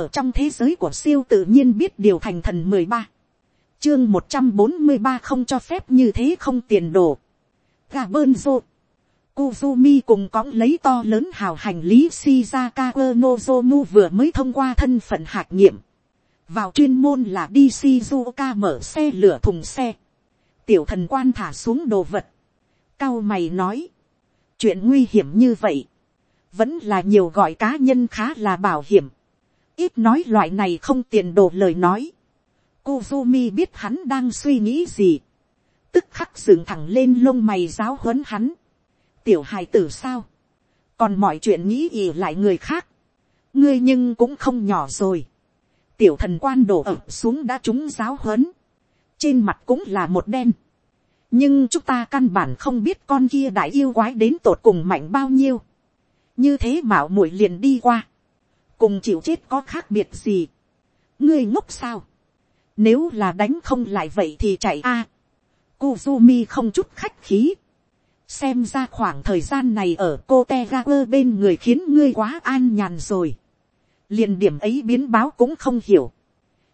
ở trong thế giới của siêu tự nhiên biết điều thành thần mười ba, chương một trăm bốn mươi ba không cho phép như thế không tiền đồ, gà bơn rô, Kuzumi cùng cõng lấy to lớn hào hành lý Shizaka Nozomu vừa mới thông qua thân phận hạt nghiệm. Vào chuyên môn là đi Shizuoka mở xe lửa thùng xe. Tiểu thần quan thả xuống đồ vật. Cao mày nói. Chuyện nguy hiểm như vậy. Vẫn là nhiều gọi cá nhân khá là bảo hiểm. Ít nói loại này không tiền đồ lời nói. Kuzumi biết hắn đang suy nghĩ gì. Tức khắc dựng thẳng lên lông mày giáo huấn hắn. Tiểu hài tử sao, còn mọi chuyện nghĩ ỉ lại người khác, ngươi nhưng cũng không nhỏ rồi, tiểu thần quan đổ ập xuống đã trúng giáo huấn, trên mặt cũng là một đen, nhưng chúng ta căn bản không biết con kia đại yêu quái đến tột cùng mạnh bao nhiêu, như thế mạo muội liền đi qua, cùng chịu chết có khác biệt gì, ngươi ngốc sao, nếu là đánh không lại vậy thì chạy a, à, Kuzumi không chút khách khí xem ra khoảng thời gian này ở cô te ga quơ bên người khiến ngươi quá an nhàn rồi. liền điểm ấy biến báo cũng không hiểu.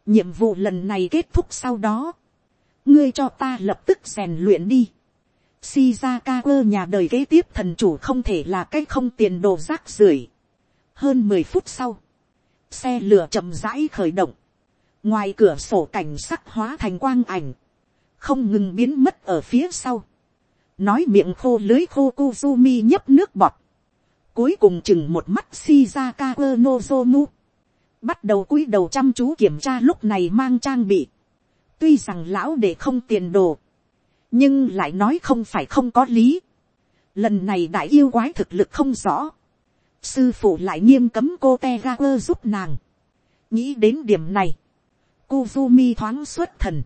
nhiệm vụ lần này kết thúc sau đó. ngươi cho ta lập tức rèn luyện đi. Shizaka quơ nhà đời kế tiếp thần chủ không thể là cái không tiền đồ rác rưởi hơn mười phút sau, xe lửa chậm rãi khởi động. ngoài cửa sổ cảnh sắc hóa thành quang ảnh, không ngừng biến mất ở phía sau. Nói miệng khô lưới khô Kuzumi nhấp nước bọt, cuối cùng chừng một mắt Shizaka Nozomu, bắt đầu cúi đầu chăm chú kiểm tra lúc này mang trang bị, tuy rằng lão để không tiền đồ, nhưng lại nói không phải không có lý, lần này đại yêu quái thực lực không rõ, sư phụ lại nghiêm cấm cô te ga quơ giúp nàng, nghĩ đến điểm này, Kuzumi thoáng xuất thần,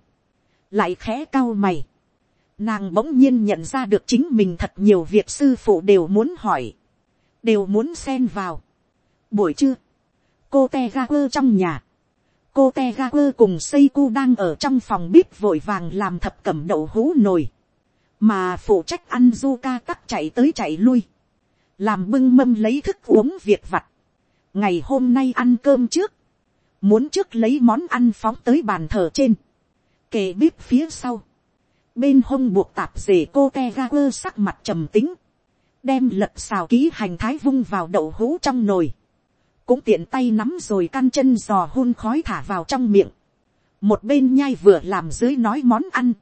lại khẽ cao mày, Nàng bỗng nhiên nhận ra được chính mình thật nhiều việc sư phụ đều muốn hỏi. Đều muốn xen vào. Buổi trưa. Cô Tegaku trong nhà. Cô Tegaku cùng Seiko đang ở trong phòng bếp vội vàng làm thập cẩm đậu hũ nồi. Mà phụ trách ăn du ca tắc chạy tới chạy lui. Làm bưng mâm lấy thức uống việc vặt. Ngày hôm nay ăn cơm trước. Muốn trước lấy món ăn phóng tới bàn thờ trên. Kề bếp phía sau. Bên hông buộc tạp dề cô te ga quơ sắc mặt trầm tính, đem lật xào ký hành thái vung vào đậu hũ trong nồi, cũng tiện tay nắm rồi căn chân giò hun khói thả vào trong miệng, một bên nhai vừa làm dưới nói món ăn,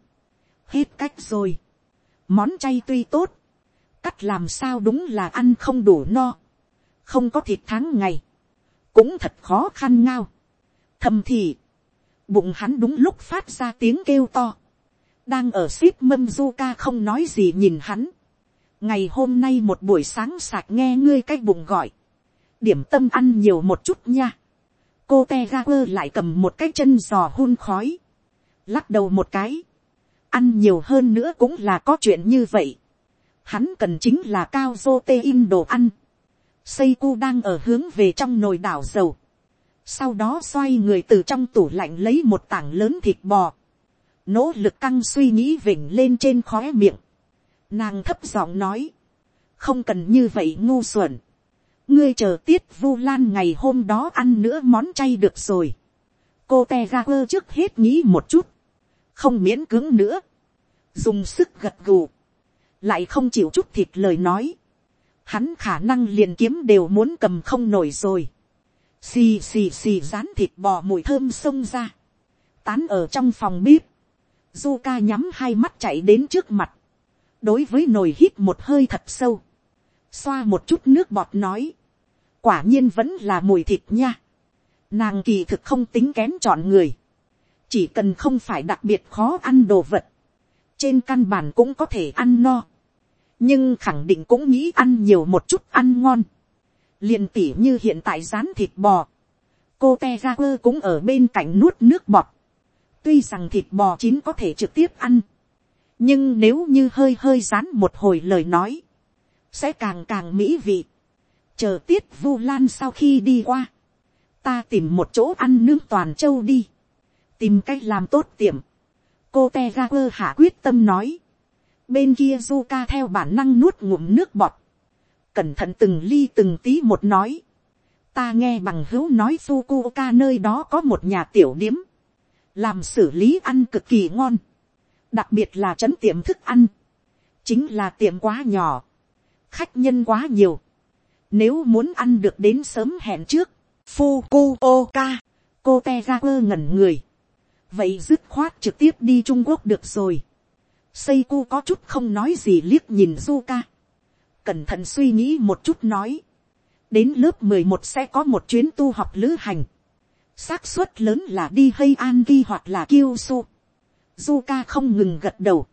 hết cách rồi, món chay tuy tốt, cắt làm sao đúng là ăn không đủ no, không có thịt tháng ngày, cũng thật khó khăn ngao, thầm thì, bụng hắn đúng lúc phát ra tiếng kêu to, đang ở ship mâm du ca không nói gì nhìn hắn. ngày hôm nay một buổi sáng sạc nghe ngươi cái bụng gọi. điểm tâm ăn nhiều một chút nha. cô te ga quơ lại cầm một cái chân giò hun khói. lắc đầu một cái. ăn nhiều hơn nữa cũng là có chuyện như vậy hắn cần chính là cao dô tê in đồ ăn. Seiko đang ở hướng về trong nồi đảo dầu. Sau đó xoay người từ trong tủ lạnh lấy một tảng lớn thịt bò. Nỗ lực căng suy nghĩ vỉnh lên trên khóe miệng, nàng thấp giọng nói, không cần như vậy ngu xuẩn, ngươi chờ tiết vu lan ngày hôm đó ăn nữa món chay được rồi, cô te ga quơ trước hết nghĩ một chút, không miễn cưỡng nữa, dùng sức gật gù, lại không chịu chút thịt lời nói, hắn khả năng liền kiếm đều muốn cầm không nổi rồi, xì xì xì rán thịt bò mùi thơm xông ra, tán ở trong phòng bếp, du ca nhắm hai mắt chạy đến trước mặt, đối với nồi hít một hơi thật sâu, xoa một chút nước bọt nói, quả nhiên vẫn là mùi thịt nha, nàng kỳ thực không tính kén chọn người, chỉ cần không phải đặc biệt khó ăn đồ vật, trên căn bản cũng có thể ăn no, nhưng khẳng định cũng nghĩ ăn nhiều một chút ăn ngon, liền tỉ như hiện tại rán thịt bò, cô te ra quơ cũng ở bên cạnh nuốt nước bọt, Tuy rằng thịt bò chín có thể trực tiếp ăn. Nhưng nếu như hơi hơi rán một hồi lời nói. Sẽ càng càng mỹ vị. Chờ tiết vu lan sau khi đi qua. Ta tìm một chỗ ăn nướng toàn châu đi. Tìm cách làm tốt tiệm. Cô te ra quơ hạ quyết tâm nói. Bên kia Zuka theo bản năng nuốt ngụm nước bọt. Cẩn thận từng ly từng tí một nói. ta nghe bằng hữu nói Fukuoka nơi đó có một nhà tiểu điếm, làm xử lý ăn cực kỳ ngon, đặc biệt là trấn tiệm thức ăn, chính là tiệm quá nhỏ, khách nhân quá nhiều, nếu muốn ăn được đến sớm hẹn trước, Fukuoka, cô te ra quơ ngẩn người, vậy dứt khoát trực tiếp đi trung quốc được rồi, Seiko có chút không nói gì liếc nhìn Zuka. Cẩn thận suy nghĩ một chút nói. Đến lớp mười một sẽ có một chuyến tu học lữ hành. xác suất lớn là đi hay an ghi hoặc là kiêu su, du ca không ngừng gật đầu.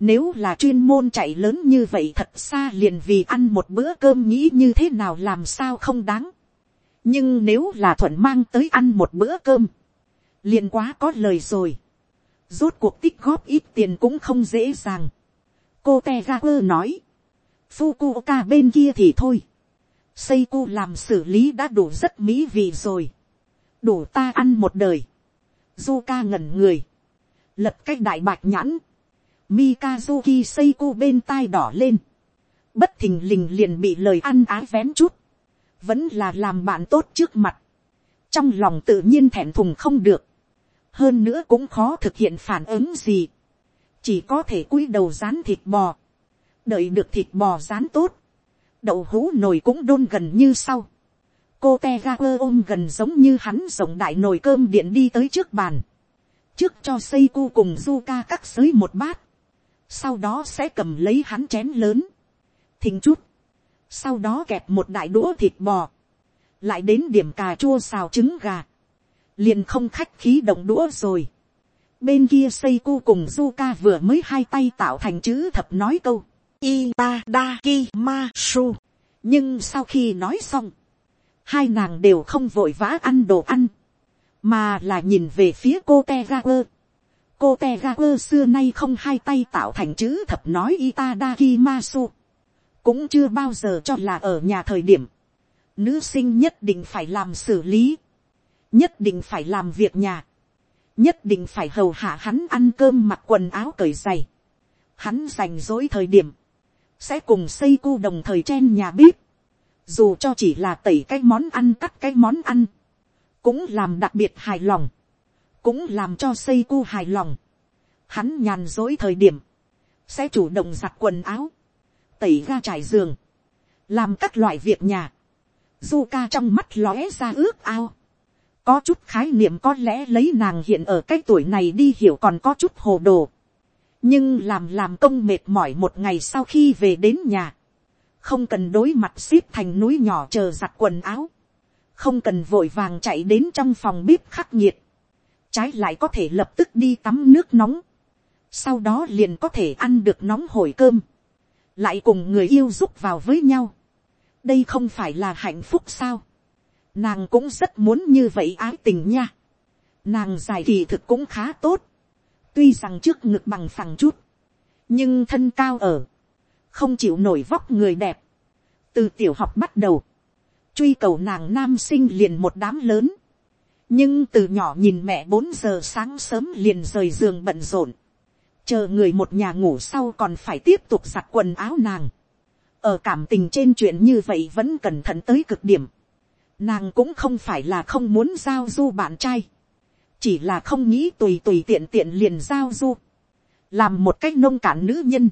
Nếu là chuyên môn chạy lớn như vậy thật xa liền vì ăn một bữa cơm nghĩ như thế nào làm sao không đáng. Nhưng nếu là thuận mang tới ăn một bữa cơm. Liền quá có lời rồi rốt cuộc tích góp ít tiền cũng không dễ dàng. cô te ra quơ nói, Fukuoka bên kia thì thôi. Seiko làm xử lý đã đủ rất mỹ vị rồi. Đủ ta ăn một đời. Zuka ngẩn người. Lật cách đại bạch nhãn. Mikazuki Seiko bên tai đỏ lên. Bất thình lình liền bị lời ăn ái vén chút. Vẫn là làm bạn tốt trước mặt. Trong lòng tự nhiên thẹn thùng không được hơn nữa cũng khó thực hiện phản ứng gì, chỉ có thể cúi đầu rán thịt bò, đợi được thịt bò rán tốt, đậu hũ nồi cũng đôn gần như sau, cô te ga quơ ôm gần giống như hắn rộng đại nồi cơm điện đi tới trước bàn, trước cho xây cu cùng du ca cắt xới một bát, sau đó sẽ cầm lấy hắn chén lớn, thình chút, sau đó kẹp một đại đũa thịt bò, lại đến điểm cà chua xào trứng gà, liền không khách khí động đũa rồi. bên kia xây cu cùng du ca vừa mới hai tay tạo thành chữ thập nói câu, itadakimasu nhưng sau khi nói xong, hai nàng đều không vội vã ăn đồ ăn, mà là nhìn về phía cô te ga quơ. cô te ga quơ xưa nay không hai tay tạo thành chữ thập nói itadakimasu cũng chưa bao giờ cho là ở nhà thời điểm, nữ sinh nhất định phải làm xử lý nhất định phải làm việc nhà, nhất định phải hầu hạ hắn ăn cơm mặc quần áo cởi giày. Hắn rảnh rỗi thời điểm, sẽ cùng xây cu đồng thời trên nhà bếp, dù cho chỉ là tẩy cái món ăn cắt cái món ăn, cũng làm đặc biệt hài lòng, cũng làm cho xây cu hài lòng. Hắn nhàn dối thời điểm, sẽ chủ động giặt quần áo, tẩy ga trải giường, làm các loại việc nhà. Du ca trong mắt lóe ra ước ao có chút khái niệm có lẽ lấy nàng hiện ở cái tuổi này đi hiểu còn có chút hồ đồ. nhưng làm làm công mệt mỏi một ngày sau khi về đến nhà. không cần đối mặt xếp thành núi nhỏ chờ giặt quần áo. không cần vội vàng chạy đến trong phòng bếp khắc nhiệt trái lại có thể lập tức đi tắm nước nóng. sau đó liền có thể ăn được nóng hổi cơm. lại cùng người yêu giúp vào với nhau. đây không phải là hạnh phúc sao Nàng cũng rất muốn như vậy ái tình nha. Nàng dài kỳ thực cũng khá tốt. Tuy rằng trước ngực bằng phẳng chút. Nhưng thân cao ở. Không chịu nổi vóc người đẹp. Từ tiểu học bắt đầu. Truy cầu nàng nam sinh liền một đám lớn. Nhưng từ nhỏ nhìn mẹ bốn giờ sáng sớm liền rời giường bận rộn. Chờ người một nhà ngủ sau còn phải tiếp tục giặt quần áo nàng. Ở cảm tình trên chuyện như vậy vẫn cẩn thận tới cực điểm Nàng cũng không phải là không muốn giao du bạn trai. Chỉ là không nghĩ tùy tùy tiện tiện liền giao du. Làm một cách nông cản nữ nhân.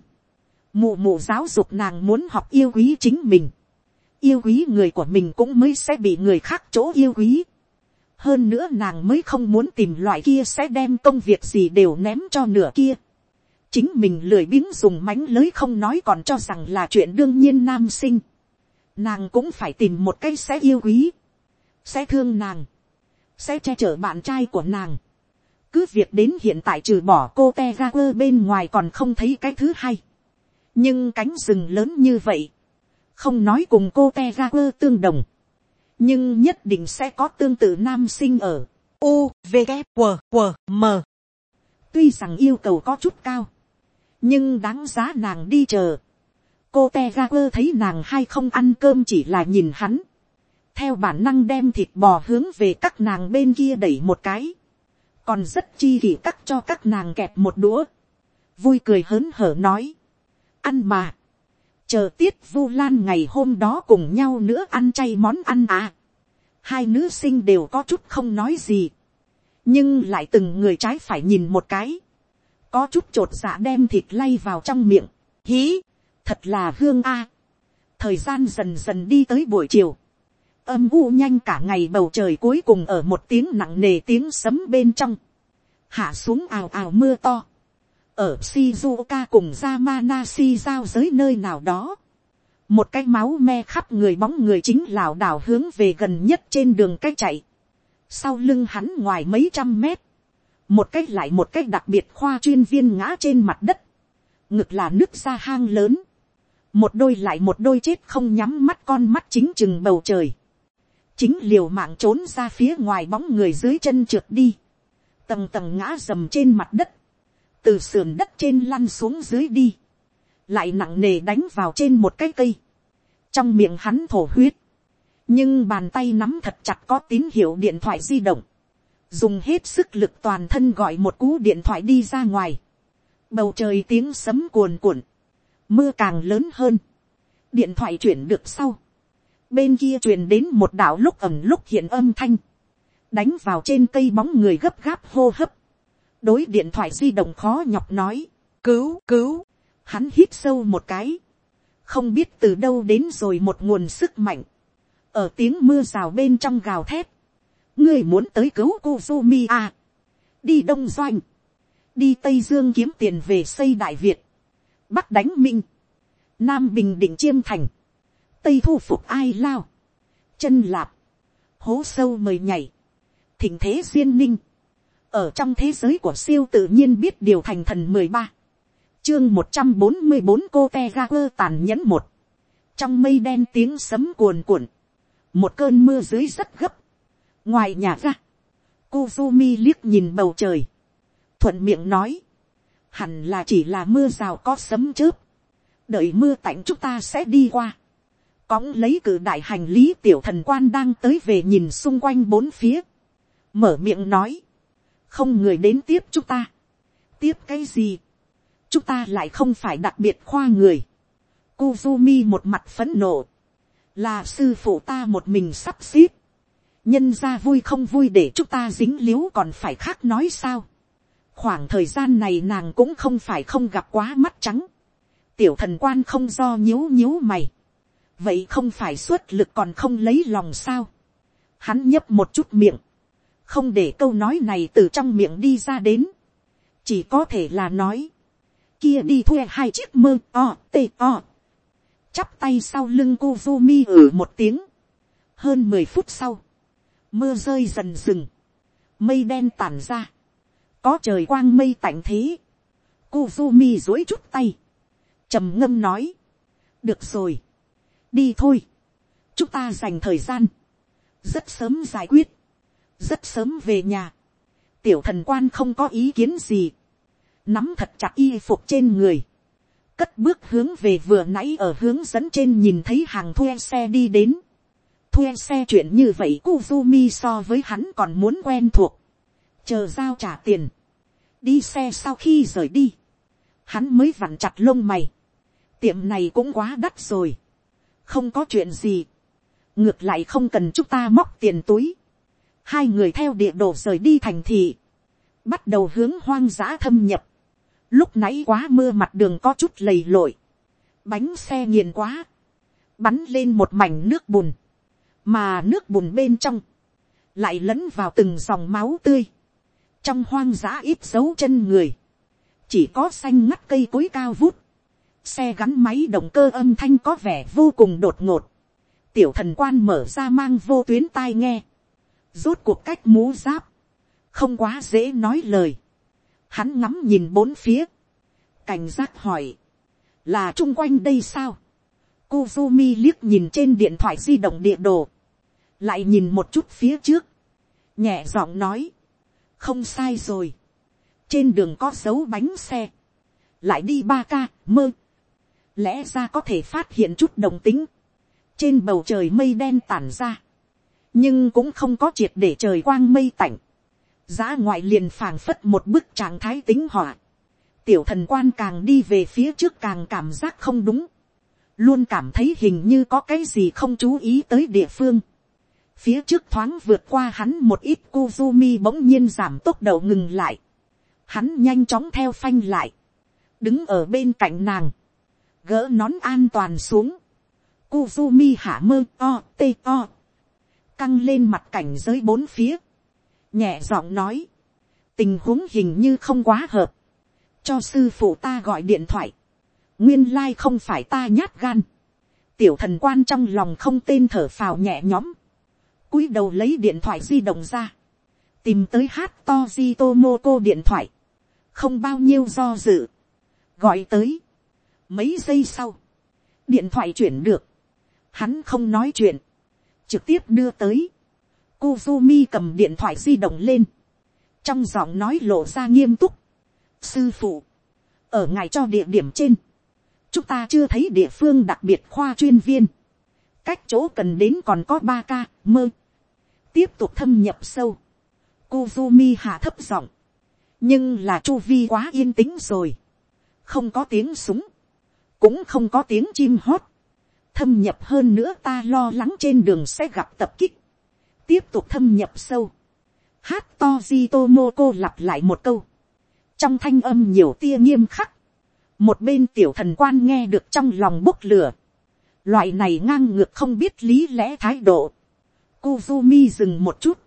Mụ mụ giáo dục nàng muốn học yêu quý chính mình. Yêu quý người của mình cũng mới sẽ bị người khác chỗ yêu quý. Hơn nữa nàng mới không muốn tìm loại kia sẽ đem công việc gì đều ném cho nửa kia chính mình lười biếng dùng mánh lưới không nói còn cho rằng là chuyện đương nhiên nam sinh nàng cũng phải tìm một cái sẽ yêu quý, sẽ thương nàng, sẽ che chở bạn trai của nàng. cứ việc đến hiện tại trừ bỏ cô te ga quơ bên ngoài còn không thấy cái thứ hay. nhưng cánh rừng lớn như vậy, không nói cùng cô te ga quơ tương đồng, nhưng nhất định sẽ có tương tự nam sinh ở. U v g q q m. Tuy rằng yêu cầu có chút cao, nhưng đáng giá nàng đi chờ cô te quơ thấy nàng hay không ăn cơm chỉ là nhìn hắn. theo bản năng đem thịt bò hướng về các nàng bên kia đẩy một cái. còn rất chi kỷ cắt cho các nàng kẹp một đũa. vui cười hớn hở nói. ăn mà. chờ tiết vu lan ngày hôm đó cùng nhau nữa ăn chay món ăn à. hai nữ sinh đều có chút không nói gì, nhưng lại từng người trái phải nhìn một cái, có chút t r ộ t dạ đem thịt lay vào trong miệng, hí, thật là hương a. thời gian dần dần đi tới buổi chiều, âm u nhanh cả ngày bầu trời cuối cùng ở một tiếng nặng nề tiếng sấm bên trong, hạ xuống ào ào mưa to, ở Shizuoka cùng Yamanashi giao giới nơi nào đó, một cái máu me khắp người bóng người chính lảo đảo hướng về gần nhất trên đường cách chạy, sau lưng hắn ngoài mấy trăm mét, một cách lại một cách đặc biệt khoa chuyên viên ngã trên mặt đất, ngực là nước ra hang lớn, một đôi lại một đôi chết không nhắm mắt con mắt chính chừng bầu trời, chính liều mạng trốn ra phía ngoài bóng người dưới chân trượt đi, tầng tầng ngã dầm trên mặt đất, từ sườn đất trên lăn xuống dưới đi, lại nặng nề đánh vào trên một cái cây, trong miệng hắn thổ huyết, nhưng bàn tay nắm thật chặt có tín hiệu điện thoại di động, dùng hết sức lực toàn thân gọi một cú điện thoại đi ra ngoài, bầu trời tiếng sấm cuồn cuộn, mưa càng lớn hơn, điện thoại chuyển được sau, bên kia truyền đến một đạo lúc ẩm lúc hiện âm thanh, đánh vào trên cây bóng người gấp gáp hô hấp, đối điện thoại di động khó nhọc nói, cứu cứu, hắn hít sâu một cái, không biết từ đâu đến rồi một nguồn sức mạnh, ở tiếng mưa rào bên trong gào thét, ngươi muốn tới cứu cô A. à, đi đông doanh, đi tây dương kiếm tiền về xây đại việt, bắc đánh minh, nam bình định chiêm thành, tây thu phục ai lao, chân lạp, hố sâu mời nhảy, thỉnh thế duyên ninh, ở trong thế giới của siêu tự nhiên biết điều thành thần mười ba, chương một trăm bốn mươi bốn cô te ga quơ tàn nhẫn một, trong mây đen tiếng sấm cuồn cuộn, một cơn mưa dưới rất gấp, ngoài nhà ra, Kuzumi liếc nhìn bầu trời, thuận miệng nói, hẳn là chỉ là mưa rào có sấm chớp, đợi mưa tạnh chúng ta sẽ đi qua, cõng lấy cử đại hành lý tiểu thần quan đang tới về nhìn xung quanh bốn phía, mở miệng nói, không người đến tiếp chúng ta, tiếp cái gì, chúng ta lại không phải đặc biệt khoa người, Kuzumi một mặt phấn nộ, là sư phụ ta một mình sắp xếp, nhân ra vui không vui để chúng ta dính l i ế u còn phải khác nói sao khoảng thời gian này nàng cũng không phải không gặp quá mắt trắng, tiểu thần quan không do nhíu nhíu mày, vậy không phải xuất lực còn không lấy lòng sao. hắn nhấp một chút miệng, không để câu nói này từ trong miệng đi ra đến, chỉ có thể là nói, kia đi thuê hai chiếc mơ o tê o. Chắp tay sau lưng cô vô mi ử một tiếng. Hơn mười phút sau, mưa rơi dần dừng, mây đen tản ra, có trời quang mây tạnh thế. Kuzumi dối chút tay, trầm ngâm nói, được rồi, đi thôi, chúng ta dành thời gian, rất sớm giải quyết, rất sớm về nhà, tiểu thần quan không có ý kiến gì, nắm thật chặt y phục trên người, cất bước hướng về vừa nãy ở hướng dẫn trên nhìn thấy hàng thuê xe đi đến. Thuê xe chuyện như vậy Kuzumi so với hắn còn muốn quen thuộc. Chờ giao trả tiền. Đi xe sau khi rời đi. Hắn mới vặn chặt lông mày. Tiệm này cũng quá đắt rồi. Không có chuyện gì. Ngược lại không cần chúng ta móc tiền túi. Hai người theo địa đồ rời đi thành thị. Bắt đầu hướng hoang dã thâm nhập lúc nãy quá mưa mặt đường có chút lầy lội, bánh xe nghiền quá, bắn lên một mảnh nước bùn, mà nước bùn bên trong, lại lẫn vào từng dòng máu tươi, trong hoang dã ít dấu chân người, chỉ có xanh ngắt cây cối cao vút, xe gắn máy động cơ âm thanh có vẻ vô cùng đột ngột, tiểu thần quan mở ra mang vô tuyến tai nghe, rút cuộc cách mũ giáp, không quá dễ nói lời, Hắn ngắm nhìn bốn phía. Cảnh giác hỏi. Là chung quanh đây sao? Kuzumi liếc nhìn trên điện thoại di động địa đồ. Lại nhìn một chút phía trước. Nhẹ giọng nói. Không sai rồi. Trên đường có dấu bánh xe. Lại đi ba ca, mơ. Lẽ ra có thể phát hiện chút đồng tính. Trên bầu trời mây đen tản ra. Nhưng cũng không có triệt để trời quang mây tạnh giá ngoại liền phảng phất một bức trạng thái tính họa. Tiểu thần quan càng đi về phía trước càng cảm giác không đúng. Luôn cảm thấy hình như có cái gì không chú ý tới địa phương phía trước thoáng vượt qua hắn một ít Kuzumi bỗng nhiên giảm tốc độ ngừng lại. Hắn nhanh chóng theo phanh lại. Đứng ở bên cạnh nàng. Gỡ nón an toàn xuống. Kuzumi hạ mơ, o, tê, o. Căng lên mặt cảnh giới bốn phía. Nhẹ giọng nói. Tình huống hình như không quá hợp. Cho sư phụ ta gọi điện thoại. Nguyên lai like không phải ta nhát gan. Tiểu thần quan trong lòng không tên thở phào nhẹ nhõm cúi đầu lấy điện thoại di động ra, tìm tới hát to di tomoko điện thoại, không bao nhiêu do dự, gọi tới, mấy giây sau, điện thoại chuyển được, hắn không nói chuyện, trực tiếp đưa tới, Kuzumi cầm điện thoại di động lên, trong giọng nói lộ ra nghiêm túc, sư phụ, ở ngài cho địa điểm trên, chúng ta chưa thấy địa phương đặc biệt khoa chuyên viên, cách chỗ cần đến còn có ba ca mơ tiếp tục thâm nhập sâu. Kuzumi hạ thấp giọng. Nhưng là chu vi quá yên tĩnh rồi. Không có tiếng súng. Cũng không có tiếng chim hót. Thâm nhập hơn nữa ta lo lắng trên đường sẽ gặp tập kích. Tiếp tục thâm nhập sâu. Hát to Tomoko lặp lại một câu. Trong thanh âm nhiều tia nghiêm khắc. Một bên tiểu thần quan nghe được trong lòng bốc lửa. Loại này ngang ngược không biết lý lẽ thái độ Kuzumi dừng một chút.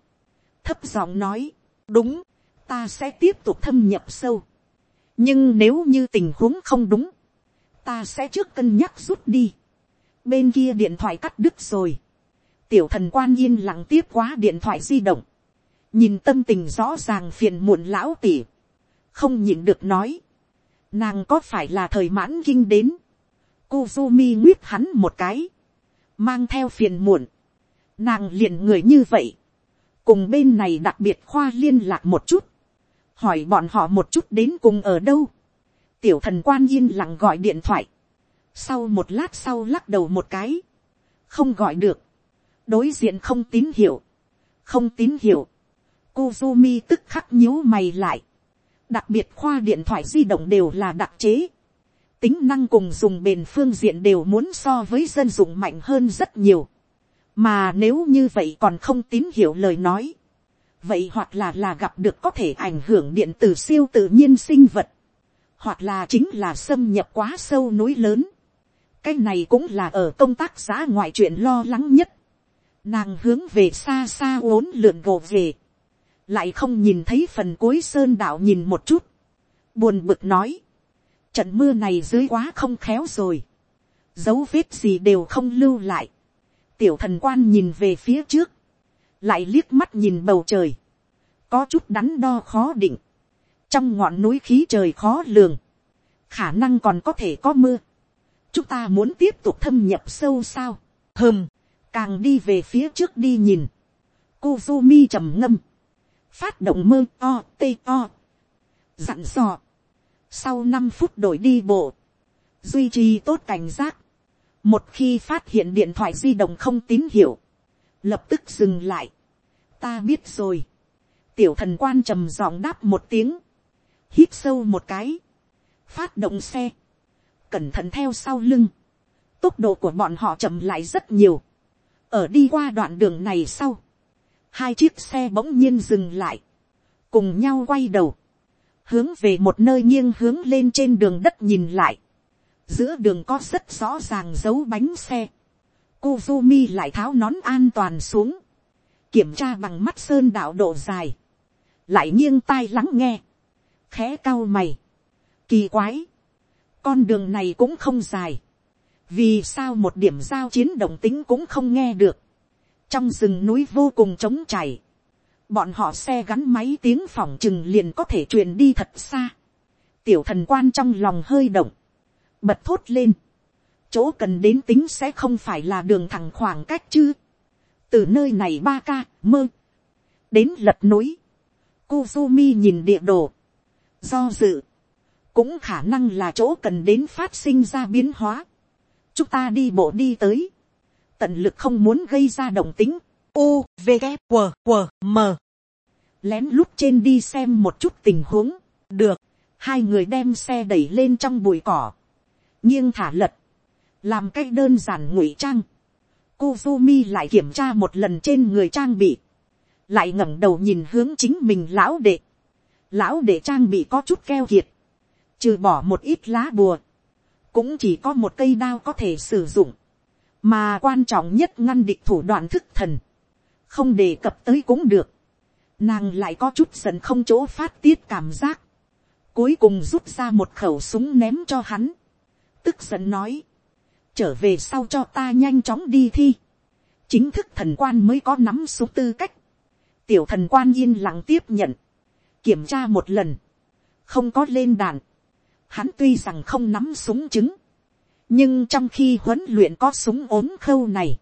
Thấp giọng nói. Đúng. Ta sẽ tiếp tục thâm nhập sâu. Nhưng nếu như tình huống không đúng. Ta sẽ trước cân nhắc rút đi. Bên kia điện thoại cắt đứt rồi. Tiểu thần quan yên lặng tiếp quá điện thoại di động. Nhìn tâm tình rõ ràng phiền muộn lão tỉ. Không nhịn được nói. Nàng có phải là thời mãn kinh đến. Kuzumi nguyết hắn một cái. Mang theo phiền muộn nàng liền người như vậy, cùng bên này đặc biệt khoa liên lạc một chút, hỏi bọn họ một chút đến cùng ở đâu, tiểu thần quan yên lặng gọi điện thoại, sau một lát sau lắc đầu một cái, không gọi được, đối diện không tín hiệu, không tín hiệu, Kuzumi tức khắc nhíu mày lại, đặc biệt khoa điện thoại di động đều là đặc chế, tính năng cùng dùng bền phương diện đều muốn so với dân dụng mạnh hơn rất nhiều mà nếu như vậy còn không tín hiểu lời nói, vậy hoặc là là gặp được có thể ảnh hưởng điện tử siêu tự nhiên sinh vật, hoặc là chính là xâm nhập quá sâu núi lớn. cái này cũng là ở công tác xã ngoại chuyện lo lắng nhất. nàng hướng về xa xa uốn lượn gồ về, lại không nhìn thấy phần cuối sơn đạo nhìn một chút, buồn bực nói, trận mưa này dưới quá không khéo rồi, dấu vết gì đều không lưu lại, Tiểu thần quan nhìn về phía trước. Lại liếc mắt nhìn bầu trời. Có chút đắn đo khó định. Trong ngọn núi khí trời khó lường. Khả năng còn có thể có mưa. Chúng ta muốn tiếp tục thâm nhập sâu sao. Hừm. Càng đi về phía trước đi nhìn. Kuzumi trầm ngâm. Phát động mơ o tê o. Dặn dò. Sau năm phút đổi đi bộ. Duy trì tốt cảnh giác một khi phát hiện điện thoại di động không tín hiệu, lập tức dừng lại. ta biết rồi. tiểu thần quan trầm giọng đáp một tiếng, hít sâu một cái, phát động xe, cẩn thận theo sau lưng, tốc độ của bọn họ chậm lại rất nhiều, ở đi qua đoạn đường này sau, hai chiếc xe bỗng nhiên dừng lại, cùng nhau quay đầu, hướng về một nơi nghiêng hướng lên trên đường đất nhìn lại, giữa đường có rất rõ ràng dấu bánh xe. Kuzumi lại tháo nón an toàn xuống, kiểm tra bằng mắt sơn đạo độ dài, lại nghiêng tai lắng nghe, khẽ cao mày, kỳ quái, con đường này cũng không dài, vì sao một điểm giao chiến động tính cũng không nghe được, trong rừng núi vô cùng trống chảy, bọn họ xe gắn máy tiếng phỏng chừng liền có thể truyền đi thật xa, tiểu thần quan trong lòng hơi động, bật thốt lên. chỗ cần đến tính sẽ không phải là đường thẳng khoảng cách chứ. từ nơi này ba ca mơ. đến lật núi. Kuzumi nhìn địa đồ. do dự. cũng khả năng là chỗ cần đến phát sinh ra biến hóa. chúng ta đi bộ đi tới. tận lực không muốn gây ra động tính. U, V, K, W, W, M. Lén lút trên đi xem một chút tình huống. Được. Hai người đem xe đẩy lên trong bụi cỏ nghiêng thả lật, làm cách đơn giản ngụy trang. Kuzumi lại kiểm tra một lần trên người trang bị. Lại ngẩng đầu nhìn hướng chính mình lão đệ. Lão đệ trang bị có chút keo kiệt. Trừ bỏ một ít lá bùa. Cũng chỉ có một cây đao có thể sử dụng. Mà quan trọng nhất ngăn địch thủ đoạn thức thần. Không đề cập tới cũng được. Nàng lại có chút dần không chỗ phát tiết cảm giác. Cuối cùng rút ra một khẩu súng ném cho hắn. Tức giận nói trở về sau cho ta nhanh chóng đi thi. chính thức thần quan mới có nắm số tư cách. tiểu thần quan yên lặng tiếp nhận. kiểm tra một lần. không có lên đàn. hắn tuy rằng không nắm súng chứng. nhưng trong khi huấn luyện có súng ốm khâu này.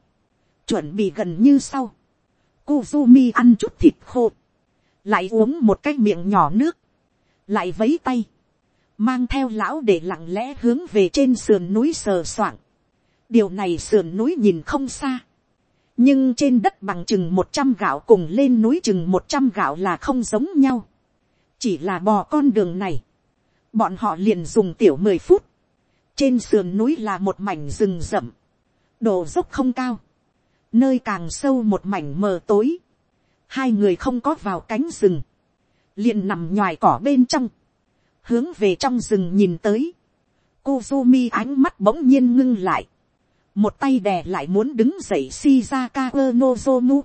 chuẩn bị gần như sau. Kuzumi ăn chút thịt khô. lại uống một cái miệng nhỏ nước. lại vấy tay mang theo lão để lặng lẽ hướng về trên sườn núi sờ soạng. Điều này sườn núi nhìn không xa, nhưng trên đất bằng chừng một trăm gạo cùng lên núi chừng một trăm gạo là không giống nhau, chỉ là bò con đường này, bọn họ liền dùng tiểu mười phút, trên sườn núi là một mảnh rừng rậm, độ dốc không cao, nơi càng sâu một mảnh mờ tối, hai người không có vào cánh rừng, liền nằm ngoài cỏ bên trong, hướng về trong rừng nhìn tới, Kuzumi ánh mắt bỗng nhiên ngưng lại một tay đè lại muốn đứng dậy Shizaka Nozomu.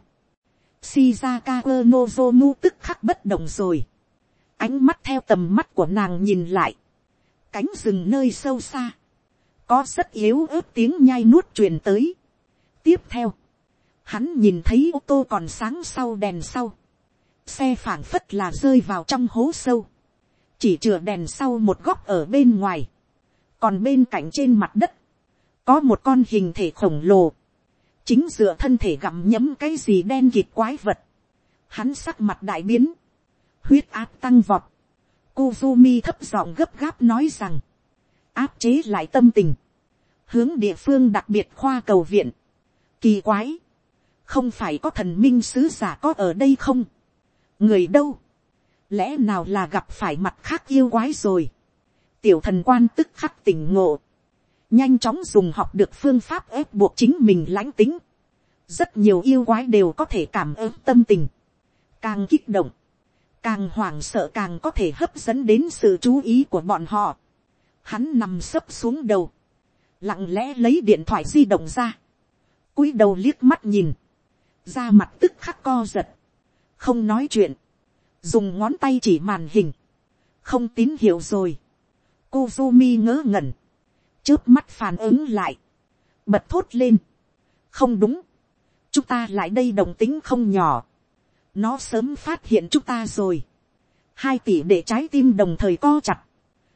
Shizaka Nozomu tức khắc bất động rồi. Ánh mắt theo tầm mắt của nàng nhìn lại. Cánh rừng nơi sâu xa. Có rất yếu ớt tiếng nhai nuốt truyền tới. Tiếp theo. Hắn nhìn thấy ô tô còn sáng sau đèn sau. Xe phảng phất là rơi vào trong hố sâu. Chỉ chừa đèn sau một góc ở bên ngoài. Còn bên cạnh trên mặt đất có một con hình thể khổng lồ, chính dựa thân thể gặm nhấm cái gì đen kịt quái vật, hắn sắc mặt đại biến, huyết áp tăng vọt, Kuzumi thấp giọng gấp gáp nói rằng, áp chế lại tâm tình, hướng địa phương đặc biệt khoa cầu viện, kỳ quái, không phải có thần minh sứ giả có ở đây không, người đâu, lẽ nào là gặp phải mặt khác yêu quái rồi, tiểu thần quan tức khắc tỉnh ngộ, nhanh chóng dùng học được phương pháp ép buộc chính mình lãnh tính. rất nhiều yêu quái đều có thể cảm ứng tâm tình, càng kích động, càng hoảng sợ càng có thể hấp dẫn đến sự chú ý của bọn họ. Hắn nằm sấp xuống đầu, lặng lẽ lấy điện thoại di động ra, cúi đầu liếc mắt nhìn, ra mặt tức khắc co giật, không nói chuyện, dùng ngón tay chỉ màn hình, không tín hiệu rồi. Kuzumi ngớ ngẩn, trước mắt phản ứng lại, bật thốt lên, không đúng, chúng ta lại đây đồng tính không nhỏ, nó sớm phát hiện chúng ta rồi, hai tỷ để trái tim đồng thời co chặt,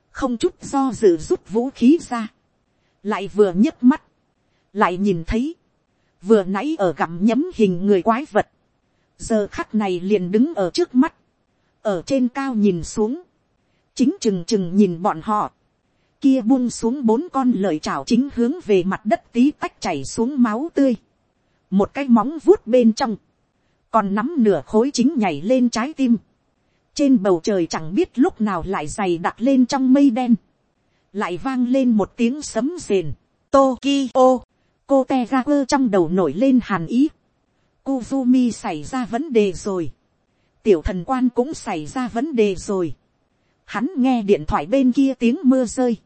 không chút do dự rút vũ khí ra, lại vừa nhấc mắt, lại nhìn thấy, vừa nãy ở gặm nhấm hình người quái vật, giờ khắc này liền đứng ở trước mắt, ở trên cao nhìn xuống, chính chừng chừng nhìn bọn họ, kia buông xuống bốn con lợi chảo chính hướng về mặt đất tí tách chảy xuống máu tươi. Một cái móng vuốt bên trong. Còn nắm nửa khối chính nhảy lên trái tim. Trên bầu trời chẳng biết lúc nào lại dày đặt lên trong mây đen. Lại vang lên một tiếng sấm rền. Tokyo. Cô Tegaku trong đầu nổi lên hàn ý. Kuzumi xảy ra vấn đề rồi. Tiểu thần quan cũng xảy ra vấn đề rồi. Hắn nghe điện thoại bên kia tiếng mưa rơi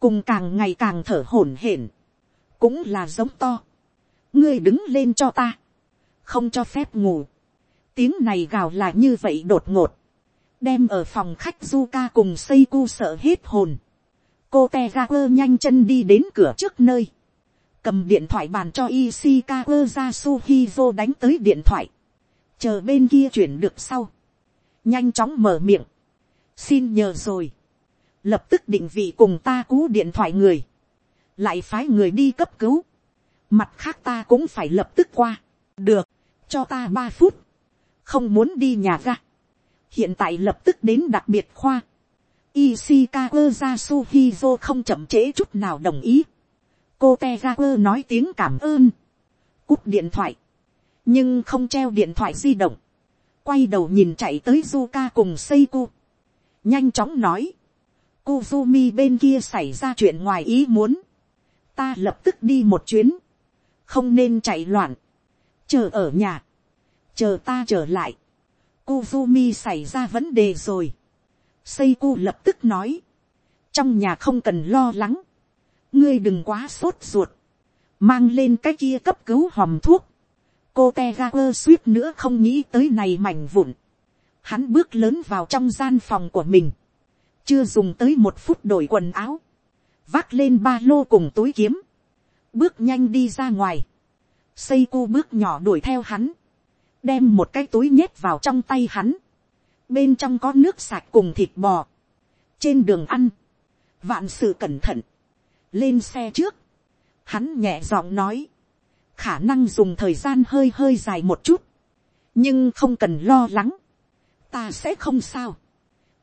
cùng càng ngày càng thở hổn hển, cũng là giống to. ngươi đứng lên cho ta, không cho phép ngủ. tiếng này gào là như vậy đột ngột, đem ở phòng khách Zuka cùng xây cu sợ hết hồn. cô te quơ nhanh chân đi đến cửa trước nơi, cầm điện thoại bàn cho Ishikawa Yasuhizo đánh tới điện thoại, chờ bên kia chuyển được sau, nhanh chóng mở miệng, xin nhờ rồi, lập tức định vị cùng ta cú điện thoại người, lại phái người đi cấp cứu, mặt khác ta cũng phải lập tức qua, được, cho ta ba phút, không muốn đi nhà ga, hiện tại lập tức đến đặc biệt khoa, Ishikawa Yasuhizo không chậm trễ chút nào đồng ý. Cô Tegaku nói tiếng cảm ơn. Cúp điện thoại. Nhưng không treo điện thoại di động. Quay đầu nhìn chạy tới Zuka cùng Seiko. Nhanh chóng nói. Kuzumi bên kia xảy ra chuyện ngoài ý muốn. Ta lập tức đi một chuyến. không nên chạy loạn, chờ ở nhà, chờ ta trở lại, Kuzumi xảy ra vấn đề rồi. Seiko lập tức nói, trong nhà không cần lo lắng, ngươi đừng quá sốt ruột, mang lên cái kia cấp cứu hòm thuốc, cô te ga quơ suýt nữa không nghĩ tới này mảnh vụn, hắn bước lớn vào trong gian phòng của mình, chưa dùng tới một phút đổi quần áo, vác lên ba lô cùng túi kiếm, bước nhanh đi ra ngoài, xây cu bước nhỏ đuổi theo hắn, đem một cái túi nhét vào trong tay hắn, bên trong có nước sạch cùng thịt bò, trên đường ăn, vạn sự cẩn thận, lên xe trước, hắn nhẹ giọng nói, khả năng dùng thời gian hơi hơi dài một chút, nhưng không cần lo lắng, ta sẽ không sao,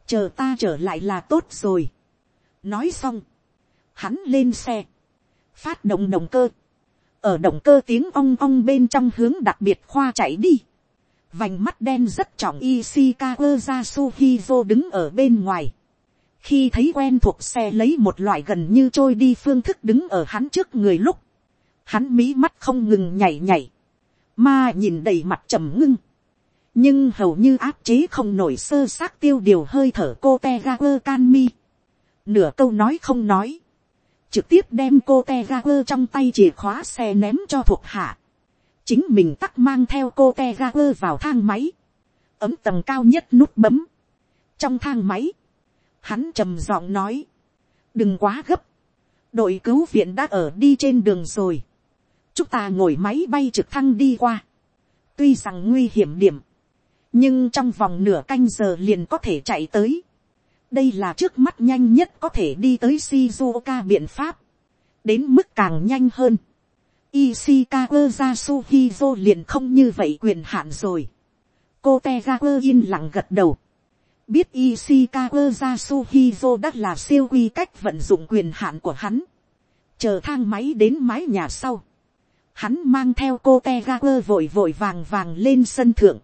chờ ta trở lại là tốt rồi. nói xong, hắn lên xe, phát động động cơ, ở động cơ tiếng ong ong bên trong hướng đặc biệt khoa chạy đi, vành mắt đen rất trọng Ishikawa Yasuhizo đứng ở bên ngoài. Khi thấy quen thuộc xe lấy một loại gần như trôi đi phương thức đứng ở hắn trước người lúc. Hắn mí mắt không ngừng nhảy nhảy. ma nhìn đầy mặt trầm ngưng. Nhưng hầu như áp chế không nổi sơ xác tiêu điều hơi thở cô teager can mi. Nửa câu nói không nói. Trực tiếp đem cô Tegaku trong tay chìa khóa xe ném cho thuộc hạ. Chính mình tắc mang theo cô te ga quơ vào thang máy, ấm tầng cao nhất nút bấm, trong thang máy, hắn trầm giọng nói, đừng quá gấp, đội cứu viện đã ở đi trên đường rồi, chúng ta ngồi máy bay trực thăng đi qua, tuy rằng nguy hiểm điểm, nhưng trong vòng nửa canh giờ liền có thể chạy tới, đây là trước mắt nhanh nhất có thể đi tới Shizuoka biện pháp, đến mức càng nhanh hơn, Ishikawa Yasuhizo liền không như vậy quyền hạn rồi. Cô Tegaku yên lặng gật đầu. Biết Ishikawa Yasuhizo đã là siêu quy cách vận dụng quyền hạn của hắn. Chờ thang máy đến mái nhà sau. Hắn mang theo cô Tegaku vội vội vàng vàng lên sân thượng.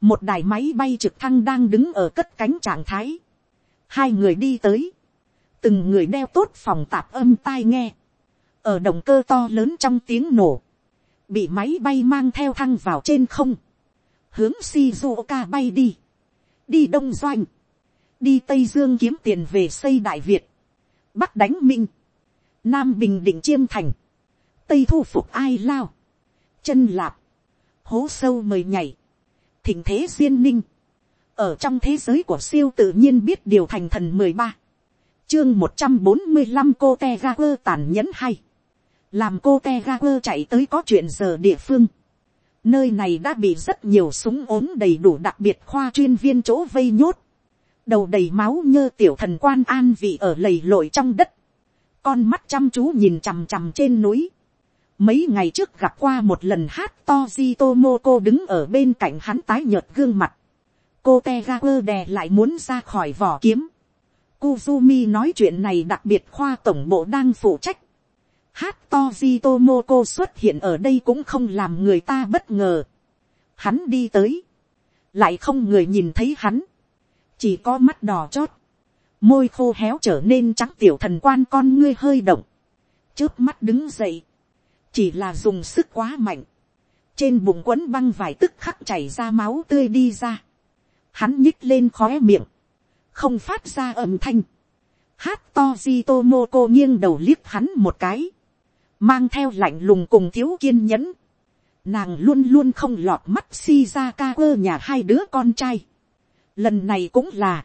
Một đài máy bay trực thăng đang đứng ở cất cánh trạng thái. Hai người đi tới. Từng người đeo tốt phòng tạp âm tai nghe. Ở động cơ to lớn trong tiếng nổ, bị máy bay mang theo thăng vào trên không, hướng Shizuoka bay đi, đi đông doanh, đi tây dương kiếm tiền về xây đại việt, bắc đánh minh, nam bình định chiêm thành, tây thu phục ai lao, chân lạp, hố sâu mời nhảy, thỉnh thế duyên ninh, ở trong thế giới của siêu tự nhiên biết điều thành thần mười ba, chương một trăm bốn mươi năm cô te ga quơ tàn nhẫn hay, làm cô te ga quơ chạy tới có chuyện giờ địa phương. nơi này đã bị rất nhiều súng ốm đầy đủ đặc biệt khoa chuyên viên chỗ vây nhốt. đầu đầy máu nhơ tiểu thần quan an vị ở lầy lội trong đất. con mắt chăm chú nhìn chằm chằm trên núi mấy ngày trước gặp qua một lần hát to di tomoko đứng ở bên cạnh hắn tái nhợt gương mặt. cô te ga quơ đè lại muốn ra khỏi vỏ kiếm. Kuzumi nói chuyện này đặc biệt khoa tổng bộ đang phụ trách Hát to Tomoko xuất hiện ở đây cũng không làm người ta bất ngờ. Hắn đi tới. Lại không người nhìn thấy hắn. Chỉ có mắt đỏ chót. Môi khô héo trở nên trắng tiểu thần quan con ngươi hơi động. trước mắt đứng dậy. Chỉ là dùng sức quá mạnh. Trên bụng quấn băng vải tức khắc chảy ra máu tươi đi ra. Hắn nhích lên khóe miệng. Không phát ra âm thanh. Hát to Tomoko nghiêng đầu liếc hắn một cái mang theo lạnh lùng cùng thiếu kiên nhẫn, nàng luôn luôn không lọt mắt si ra ca quơ nhà hai đứa con trai. Lần này cũng là,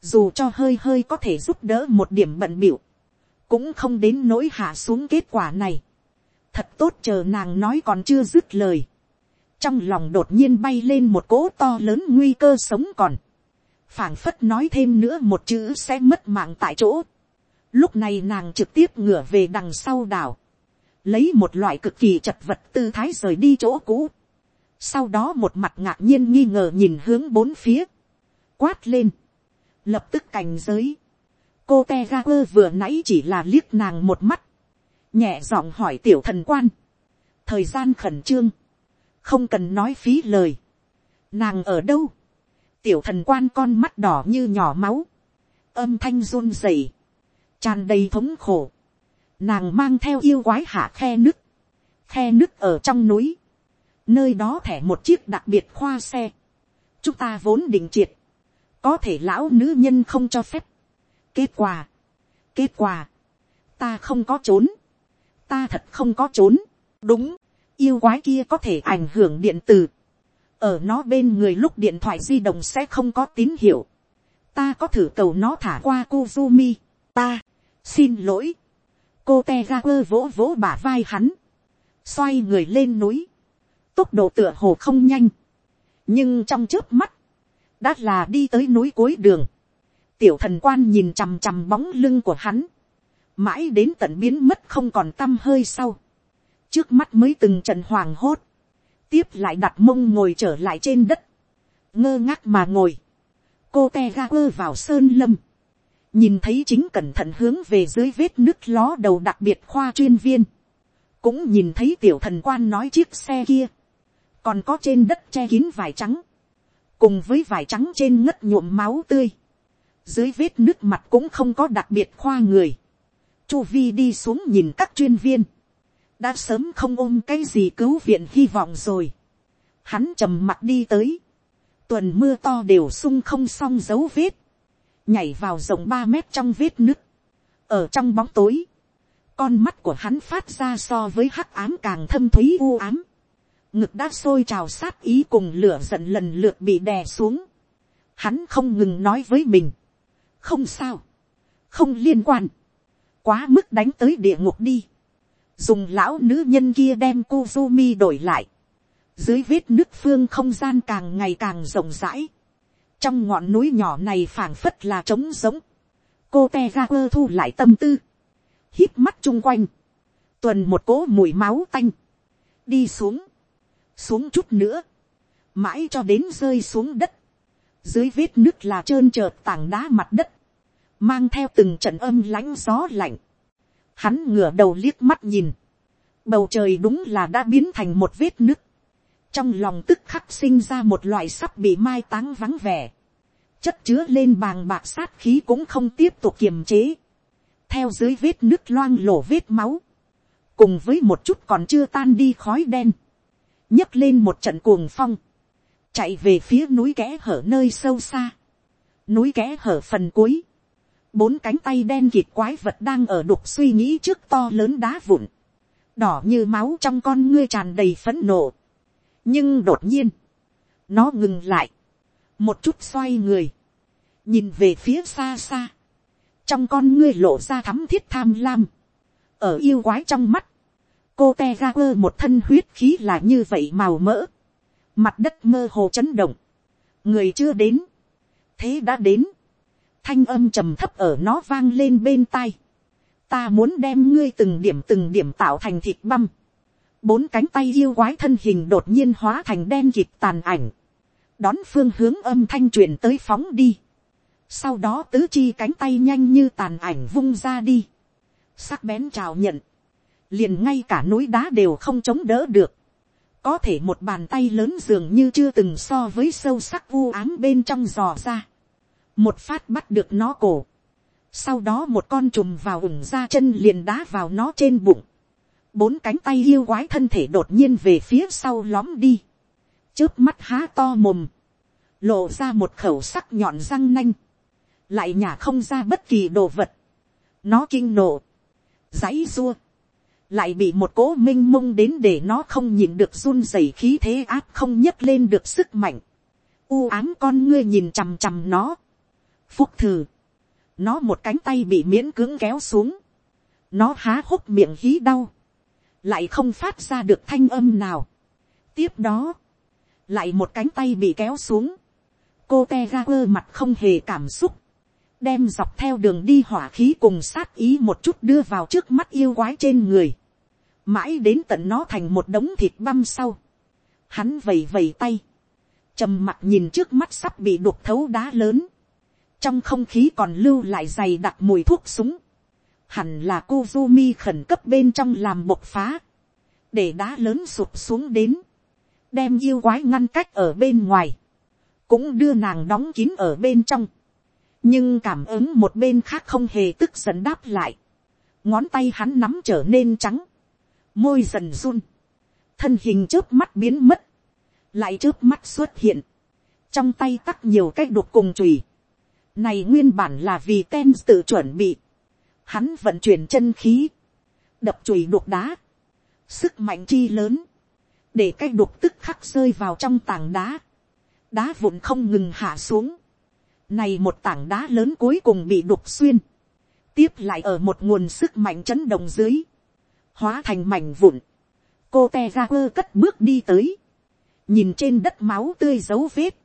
dù cho hơi hơi có thể giúp đỡ một điểm bận biểu, cũng không đến nỗi hạ xuống kết quả này. Thật tốt chờ nàng nói còn chưa dứt lời. Trong lòng đột nhiên bay lên một cỗ to lớn nguy cơ sống còn. phảng phất nói thêm nữa một chữ sẽ mất mạng tại chỗ. Lúc này nàng trực tiếp ngửa về đằng sau đảo lấy một loại cực kỳ chật vật tư thái rời đi chỗ cũ. Sau đó một mặt ngạc nhiên nghi ngờ nhìn hướng bốn phía, quát lên, lập tức cảnh giới. cô te ga quơ vừa nãy chỉ là liếc nàng một mắt, nhẹ giọng hỏi tiểu thần quan, thời gian khẩn trương, không cần nói phí lời, nàng ở đâu, tiểu thần quan con mắt đỏ như nhỏ máu, âm thanh run rẩy, tràn đầy thống khổ, nàng mang theo yêu quái hạ khe nứt, khe nứt ở trong núi, nơi đó thẻ một chiếc đặc biệt khoa xe, chúng ta vốn định triệt, có thể lão nữ nhân không cho phép. kết quả, kết quả, ta không có trốn, ta thật không có trốn, đúng, yêu quái kia có thể ảnh hưởng điện từ, ở nó bên người lúc điện thoại di động sẽ không có tín hiệu, ta có thử cầu nó thả qua Kuzumi, ta, xin lỗi, cô te ga quơ vỗ vỗ bả vai hắn, xoay người lên núi, tốc độ tựa hồ không nhanh, nhưng trong trước mắt, đã là đi tới núi cuối đường, tiểu thần quan nhìn chằm chằm bóng lưng của hắn, mãi đến tận biến mất không còn t â m hơi sau, trước mắt mới từng trận hoàng hốt, tiếp lại đặt mông ngồi trở lại trên đất, ngơ ngác mà ngồi, cô te ga quơ vào sơn lâm, nhìn thấy chính cẩn thận hướng về dưới vết nước ló đầu đặc biệt khoa chuyên viên, cũng nhìn thấy tiểu thần quan nói chiếc xe kia, còn có trên đất che kín vải trắng, cùng với vải trắng trên ngất nhuộm máu tươi, dưới vết nước mặt cũng không có đặc biệt khoa người, chu vi đi xuống nhìn các chuyên viên, đã sớm không ôm cái gì cứu viện hy vọng rồi, hắn trầm mặt đi tới, tuần mưa to đều sung không xong dấu vết, nhảy vào rộng ba mét trong vết nước, ở trong bóng tối, con mắt của hắn phát ra so với hắc ám càng thâm thúy u ám, ngực đã sôi trào sát ý cùng lửa giận lần lượt bị đè xuống. Hắn không ngừng nói với mình. Không sao. Không liên quan. Quá mức đánh tới địa ngục đi. Dùng lão nữ nhân kia đem Kuzumi đổi lại. Dưới vết nước phương không gian càng ngày càng rộng rãi. Trong ngọn núi nhỏ này phảng phất là trống giống. Cô Tegaper thu lại tâm tư. hít mắt chung quanh. Tuần một cỗ mùi máu tanh. Đi xuống xuống chút nữa, mãi cho đến rơi xuống đất, dưới vết nước là trơn trợt tảng đá mặt đất, mang theo từng trận âm lãnh gió lạnh, hắn ngửa đầu liếc mắt nhìn, bầu trời đúng là đã biến thành một vết nước, trong lòng tức khắc sinh ra một loại sắp bị mai táng vắng vẻ, chất chứa lên bàng bạc sát khí cũng không tiếp tục kiềm chế, theo dưới vết nước loang lổ vết máu, cùng với một chút còn chưa tan đi khói đen, nhấc lên một trận cuồng phong, chạy về phía núi kẽ hở nơi sâu xa, núi kẽ hở phần cuối, bốn cánh tay đen kịt quái vật đang ở đục suy nghĩ trước to lớn đá vụn, đỏ như máu trong con ngươi tràn đầy phấn nộ. nhưng đột nhiên, nó ngừng lại, một chút xoay người, nhìn về phía xa xa, trong con ngươi lộ ra thắm thiết tham lam, ở yêu quái trong mắt, cô te ga quơ một thân huyết khí là như vậy màu mỡ, mặt đất mơ hồ chấn động, người chưa đến, thế đã đến, thanh âm trầm thấp ở nó vang lên bên tai, ta muốn đem ngươi từng điểm từng điểm tạo thành thịt băm, bốn cánh tay yêu quái thân hình đột nhiên hóa thành đen kịp tàn ảnh, đón phương hướng âm thanh truyền tới phóng đi, sau đó tứ chi cánh tay nhanh như tàn ảnh vung ra đi, sắc bén chào nhận, liền ngay cả núi đá đều không chống đỡ được. có thể một bàn tay lớn dường như chưa từng so với sâu sắc u ám bên trong giò ra một phát bắt được nó cổ. sau đó một con trùm vào ủng ra chân liền đá vào nó trên bụng. bốn cánh tay yêu quái thân thể đột nhiên về phía sau lóm đi. trước mắt há to mồm. lộ ra một khẩu sắc nhọn răng nanh. lại nhả không ra bất kỳ đồ vật. nó kinh nộ. giấy rua lại bị một cỗ m i n h mông đến để nó không nhìn được run rẩy khí thế áp không nhấc lên được sức mạnh. u ám con ngươi nhìn chằm chằm nó phúc thử. nó một cánh tay bị miễn cưỡng kéo xuống. nó há hốc miệng hí đau. lại không phát ra được thanh âm nào. tiếp đó, lại một cánh tay bị kéo xuống. cô te ra quơ mặt không hề cảm xúc đem dọc theo đường đi hỏa khí cùng sát ý một chút đưa vào trước mắt yêu quái trên người mãi đến tận nó thành một đống thịt băm sau, hắn vầy vầy tay, trầm mặt nhìn trước mắt sắp bị đục thấu đá lớn, trong không khí còn lưu lại dày đặc mùi thuốc súng, hẳn là cô mi khẩn cấp bên trong làm bộc phá, để đá lớn sụp xuống đến, đem yêu quái ngăn cách ở bên ngoài, cũng đưa nàng đóng kín ở bên trong, nhưng cảm ứng một bên khác không hề tức giận đáp lại, ngón tay hắn nắm trở nên trắng, môi dần run, thân hình trước mắt biến mất, lại trước mắt xuất hiện, trong tay tắt nhiều cái đục cùng chùy, này nguyên bản là vì ten tự chuẩn bị, hắn vận chuyển chân khí, đập chùy đục đá, sức mạnh chi lớn, để cái đục tức khắc rơi vào trong tảng đá, đá vụn không ngừng hạ xuống, này một tảng đá lớn cuối cùng bị đục xuyên, tiếp lại ở một nguồn sức mạnh chấn động dưới, hóa thành mảnh vụn, cô te ra quơ cất bước đi tới, nhìn trên đất máu tươi dấu vết,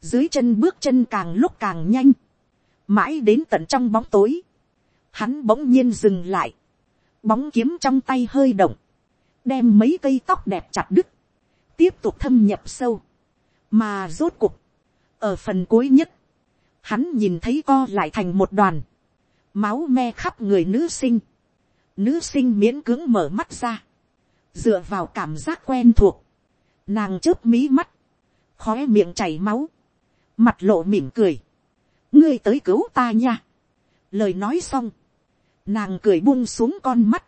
dưới chân bước chân càng lúc càng nhanh, mãi đến tận trong bóng tối, hắn bỗng nhiên dừng lại, bóng kiếm trong tay hơi động, đem mấy cây tóc đẹp chặt đứt, tiếp tục thâm nhập sâu, mà rốt cuộc, ở phần cuối nhất, hắn nhìn thấy co lại thành một đoàn, máu me khắp người nữ sinh, nữ sinh miễn cưỡng mở mắt ra, dựa vào cảm giác quen thuộc, nàng chớp mí mắt, khói miệng chảy máu, mặt lộ mỉm cười, ngươi tới cứu ta nha. lời nói xong, nàng cười buông xuống con mắt,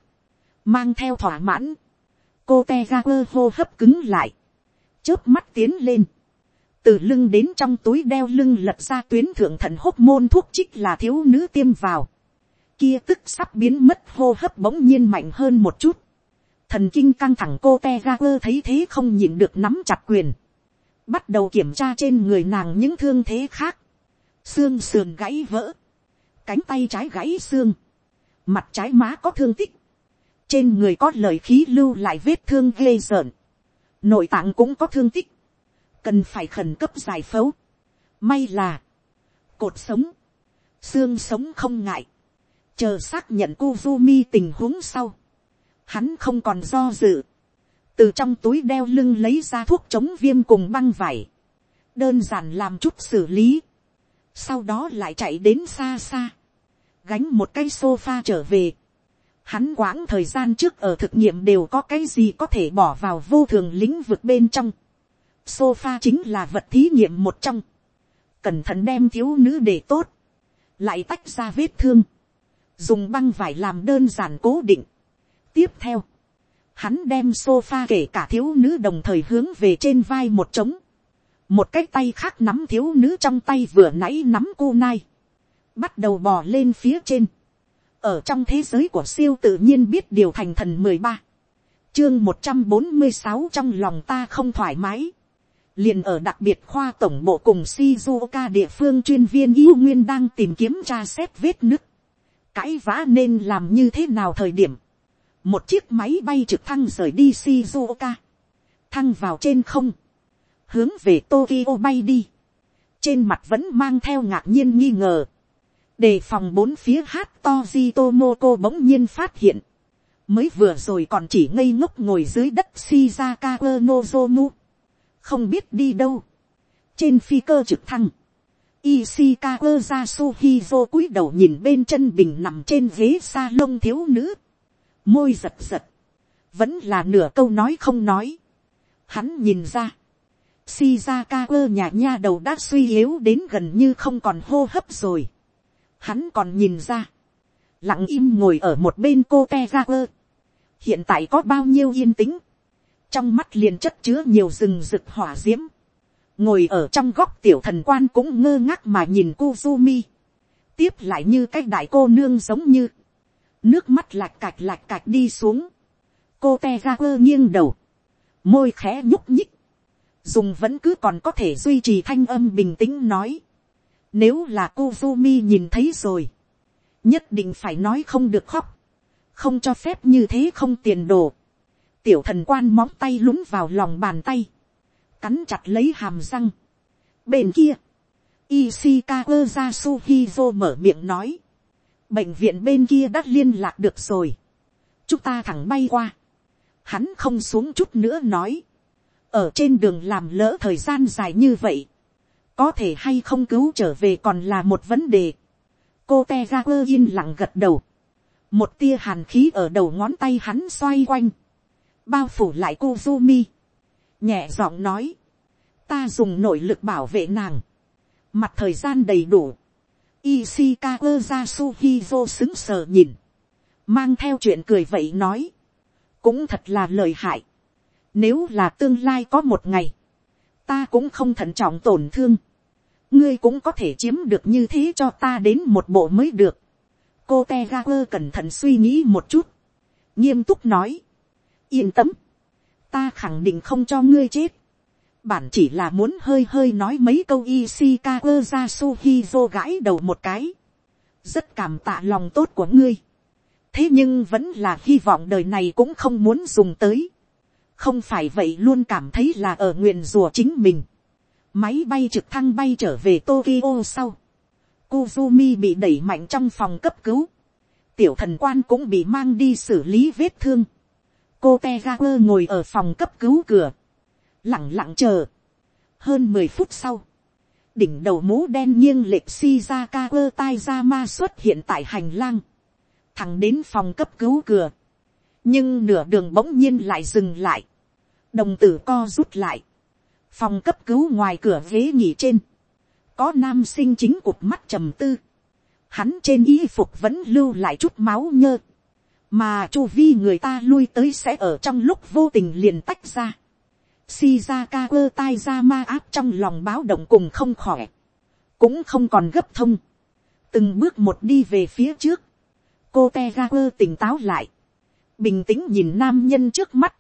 mang theo thỏa mãn, cô te ga quơ hô hấp cứng lại, chớp mắt tiến lên, từ lưng đến trong túi đeo lưng lật ra tuyến thượng thần hốc môn thuốc chích là thiếu nữ tiêm vào, kia tức sắp biến mất hô hấp bỗng nhiên mạnh hơn một chút, thần kinh căng thẳng cô te ga quơ thấy thế không nhìn được nắm chặt quyền, bắt đầu kiểm tra trên người nàng những thương thế khác, xương sườn gãy vỡ, cánh tay trái gãy xương, mặt trái má có thương tích, trên người có lời khí lưu lại vết thương ghê rợn, nội tạng cũng có thương tích, cần phải khẩn cấp giải phẫu. May là, cột sống, xương sống không ngại, chờ xác nhận Kuzumi tình huống sau, hắn không còn do dự, từ trong túi đeo lưng lấy ra thuốc chống viêm cùng băng vải, đơn giản làm chút xử lý, sau đó lại chạy đến xa xa, gánh một cái sofa trở về. Hắn quãng thời gian trước ở thực nghiệm đều có cái gì có thể bỏ vào vô thường lĩnh vực bên trong. Sofa chính là vật thí nghiệm một trong. Cẩn thận đem thiếu nữ để tốt. Lại tách ra vết thương. Dùng băng vải làm đơn giản cố định. Tiếp theo. Hắn đem sofa kể cả thiếu nữ đồng thời hướng về trên vai một trống. Một cái tay khác nắm thiếu nữ trong tay vừa nãy nắm cô nai, bắt đầu bò lên phía trên, ở trong thế giới của siêu tự nhiên biết điều thành thần mười ba, chương một trăm bốn mươi sáu trong lòng ta không thoải mái, liền ở đặc biệt khoa tổng bộ cùng Shizuoka địa phương chuyên viên yêu nguyên đang tìm kiếm tra xét vết nứt, cãi vã nên làm như thế nào thời điểm, một chiếc máy bay trực thăng rời đi Shizuoka, thăng vào trên không, hướng về Tokyo bay đi, trên mặt vẫn mang theo ngạc nhiên nghi ngờ, đề phòng bốn phía hát to di tomoko bỗng nhiên phát hiện, mới vừa rồi còn chỉ ngây ngốc ngồi dưới đất shizaka nozomu, không biết đi đâu, trên phi cơ trực thăng, Ishikawa Jasuhizo cúi đầu nhìn bên chân bình nằm trên ghế sa lông thiếu nữ. Môi giật giật. Vẫn là nửa câu nói không nói. Hắn nhìn ra. Shizaka nhà nha đầu đã suy yếu đến gần như không còn hô hấp rồi. Hắn còn nhìn ra. Lặng im ngồi ở một bên cô Tegaku. Hiện tại có bao nhiêu yên tĩnh. Trong mắt liền chất chứa nhiều rừng rực hỏa diễm. Ngồi ở trong góc tiểu thần quan cũng ngơ ngác mà nhìn Kuzumi. Tiếp lại như cái đại cô nương giống như. Nước mắt lạch cạch lạch cạch đi xuống. Cô Tegaku nghiêng đầu. Môi khẽ nhúc nhích dùng vẫn cứ còn có thể duy trì thanh âm bình tĩnh nói. Nếu là cô Fumi nhìn thấy rồi, nhất định phải nói không được khóc, không cho phép như thế không tiền đồ. Tiểu thần quan móng tay lúng vào lòng bàn tay, cắn chặt lấy hàm răng. Bên kia, Ishikawa Jasuhizo mở miệng nói, bệnh viện bên kia đã liên lạc được rồi, chúng ta thẳng bay qua, hắn không xuống chút nữa nói, ở trên đường làm lỡ thời gian dài như vậy, có thể hay không cứu trở về còn là một vấn đề. cô te ra quơ yên lặng gật đầu, một tia hàn khí ở đầu ngón tay hắn xoay quanh, bao phủ lại cô Zumi, nhẹ giọng nói, ta dùng nội lực bảo vệ nàng, mặt thời gian đầy đủ, Ishikawa Yasuhizo xứng sờ nhìn, mang theo chuyện cười vậy nói, cũng thật là lời hại, Nếu là tương lai có một ngày, ta cũng không thận trọng tổn thương. Ngươi cũng có thể chiếm được như thế cho ta đến một bộ mới được. Cô Tegaper cẩn thận suy nghĩ một chút. Nghiêm túc nói. Yên tâm. Ta khẳng định không cho ngươi chết. Bản chỉ là muốn hơi hơi nói mấy câu Ishikawa Yasuhizo gãi đầu một cái. Rất cảm tạ lòng tốt của ngươi. Thế nhưng vẫn là hy vọng đời này cũng không muốn dùng tới không phải vậy luôn cảm thấy là ở nguyện rùa chính mình. Máy bay trực thăng bay trở về Tokyo sau. Kuzumi bị đẩy mạnh trong phòng cấp cứu. Tiểu thần quan cũng bị mang đi xử lý vết thương. Cô ngồi ở phòng cấp cứu cửa. Lặng lặng chờ. Hơn mười phút sau. Đỉnh đầu mũ đen nghiêng lệch si ra cà phê tay ra ma xuất hiện tại hành lang. Thẳng đến phòng cấp cứu cửa. Nhưng nửa đường bỗng nhiên lại dừng lại đồng tử co rút lại, phòng cấp cứu ngoài cửa ghế nghỉ trên, có nam sinh chính cụt mắt trầm tư, hắn trên y phục vẫn lưu lại chút máu nhơ, mà chu vi người ta lui tới sẽ ở trong lúc vô tình liền tách ra. Shizaka quơ tai ra ma áp trong lòng báo động cùng không khỏe, cũng không còn gấp thông, từng bước một đi về phía trước, cô te quơ tỉnh táo lại, bình tĩnh nhìn nam nhân trước mắt,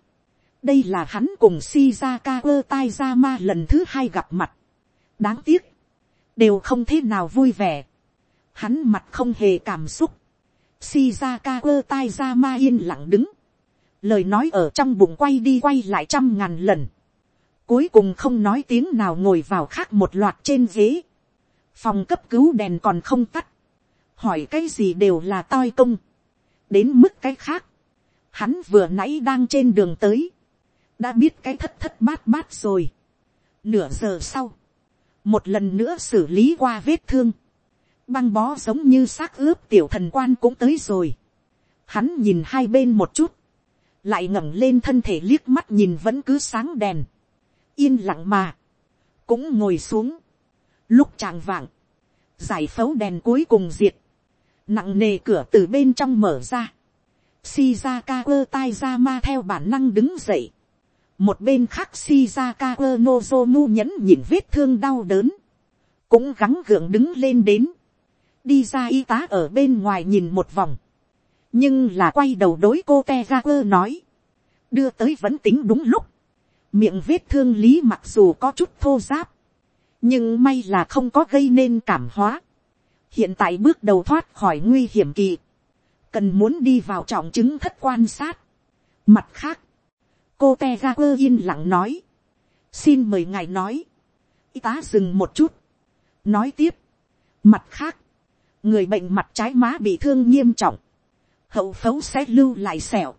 đây là hắn cùng Shizaka Taizama lần thứ hai gặp mặt. đáng tiếc, đều không thế nào vui vẻ. hắn mặt không hề cảm xúc. Shizaka Taizama yên lặng đứng lời nói ở trong bụng quay đi quay lại trăm ngàn lần. cuối cùng không nói tiếng nào ngồi vào khác một loạt trên ghế. phòng cấp cứu đèn còn không tắt. hỏi cái gì đều là toi công. đến mức cái khác. hắn vừa nãy đang trên đường tới đã biết cái thất thất bát bát rồi. Nửa giờ sau, một lần nữa xử lý qua vết thương, băng bó giống như xác ướp tiểu thần quan cũng tới rồi. Hắn nhìn hai bên một chút, lại ngẩng lên thân thể liếc mắt nhìn vẫn cứ sáng đèn, yên lặng mà, cũng ngồi xuống, lúc tràng vạng, giải phẫu đèn cuối cùng diệt, nặng nề cửa từ bên trong mở ra, Shizaka quơ tai ra ma theo bản năng đứng dậy, một bên khác shizaka nozomu nhẫn nhìn vết thương đau đớn, cũng gắng gượng đứng lên đến, đi ra y tá ở bên ngoài nhìn một vòng, nhưng là quay đầu đối cô te ra quơ nói, đưa tới vẫn tính đúng lúc, miệng vết thương lý mặc dù có chút thô giáp, nhưng may là không có gây nên cảm hóa, hiện tại bước đầu thoát khỏi nguy hiểm kỳ, cần muốn đi vào trọng chứng thất quan sát. Mặt khác, cô te ra quơ yên lặng nói, xin mời ngài nói, y tá dừng một chút, nói tiếp, mặt khác, người bệnh mặt trái má bị thương nghiêm trọng, hậu phấu sẽ lưu lại sẹo,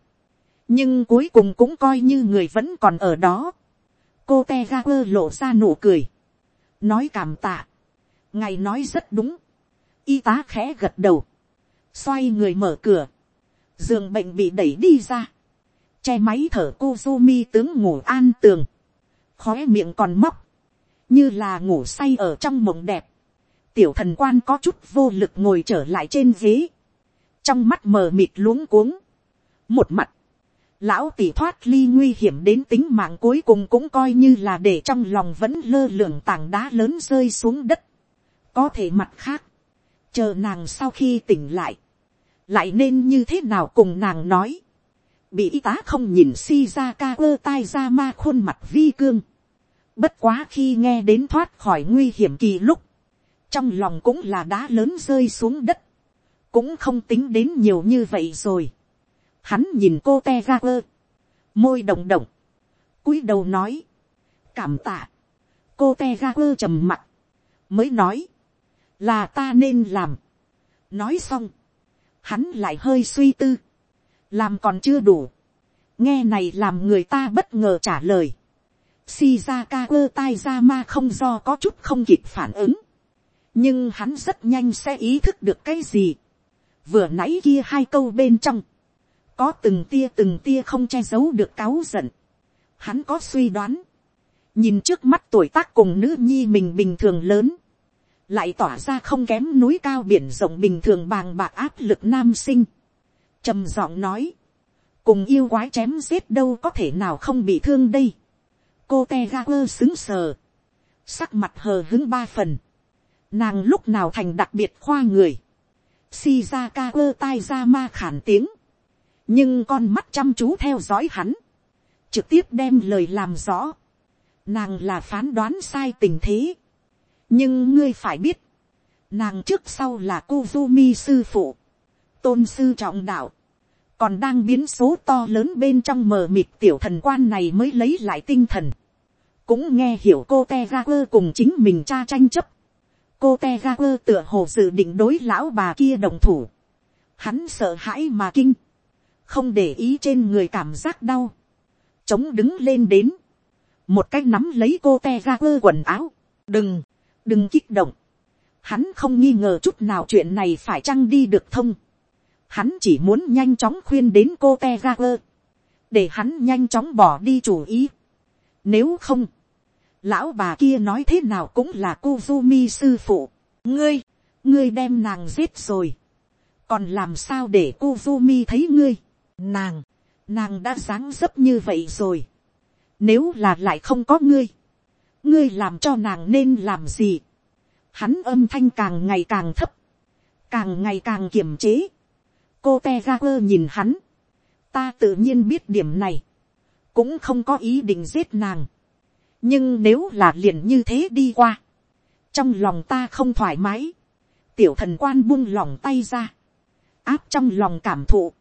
nhưng cuối cùng cũng coi như người vẫn còn ở đó, cô te ga quơ lộ ra nụ cười, nói cảm tạ, ngài nói rất đúng, y tá khẽ gật đầu, xoay người mở cửa, giường bệnh bị đẩy đi ra, che máy thở Kuzumi tướng ngủ an tường, khóe miệng còn móc, như là ngủ say ở trong mộng đẹp. Tiểu thần quan có chút vô lực ngồi trở lại trên ghế, trong mắt mờ mịt luống cuống. Một mặt, lão tỷ thoát ly nguy hiểm đến tính mạng cuối cùng cũng coi như là để trong lòng vẫn lơ lửng tảng đá lớn rơi xuống đất. Có thể mặt khác, chờ nàng sau khi tỉnh lại, lại nên như thế nào cùng nàng nói bị y tá không nhìn si ra ca ơ tai ra ma khuôn mặt vi cương. Bất quá khi nghe đến thoát khỏi nguy hiểm kỳ lúc, trong lòng cũng là đá lớn rơi xuống đất, cũng không tính đến nhiều như vậy rồi. Hắn nhìn cô te ra ơ, môi động động, cúi đầu nói, cảm tạ, cô te ra ơ trầm mặt, mới nói, là ta nên làm. nói xong, hắn lại hơi suy tư, làm còn chưa đủ, nghe này làm người ta bất ngờ trả lời, shizaka quơ tai ra ma không do có chút không kịp phản ứng, nhưng hắn rất nhanh sẽ ý thức được cái gì, vừa nãy kia hai câu bên trong, có từng tia từng tia không che giấu được cáu giận, hắn có suy đoán, nhìn trước mắt tuổi tác cùng nữ nhi mình bình thường lớn, lại tỏa ra không kém núi cao biển rộng bình thường bàng bạc áp lực nam sinh, trầm giọng nói, cùng yêu quái chém giết đâu có thể nào không bị thương đây. cô te ga quơ xứng sờ, sắc mặt hờ hứng ba phần, nàng lúc nào thành đặc biệt khoa người, Shizaka quơ tai ra ma khản tiếng, nhưng con mắt chăm chú theo dõi hắn, trực tiếp đem lời làm rõ, nàng là phán đoán sai tình thế, nhưng ngươi phải biết, nàng trước sau là Kuzumi sư phụ, tôn sư trọng đạo, còn đang biến số to lớn bên trong mờ mịt tiểu thần quan này mới lấy lại tinh thần, cũng nghe hiểu cô te quơ cùng chính mình cha tranh chấp, cô te ga quơ tựa hồ dự định đối lão bà kia đồng thủ, hắn sợ hãi mà kinh, không để ý trên người cảm giác đau, chống đứng lên đến, một cái nắm lấy cô te ga quơ quần áo, đừng, đừng kích động, hắn không nghi ngờ chút nào chuyện này phải chăng đi được thông, hắn chỉ muốn nhanh chóng khuyên đến cô te ga quơ, để hắn nhanh chóng bỏ đi chủ ý, nếu không, lão bà kia nói thế nào cũng là Kuzumi sư phụ, ngươi, ngươi đem nàng giết rồi, còn làm sao để Kuzumi thấy ngươi, nàng, nàng đã dáng dấp như vậy rồi, nếu là lại không có ngươi, ngươi làm cho nàng nên làm gì, hắn âm thanh càng ngày càng thấp, càng ngày càng kiềm chế, cô te ra quơ nhìn hắn, ta tự nhiên biết điểm này, cũng không có ý định giết nàng, nhưng nếu là liền như thế đi qua, trong lòng ta không thoải mái, tiểu thần quan buông lòng tay ra, áp trong lòng cảm thụ,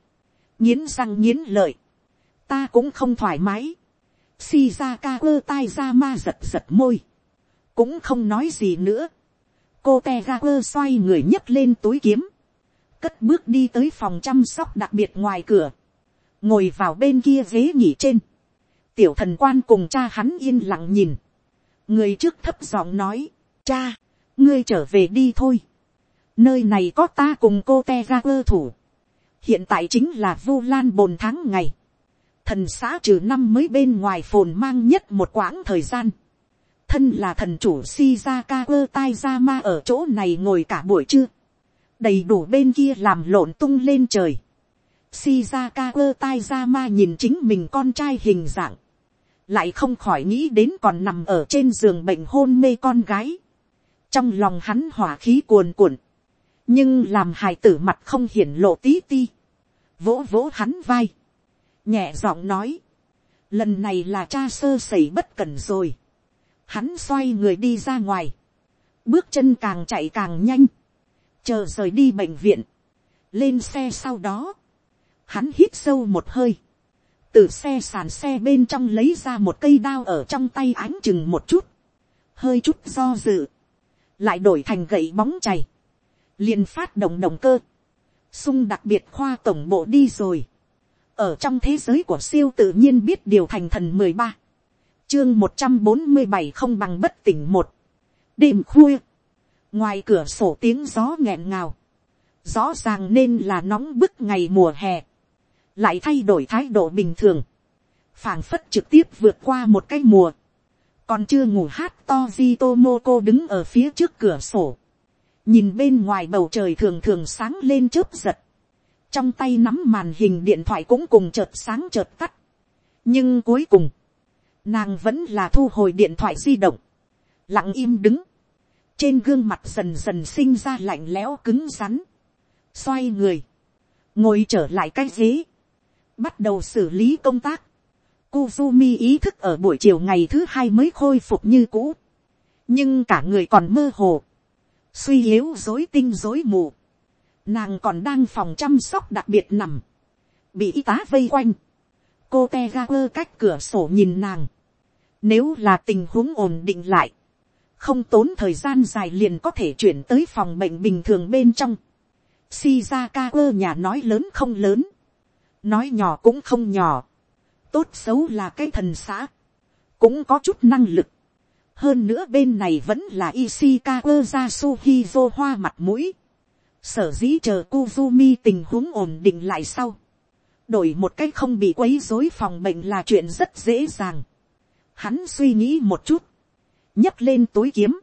nghiến răng nghiến lợi, ta cũng không thoải mái, si ra ca ơ tai ra ma giật giật môi, cũng không nói gì nữa, cô te ga quơ xoay người nhấc lên túi kiếm, cất bước đi tới phòng chăm sóc đặc biệt ngoài cửa, ngồi vào bên kia ghế nghỉ trên, tiểu thần quan cùng cha hắn yên lặng nhìn, người trước thấp giọng nói, cha, ngươi trở về đi thôi, nơi này có ta cùng cô te ra quơ thủ, hiện tại chính là vu lan bồn tháng ngày, thần xã trừ năm mới bên ngoài phồn mang nhất một quãng thời gian, thân là thần chủ Shizaka quơ tai ra ma ở chỗ này ngồi cả buổi trưa. Đầy đủ bên kia làm lộn tung lên trời. Shizaka quơ tai ra ma nhìn chính mình con trai hình dạng. Lại không khỏi nghĩ đến còn nằm ở trên giường bệnh hôn mê con gái. Trong lòng hắn hỏa khí cuồn cuộn. Nhưng làm hài tử mặt không hiển lộ tí ti. Vỗ vỗ hắn vai. Nhẹ giọng nói. Lần này là cha sơ sẩy bất cẩn rồi hắn xoay người đi ra ngoài, bước chân càng chạy càng nhanh, chờ rời đi bệnh viện, lên xe sau đó, hắn hít sâu một hơi, từ xe sàn xe bên trong lấy ra một cây đao ở trong tay ánh chừng một chút, hơi chút do dự, lại đổi thành gậy bóng chày, liền phát động động cơ, sung đặc biệt khoa tổng bộ đi rồi, ở trong thế giới của siêu tự nhiên biết điều thành thần mười ba, chương một trăm bốn mươi bảy không bằng bất tỉnh một. đêm khuya, ngoài cửa sổ tiếng gió nghẹn ngào, rõ ràng nên là nóng bức ngày mùa hè, lại thay đổi thái độ bình thường, phảng phất trực tiếp vượt qua một cái mùa, còn chưa ngủ hát to di tomoko đứng ở phía trước cửa sổ, nhìn bên ngoài bầu trời thường thường sáng lên chớp giật, trong tay nắm màn hình điện thoại cũng cùng chợt sáng chợt tắt, nhưng cuối cùng, nàng vẫn là thu hồi điện thoại di động, lặng im đứng, trên gương mặt dần dần sinh ra lạnh lẽo cứng rắn, xoay người, ngồi trở lại cái ghế, bắt đầu xử lý công tác, Kuzumi ý thức ở buổi chiều ngày thứ hai mới khôi phục như cũ, nhưng cả người còn mơ hồ, suy yếu dối tinh dối mù, nàng còn đang phòng chăm sóc đặc biệt nằm, bị y tá vây quanh, cô te ga quơ cách cửa sổ nhìn nàng. Nếu là tình huống ổn định lại, không tốn thời gian dài liền có thể chuyển tới phòng bệnh bình thường bên trong. Shizaka quơ nhà nói lớn không lớn, nói nhỏ cũng không nhỏ, tốt xấu là cái thần xã, cũng có chút năng lực. hơn nữa bên này vẫn là Ishikawa Yasuhizo hoa mặt mũi. sở dĩ chờ Kuzumi tình huống ổn định lại sau đổi một cách không bị quấy rối phòng bệnh là chuyện rất dễ dàng. Hắn suy nghĩ một chút, nhấc lên túi kiếm,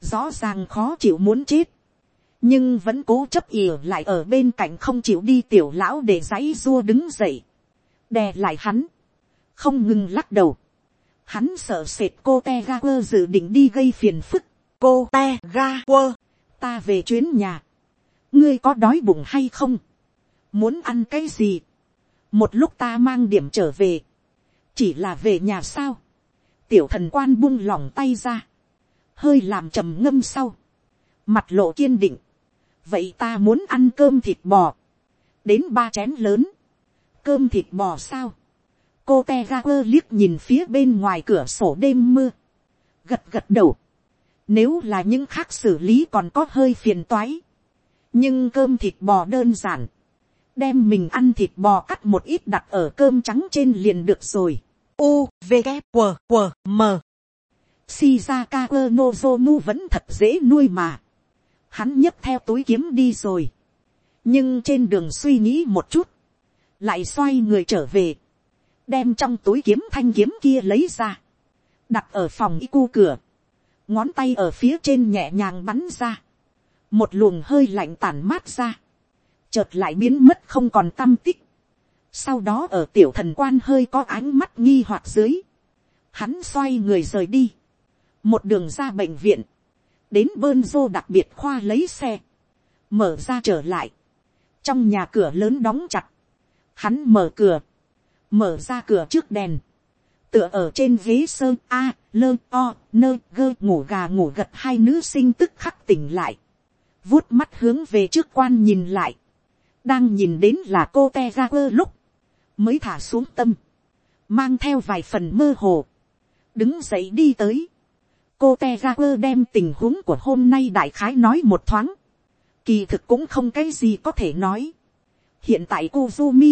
rõ ràng khó chịu muốn chết, nhưng vẫn cố chấp ỉa lại ở bên cạnh không chịu đi tiểu lão để dãy dua đứng dậy. đè lại hắn, không ngừng lắc đầu, hắn sợ sệt cô te ga quơ dự định đi gây phiền phức, cô te ga quơ, ta về chuyến nhà, ngươi có đói bụng hay không, muốn ăn cái gì, một lúc ta mang điểm trở về, chỉ là về nhà sao, tiểu thần quan buông lỏng tay ra, hơi làm trầm ngâm sau, mặt lộ kiên định, vậy ta muốn ăn cơm thịt bò, đến ba chén lớn, cơm thịt bò sao, cô te ga quơ liếc nhìn phía bên ngoài cửa sổ đêm mưa, gật gật đầu, nếu là những khác xử lý còn có hơi phiền toái, nhưng cơm thịt bò đơn giản, đem mình ăn thịt bò cắt một ít đặt ở cơm trắng trên liền được rồi. U, V, K, W, W, M. Shizaka Nozomu vẫn thật dễ nuôi mà. Hắn nhấc theo túi kiếm đi rồi. Nhưng trên đường suy nghĩ một chút. Lại xoay người trở về. Đem trong túi kiếm thanh kiếm kia lấy ra. Đặt ở phòng y cu cửa. Ngón tay ở phía trên nhẹ nhàng bắn ra. Một luồng hơi lạnh tản mát ra. Chợt lại biến mất không còn tâm tích. Sau đó ở tiểu thần quan hơi có ánh mắt nghi hoặc dưới. Hắn xoay người rời đi một đường ra bệnh viện, đến bơn dô đặc biệt khoa lấy xe, mở ra trở lại, trong nhà cửa lớn đóng chặt, hắn mở cửa, mở ra cửa trước đèn, tựa ở trên ghế sơn a, lơ o, nơ gơ ngủ gà ngủ gật hai nữ sinh tức khắc tỉnh lại, vuốt mắt hướng về trước quan nhìn lại, đang nhìn đến là cô te ra quơ lúc, mới thả xuống tâm, mang theo vài phần mơ hồ, đứng dậy đi tới, cô te ra quơ đem tình huống của hôm nay đại khái nói một thoáng. Kỳ thực cũng không cái gì có thể nói. Hiện tại cô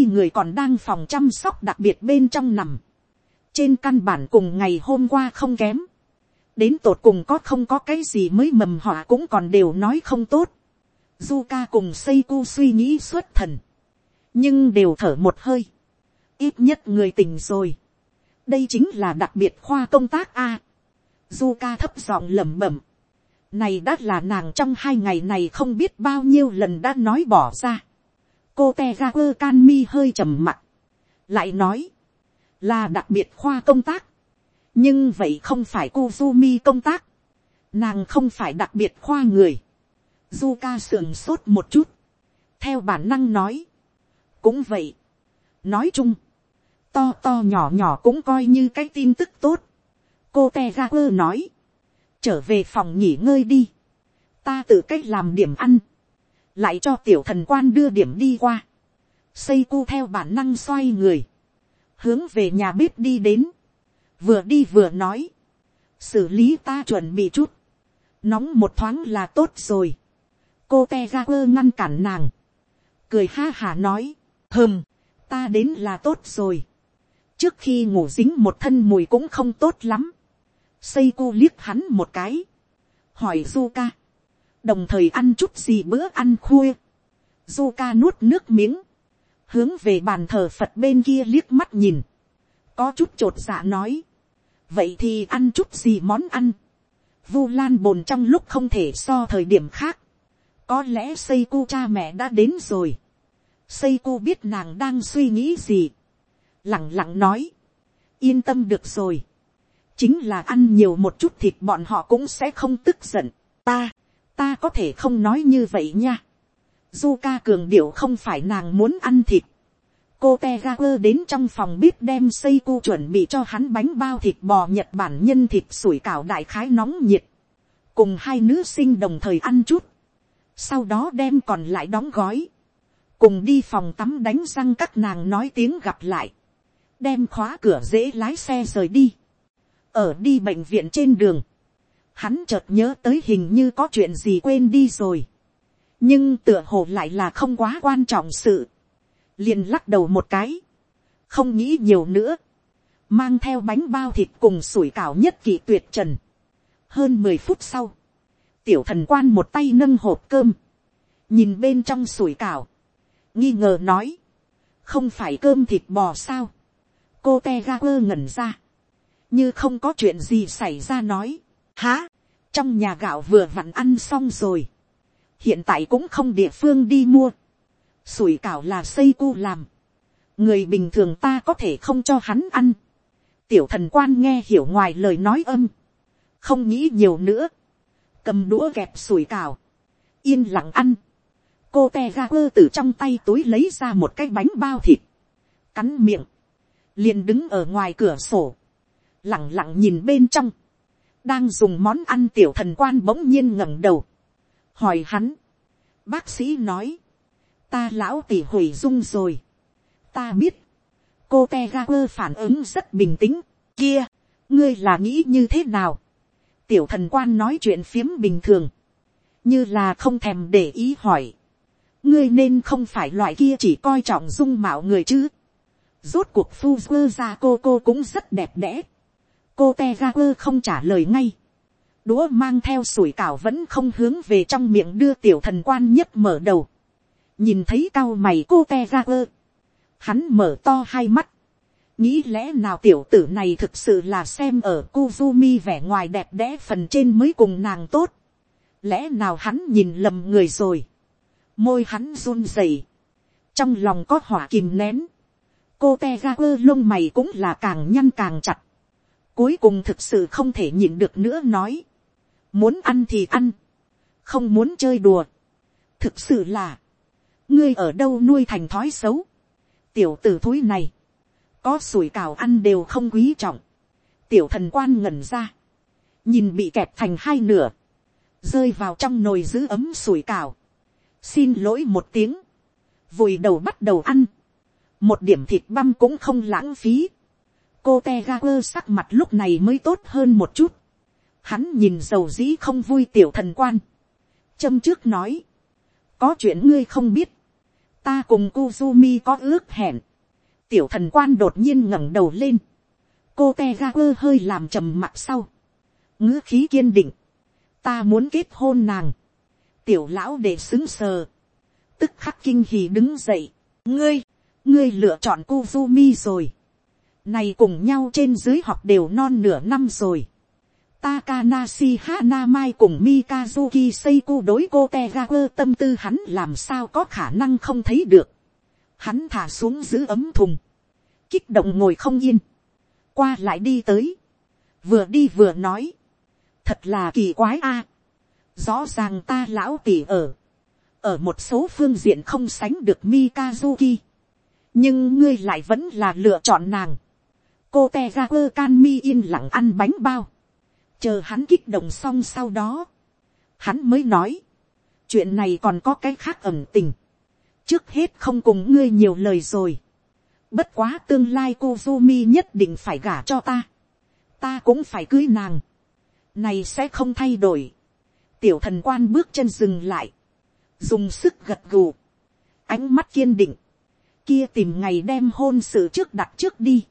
người còn đang phòng chăm sóc đặc biệt bên trong nằm. Trên căn bản cùng ngày hôm qua không kém. Đến tột cùng có không có cái gì mới mầm họa cũng còn đều nói không tốt. Zuka cùng Seiku suy nghĩ suốt thần. Nhưng đều thở một hơi. Ít nhất người tỉnh rồi. Đây chính là đặc biệt khoa công tác A du ca thấp giọng lẩm bẩm. Này đã là nàng trong hai ngày này không biết bao nhiêu lần đã nói bỏ ra. Cô te ga quơ can mi hơi trầm mặt. Lại nói. Là đặc biệt khoa công tác. Nhưng vậy không phải cô du mi công tác. Nàng không phải đặc biệt khoa người. Du ca sườn sốt một chút. Theo bản năng nói. Cũng vậy. Nói chung. To to nhỏ nhỏ cũng coi như cái tin tức tốt cô te ra quơ nói, trở về phòng nghỉ ngơi đi, ta tự cách làm điểm ăn, lại cho tiểu thần quan đưa điểm đi qua, xây cu theo bản năng xoay người, hướng về nhà bếp đi đến, vừa đi vừa nói, xử lý ta chuẩn bị chút, nóng một thoáng là tốt rồi, cô te ra quơ ngăn cản nàng, cười ha hà nói, hơm, ta đến là tốt rồi, trước khi ngủ dính một thân mùi cũng không tốt lắm, Seiko liếc hắn một cái. Hỏi Zuka. Đồng thời ăn chút gì bữa ăn khuya. Zuka nuốt nước miếng. Hướng về bàn thờ Phật bên kia liếc mắt nhìn. Có chút trột dạ nói. Vậy thì ăn chút gì món ăn. Vu Lan bồn trong lúc không thể so thời điểm khác. Có lẽ Seiko cha mẹ đã đến rồi. Seiko biết nàng đang suy nghĩ gì. Lặng lặng nói. Yên tâm được rồi chính là ăn nhiều một chút thịt bọn họ cũng sẽ không tức giận. ta, ta có thể không nói như vậy nha. du ca cường điệu không phải nàng muốn ăn thịt. cô te ga quơ đến trong phòng bếp đem xây cu chuẩn bị cho hắn bánh bao thịt bò nhật bản nhân thịt sủi cảo đại khái nóng nhiệt. cùng hai nữ sinh đồng thời ăn chút. sau đó đem còn lại đóng gói. cùng đi phòng tắm đánh răng các nàng nói tiếng gặp lại. đem khóa cửa dễ lái xe rời đi ở đi bệnh viện trên đường, hắn chợt nhớ tới hình như có chuyện gì quên đi rồi, nhưng tựa hồ lại là không quá quan trọng sự, liền lắc đầu một cái, không nghĩ nhiều nữa, mang theo bánh bao thịt cùng sủi cảo nhất kỳ tuyệt trần. hơn mười phút sau, tiểu thần quan một tay nâng hộp cơm, nhìn bên trong sủi cảo, nghi ngờ nói, không phải cơm thịt bò sao, cô te ga quơ ngẩn ra, như không có chuyện gì xảy ra nói, há, trong nhà gạo vừa vặn ăn xong rồi, hiện tại cũng không địa phương đi mua, sủi cảo là xây cu làm, người bình thường ta có thể không cho hắn ăn. tiểu thần quan nghe hiểu ngoài lời nói âm, không nghĩ nhiều nữa, cầm đũa gẹp sủi cảo. Yên lặng ăn. cô te ga quơ từ trong tay túi lấy ra một cái bánh bao thịt, cắn miệng, liền đứng ở ngoài cửa sổ, lẳng lặng nhìn bên trong, đang dùng món ăn tiểu thần quan bỗng nhiên ngẩng đầu, hỏi hắn, bác sĩ nói, ta lão tỉ hủy dung rồi, ta biết, cô te ga quơ phản ứng rất bình tĩnh, kia, ngươi là nghĩ như thế nào, tiểu thần quan nói chuyện phiếm bình thường, như là không thèm để ý hỏi, ngươi nên không phải loại kia chỉ coi trọng dung mạo người chứ, rốt cuộc phu quơ ra cô cô cũng rất đẹp đẽ, cô te ga quơ không trả lời ngay, đũa mang theo sủi cảo vẫn không hướng về trong miệng đưa tiểu thần quan nhất mở đầu, nhìn thấy cao mày cô te ra quơ, hắn mở to hai mắt, nghĩ lẽ nào tiểu tử này thực sự là xem ở Kuzumi vẻ ngoài đẹp đẽ phần trên mới cùng nàng tốt, lẽ nào hắn nhìn lầm người rồi, môi hắn run rẩy, trong lòng có hỏa kìm nén, cô te ga quơ lông mày cũng là càng nhăn càng chặt, cuối cùng thực sự không thể nhịn được nữa nói, muốn ăn thì ăn, không muốn chơi đùa, thực sự là, ngươi ở đâu nuôi thành thói xấu, tiểu tử thúi này, có sủi cào ăn đều không quý trọng, tiểu thần quan ngẩn ra, nhìn bị kẹp thành hai nửa, rơi vào trong nồi giữ ấm sủi cào, xin lỗi một tiếng, vùi đầu bắt đầu ăn, một điểm thịt băm cũng không lãng phí, cô te ga quơ sắc mặt lúc này mới tốt hơn một chút, Hắn nhìn dầu dĩ không vui tiểu thần quan. Châm trước nói. Có chuyện ngươi không biết. Ta cùng Kuzumi có ước hẹn. Tiểu thần quan đột nhiên ngẩng đầu lên. Cô Tegaku hơi làm trầm mặt sau. ngữ khí kiên định. Ta muốn kết hôn nàng. Tiểu lão để xứng sờ. Tức khắc kinh hỉ đứng dậy. Ngươi, ngươi lựa chọn Kuzumi rồi. Này cùng nhau trên dưới học đều non nửa năm rồi. Takanashi Hanamai cùng Mikazuki Seiko đối cô Tegaku tâm tư hắn làm sao có khả năng không thấy được. Hắn thả xuống giữ ấm thùng. Kích động ngồi không yên. Qua lại đi tới. Vừa đi vừa nói. Thật là kỳ quái a. Rõ ràng ta lão tỷ ở. Ở một số phương diện không sánh được Mikazuki. Nhưng ngươi lại vẫn là lựa chọn nàng. Cô Tegaku Kanmi yên lặng ăn bánh bao. Chờ hắn kích động xong sau đó, hắn mới nói, chuyện này còn có cái khác ẩm tình, trước hết không cùng ngươi nhiều lời rồi, bất quá tương lai cô Zumi nhất định phải gả cho ta, ta cũng phải cưới nàng, này sẽ không thay đổi, tiểu thần quan bước chân dừng lại, dùng sức gật gù, ánh mắt kiên định, kia tìm ngày đem hôn sự trước đặt trước đi,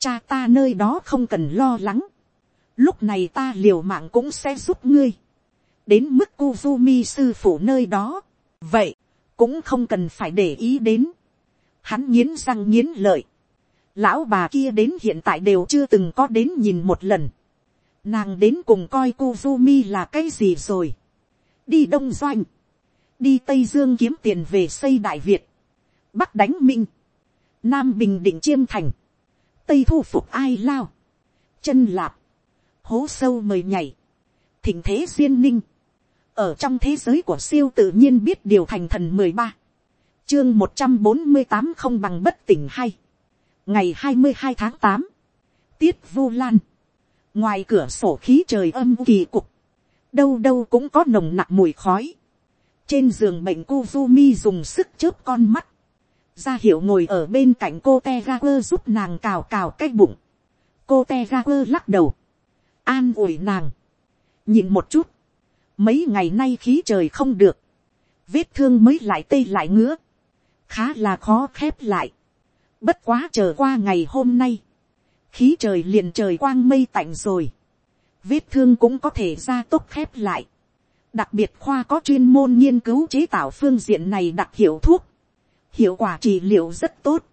cha ta nơi đó không cần lo lắng, lúc này ta liều mạng cũng sẽ giúp ngươi, đến mức Kuzumi sư phụ nơi đó, vậy, cũng không cần phải để ý đến, hắn nghiến răng nghiến lợi, lão bà kia đến hiện tại đều chưa từng có đến nhìn một lần, nàng đến cùng coi Kuzumi là cái gì rồi, đi đông doanh, đi tây dương kiếm tiền về xây đại việt, bắc đánh minh, nam bình định chiêm thành, tây thu phục ai lao, chân lạp, hố sâu mời nhảy, thỉnh thế duyên ninh, ở trong thế giới của siêu tự nhiên biết điều thành thần mười ba, chương một trăm bốn mươi tám không bằng bất tỉnh hay, ngày hai mươi hai tháng tám, tiết vu lan, ngoài cửa sổ khí trời âm kỳ cục, đâu đâu cũng có nồng nặc mùi khói, trên giường bệnh cô mi dùng sức chớp con mắt, ra hiệu ngồi ở bên cạnh cô te ga quơ giúp nàng cào cào cái bụng, cô te ga quơ lắc đầu, an ủi nàng, nhìn một chút, mấy ngày nay khí trời không được, vết thương mới lại tê lại ngứa, khá là khó khép lại, bất quá chờ qua ngày hôm nay, khí trời liền trời quang mây tạnh rồi, vết thương cũng có thể ra tốt khép lại, đặc biệt khoa có chuyên môn nghiên cứu chế tạo phương diện này đặc hiệu thuốc, hiệu quả trị liệu rất tốt,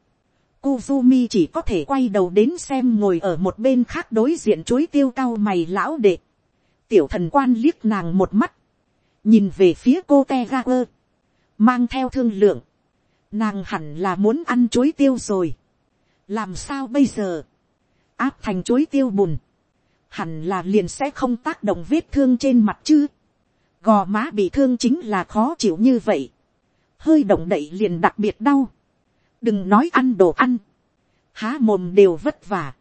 Kuzumi chỉ có thể quay đầu đến xem ngồi ở một bên khác đối diện chuối tiêu cao mày lão đệ. Tiểu thần quan liếc nàng một mắt. Nhìn về phía cô Tegaper. Mang theo thương lượng. nàng hẳn là muốn ăn chuối tiêu rồi, làm sao bây giờ, áp thành chuối tiêu bùn, hẳn là liền sẽ không tác động vết thương trên mặt chứ, gò má bị thương chính là khó chịu như vậy, hơi động đậy liền đặc biệt đau, đừng nói ăn đồ ăn, há mồm đều vất vả,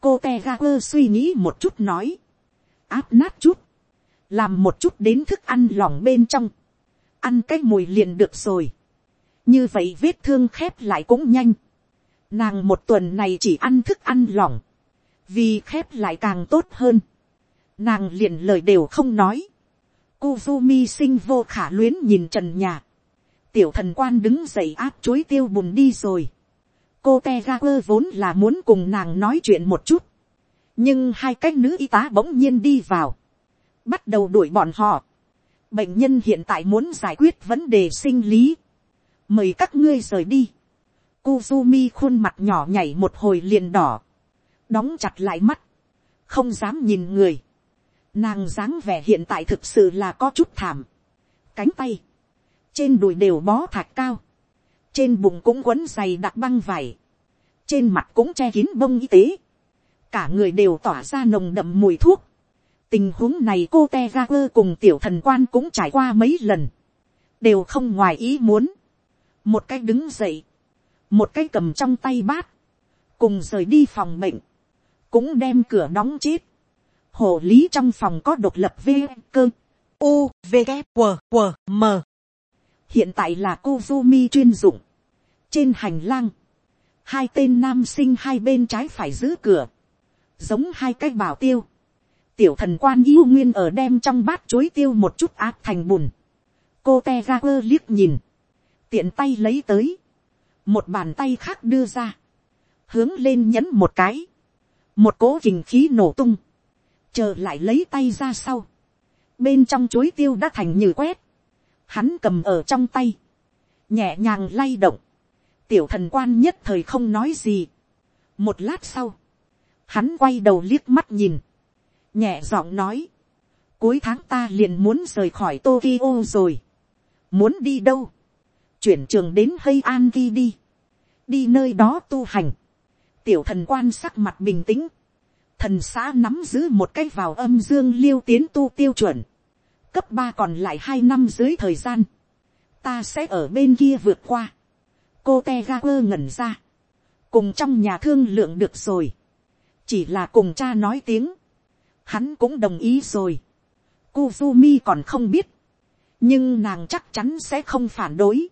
cô te ga quơ suy nghĩ một chút nói, áp nát chút, làm một chút đến thức ăn lỏng bên trong, ăn cái mùi liền được rồi, như vậy vết thương khép lại cũng nhanh, nàng một tuần này chỉ ăn thức ăn lỏng, vì khép lại càng tốt hơn, nàng liền lời đều không nói, Kuzumi sinh vô khả luyến nhìn trần nhà, tiểu thần quan đứng dậy áp chối tiêu bùn đi rồi, cô te ga quơ vốn là muốn cùng nàng nói chuyện một chút, nhưng hai cái nữ y tá bỗng nhiên đi vào, bắt đầu đuổi bọn họ. bệnh nhân hiện tại muốn giải quyết vấn đề sinh lý, mời các ngươi rời đi. Kuzumi khuôn mặt nhỏ nhảy một hồi liền đỏ, đóng chặt lại mắt, không dám nhìn người. Nàng dáng vẻ hiện tại thực sự là có chút thảm. Cánh tay, trên đùi đều bó thạch cao, trên bụng cũng quấn dày đặc băng vải, trên mặt cũng che kín bông y tế, cả người đều tỏa ra nồng đậm mùi thuốc. tình huống này cô te ga quơ cùng tiểu thần quan cũng trải qua mấy lần, đều không ngoài ý muốn. một cái đứng dậy, một cái cầm trong tay bát, cùng rời đi phòng bệnh, cũng đem cửa đóng chết. hộ lý trong phòng có độc lập v cơ, u v g q q m hiện tại là cô chuyên dụng. trên hành lang, hai tên nam sinh hai bên trái phải giữ cửa, giống hai cái bảo tiêu. tiểu thần quan yêu nguyên ở đem trong bát chuối tiêu một chút áp thành bùn. cô te ra quơ liếc nhìn, tiện tay lấy tới, một bàn tay khác đưa ra, hướng lên nhấn một cái, một cố kình khí nổ tung, chờ lại lấy tay ra sau, bên trong chuối tiêu đã thành như quét, hắn cầm ở trong tay, nhẹ nhàng lay động, tiểu thần quan nhất thời không nói gì. một lát sau, hắn quay đầu liếc mắt nhìn, nhẹ giọng nói, cuối tháng ta liền muốn rời khỏi Tokyo rồi, muốn đi đâu, chuyển trường đến hay an ghi đi, đi nơi đó tu hành, tiểu thần quan sắc mặt bình tĩnh, thần xã nắm giữ một cái vào âm dương liêu tiến tu tiêu chuẩn, cấp ba còn lại hai năm dưới thời gian, ta sẽ ở bên kia vượt qua, cô te ga quơ ngẩn ra, cùng trong nhà thương lượng được rồi, chỉ là cùng cha nói tiếng, hắn cũng đồng ý rồi, Kuzumi còn không biết, nhưng nàng chắc chắn sẽ không phản đối,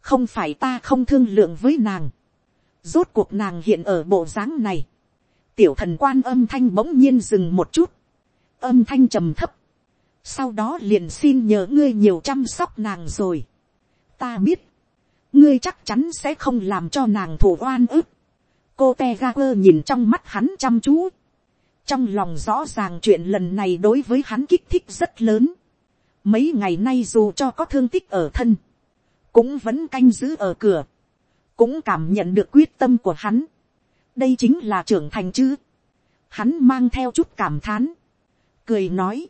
không phải ta không thương lượng với nàng, rốt cuộc nàng hiện ở bộ dáng này, tiểu thần quan âm thanh bỗng nhiên dừng một chút, âm thanh trầm thấp, sau đó liền xin nhờ ngươi nhiều chăm sóc nàng rồi, ta biết, ngươi chắc chắn sẽ không làm cho nàng thủ oan ức. cô te ga quơ nhìn trong mắt hắn chăm chú. trong lòng rõ ràng chuyện lần này đối với hắn kích thích rất lớn. mấy ngày nay dù cho có thương tích ở thân, cũng vẫn canh giữ ở cửa, cũng cảm nhận được quyết tâm của hắn. đây chính là trưởng thành chứ. hắn mang theo chút cảm thán, cười nói,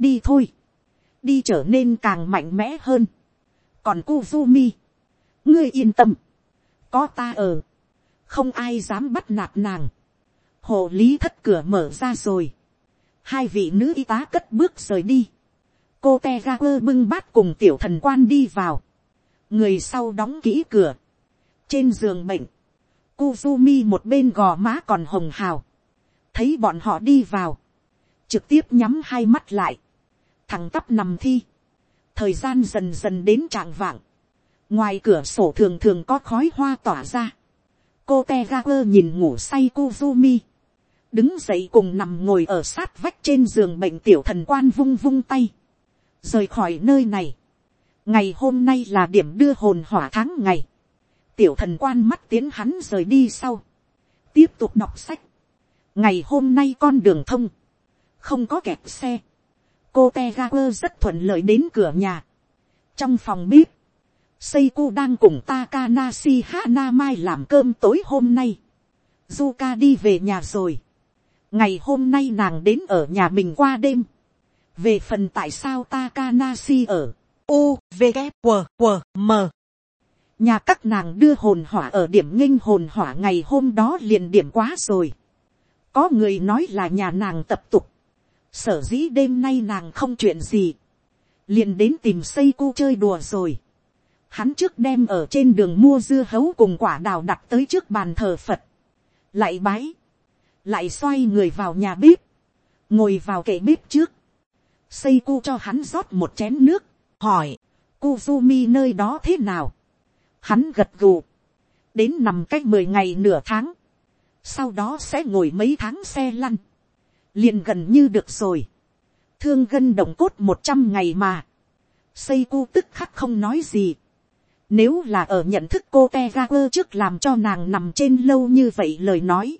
đi thôi, đi trở nên càng mạnh mẽ hơn. còn Kuzumi, ngươi yên tâm, có ta ở, không ai dám bắt nạt nàng, hồ lý thất cửa mở ra rồi, hai vị nữ y tá cất bước rời đi, cô te ga quơ bưng bát cùng tiểu thần quan đi vào, người sau đóng kỹ cửa, trên giường bệnh, Kuzumi một bên gò má còn hồng hào, thấy bọn họ đi vào, trực tiếp nhắm hai mắt lại, thằng tắp nằm thi, thời gian dần dần đến trạng vạng, ngoài cửa sổ thường thường có khói hoa tỏa ra, cô te ga quơ nhìn ngủ say Kuzumi, đứng dậy cùng nằm ngồi ở sát vách trên giường bệnh tiểu thần quan vung vung tay, rời khỏi nơi này. ngày hôm nay là điểm đưa hồn hỏa tháng ngày, tiểu thần quan mắt tiến hắn rời đi sau, tiếp tục đọc sách, ngày hôm nay con đường thông, không có kẹt xe, cô te ga quơ rất thuận lợi đến cửa nhà, trong phòng bếp, Seiko đang cùng Takanashi Hanamai làm cơm tối hôm nay. Zuka đi về nhà rồi. Ngày hôm nay nàng đến ở nhà mình qua đêm. Về phần tại sao Takanashi ở U, V, K, W, W, M. nhà các nàng đưa hồn hỏa ở điểm nghinh hồn hỏa ngày hôm đó liền điểm quá rồi. có người nói là nhà nàng tập tục sở dĩ đêm nay nàng không chuyện gì. liền đến tìm xây cu chơi đùa rồi. hắn trước đem ở trên đường mua dưa hấu cùng quả đào đặt tới trước bàn thờ phật. lại bái. lại xoay người vào nhà bếp. ngồi vào kệ bếp trước. xây cu cho hắn rót một chén nước. hỏi, Kuzumi nơi đó thế nào Hắn gật gù. Đến nằm cách mười ngày nửa tháng. Sau đó sẽ ngồi mấy tháng xe lăn liền gần như được rồi. Thương gân động cốt một trăm ngày mà. Xây cu tức khắc không nói gì. Nếu là ở nhận thức cô Tegaper trước làm cho nàng nằm trên lâu như vậy lời nói.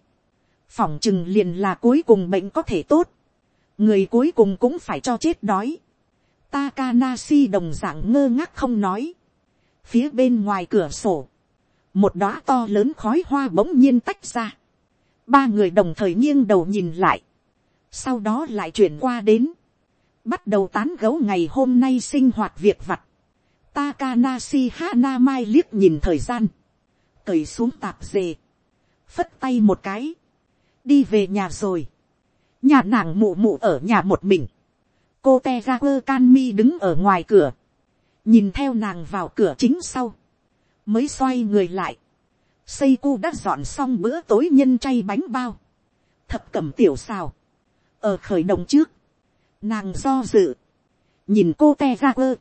Phỏng chừng liền là cuối cùng bệnh có thể tốt. Người cuối cùng cũng phải cho chết đói. Takanashi đồng dạng ngơ ngác không nói. Phía bên ngoài cửa sổ, một đóa to lớn khói hoa bỗng nhiên tách ra. Ba người đồng thời nghiêng đầu nhìn lại. Sau đó lại chuyển qua đến. Bắt đầu tán gấu ngày hôm nay sinh hoạt việc vặt. Takanashi Hanamai liếc nhìn thời gian. Cởi xuống tạp dề. Phất tay một cái. Đi về nhà rồi. Nhà nàng mụ mụ ở nhà một mình. Cô Tegaper Kanmi đứng ở ngoài cửa nhìn theo nàng vào cửa chính sau, mới xoay người lại, xây cu đã dọn xong bữa tối nhân chay bánh bao, thập cẩm tiểu xào, ở khởi động trước, nàng do dự, nhìn cô te ga quơ,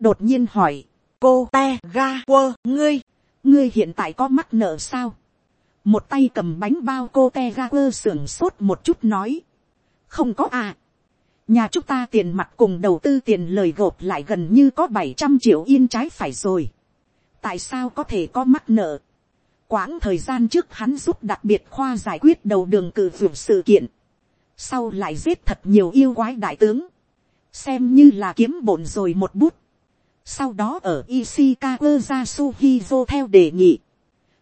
đột nhiên hỏi, cô te ga quơ ngươi, ngươi hiện tại có mắc nợ sao, một tay cầm bánh bao cô te ga quơ sưởng sốt một chút nói, không có à, nhà chúng ta tiền mặt cùng đầu tư tiền lời gộp lại gần như có bảy trăm triệu yên trái phải rồi. tại sao có thể có mắc nợ. quãng thời gian trước hắn giúp đặc biệt khoa giải quyết đầu đường cử dụng sự kiện sau lại giết thật nhiều yêu quái đại tướng. xem như là kiếm bổn rồi một bút. sau đó ở Ishikawa Yasuhizo theo đề nghị.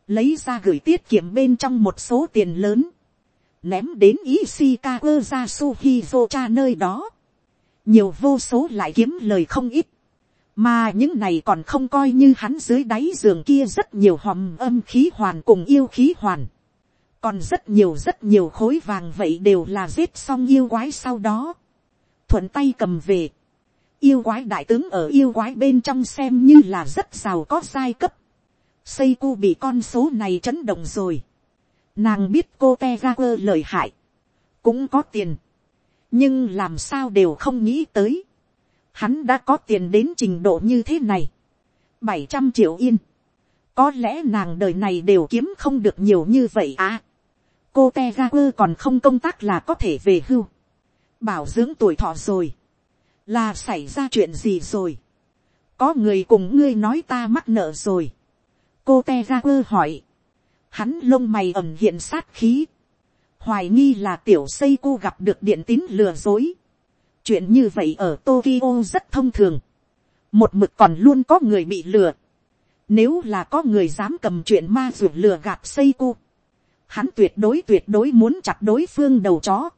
lấy ra gửi tiết kiệm bên trong một số tiền lớn ném đến Ishikawa Yasuhizo cha nơi đó. Nhiều vô số lại kiếm lời không ít. Mà những này còn không coi như hắn dưới đáy giường kia rất nhiều hòm âm khí hoàn cùng yêu khí hoàn. Còn rất nhiều rất nhiều khối vàng vậy đều là giết xong yêu quái sau đó. Thuận tay cầm về. Yêu quái đại tướng ở yêu quái bên trong xem như là rất giàu có giai cấp. Xây cu bị con số này chấn động rồi Nàng biết cô te ra quơ lời hại. Cũng có tiền. Nhưng làm sao đều không nghĩ tới. Hắn đã có tiền đến trình độ như thế này. bảy trăm triệu yên. Có lẽ nàng đời này đều kiếm không được nhiều như vậy à. Cô te ra quơ còn không công tác là có thể về hưu. Bảo dưỡng tuổi thọ rồi. Là xảy ra chuyện gì rồi. Có người cùng ngươi nói ta mắc nợ rồi. Cô te ra quơ hỏi hắn lông mày ẩm hiện sát khí, hoài nghi là tiểu xây cô gặp được điện tín lừa dối. chuyện như vậy ở Tokyo rất thông thường, một mực còn luôn có người bị lừa. Nếu là có người dám cầm chuyện ma ruột lừa gạt xây cô, hắn tuyệt đối tuyệt đối muốn chặt đối phương đầu chó.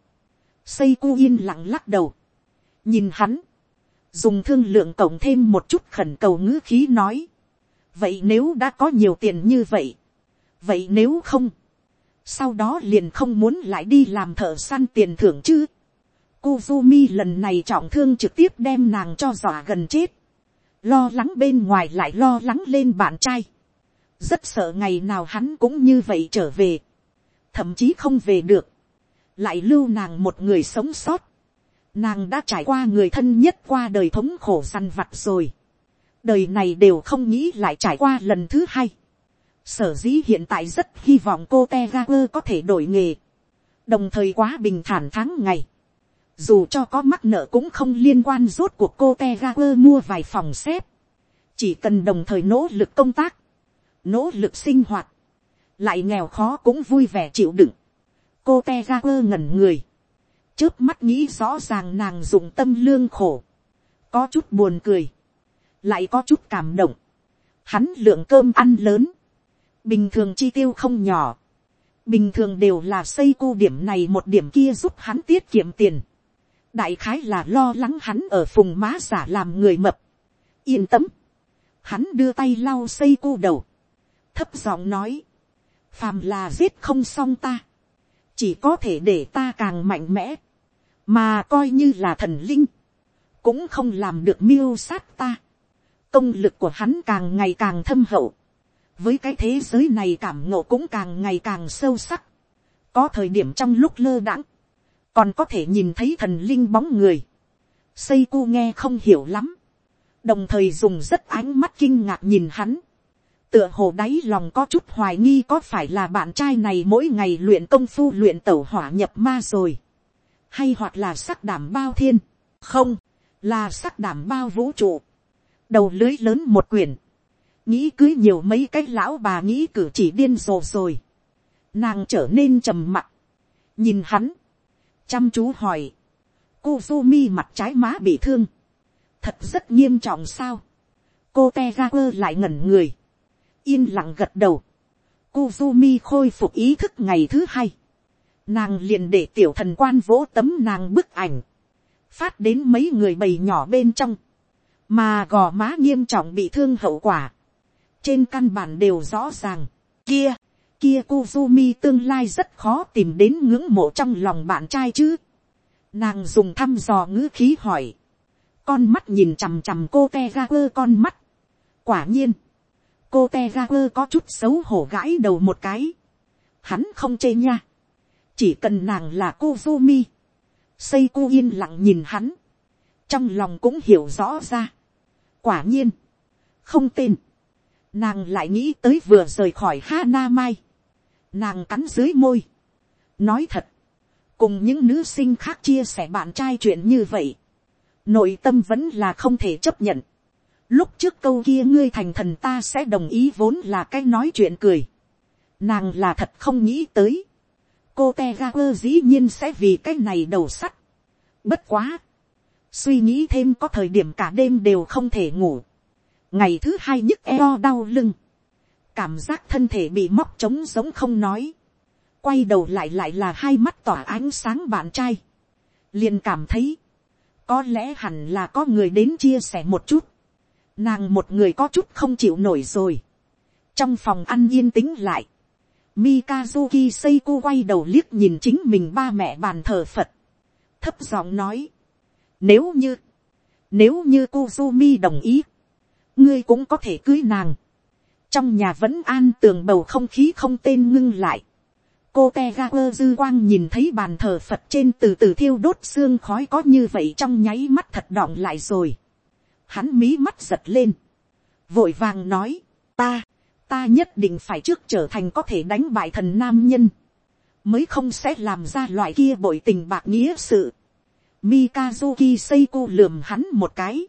Xây cu yên lặng lắc đầu, nhìn hắn, dùng thương lượng cộng thêm một chút khẩn cầu ngữ khí nói. vậy nếu đã có nhiều tiền như vậy, vậy nếu không, sau đó liền không muốn lại đi làm thợ săn tiền thưởng chứ. Kuzumi lần này trọng thương trực tiếp đem nàng cho dọa gần chết. Lo lắng bên ngoài lại lo lắng lên bạn trai. Rất sợ ngày nào hắn cũng như vậy trở về. Thậm chí không về được. Lại lưu nàng một người sống sót. Nàng đã trải qua người thân nhất qua đời thống khổ săn vặt rồi. Đời này đều không nghĩ lại trải qua lần thứ hai Sở dĩ hiện tại rất hy vọng cô Tegaper có thể đổi nghề. Đồng thời quá bình thản tháng ngày. Dù cho có mắc nợ cũng không liên quan rốt cuộc cô Tegaper mua vài phòng xếp. Chỉ cần đồng thời nỗ lực công tác. Nỗ lực sinh hoạt. Lại nghèo khó cũng vui vẻ chịu đựng. Cô Tegaper ngẩn người. Trước mắt nghĩ rõ ràng nàng dùng tâm lương khổ. Có chút buồn cười. Lại có chút cảm động. Hắn lượng cơm ăn lớn bình thường chi tiêu không nhỏ, bình thường đều là xây cu điểm này một điểm kia giúp hắn tiết kiệm tiền, đại khái là lo lắng hắn ở phùng má giả làm người mập, yên tâm, hắn đưa tay lau xây cu đầu, thấp giọng nói, phàm là giết không xong ta, chỉ có thể để ta càng mạnh mẽ, mà coi như là thần linh, cũng không làm được miêu sát ta. công lực của hắn càng ngày càng thâm hậu, với cái thế giới này cảm ngộ cũng càng ngày càng sâu sắc, có thời điểm trong lúc lơ đãng, còn có thể nhìn thấy thần linh bóng người, xây cu nghe không hiểu lắm, đồng thời dùng rất ánh mắt kinh ngạc nhìn hắn, tựa hồ đáy lòng có chút hoài nghi có phải là bạn trai này mỗi ngày luyện công phu luyện tẩu hỏa nhập ma rồi, hay hoặc là sắc đảm bao thiên, không, là sắc đảm bao vũ trụ, đầu lưới lớn một quyển, nghĩ cưới nhiều mấy cái lão bà nghĩ cử chỉ điên rồ rồi, nàng trở nên trầm mặc, nhìn hắn, chăm chú hỏi, cô mi mặt trái má bị thương, thật rất nghiêm trọng sao, cô te quơ lại ngẩn người, yên lặng gật đầu, Kuzumi mi khôi phục ý thức ngày thứ hai, nàng liền để tiểu thần quan vỗ tấm nàng bức ảnh, phát đến mấy người bầy nhỏ bên trong, mà gò má nghiêm trọng bị thương hậu quả, trên căn bản đều rõ ràng, kia, kia Kuzumi tương lai rất khó tìm đến ngưỡng mộ trong lòng bạn trai chứ. Nàng dùng thăm dò ngữ khí hỏi. Con mắt nhìn chằm chằm cô te Tegaku con mắt. Quả nhiên. Cô Tegaku có chút xấu hổ gãi đầu một cái. Hắn không chê nha. Chỉ cần nàng là cô vô mi. Xây cô yên lặng nhìn hắn. Trong lòng cũng hiểu rõ ra. Quả nhiên. Không tên. Nàng lại nghĩ tới vừa rời khỏi Hana Mai Nàng cắn dưới môi. Nói thật. Cùng những nữ sinh khác chia sẻ bạn trai chuyện như vậy. Nội tâm vẫn là không thể chấp nhận. Lúc trước câu kia ngươi thành thần ta sẽ đồng ý vốn là cái nói chuyện cười. Nàng là thật không nghĩ tới. Cô Tegaper dĩ nhiên sẽ vì cái này đầu sắt. Bất quá. Suy nghĩ thêm có thời điểm cả đêm đều không thể ngủ. Ngày thứ hai nhức eo đau lưng cảm giác thân thể bị móc trống giống không nói, quay đầu lại lại là hai mắt tỏa ánh sáng bạn trai, liền cảm thấy, có lẽ hẳn là có người đến chia sẻ một chút, nàng một người có chút không chịu nổi rồi, trong phòng ăn yên tĩnh lại, Mikazuki Seiko quay đầu liếc nhìn chính mình ba mẹ bàn thờ Phật. Thấp giọng nói. Nếu như. Nếu như Kuzumi đồng ý. Ngươi cũng có thể cưới nàng trong nhà vẫn an tường bầu không khí không tên ngưng lại. cô te ga quơ dư quang nhìn thấy bàn thờ phật trên từ từ thiêu đốt xương khói có như vậy trong nháy mắt thật đọng lại rồi hắn mí mắt giật lên. vội vàng nói, ta, ta nhất định phải trước trở thành có thể đánh bại thần nam nhân. mới không sẽ làm ra loại kia bội tình bạc nghĩa sự. Mikazuki Seiko lườm hắn một cái.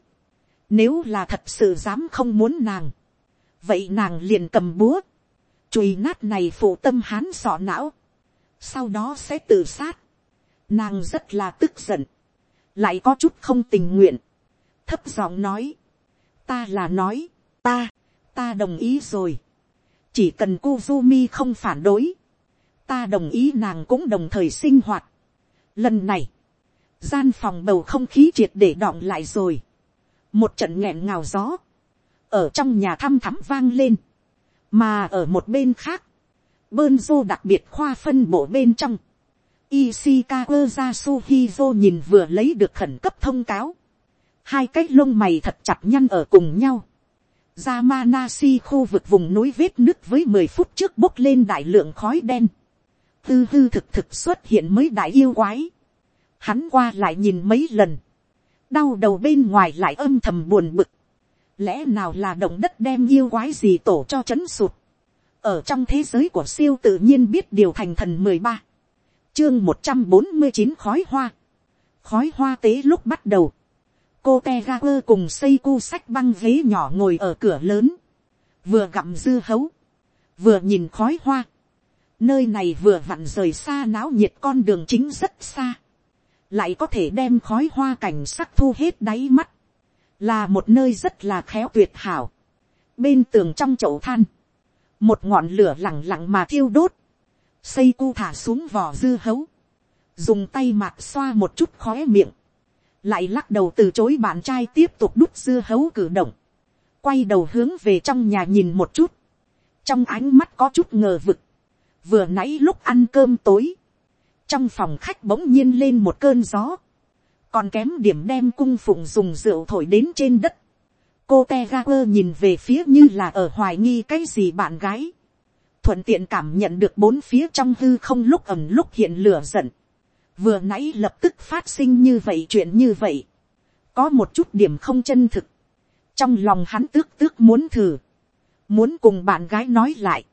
Nếu là thật sự dám không muốn nàng vậy nàng liền cầm búa, chùi nát này phụ tâm hán sọ não, sau đó sẽ tự sát. Nàng rất là tức giận, lại có chút không tình nguyện, thấp giọng nói, ta là nói, ta, ta đồng ý rồi, chỉ cần cô Kuzumi không phản đối, ta đồng ý nàng cũng đồng thời sinh hoạt. Lần này, gian phòng bầu không khí triệt để đọng lại rồi, một trận nghẹn ngào gió, ở trong nhà thăm thắm vang lên, mà ở một bên khác, bơn dô đặc biệt khoa phân bộ bên trong, Ishikawa Yasuhizo nhìn vừa lấy được khẩn cấp thông cáo, hai cái lông mày thật chặt nhăn ở cùng nhau, Yamanashi khu vực vùng núi vết nứt với mười phút trước bốc lên đại lượng khói đen. Tư hư thực thực xuất hiện mới đại yêu quái. Hắn qua lại nhìn mấy lần. Đau đầu bên ngoài lại âm thầm buồn bực lẽ nào là động đất đem yêu quái gì tổ cho chấn sụt. ở trong thế giới của siêu tự nhiên biết điều thành thần mười ba, chương một trăm bốn mươi chín khói hoa, khói hoa tế lúc bắt đầu, cô te ga quơ cùng xây cu sách băng ghế nhỏ ngồi ở cửa lớn, vừa gặm dư hấu, vừa nhìn khói hoa, nơi này vừa vặn rời xa náo nhiệt con đường chính rất xa, lại có thể đem khói hoa cảnh sắc thu hết đáy mắt, là một nơi rất là khéo tuyệt hảo. bên tường trong chậu than, một ngọn lửa lẳng lặng mà thiêu đốt, xây cu thả xuống vỏ dư hấu, dùng tay mạt xoa một chút khóe miệng, lại lắc đầu từ chối bạn trai tiếp tục đút dưa hấu cử động, quay đầu hướng về trong nhà nhìn một chút, trong ánh mắt có chút ngờ vực, vừa nãy lúc ăn cơm tối, trong phòng khách bỗng nhiên lên một cơn gió, còn kém điểm đem cung phụng dùng rượu thổi đến trên đất, cô te ga quơ nhìn về phía như là ở hoài nghi cái gì bạn gái, thuận tiện cảm nhận được bốn phía trong hư không lúc ẩm lúc hiện lửa giận, vừa nãy lập tức phát sinh như vậy chuyện như vậy, có một chút điểm không chân thực, trong lòng hắn tước tước muốn thử, muốn cùng bạn gái nói lại,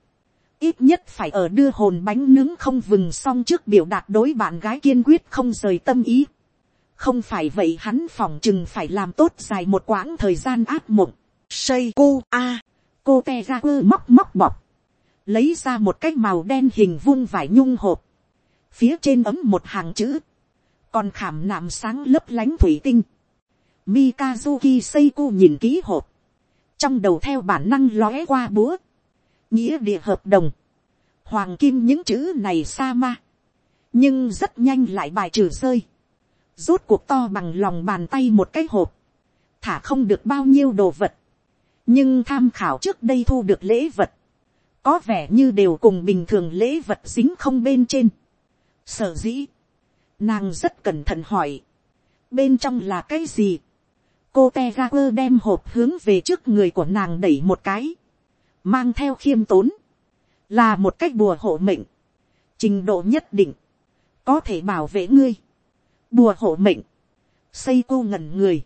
ít nhất phải ở đưa hồn bánh nướng không vừng xong trước biểu đạt đối bạn gái kiên quyết không rời tâm ý. không phải vậy hắn phòng chừng phải làm tốt dài một quãng thời gian áp mộng. xây cô a, cô te ra quơ móc móc bọc, lấy ra một cái màu đen hình vuông vải nhung hộp, phía trên ấm một hàng chữ, còn khảm nạm sáng lấp lánh thủy tinh. Mikazuki Seiko nhìn ký hộp, trong đầu theo bản năng lóe qua búa, nghĩa địa hợp đồng, hoàng kim những chữ này sa ma, nhưng rất nhanh lại bài trừ rơi, rốt cuộc to bằng lòng bàn tay một cái hộp, thả không được bao nhiêu đồ vật, nhưng tham khảo trước đây thu được lễ vật, có vẻ như đều cùng bình thường lễ vật dính không bên trên. Sở dĩ, nàng rất cẩn thận hỏi, bên trong là cái gì, cô te ga quơ đem hộp hướng về trước người của nàng đẩy một cái, mang theo khiêm tốn, là một cách bùa hộ mệnh, trình độ nhất định, có thể bảo vệ ngươi, bùa hộ mệnh, xây cô ngẩn người,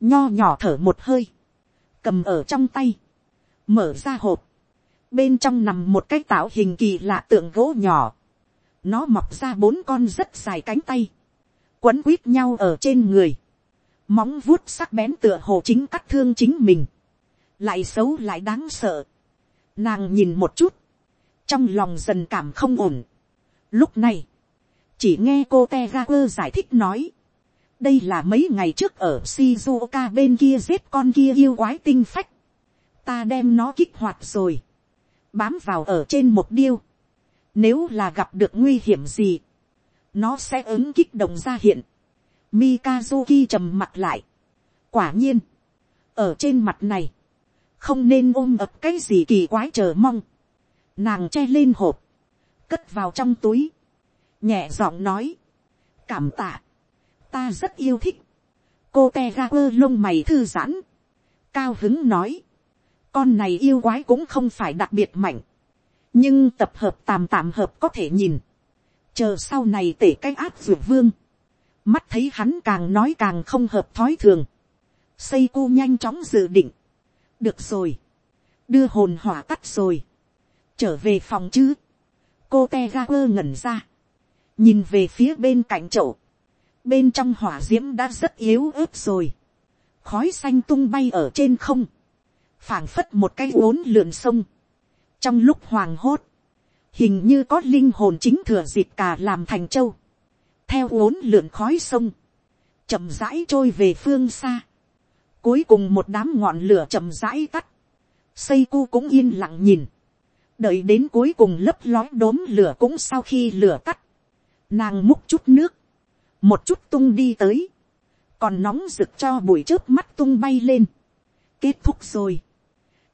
nho nhỏ thở một hơi, cầm ở trong tay, mở ra hộp, bên trong nằm một cái tạo hình kỳ lạ tượng gỗ nhỏ, nó mọc ra bốn con rất dài cánh tay, quấn quít nhau ở trên người, móng vuốt sắc bén tựa hồ chính cắt thương chính mình, lại xấu lại đáng sợ. Nàng nhìn một chút, trong lòng dần cảm không ổn. Lúc này, chỉ nghe cô te ga quơ giải thích nói, đây là mấy ngày trước ở Shizuoka bên kia giết con kia yêu quái tinh phách. Ta đem nó kích hoạt rồi. Bám vào ở trên một điêu. Nếu là gặp được nguy hiểm gì. Nó sẽ ứng kích động ra hiện. Mikazuki trầm mặt lại. Quả nhiên. Ở trên mặt này. Không nên ôm ập cái gì kỳ quái chờ mong. Nàng che lên hộp. Cất vào trong túi. Nhẹ giọng nói. Cảm tạ. Ta rất yêu thích. Cô te ga quơ lông mày thư giãn. Cao hứng nói. Con này yêu quái cũng không phải đặc biệt mạnh. Nhưng tập hợp tàm tạm hợp có thể nhìn. Chờ sau này tể cách áp dược vương. Mắt thấy hắn càng nói càng không hợp thói thường, xây cu nhanh chóng dự định, được rồi, đưa hồn hỏa tắt rồi, trở về phòng chứ, cô te ga quơ ngẩn ra, nhìn về phía bên cạnh chậu, bên trong hỏa d i ễ m đã rất yếu ớt rồi, khói xanh tung bay ở trên không, phảng phất một cái uốn lượn sông, trong lúc hoàng hốt, hình như có linh hồn chính thừa dịp cả làm thành châu, theo uốn lượn khói sông, chậm rãi trôi về phương xa. Cuối cùng một đám ngọn lửa chậm rãi tắt. Xây cu cũng yên lặng nhìn. Đợi đến cuối cùng lấp lói đốm lửa cũng sau khi lửa tắt. Nàng múc chút nước. Một chút tung đi tới. Còn nóng rực cho bụi trước mắt tung bay lên. Kết thúc rồi.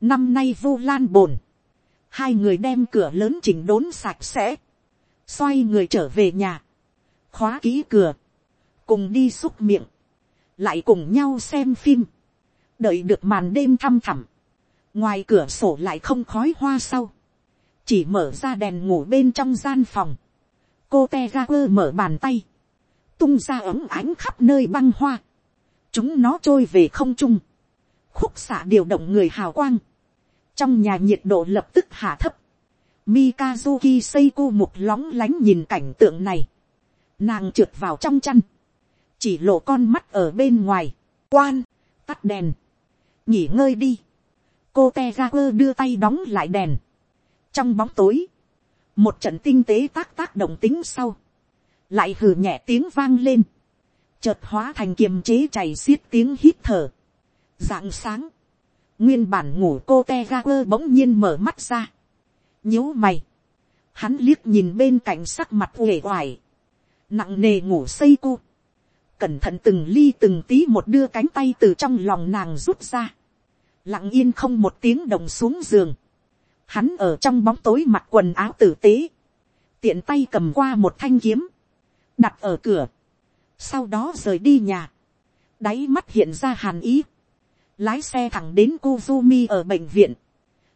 Năm nay vu lan bồn. Hai người đem cửa lớn chỉnh đốn sạch sẽ. Xoay người trở về nhà. Khóa ký cửa, cùng đi xúc miệng, lại cùng nhau xem phim, đợi được màn đêm thăm thẳm, ngoài cửa sổ lại không khói hoa sau, chỉ mở ra đèn ngủ bên trong gian phòng, cô te ga quơ mở bàn tay, tung ra ấm ánh khắp nơi băng hoa, chúng nó trôi về không trung, khúc xạ điều động người hào quang, trong nhà nhiệt độ lập tức hạ thấp, Mikazuki Seiko mục lóng lánh nhìn cảnh tượng này. Nàng trượt vào trong chăn, chỉ lộ con mắt ở bên ngoài, quan, tắt đèn, nghỉ ngơi đi, cô te ga quơ đưa tay đóng lại đèn, trong bóng tối, một trận tinh tế tác tác động tính sau, lại hử nhẹ tiếng vang lên, chợt hóa thành kiềm chế chảy xiết tiếng hít thở, dạng sáng, nguyên bản ngủ cô te ga quơ bỗng nhiên mở mắt ra, nhíu mày, hắn liếc nhìn bên cạnh sắc mặt uể oải, nặng nề ngủ xây cu, cẩn thận từng ly từng tí một đưa cánh tay từ trong lòng nàng rút ra, lặng yên không một tiếng đồng xuống giường, hắn ở trong bóng tối mặc quần áo tử tế, tiện tay cầm qua một thanh kiếm, đặt ở cửa, sau đó rời đi nhà, đáy mắt hiện ra hàn ý, lái xe thẳng đến Kuzumi ở bệnh viện,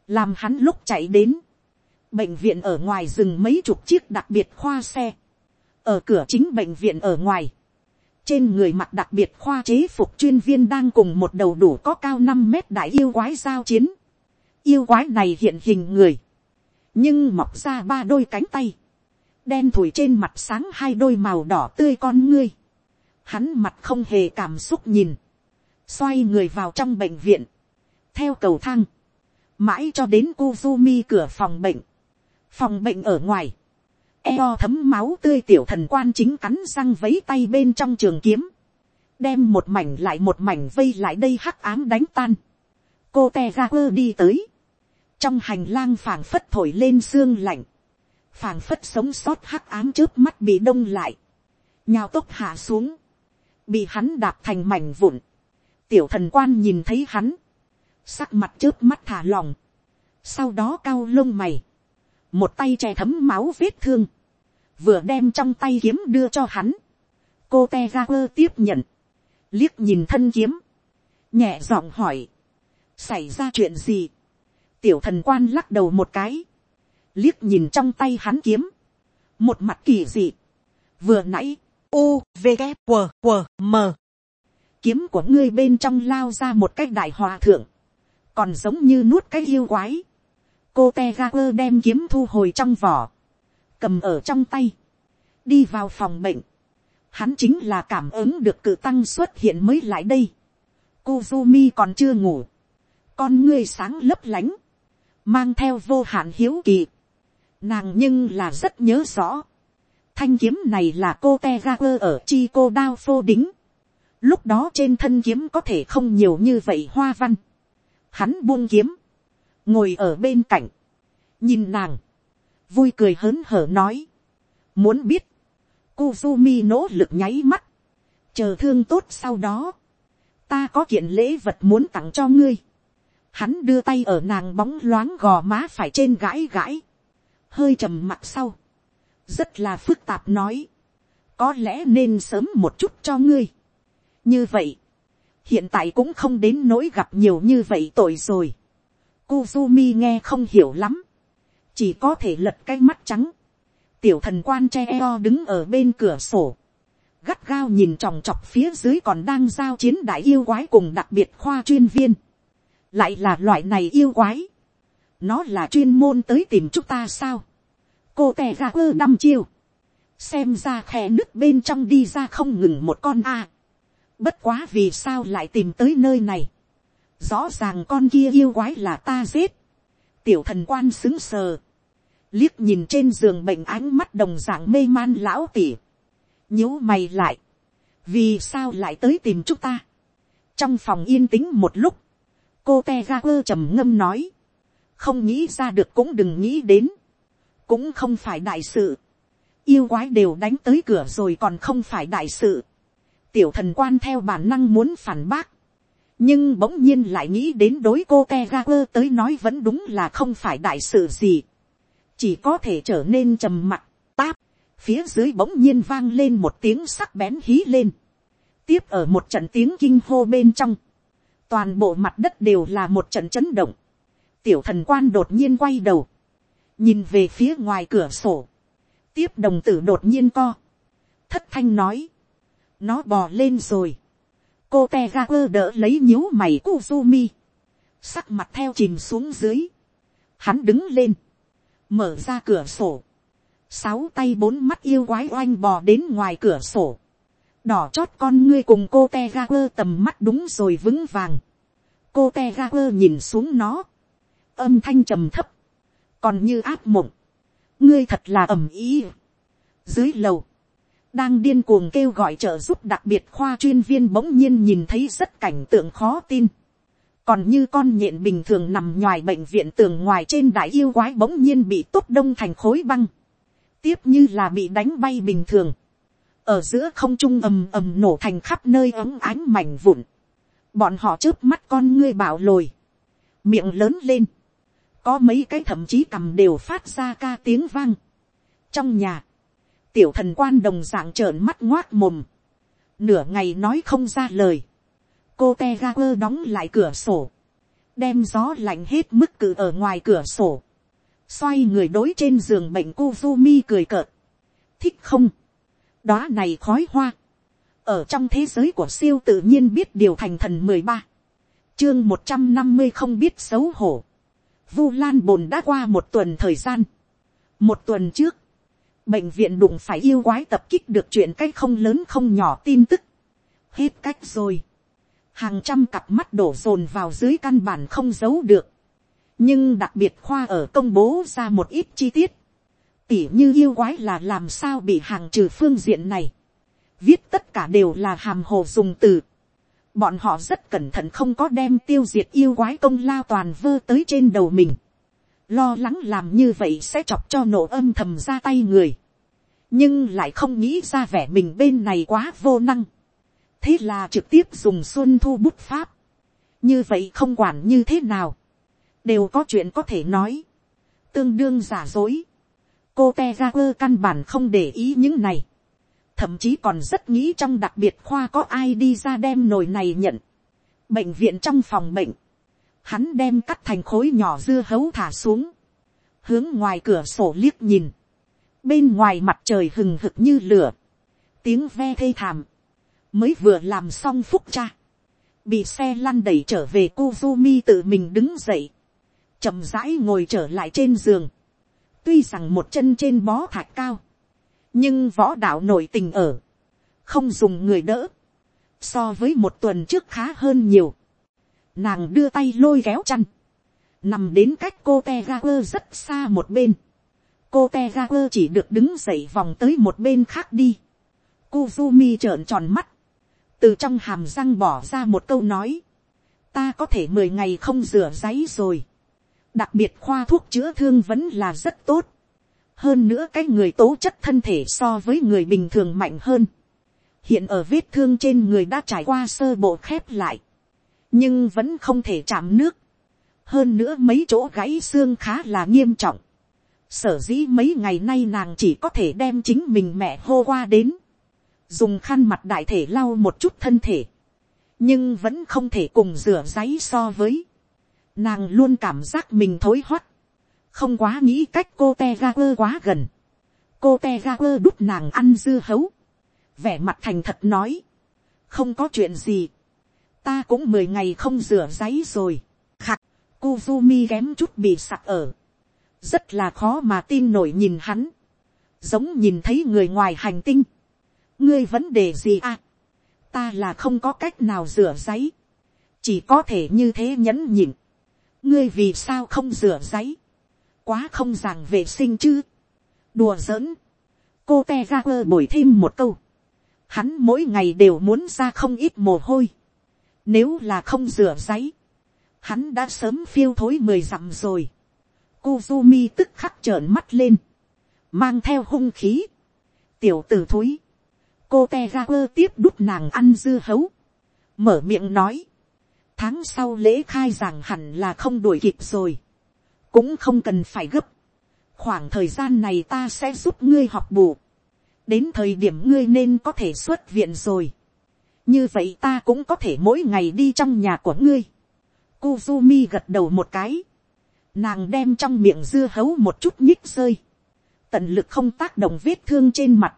làm hắn lúc chạy đến, bệnh viện ở ngoài dừng mấy chục chiếc đặc biệt khoa xe, ở cửa chính bệnh viện ở ngoài, trên người mặc đặc biệt khoa chế phục chuyên viên đang cùng một đầu đủ có cao năm mét đại yêu quái giao chiến. Yêu quái này hiện hình người, nhưng mọc ra ba đôi cánh tay, đen thủi trên mặt sáng hai đôi màu đỏ tươi con ngươi. Hắn mặt không hề cảm xúc nhìn, xoay người vào trong bệnh viện, theo cầu thang, mãi cho đến Kuzumi cửa phòng bệnh, phòng bệnh ở ngoài, eo thấm máu tươi tiểu thần quan chính cắn răng vấy tay bên trong trường kiếm, đem một mảnh lại một mảnh vây lại đây hắc ám đánh tan. cô te ga quơ đi tới, trong hành lang phảng phất thổi lên xương lạnh, phảng phất sống sót hắc ám trước mắt bị đông lại, nhào tốc hạ xuống, bị hắn đạp thành mảnh vụn, tiểu thần quan nhìn thấy hắn, sắc mặt trước mắt thả lòng, sau đó cao lông mày, một tay che thấm máu vết thương, vừa đem trong tay kiếm đưa cho hắn, cô te ra quơ tiếp nhận, liếc nhìn thân kiếm, nhẹ giọng hỏi, xảy ra chuyện gì, tiểu thần quan lắc đầu một cái, liếc nhìn trong tay hắn kiếm, một mặt kỳ dị, vừa nãy, u v g q q m kiếm của ngươi bên trong lao ra một cái đại hòa thượng, còn giống như nuốt cái yêu quái, cô te ga quơ đem kiếm thu hồi trong vỏ, cầm ở trong tay, đi vào phòng bệnh, hắn chính là cảm ứng được cự tăng xuất hiện mới lại đây. Kuzumi còn chưa ngủ, con ngươi sáng lấp lánh, mang theo vô hạn hiếu kỳ. Nàng nhưng là rất nhớ rõ. Thanh kiếm này là cô Tegaper ở chi cô đao phô đính. Lúc đó trên thân kiếm có thể không nhiều như vậy hoa văn. Hắn buông kiếm, ngồi ở bên cạnh, nhìn nàng, vui cười hớn hở nói, muốn biết, Kuzumi nỗ lực nháy mắt, chờ thương tốt sau đó, ta có kiện lễ vật muốn tặng cho ngươi, hắn đưa tay ở nàng bóng loáng gò má phải trên gãi gãi, hơi trầm mặt sau, rất là phức tạp nói, có lẽ nên sớm một chút cho ngươi như vậy, hiện tại cũng không đến nỗi gặp nhiều như vậy tội rồi. Kuzumi nghe không hiểu lắm, chỉ có thể lật cái mắt trắng, tiểu thần quan che eo đứng ở bên cửa sổ, gắt gao nhìn tròng trọc phía dưới còn đang giao chiến đại yêu quái cùng đặc biệt khoa chuyên viên, lại là loại này yêu quái, nó là chuyên môn tới tìm chúng ta sao, cô tè ra ơ năm chiêu, xem ra khe nước bên trong đi ra không ngừng một con a, bất quá vì sao lại tìm tới nơi này, rõ ràng con kia yêu quái là ta giết, tiểu thần quan xứng sờ, liếc nhìn trên giường bệnh ánh mắt đồng dạng mê man lão tỉ, nhíu mày lại, vì sao lại tới tìm chúng ta, trong phòng yên tĩnh một lúc, cô te ga quơ trầm ngâm nói, không nghĩ ra được cũng đừng nghĩ đến, cũng không phải đại sự, yêu quái đều đánh tới cửa rồi còn không phải đại sự, tiểu thần quan theo bản năng muốn phản bác, nhưng bỗng nhiên lại nghĩ đến đối cô te ga quơ tới nói vẫn đúng là không phải đại sự gì, chỉ có thể trở nên trầm mặc, táp, phía dưới bỗng nhiên vang lên một tiếng sắc bén hí lên, tiếp ở một trận tiếng kinh hô bên trong, toàn bộ mặt đất đều là một trận chấn động, tiểu thần quan đột nhiên quay đầu, nhìn về phía ngoài cửa sổ, tiếp đồng tử đột nhiên co, thất thanh nói, nó bò lên rồi, cô te ga quơ đỡ lấy nhíu mày Kuzumi, sắc mặt theo chìm xuống dưới, hắn đứng lên, mở ra cửa sổ, sáu tay bốn mắt yêu quái oanh bò đến ngoài cửa sổ, đỏ chót con ngươi cùng cô te ga quơ tầm mắt đúng rồi vững vàng, cô te ga quơ nhìn xuống nó, âm thanh trầm thấp, còn như áp mộng, ngươi thật là ầm ý. dưới lầu, đang điên cuồng kêu gọi trợ giúp đặc biệt khoa chuyên viên bỗng nhiên nhìn thấy rất cảnh tượng khó tin. còn như con nhện bình thường nằm ngoài bệnh viện tường ngoài trên đại yêu quái bỗng nhiên bị tốt đông thành khối băng. tiếp như là bị đánh bay bình thường. ở giữa không trung ầm ầm nổ thành khắp nơi ấm ánh mảnh vụn. bọn họ trước mắt con ngươi bảo lồi. miệng lớn lên, có mấy cái thậm chí cầm đều phát ra ca tiếng vang. trong nhà, tiểu thần quan đồng dạng trợn mắt ngoác mồm, nửa ngày nói không ra lời, cô te ga quơ đóng lại cửa sổ, đem gió lạnh hết mức cự ở ngoài cửa sổ, xoay người đối trên giường bệnh cô mi cười cợt, thích không, đó này khói hoa, ở trong thế giới của siêu tự nhiên biết điều thành thần mười ba, chương một trăm năm mươi không biết xấu hổ, Vu Lan bồn đã qua một tuần thời gian. Một tuần trước, bệnh viện đụng phải yêu quái tập kích được chuyện cái không lớn không nhỏ tin tức. Hết cách rồi. Hàng trăm cặp mắt đổ dồn vào dưới căn bản không giấu được. Nhưng đặc biệt khoa ở công bố ra một ít chi tiết. Tỉ như yêu quái là làm sao bị hàng trừ phương diện này. Viết tất cả đều là hàm hồ dùng từ Bọn họ rất cẩn thận không có đem tiêu diệt yêu quái công lao toàn vơ tới trên đầu mình. Lo lắng làm như vậy sẽ chọc cho nổ âm thầm ra tay người. Nhưng lại không nghĩ ra vẻ mình bên này quá vô năng. Thế là trực tiếp dùng xuân thu bút pháp. Như vậy không quản như thế nào. Đều có chuyện có thể nói. Tương đương giả dối. Cô te ra quơ căn bản không để ý những này thậm chí còn rất nghĩ trong đặc biệt khoa có ai đi ra đem nồi này nhận. bệnh viện trong phòng bệnh, hắn đem cắt thành khối nhỏ dưa hấu thả xuống, hướng ngoài cửa sổ liếc nhìn, bên ngoài mặt trời hừng hực như lửa, tiếng ve thê thảm, mới vừa làm xong phúc cha, bị xe lăn đẩy trở về Kuzumi tự mình đứng dậy, chậm rãi ngồi trở lại trên giường, tuy rằng một chân trên bó thạch cao, nhưng võ đạo nội tình ở, không dùng người đỡ, so với một tuần trước khá hơn nhiều, nàng đưa tay lôi kéo chăn, nằm đến cách cô te ga quơ rất xa một bên, cô te ga quơ chỉ được đứng dậy vòng tới một bên khác đi, Kuzumi trợn tròn mắt, từ trong hàm răng bỏ ra một câu nói, ta có thể mười ngày không rửa giấy rồi, đặc biệt khoa thuốc chữa thương vẫn là rất tốt, hơn nữa cái người tố chất thân thể so với người bình thường mạnh hơn. hiện ở vết thương trên người đã trải qua sơ bộ khép lại, nhưng vẫn không thể chạm nước. hơn nữa mấy chỗ gãy xương khá là nghiêm trọng. sở dĩ mấy ngày nay nàng chỉ có thể đem chính mình mẹ hô qua đến, dùng khăn mặt đại thể lau một chút thân thể, nhưng vẫn không thể cùng rửa giấy so với. nàng luôn cảm giác mình thối hoắt, không quá nghĩ cách cô te ga quơ quá gần, cô te ga quơ đút nàng ăn dưa hấu, vẻ mặt thành thật nói, không có chuyện gì, ta cũng mười ngày không rửa giấy rồi, khạc, Kuzumi kém chút bị sặc ở, rất là khó mà tin nổi nhìn hắn, giống nhìn thấy người ngoài hành tinh, ngươi vấn đề gì à, ta là không có cách nào rửa giấy, chỉ có thể như thế nhẫn nhịn, ngươi vì sao không rửa giấy, quá không ràng vệ sinh chứ. đùa giỡn, cô te ra quơ bồi thêm một câu. hắn mỗi ngày đều muốn ra không ít mồ hôi nếu là không rửa giấy, hắn đã sớm phiêu thối mười dặm rồi. Kuzumi tức khắc trợn mắt lên, mang theo hung khí. tiểu tử thối, cô te ra quơ tiếp đút nàng ăn dư hấu, mở miệng nói, tháng sau lễ khai giảng hẳn là không đuổi kịp rồi cũng không cần phải gấp. khoảng thời gian này ta sẽ giúp ngươi học bù. đến thời điểm ngươi nên có thể xuất viện rồi như vậy ta cũng có thể mỗi ngày đi trong nhà của ngươi. Kuzumi gật đầu một cái. nàng đem trong miệng dưa hấu một chút nhích rơi. tận lực không tác động vết thương trên mặt.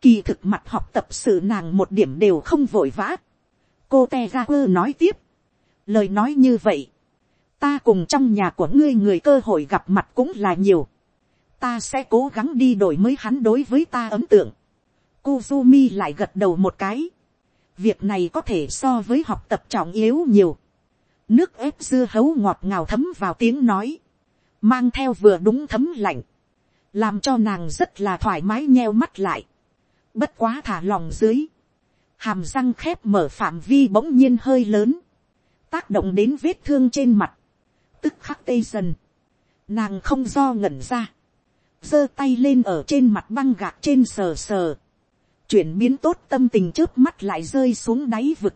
kỳ thực mặt học tập sự nàng một điểm đều không vội vã. cô Tegaku nói tiếp. lời nói như vậy ta cùng trong nhà của ngươi người cơ hội gặp mặt cũng là nhiều. ta sẽ cố gắng đi đổi mới hắn đối với ta ấn tượng. Kuzumi lại gật đầu một cái việc này có thể so với học tập trọng yếu nhiều. nước ép dưa hấu ngọt ngào thấm vào tiếng nói. mang theo vừa đúng thấm lạnh. làm cho nàng rất là thoải mái nheo mắt lại. bất quá thả lòng dưới. hàm răng khép mở phạm vi bỗng nhiên hơi lớn tác động đến vết thương trên mặt, tức khắc tê dần. Nàng không do ngẩn ra. giơ tay lên ở trên mặt băng gạc trên sờ sờ. Chuyển biến tốt tâm tình trước mắt lại rơi xuống đáy vực.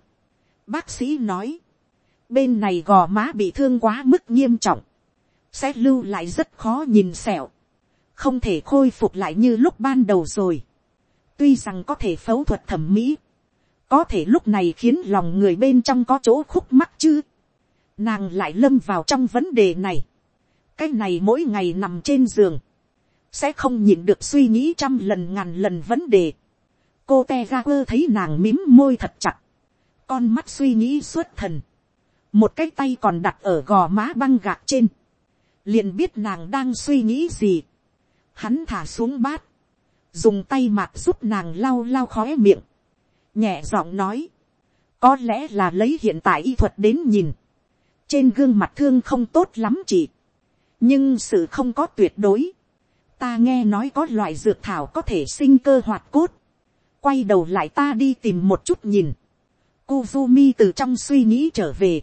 Bác sĩ nói. bên này gò má bị thương quá mức nghiêm trọng, sẽ lưu lại rất khó nhìn sẹo, không thể khôi phục lại như lúc ban đầu rồi. tuy rằng có thể phẫu thuật thẩm mỹ, có thể lúc này khiến lòng người bên trong có chỗ khúc mắc chứ. nàng lại lâm vào trong vấn đề này. cái này mỗi ngày nằm trên giường, sẽ không nhịn được suy nghĩ trăm lần ngàn lần vấn đề cô te ga quơ thấy nàng mím môi thật chặt, con mắt suy nghĩ suốt thần, một cái tay còn đặt ở gò má băng gạc trên, liền biết nàng đang suy nghĩ gì. Hắn thả xuống bát, dùng tay mạc giúp nàng lau lau khóe miệng, nhẹ giọng nói, có lẽ là lấy hiện tại y thuật đến nhìn, trên gương mặt thương không tốt lắm chị, nhưng sự không có tuyệt đối, ta nghe nói có loại dược thảo có thể sinh cơ hoạt cốt, quay đầu lại ta đi tìm một chút nhìn, Kuzumi từ trong suy nghĩ trở về,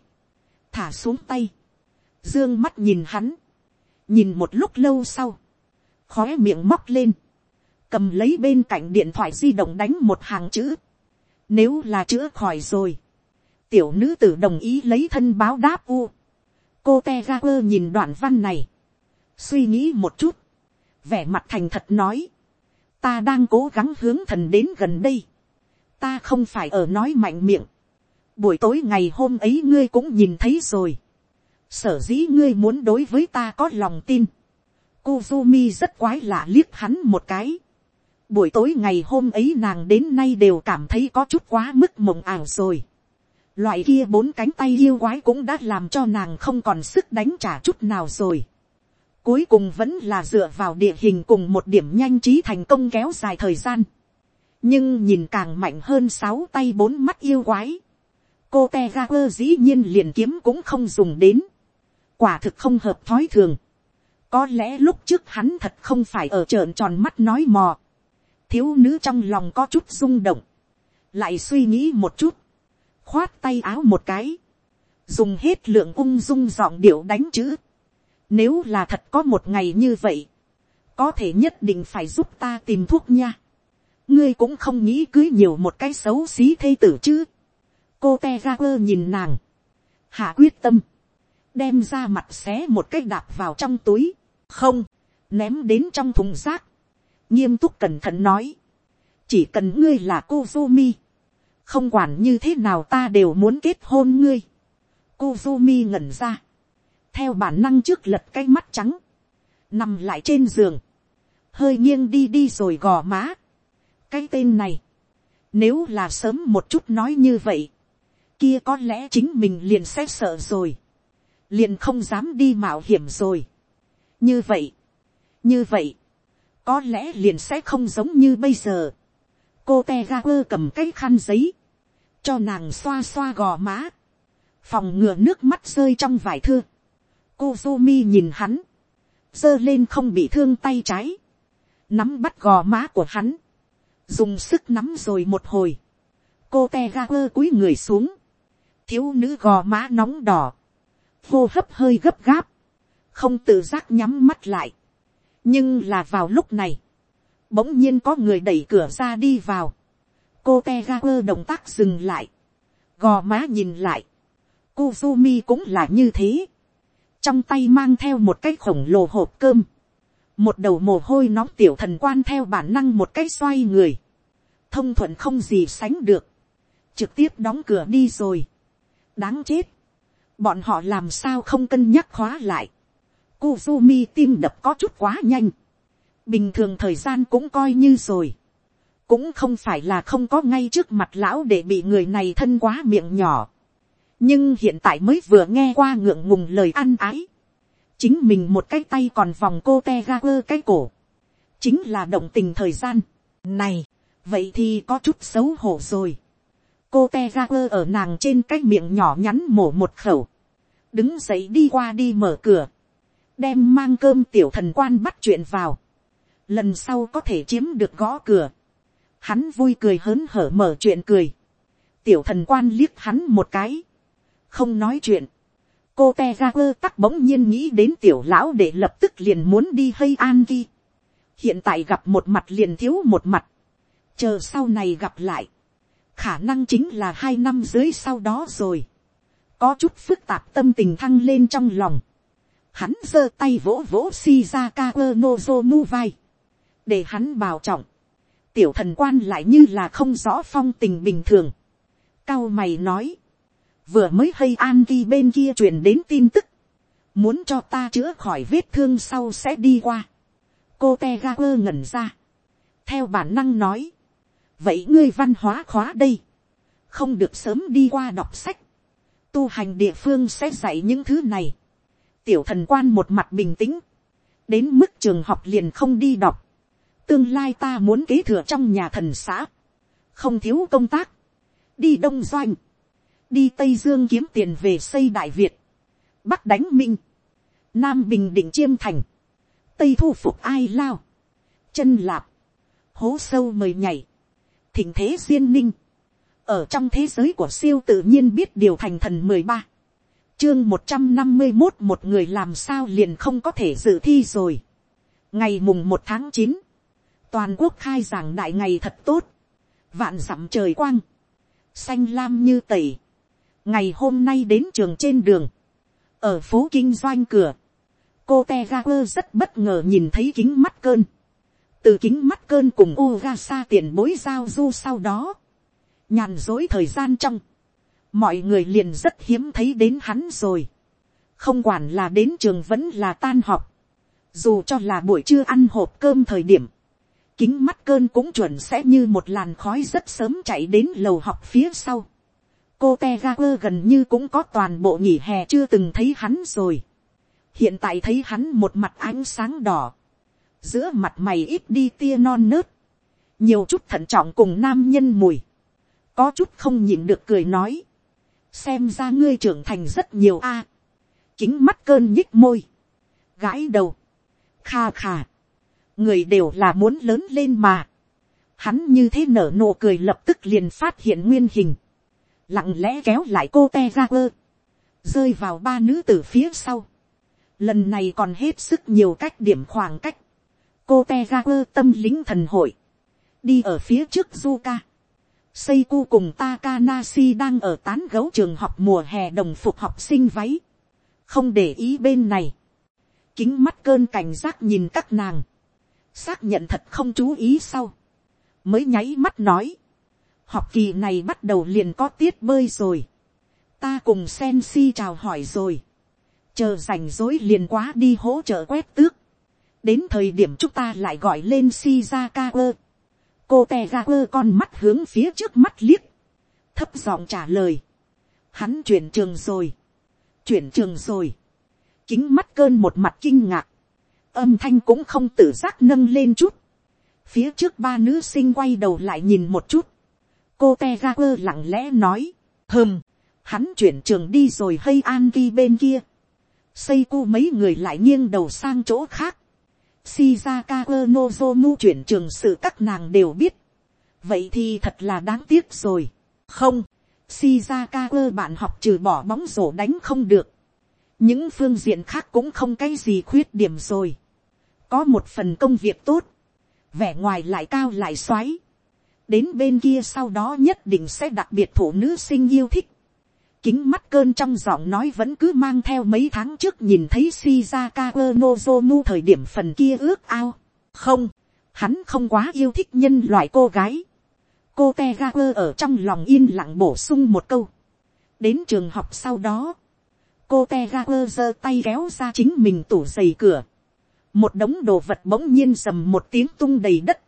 thả xuống tay, dương mắt nhìn hắn, nhìn một lúc lâu sau, khóe miệng móc lên, cầm lấy bên cạnh điện thoại di động đánh một hàng chữ, nếu là chữa khỏi rồi, tiểu nữ tử đồng ý lấy thân báo đáp u, cô Tegaper nhìn đoạn văn này, suy nghĩ một chút, vẻ mặt thành thật nói, ta đang cố gắng hướng thần đến gần đây, ta không phải ở nói mạnh miệng, buổi tối ngày hôm ấy ngươi cũng nhìn thấy rồi, sở dĩ ngươi muốn đối với ta có lòng tin, Kuzumi rất quái lạ liếc hắn một cái. Buổi tối ngày hôm ấy nàng đến nay đều cảm thấy có chút quá mức mộng ảo rồi. Loại kia bốn cánh tay yêu quái cũng đã làm cho nàng không còn sức đánh trả chút nào rồi. Cuối cùng vẫn là dựa vào địa hình cùng một điểm nhanh trí thành công kéo dài thời gian. Nhưng nhìn càng mạnh hơn sáu tay bốn mắt yêu quái. Cô Tegaper dĩ nhiên liền kiếm cũng không dùng đến. Quả thực không hợp thói thường. Có lẽ lúc trước hắn thật không phải ở trợn tròn mắt nói mò. Thiếu nữ trong lòng có chút rung động. Lại suy nghĩ một chút. Khoát tay áo một cái. Dùng hết lượng ung dung giọng điệu đánh chữ nếu là thật có một ngày như vậy, có thể nhất định phải giúp ta tìm thuốc nha. ngươi cũng không nghĩ cưới nhiều một cái xấu xí thê tử chứ. cô te ra quơ nhìn nàng, hạ quyết tâm, đem ra mặt xé một cái đạp vào trong túi, không, ném đến trong thùng rác, nghiêm túc cẩn thận nói, chỉ cần ngươi là cô Zomi, không quản như thế nào ta đều muốn kết hôn ngươi. cô Zomi ngẩn ra, theo bản năng trước lật cái mắt trắng, nằm lại trên giường, hơi nghiêng đi đi rồi gò má. cái tên này, nếu là sớm một chút nói như vậy, kia có lẽ chính mình liền sẽ sợ rồi, liền không dám đi mạo hiểm rồi. như vậy, như vậy, có lẽ liền sẽ không giống như bây giờ. cô te ga quơ cầm cái khăn giấy, cho nàng xoa xoa gò má, phòng ngừa nước mắt rơi trong vải thưa. Kuzumi nhìn hắn. giơ lên không bị thương tay trái. Nắm bắt gò má của hắn. Dùng sức nắm rồi một hồi. Cô Tegaper cúi người xuống. Thiếu nữ gò má nóng đỏ. Hô hấp hơi gấp gáp. Không tự giác nhắm mắt lại. Nhưng là vào lúc này. Bỗng nhiên có người đẩy cửa ra đi vào. Cô Tegaper động tác dừng lại. Gò má nhìn lại. Kuzumi cũng là như thế trong tay mang theo một cái khổng lồ hộp cơm, một đầu mồ hôi nóng tiểu thần quan theo bản năng một cái xoay người, thông thuận không gì sánh được, trực tiếp đóng cửa đi rồi, đáng chết, bọn họ làm sao không cân nhắc khóa lại, Kuzumi tim đập có chút quá nhanh, bình thường thời gian cũng coi như rồi, cũng không phải là không có ngay trước mặt lão để bị người này thân quá miệng nhỏ, nhưng hiện tại mới vừa nghe qua ngượng ngùng lời ăn ái, chính mình một cái tay còn vòng cô te ga quơ cái cổ, chính là động tình thời gian, này, vậy thì có chút xấu hổ rồi, cô te ga quơ ở nàng trên cái miệng nhỏ nhắn mổ một khẩu, đứng dậy đi qua đi mở cửa, đem mang cơm tiểu thần quan bắt chuyện vào, lần sau có thể chiếm được gõ cửa, hắn vui cười hớn hở mở chuyện cười, tiểu thần quan liếc hắn một cái, không nói chuyện. cô te ga quơ tắc bỗng nhiên nghĩ đến tiểu lão để lập tức liền muốn đi hay an ghi. hiện tại gặp một mặt liền thiếu một mặt. chờ sau này gặp lại. khả năng chính là hai năm dưới sau đó rồi. có chút phức tạp tâm tình thăng lên trong lòng, hắn giơ tay vỗ vỗ Shizaka Nozomu vai, để hắn bào trọng, tiểu thần quan lại như là không rõ phong tình bình thường, cao mày nói, vừa mới hay an ghi bên kia truyền đến tin tức, muốn cho ta chữa khỏi vết thương sau sẽ đi qua, cô te ga quơ ngẩn ra, theo bản năng nói, vậy ngươi văn hóa khóa đây, không được sớm đi qua đọc sách, tu hành địa phương sẽ dạy những thứ này, tiểu thần quan một mặt bình tĩnh, đến mức trường học liền không đi đọc, tương lai ta muốn kế thừa trong nhà thần xã, không thiếu công tác, đi đông doanh, đi tây dương kiếm tiền về xây đại việt, bắc đánh minh, nam bình định chiêm thành, tây thu phục ai lao, chân lạp, hố sâu mời nhảy, thỉnh thế duyên ninh, ở trong thế giới của siêu tự nhiên biết điều thành thần mười ba, chương một trăm năm mươi một một người làm sao liền không có thể dự thi rồi. ngày mùng một tháng chín, toàn quốc khai giảng đại ngày thật tốt, vạn dặm trời quang, xanh lam như tẩy, ngày hôm nay đến trường trên đường, ở phố kinh doanh cửa, cô te ga quơ rất bất ngờ nhìn thấy kính mắt cơn, từ kính mắt cơn cùng u ga xa tiền bối giao du sau đó, nhàn dối thời gian trong, mọi người liền rất hiếm thấy đến hắn rồi, không quản là đến trường vẫn là tan học, dù cho là buổi trưa ăn hộp cơm thời điểm, kính mắt cơn cũng chuẩn sẽ như một làn khói rất sớm chạy đến lầu học phía sau cô te ga quơ gần như cũng có toàn bộ nghỉ hè chưa từng thấy hắn rồi. hiện tại thấy hắn một mặt ánh sáng đỏ, giữa mặt mày ít đi tia non nớt, nhiều chút thận trọng cùng nam nhân mùi, có chút không nhịn được cười nói, xem ra ngươi trưởng thành rất nhiều a, Chính mắt cơn nhích môi, gãi đầu, kha kha, người đều là muốn lớn lên mà. Hắn như thế nở nụ cười lập tức liền phát hiện nguyên hình. Lặng lẽ kéo lại cô te ra quơ. Rơi vào ba nữ từ phía sau. Lần này còn hết sức nhiều cách điểm khoảng cách. Cô te ra quơ tâm lính thần hội. Đi ở phía trước Zuka. Seiku cùng Takanashi đang ở tán gấu trường học mùa hè đồng phục học sinh váy. Không để ý bên này. Kính mắt cơn cảnh giác nhìn các nàng xác nhận thật không chú ý sau, mới nháy mắt nói, học kỳ này bắt đầu liền có tiết bơi rồi, ta cùng sen si chào hỏi rồi, chờ rảnh rối liền quá đi hỗ trợ quét tước, đến thời điểm chúng ta lại gọi lên si ra ca quơ, cô te ra quơ con mắt hướng phía trước mắt liếc, thấp giọng trả lời, hắn chuyển trường rồi, chuyển trường rồi, kính mắt cơn một mặt kinh ngạc, âm thanh cũng không tự giác nâng lên chút. phía trước ba nữ sinh quay đầu lại nhìn một chút cô te ga quơ lặng lẽ nói, hơm, hắn chuyển trường đi rồi hay an vi bên kia. xây cu mấy người lại nghiêng đầu sang chỗ khác. Shizaka Nozomu chuyển trường sự các nàng đều biết. Vậy thì thật là đáng tiếc rồi. Không, Shizaka bạn học trừ bỏ bóng rổ đánh không được. Những phương diện khác cũng không cái gì khuyết điểm rồi có một phần công việc tốt, vẻ ngoài lại cao lại xoáy, đến bên kia sau đó nhất định sẽ đặc biệt thủ nữ sinh yêu thích. Kính mắt cơn trong giọng nói vẫn cứ mang theo mấy tháng trước nhìn thấy Shizaka Nozomu thời điểm phần kia ước ao. Không, hắn không quá yêu thích nhân loại cô gái. Cô Tegaku ở trong lòng yên lặng bổ sung một câu. Đến trường học sau đó, cô Tegaku giơ tay kéo ra chính mình tủ giày cửa một đống đồ vật bỗng nhiên sầm một tiếng tung đầy đất,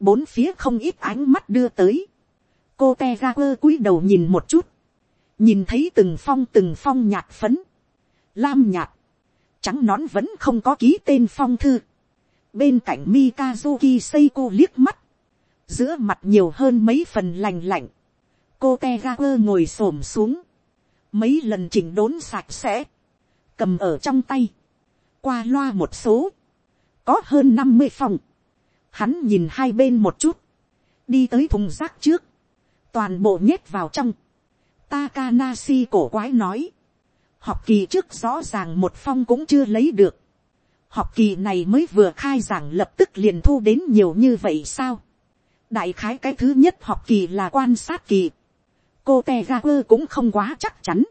bốn phía không ít ánh mắt đưa tới, cô te ra quơ cúi đầu nhìn một chút, nhìn thấy từng phong từng phong nhạt phấn, lam nhạt, trắng nón vẫn không có ký tên phong thư, bên cạnh Mikazuki Seiko liếc mắt, giữa mặt nhiều hơn mấy phần lành lạnh, cô te ra quơ ngồi s ổ m xuống, mấy lần chỉnh đốn sạch sẽ, cầm ở trong tay, qua loa một số, có hơn năm mươi phòng, hắn nhìn hai bên một chút, đi tới thùng rác trước, toàn bộ nhét vào trong, Takanashi cổ quái nói, học kỳ trước rõ ràng một phong cũng chưa lấy được, học kỳ này mới vừa khai giảng lập tức liền thu đến nhiều như vậy sao, đại khái cái thứ nhất học kỳ là quan sát kỳ, cô te ga quơ cũng không quá chắc chắn,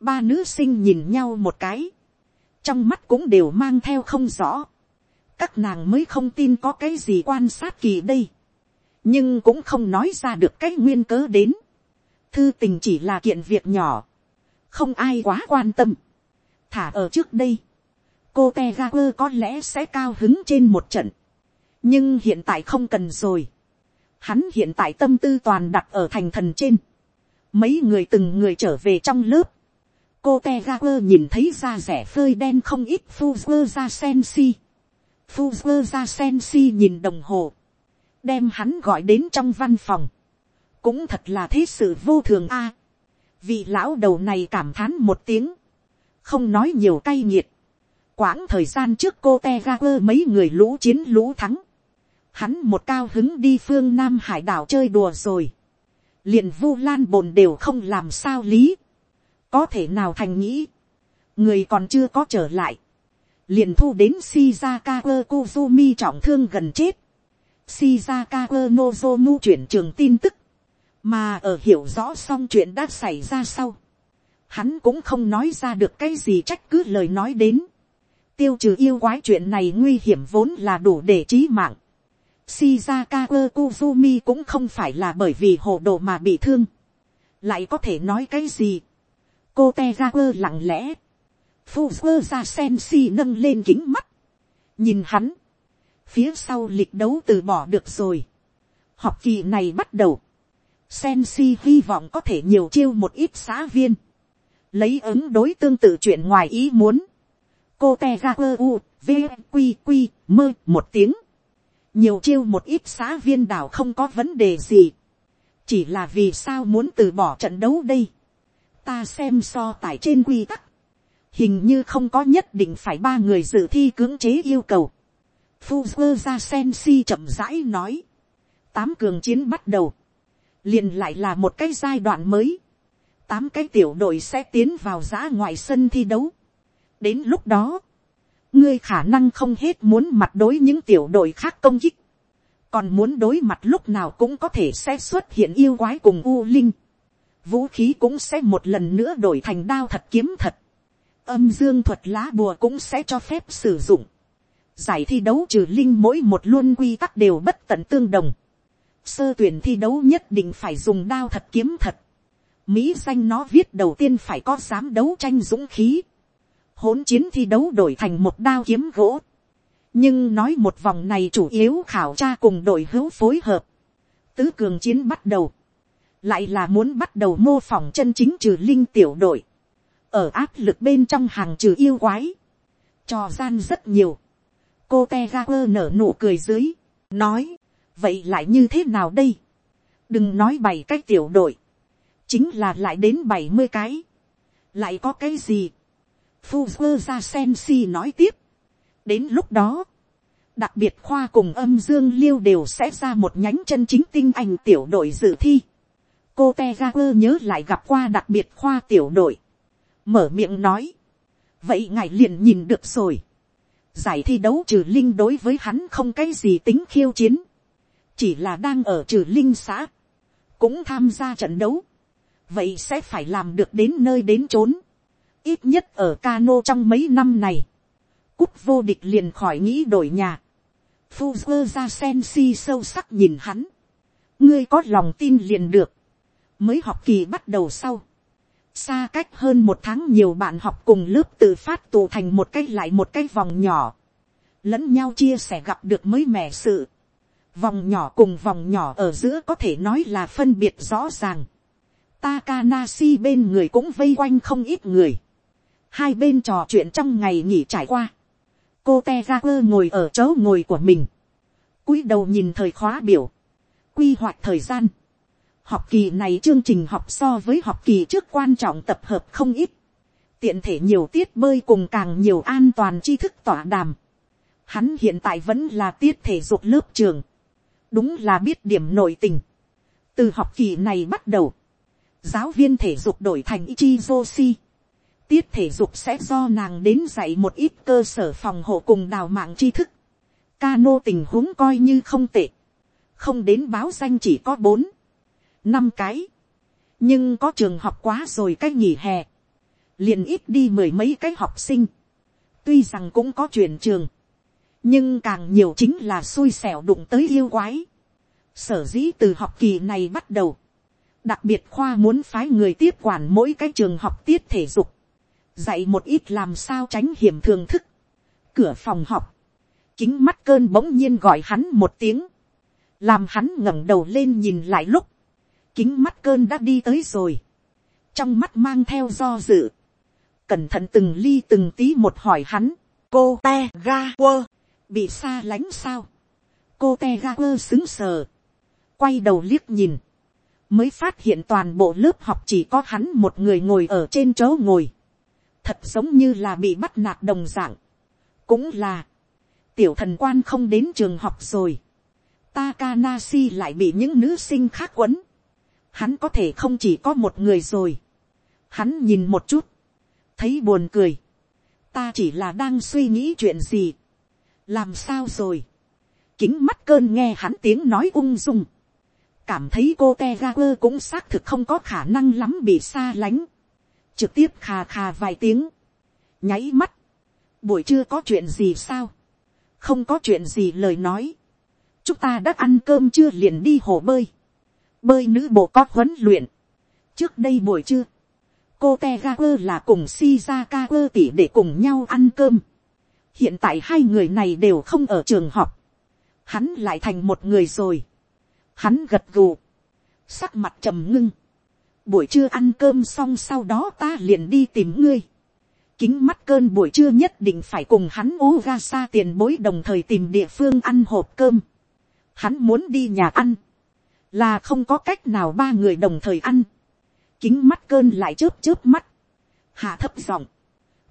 ba nữ sinh nhìn nhau một cái, trong mắt cũng đều mang theo không rõ, các nàng mới không tin có cái gì quan sát kỳ đây, nhưng cũng không nói ra được cái nguyên cớ đến, thư tình chỉ là kiện việc nhỏ, không ai quá quan tâm, thả ở trước đây, cô te ga quơ có lẽ sẽ cao hứng trên một trận, nhưng hiện tại không cần rồi, hắn hiện tại tâm tư toàn đặt ở thành thần trên, mấy người từng người trở về trong lớp, cô te ga quơ nhìn thấy da rẻ phơi đen không ít phu quơ ra sen si, Fuzzer ra sen si nhìn đồng hồ, đem hắn gọi đến trong văn phòng, cũng thật là thế sự vô thường a, vị lão đầu này cảm thán một tiếng, không nói nhiều cay nghiệt, quãng thời gian trước cô te mấy người lũ chiến lũ thắng, hắn một cao hứng đi phương nam hải đảo chơi đùa rồi, liền vu lan bồn đều không làm sao lý, có thể nào thành nghĩ, người còn chưa có trở lại, liền thu đến Shizaka Kozumi trọng thương gần chết, Shizaka Nozomu chuyển trường tin tức, mà ở hiểu rõ xong chuyện đã xảy ra sau, hắn cũng không nói ra được cái gì trách cứ lời nói đến, tiêu trừ yêu quái chuyện này nguy hiểm vốn là đủ để trí mạng, Shizaka Kozumi cũng không phải là bởi vì hồ đồ mà bị thương. Lại có thể nói cái gì? Cô Tegaku lặng lẽ. Fuzzer ra Sensi nâng lên kính mắt. Nhìn hắn. Phía sau lịch đấu từ bỏ được rồi. Học kỳ này bắt đầu. Sensi hy vọng có thể nhiều chiêu một ít xã viên. Lấy ứng đối tương tự chuyện ngoài ý muốn. Cô te u, quơ u, vqq mơ một tiếng nhiều chiêu một ít xã viên đảo không có vấn đề gì, chỉ là vì sao muốn từ bỏ trận đấu đây, ta xem so tải trên quy tắc, hình như không có nhất định phải ba người dự thi cưỡng chế yêu cầu. Fuzzer ra sen si chậm rãi nói, tám cường chiến bắt đầu, liền lại là một cái giai đoạn mới, tám cái tiểu đội sẽ tiến vào giã ngoài sân thi đấu. đến lúc đó, ngươi khả năng không hết muốn mặt đối những tiểu đội khác công kích, còn muốn đối mặt lúc nào cũng có thể sẽ xuất hiện yêu quái cùng u linh, vũ khí cũng sẽ một lần nữa đổi thành đao thật kiếm thật, âm dương thuật lá bùa cũng sẽ cho phép sử dụng, giải thi đấu trừ linh mỗi một luôn quy tắc đều bất tận tương đồng, sơ tuyển thi đấu nhất định phải dùng đao thật kiếm thật, mỹ danh nó viết đầu tiên phải có dám đấu tranh dũng khí, hỗn chiến thi đấu đổi thành một đao kiếm gỗ. nhưng nói một vòng này chủ yếu khảo tra cùng đội hữu phối hợp. tứ cường chiến bắt đầu. lại là muốn bắt đầu mô phỏng chân chính trừ linh tiểu đội ở áp lực bên trong hàng trừ yêu quái. trò gian rất nhiều. cô te ga quơ nở nụ cười dưới. nói, vậy lại như thế nào đây. đừng nói bảy cái tiểu đội. chính là lại đến bảy mươi cái. lại có cái gì Fuzzer ra Sensi nói tiếp. Đến lúc đó, đặc biệt khoa cùng âm dương liêu đều sẽ ra một nhánh chân chính tinh anh tiểu đội dự thi. Cô Tegaper nhớ lại gặp qua đặc biệt khoa tiểu đội. Mở miệng nói. Vậy ngài liền nhìn được rồi. Giải thi đấu trừ linh đối với hắn không cái gì tính khiêu chiến. Chỉ là đang ở trừ linh xã. Cũng tham gia trận đấu. Vậy sẽ phải làm được đến nơi đến chốn ít nhất ở cano trong mấy năm này, cúp vô địch liền khỏi nghĩ đổi nhà. Fuzzer ra sen si sâu sắc nhìn hắn. ngươi có lòng tin liền được. mới học kỳ bắt đầu sau xa cách hơn một tháng nhiều bạn học cùng lớp tự phát tụ thành một cái lại một cái vòng nhỏ. lẫn nhau chia sẻ gặp được mới mẻ sự. vòng nhỏ cùng vòng nhỏ ở giữa có thể nói là phân biệt rõ ràng. Takanasi bên người cũng vây quanh không ít người hai bên trò chuyện trong ngày nghỉ trải qua, cô te quơ ngồi ở chỗ ngồi của mình, cúi đầu nhìn thời khóa biểu, quy hoạch thời gian, học kỳ này chương trình học so với học kỳ trước quan trọng tập hợp không ít, tiện thể nhiều tiết bơi cùng càng nhiều an toàn tri thức tỏa đàm. Hắn hiện tại vẫn là tiết thể dục lớp trường, đúng là biết điểm nội tình. từ học kỳ này bắt đầu, giáo viên thể dục đổi thành Ichizoshi tiết thể dục sẽ do nàng đến dạy một ít cơ sở phòng hộ cùng đào mạng tri thức. Cano tình huống coi như không tệ. Không đến báo danh chỉ có bốn, năm cái. Nhưng có trường học quá rồi cái nghỉ hè. liền ít đi mười mấy cái học sinh, tuy rằng cũng có chuyển trường, nhưng càng nhiều chính là xui xẻo đụng tới yêu quái. sở dĩ từ học kỳ này bắt đầu, đặc biệt khoa muốn phái người tiếp quản mỗi cái trường học tiết thể dục, dạy một ít làm sao tránh hiểm thường thức, cửa phòng học, kính mắt cơn bỗng nhiên gọi hắn một tiếng, làm hắn ngẩng đầu lên nhìn lại lúc, kính mắt cơn đã đi tới rồi, trong mắt mang theo do dự, cẩn thận từng ly từng tí một hỏi hắn, cô te ga quơ, bị xa lánh sao, cô te ga quơ xứng sờ, quay đầu liếc nhìn, mới phát hiện toàn bộ lớp học chỉ có hắn một người ngồi ở trên chỗ ngồi, thật giống như là bị bắt nạt đồng dạng, cũng là, tiểu thần quan không đến trường học rồi, Takanashi lại bị những nữ sinh khác quấn, hắn có thể không chỉ có một người rồi, hắn nhìn một chút, thấy buồn cười, ta chỉ là đang suy nghĩ chuyện gì, làm sao rồi, kính mắt cơn nghe hắn tiếng nói ung dung, cảm thấy cô te quơ cũng xác thực không có khả năng lắm bị xa lánh, trực tiếp khà khà vài tiếng, nháy mắt, buổi trưa có chuyện gì sao, không có chuyện gì lời nói, chúng ta đã ăn cơm chưa liền đi hồ bơi, bơi nữ bộ có huấn luyện, trước đây buổi trưa, cô te ga quơ là cùng shizaka quơ tỉ để cùng nhau ăn cơm, hiện tại hai người này đều không ở trường học, hắn lại thành một người rồi, hắn gật gù, sắc mặt trầm ngưng, buổi trưa ăn cơm xong sau đó ta liền đi tìm ngươi, kính mắt cơn buổi trưa nhất định phải cùng hắn ố ga xa tiền bối đồng thời tìm địa phương ăn hộp cơm, hắn muốn đi nhà ăn, là không có cách nào ba người đồng thời ăn, kính mắt cơn lại chớp chớp mắt, hạ thấp giọng,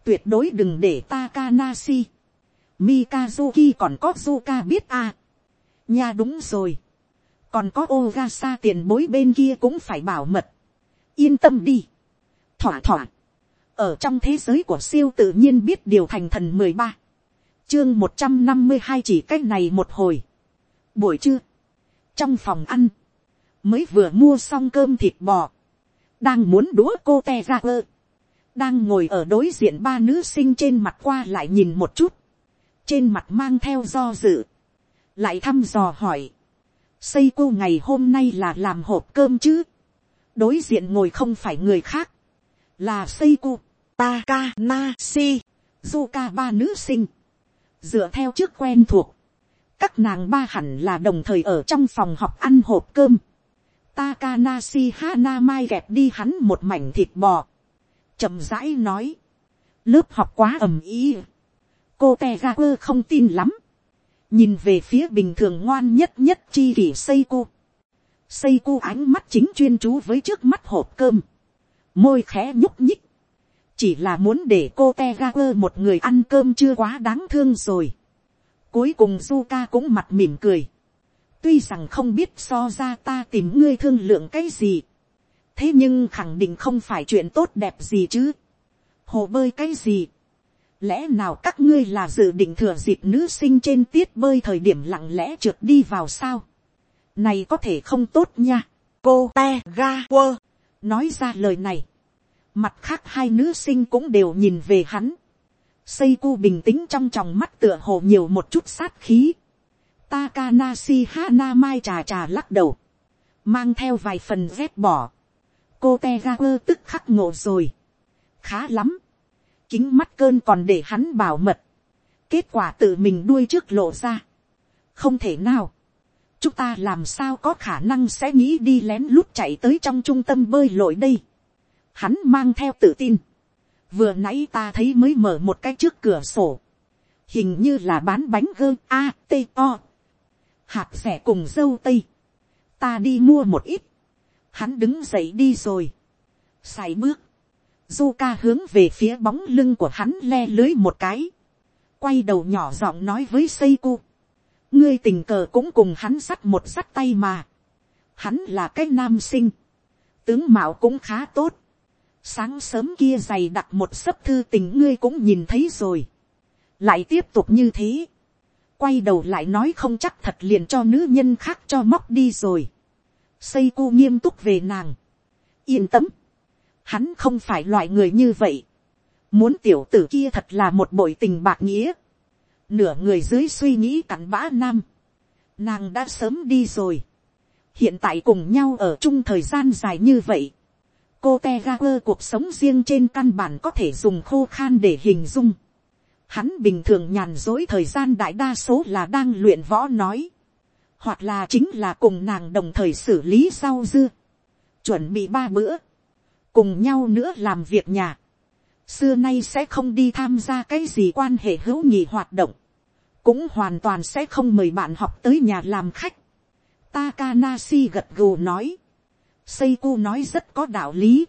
tuyệt đối đừng để Takanashi, Mikazuki còn có Zuka biết à. Nha đúng rồi. Còn có Ogasa tiền bối bên kia cũng phải bảo mật. Yên tâm đi. Thỏa thỏa. Ở trong thế giới của siêu tự nhiên biết điều thành thần mười ba Chương một trăm năm mươi hai chỉ cách này một hồi. Buổi trưa. Trong phòng ăn. Mới vừa mua xong cơm thịt bò. Đang muốn đũa cô te ra ơ. Đang ngồi ở đối diện ba nữ sinh trên mặt qua lại nhìn một chút trên mặt mang theo do dự, lại thăm dò hỏi, xây cô ngày hôm nay là làm hộp cơm chứ, đối diện ngồi không phải người khác, là xây cô, taka na si, du ba nữ sinh, dựa theo trước quen thuộc, các nàng ba hẳn là đồng thời ở trong phòng học ăn hộp cơm, Takanashi Hanamai gẹp đi hắn một mảnh thịt bò. chậm rãi nói. Lớp học quá ầm ý cô Tegaku không tin lắm, nhìn về phía bình thường ngoan nhất nhất chi kỷ Seiko. Seiko ánh mắt chính chuyên chú với trước mắt hộp cơm, môi khẽ nhúc nhích, chỉ là muốn để cô Tegaku một người ăn cơm chưa quá đáng thương rồi. cuối cùng Zuka cũng mặt mỉm cười, tuy rằng không biết so ra ta tìm ngươi thương lượng cái gì, thế nhưng khẳng định không phải chuyện tốt đẹp gì chứ, hồ bơi cái gì, lẽ nào các ngươi là dự định thừa dịp nữ sinh trên tiết bơi thời điểm lặng lẽ trượt đi vào sao. này có thể không tốt nha. cô te ga quơ. nói ra lời này. mặt khác hai nữ sinh cũng đều nhìn về hắn. xây cu bình tĩnh trong tròng mắt tựa hồ nhiều một chút sát khí. Takanashi Hanamai trà trà lắc đầu. Mang theo vài phần vét bỏ. Cô Tegaku tức khắc ngộ rồi. Khá lắm kính mắt cơn còn để hắn bảo mật, kết quả tự mình đuôi trước lộ ra, không thể nào, chúng ta làm sao có khả năng sẽ nghĩ đi lén lút chạy tới trong trung tâm bơi lội đây, hắn mang theo tự tin, vừa nãy ta thấy mới mở một cái trước cửa sổ, hình như là bán bánh gơ a t o, hạt rẻ cùng dâu tây, ta đi mua một ít, hắn đứng dậy đi rồi, xài bước, du ca hướng về phía bóng lưng của hắn le lưới một cái, quay đầu nhỏ giọng nói với xây cu, ngươi tình cờ cũng cùng hắn sắt một sắt tay mà, hắn là cái nam sinh, tướng mạo cũng khá tốt, sáng sớm kia dày đặt một sấp thư tình ngươi cũng nhìn thấy rồi, lại tiếp tục như thế, quay đầu lại nói không chắc thật liền cho nữ nhân khác cho móc đi rồi, xây cu nghiêm túc về nàng, yên tâm, Hắn không phải loại người như vậy. muốn tiểu tử kia thật là một bội tình bạc nghĩa, nửa người dưới suy nghĩ cặn bã nam, nàng đã sớm đi rồi, hiện tại cùng nhau ở chung thời gian dài như vậy, cô te ga quơ cuộc sống riêng trên căn bản có thể dùng khô khan để hình dung. Hắn bình thường nhàn dối thời gian đại đa số là đang luyện võ nói, hoặc là chính là cùng nàng đồng thời xử lý sau dưa, chuẩn bị ba bữa, cùng nhau nữa làm việc nhà, xưa nay sẽ không đi tham gia cái gì quan hệ hữu nhị hoạt động, cũng hoàn toàn sẽ không mời bạn học tới nhà làm khách. Takanashi gật gù nói, Seiko nói rất có đạo lý.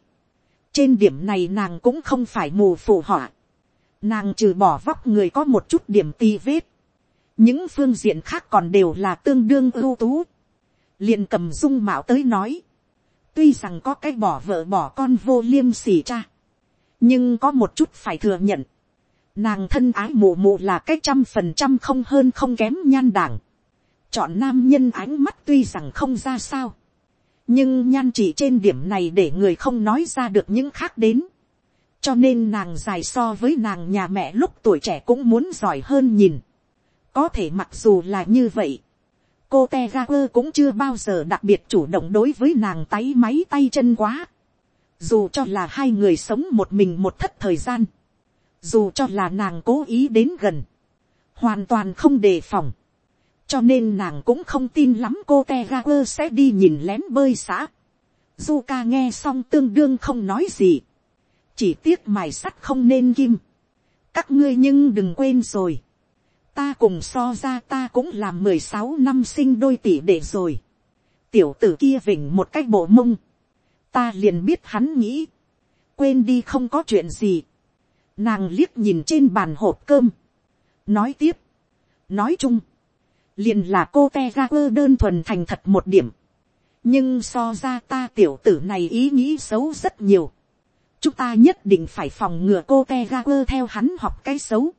Trên điểm này nàng cũng không phải mù phù họa. Nàng trừ bỏ vóc người có một chút điểm ti vết. Những phương diện khác còn đều là tương đương ưu tú. liền cầm dung mạo tới nói. Tuy rằng có cái bỏ vợ bỏ con vô liêm sỉ cha. Nhưng có một chút phải thừa nhận. Nàng thân ái mù mù là cái trăm phần trăm không hơn không kém nhan đảng. Chọn nam nhân ánh mắt tuy rằng không ra sao nhưng nhan chỉ trên điểm này để người không nói ra được những khác đến cho nên nàng dài so với nàng nhà mẹ lúc tuổi trẻ cũng muốn giỏi hơn nhìn. có thể mặc dù là như vậy, cô te ga quơ cũng chưa bao giờ đặc biệt chủ động đối với nàng tay máy tay chân quá. dù cho là hai người sống một mình một thất thời gian, dù cho là nàng cố ý đến gần, hoàn toàn không đề phòng cho nên nàng cũng không tin lắm cô te ga quơ sẽ đi nhìn lén bơi xã. du nghe xong tương đương không nói gì chỉ tiếc mài sắt không nên kim. các ngươi nhưng đừng quên rồi. ta cùng so ra ta cũng làm mười sáu năm sinh đôi tỷ để rồi. tiểu tử kia vỉnh một cách bộ mông. ta liền biết hắn nghĩ. quên đi không có chuyện gì. nàng liếc nhìn trên bàn hộp cơm. nói tiếp. nói chung liền là cô te ga quơ đơn thuần thành thật một điểm. nhưng so ra ta tiểu tử này ý nghĩ xấu rất nhiều chúng ta nhất định phải phòng ngừa cô te ga quơ theo hắn học cái xấu.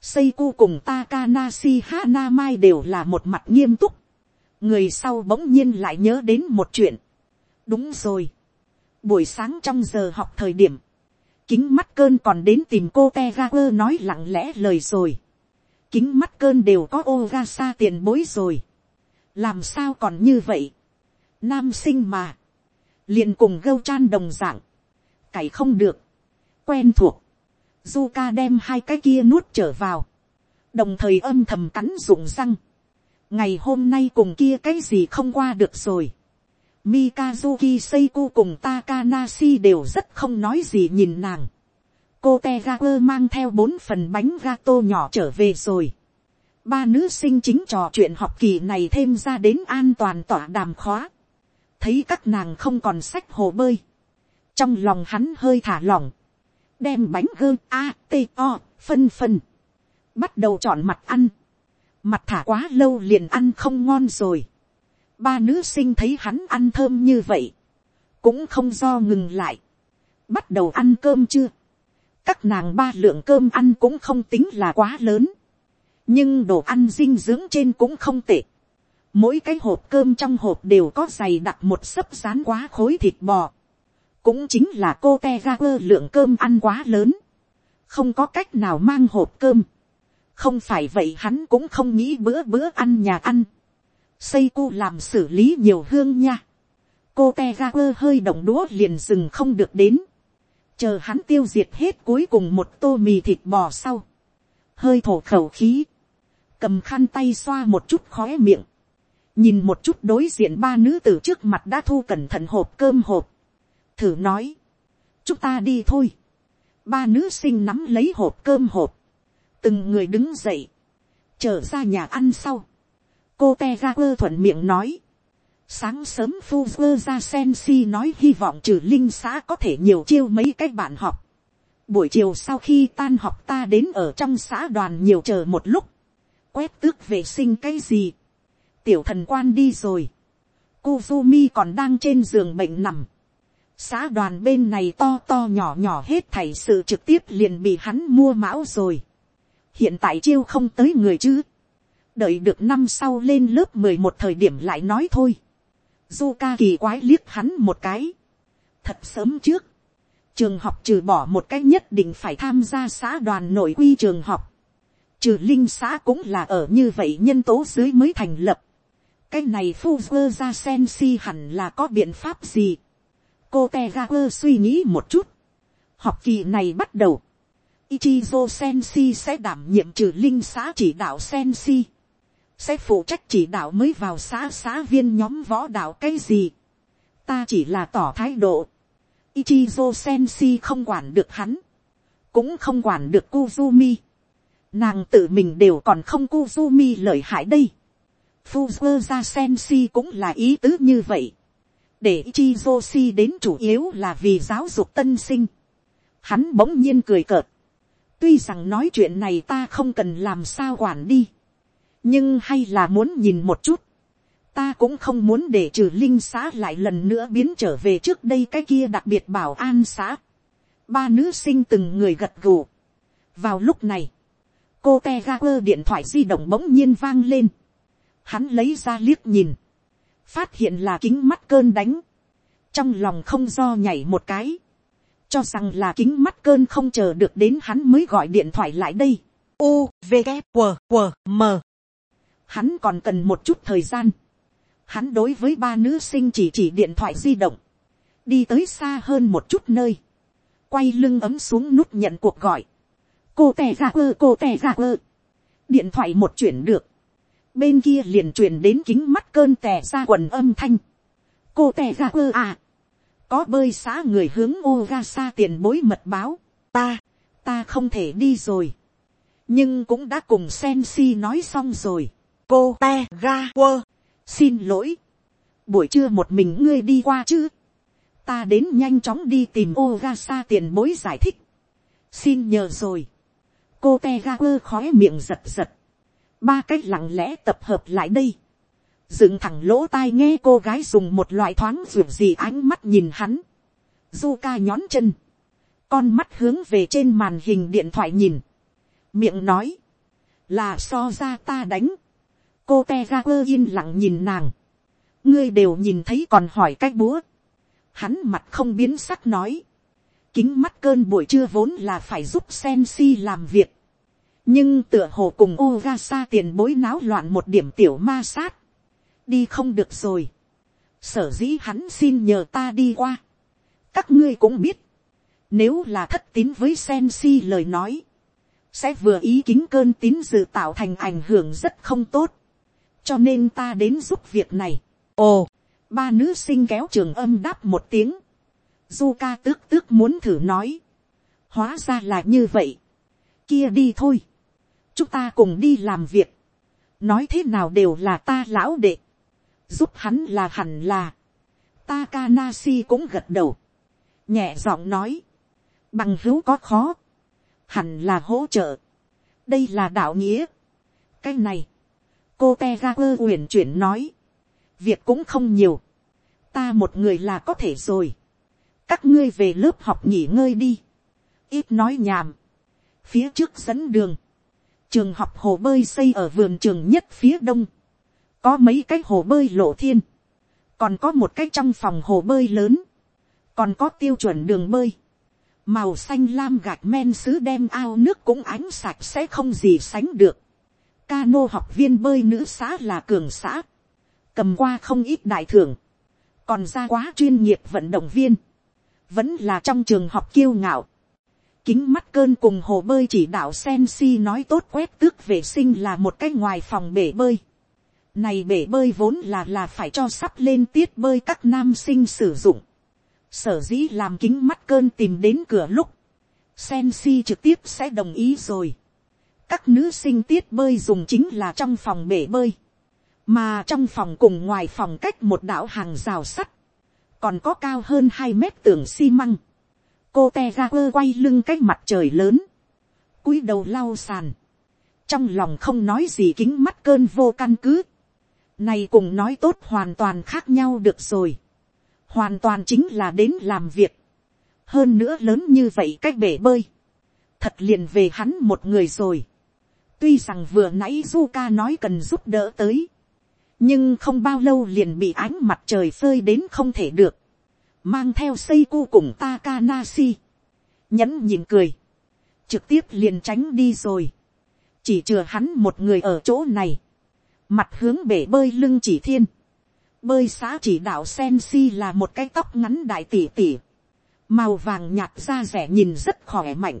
Seiko cùng Takanashi Hanamai đều là một mặt nghiêm túc. Người sau bỗng nhiên lại nhớ đến một chuyện. Đúng rồi. Buổi sáng trong giờ học thời điểm. Kính mắt cơn còn đến tìm cô Tegaper nói lặng lẽ lời rồi kính mắt cơn đều có ô xa tiền bối rồi. làm sao còn như vậy. nam sinh mà. liền cùng gâu chan đồng dạng cày không được. quen thuộc. Zuka đem hai cái kia nuốt trở vào. đồng thời âm thầm cắn rụng răng. ngày hôm nay cùng kia cái gì không qua được rồi. Mikazuki Seiko cùng Takanashi đều rất không nói gì nhìn nàng cô te mang theo bốn phần bánh gato nhỏ trở về rồi. ba nữ sinh chính trò chuyện học kỳ này thêm ra đến an toàn tỏa đàm khóa. thấy các nàng không còn sách hồ bơi trong lòng hắn hơi thả lỏng. đem bánh gơ a t o phân phân. bắt đầu chọn mặt ăn. mặt thả quá lâu liền ăn không ngon rồi. ba nữ sinh thấy hắn ăn thơm như vậy. cũng không do ngừng lại. bắt đầu ăn cơm chưa các nàng ba lượng cơm ăn cũng không tính là quá lớn, nhưng đồ ăn dinh dưỡng trên cũng không tệ. Mỗi cái hộp cơm trong hộp đều có dày đặt một sấp rán quá khối thịt bò. Cũng chính là cô te ga quơ lượng cơm ăn quá lớn. Không có cách nào mang hộp cơm. Không phải vậy hắn cũng không nghĩ bữa bữa ăn nhà ăn. Xây cu làm xử lý nhiều hương nha. Cô te ga quơ hơi động đũa liền dừng không được đến chờ hắn tiêu diệt hết cuối cùng một tô mì thịt bò sau, hơi thổ khẩu khí, cầm khăn tay xoa một chút khóe miệng, nhìn một chút đối diện ba nữ từ trước mặt đã thu cẩn thận hộp cơm hộp, thử nói, chúng ta đi thôi, ba nữ sinh nắm lấy hộp cơm hộp, từng người đứng dậy, trở ra nhà ăn sau, cô te ga quơ thuận miệng nói, Sáng sớm phu quơ ra sen si nói hy vọng trừ linh xã có thể nhiều chiêu mấy cái bạn học. Buổi chiều sau khi tan học ta đến ở trong xã đoàn nhiều chờ một lúc. Quét tước vệ sinh cái gì. Tiểu thần quan đi rồi. Kuzumi còn đang trên giường bệnh nằm. Xã đoàn bên này to to nhỏ nhỏ hết thảy sự trực tiếp liền bị hắn mua mão rồi. Hiện tại chiêu không tới người chứ. Đợi được năm sau lên lớp mười một thời điểm lại nói thôi du ca kỳ quái liếc hắn một cái. thật sớm trước, trường học trừ bỏ một cách nhất định phải tham gia xã đoàn nội quy trường học. Trừ linh xã cũng là ở như vậy nhân tố dưới mới thành lập. Cái này Fuzzer ra Sensi hẳn là có biện pháp gì. Cô Tegaper suy nghĩ một chút. Học kỳ này bắt đầu. Ichizo Sensi sẽ đảm nhiệm trừ linh xã chỉ đạo Sensi. Sẽ phụ trách chỉ đạo mới vào xã xã viên nhóm võ đạo cái gì. Ta chỉ là tỏ thái độ. Ichizo Sensi không quản được hắn. Cũng không quản được Kuzumi. Nàng tự mình đều còn không Kuzumi lợi hại đây. Fuzzer ra Sensi cũng là ý tứ như vậy. Để Ichizo đến chủ yếu là vì giáo dục tân sinh. Hắn bỗng nhiên cười cợt. Tuy rằng nói chuyện này ta không cần làm sao quản đi. Nhưng hay là muốn nhìn một chút. Ta cũng không muốn để trừ linh xã lại lần nữa biến trở về trước đây cái kia đặc biệt bảo an xã. Ba nữ sinh từng người gật gù. Vào lúc này, cô te ga quơ điện thoại di động bỗng nhiên vang lên. Hắn lấy ra liếc nhìn. Phát hiện là kính mắt cơn đánh. Trong lòng không do nhảy một cái cho rằng là kính mắt cơn không chờ được đến hắn mới gọi điện thoại lại đây. U, V, K, W, W, M. Hắn còn cần một chút thời gian. Hắn đối với ba nữ sinh chỉ chỉ điện thoại di động. Đi tới xa hơn một chút nơi. Quay lưng ấm xuống nút nhận cuộc gọi. Cô tè ra quơ, cô tè ra quơ. Điện thoại một chuyển được. Bên kia liền truyền đến kính mắt cơn tè ra quần âm thanh. Cô tè ra quơ à có bơi xã người hướng Ogasa tiền bối mật báo, ta, ta không thể đi rồi. nhưng cũng đã cùng Sensi nói xong rồi. cô te ga quơ, xin lỗi. buổi trưa một mình ngươi đi qua chứ. ta đến nhanh chóng đi tìm Ogasa tiền bối giải thích. xin nhờ rồi. cô te ga quơ khói miệng giật giật ba cách lặng lẽ tập hợp lại đây dựng thẳng lỗ tai nghe cô gái dùng một loại thoáng ruột gì ánh mắt nhìn hắn. Du ca nhón chân. Con mắt hướng về trên màn hình điện thoại nhìn. Miệng nói. Là so ra ta đánh. Cô te ga quơ yên lặng nhìn nàng. Ngươi đều nhìn thấy còn hỏi cách búa. Hắn mặt không biến sắc nói. Kính mắt cơn buổi trưa vốn là phải giúp sen si làm việc. Nhưng tựa hồ cùng Ogasa tiền bối náo loạn một điểm tiểu ma sát đi không được rồi. sở dĩ hắn xin nhờ ta đi qua. các ngươi cũng biết, nếu là thất tín với sen si lời nói, sẽ vừa ý kính cơn tín dự tạo thành ảnh hưởng rất không tốt. cho nên ta đến giúp việc này. ồ, ba nữ sinh kéo trường âm đáp một tiếng. du ca tước tước muốn thử nói. hóa ra là như vậy. kia đi thôi chúng ta cùng đi làm việc. nói thế nào đều là ta lão đệ. Giúp hắn là hẳn là, Takanasi cũng gật đầu, nhẹ giọng nói, bằng hữu có khó, hẳn là hỗ trợ, đây là đạo nghĩa, cái này, cô te ga quơ uyển chuyển nói, việc cũng không nhiều, ta một người là có thể rồi, các ngươi về lớp học nghỉ ngơi đi, ít nói nhàm, phía trước dẫn đường, trường học hồ bơi xây ở vườn trường nhất phía đông, có mấy cái hồ bơi lộ thiên, còn có một cái trong phòng hồ bơi lớn, còn có tiêu chuẩn đường bơi, màu xanh lam gạch men sứ đem ao nước cũng ánh sạch sẽ không gì sánh được. Cano học viên bơi nữ xã là cường xã, cầm qua không ít đại thưởng, còn ra quá chuyên nghiệp vận động viên, vẫn là trong trường học kiêu ngạo. Kính mắt cơn cùng hồ bơi chỉ đạo sen si nói tốt quét tước vệ sinh là một cái ngoài phòng bể bơi. Này bể bơi vốn là là phải cho sắp lên tiết bơi các nam sinh sử dụng. Sở dĩ làm kính mắt cơn tìm đến cửa lúc. Sen si trực tiếp sẽ đồng ý rồi. Các nữ sinh tiết bơi dùng chính là trong phòng bể bơi. Mà trong phòng cùng ngoài phòng cách một đảo hàng rào sắt. Còn có cao hơn hai mét tường xi măng. Cô te ga quơ quay lưng cái mặt trời lớn. cúi đầu lau sàn. Trong lòng không nói gì kính mắt cơn vô căn cứ này cùng nói tốt hoàn toàn khác nhau được rồi. Hoàn toàn chính là đến làm việc. Hơn nữa lớn như vậy cách bể bơi. Thật liền về hắn một người rồi. Tuy rằng vừa nãy Zuka nói cần giúp đỡ tới. Nhưng không bao lâu liền bị ánh mặt trời phơi đến không thể được. Mang theo Seiko cùng Takanashi. nhẫn nhìn cười, trực tiếp liền tránh đi rồi, chỉ chừa hắn một người ở chỗ này, mặt hướng bể bơi lưng chỉ thiên, bơi xã chỉ đạo sen si là một cái tóc ngắn đại tỉ tỉ, màu vàng nhạt da rẻ nhìn rất khỏe mạnh,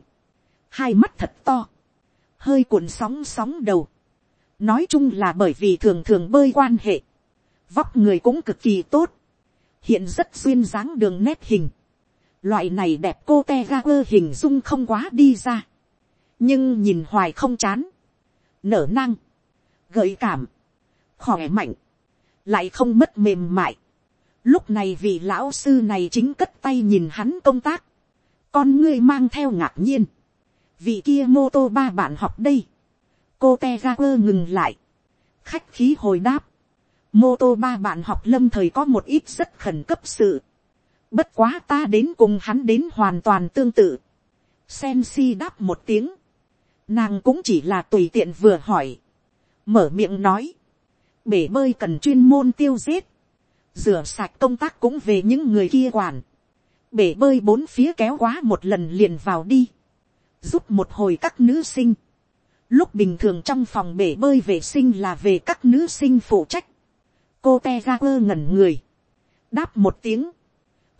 hai mắt thật to, hơi cuộn sóng sóng đầu, nói chung là bởi vì thường thường bơi quan hệ, vóc người cũng cực kỳ tốt, hiện rất duyên dáng đường nét hình, loại này đẹp cô te ga quơ hình dung không quá đi ra, nhưng nhìn hoài không chán, nở năng, gợi cảm, khỏe mạnh, lại không mất mềm mại. Lúc này vị lão sư này chính cất tay nhìn hắn công tác, con ngươi mang theo ngạc nhiên, vị kia mô tô ba bạn học đây, cô te ga quơ ngừng lại, khách khí hồi đáp, mô tô ba bạn học lâm thời có một ít rất khẩn cấp sự, bất quá ta đến cùng hắn đến hoàn toàn tương tự, sen si đáp một tiếng, nàng cũng chỉ là tùy tiện vừa hỏi, mở miệng nói, bể bơi cần chuyên môn tiêu giết, rửa sạch công tác cũng về những người kia quản, bể bơi bốn phía kéo quá một lần liền vào đi, giúp một hồi các nữ sinh, lúc bình thường trong phòng bể bơi vệ sinh là về các nữ sinh phụ trách, cô te ra quơ ngẩn người, đáp một tiếng,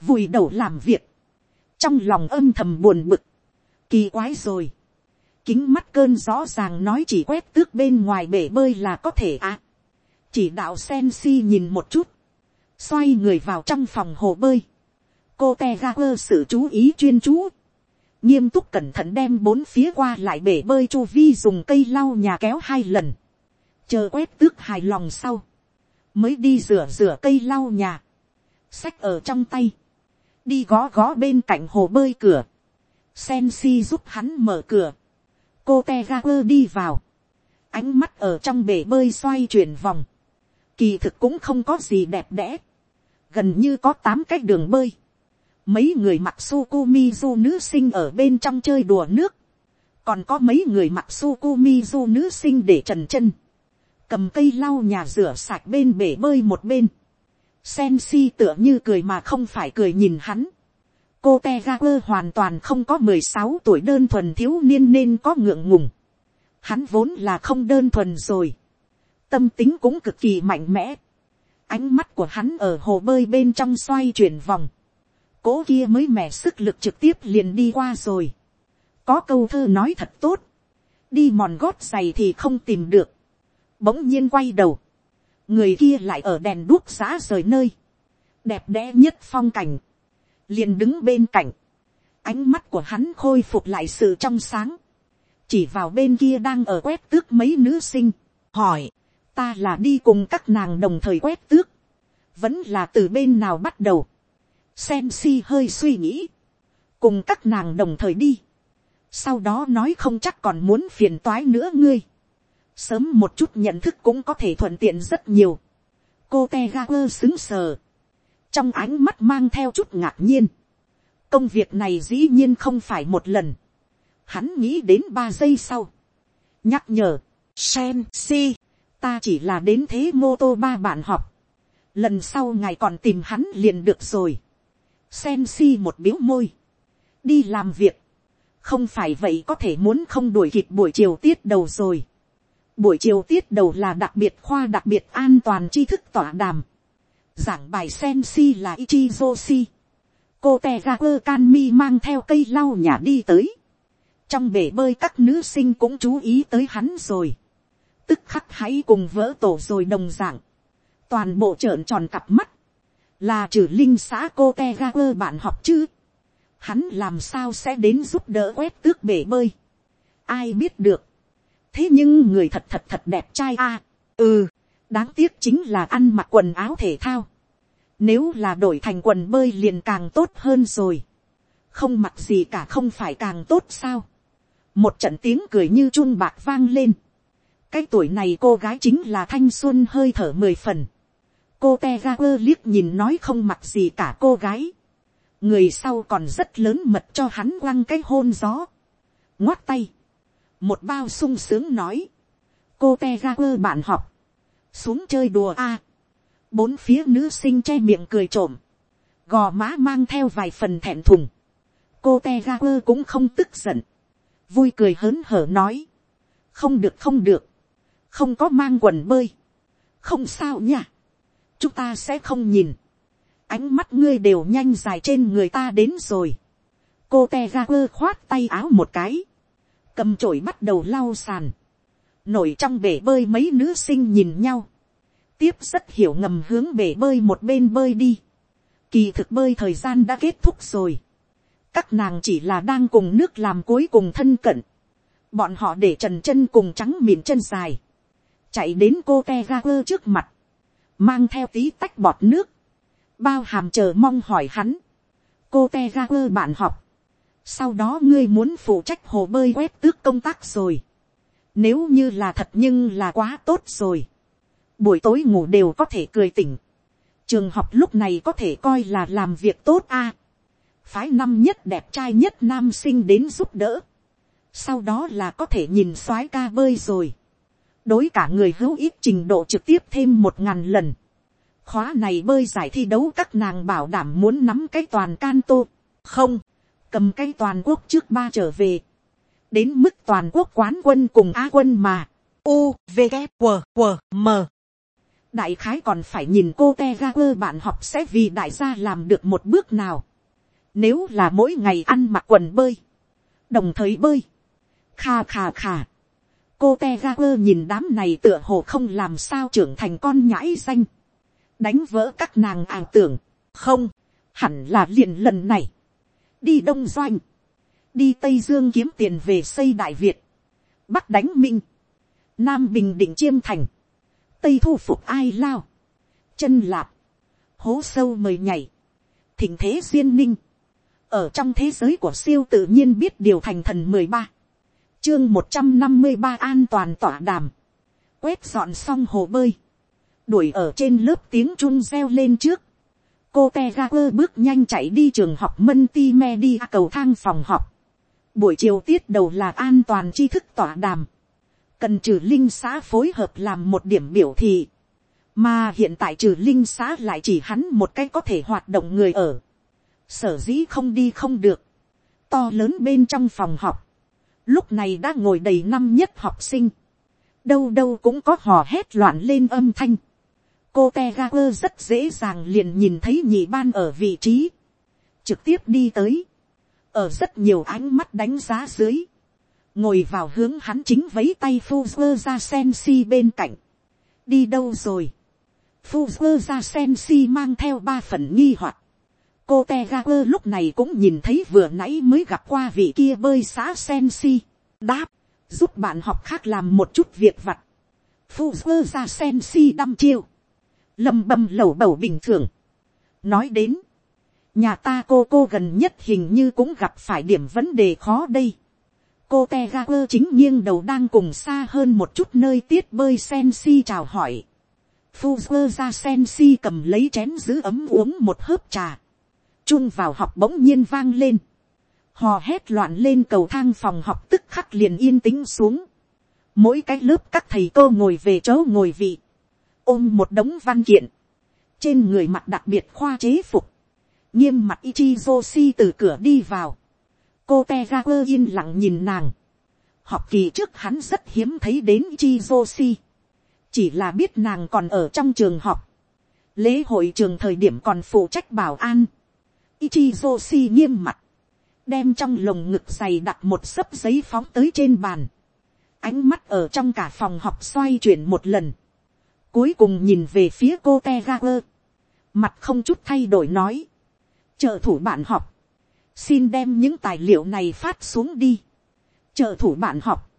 vùi đầu làm việc, trong lòng âm thầm buồn bực, kỳ quái rồi, kính mắt cơn rõ ràng nói chỉ quét tước bên ngoài bể bơi là có thể à. chỉ đạo sen si nhìn một chút, xoay người vào trong phòng hồ bơi, cô te ra quơ sự chú ý chuyên chú, nghiêm túc cẩn thận đem bốn phía qua lại bể bơi chu vi dùng cây lau nhà kéo hai lần, chờ quét tước hài lòng sau, mới đi rửa rửa cây lau nhà, sách ở trong tay, đi gó gó bên cạnh hồ bơi cửa, sen si giúp hắn mở cửa, cô te ga quơ đi vào, ánh mắt ở trong bể bơi xoay chuyển vòng, kỳ thực cũng không có gì đẹp đẽ, gần như có tám cái đường bơi, mấy người mặc sukumizu nữ sinh ở bên trong chơi đùa nước, còn có mấy người mặc sukumizu nữ sinh để trần chân, cầm cây lau nhà rửa sạch bên bể bơi một bên, sen si tựa như cười mà không phải cười nhìn hắn, cô te ga quơ hoàn toàn không có mười sáu tuổi đơn thuần thiếu niên nên có ngượng ngùng. Hắn vốn là không đơn thuần rồi. Tâm tính cũng cực kỳ mạnh mẽ. Ánh mắt của hắn ở hồ bơi bên trong xoay chuyển vòng. Cố kia mới mẻ sức lực trực tiếp liền đi qua rồi. Có câu thơ nói thật tốt. Đi mòn gót giày thì không tìm được. Bỗng nhiên quay đầu. Người kia lại ở đèn đuốc xã rời nơi. Đẹp đẽ nhất phong cảnh. Liền đứng bên cạnh, ánh mắt của hắn khôi phục lại sự trong sáng, chỉ vào bên kia đang ở quét tước mấy nữ sinh, hỏi, ta là đi cùng các nàng đồng thời quét tước, vẫn là từ bên nào bắt đầu, sen si hơi suy nghĩ, cùng các nàng đồng thời đi, sau đó nói không chắc còn muốn phiền toái nữa ngươi, sớm một chút nhận thức cũng có thể thuận tiện rất nhiều, cô te ga quơ xứng sờ, trong ánh mắt mang theo chút ngạc nhiên. công việc này dĩ nhiên không phải một lần. hắn nghĩ đến ba giây sau. nhắc nhở, sen si, ta chỉ là đến thế mô tô ba bạn họp. lần sau ngài còn tìm hắn liền được rồi. sen si một biếu môi. đi làm việc. không phải vậy có thể muốn không đuổi kịp buổi chiều tiết đầu rồi buổi chiều tiết đầu là đặc biệt khoa đặc biệt an toàn tri thức tỏa đàm giảng bài sen si là Ichizoshi. Cô Tegaku Kanmi mang theo cây lau nhà đi tới. Trong bể bơi các nữ sinh cũng chú ý tới hắn rồi. Tức khắc hãy cùng vỡ tổ rồi đồng dạng. Toàn bộ trợn tròn cặp mắt. Là trừ linh xã cô Tegaku bạn học chứ. Hắn làm sao sẽ đến giúp đỡ quét tước bể bơi. Ai biết được. Thế nhưng người thật thật thật đẹp trai a Ừ đáng tiếc chính là ăn mặc quần áo thể thao. Nếu là đổi thành quần bơi liền càng tốt hơn rồi. Không mặc gì cả không phải càng tốt sao. Một trận tiếng cười như chun bạc vang lên. Cái tuổi này cô gái chính là thanh xuân hơi thở mười phần. Cô te ra quơ liếc nhìn nói không mặc gì cả cô gái. Người sau còn rất lớn mật cho hắn quăng cái hôn gió. ngoắt tay. Một bao sung sướng nói. Cô te ra quơ bạn học. Xuống chơi đùa a. bốn phía nữ sinh che miệng cười trộm, gò má mang theo vài phần thẹn thùng. cô te ra quơ cũng không tức giận, vui cười hớn hở nói, không được không được, không có mang quần bơi, không sao nha, chúng ta sẽ không nhìn, ánh mắt ngươi đều nhanh dài trên người ta đến rồi, cô te ra quơ khoát tay áo một cái, cầm chổi bắt đầu lau sàn, nổi trong bể bơi mấy nữ sinh nhìn nhau, tiếp rất hiểu ngầm hướng bể bơi một bên bơi đi, kỳ thực bơi thời gian đã kết thúc rồi, các nàng chỉ là đang cùng nước làm cuối cùng thân cận, bọn họ để trần chân cùng trắng miệng chân dài, chạy đến cô te ga quơ trước mặt, mang theo tí tách bọt nước, bao hàm chờ mong hỏi hắn, cô te ga quơ bạn học, sau đó ngươi muốn phụ trách hồ bơi quét tước công tác rồi, nếu như là thật nhưng là quá tốt rồi, buổi tối ngủ đều có thể cười tỉnh, trường học lúc này có thể coi là làm việc tốt a, phái năm nhất đẹp trai nhất nam sinh đến giúp đỡ, sau đó là có thể nhìn soái ca bơi rồi, đối cả người hữu ít trình độ trực tiếp thêm một ngàn lần, khóa này bơi giải thi đấu các nàng bảo đảm muốn nắm cái toàn can tô, không, cầm cái toàn quốc trước ba trở về, đến mức toàn quốc quán quân cùng á quân mà, u, v, g, q, q, m. đại khái còn phải nhìn cô te ga quơ bạn học sẽ vì đại gia làm được một bước nào, nếu là mỗi ngày ăn mặc quần bơi, đồng thời bơi, kha kha kha, cô te ga quơ nhìn đám này tựa hồ không làm sao trưởng thành con nhãi danh, đánh vỡ các nàng ảo tưởng, không, hẳn là liền lần này, đi đông doanh, đi tây dương kiếm tiền về xây đại việt, bắc đánh minh, nam bình định chiêm thành, tây thu phục ai lao, chân lạp, hố sâu mời nhảy, thỉnh thế duyên ninh, ở trong thế giới của siêu tự nhiên biết điều thành thần mười ba, chương một trăm năm mươi ba an toàn tỏa đàm, quét dọn xong hồ bơi, đuổi ở trên lớp tiếng chun reo lên trước, cô te ga quơ bước nhanh chạy đi trường học mân ti me đi cầu thang phòng học. buổi chiều tiết đầu là an toàn tri thức tỏa đàm. cần trừ linh xã phối hợp làm một điểm biểu thị. mà hiện tại trừ linh xã lại chỉ hắn một cái có thể hoạt động người ở. sở dĩ không đi không được. to lớn bên trong phòng học. lúc này đã ngồi đầy năm nhất học sinh. đâu đâu cũng có hò hét loạn lên âm thanh cô te ga quơ rất dễ dàng liền nhìn thấy nhị ban ở vị trí, trực tiếp đi tới, ở rất nhiều ánh mắt đánh giá dưới, ngồi vào hướng hắn chính vấy tay phu ra sen si bên cạnh, đi đâu rồi, phu ra sen si mang theo ba phần nghi hoặc, cô te ga quơ lúc này cũng nhìn thấy vừa nãy mới gặp qua vị kia bơi xã sen si, đáp, giúp bạn học khác làm một chút việc vặt, phu ra sen si đăm chiêu, lầm bầm lẩu bẩu bình thường. nói đến, nhà ta cô cô gần nhất hình như cũng gặp phải điểm vấn đề khó đây. cô te ga quơ chính nghiêng đầu đang cùng xa hơn một chút nơi tiết bơi sen si chào hỏi. Fuzzer ra sen si cầm lấy chén giữ ấm uống một hớp trà. chung vào học bỗng nhiên vang lên. hò hét loạn lên cầu thang phòng học tức khắc liền yên tĩnh xuống. mỗi cái lớp các thầy cô ngồi về chỗ ngồi vị ôm một đống văn kiện, trên người mặt đặc biệt khoa chế phục, nghiêm mặt Ichizoshi từ cửa đi vào, cô te ga quơ yên lặng nhìn nàng, học kỳ trước hắn rất hiếm thấy đến Ichizoshi, chỉ là biết nàng còn ở trong trường học, lễ hội trường thời điểm còn phụ trách bảo an, Ichizoshi nghiêm mặt, đem trong lồng ngực dày đặt một sấp giấy phóng tới trên bàn, ánh mắt ở trong cả phòng học xoay chuyển một lần, Cuối cùng nhìn về phía cô Tegaper. Mặt không chút thay đổi nói. Trợ thủ bạn học. Xin đem những tài liệu này phát xuống đi. Trợ thủ bạn học.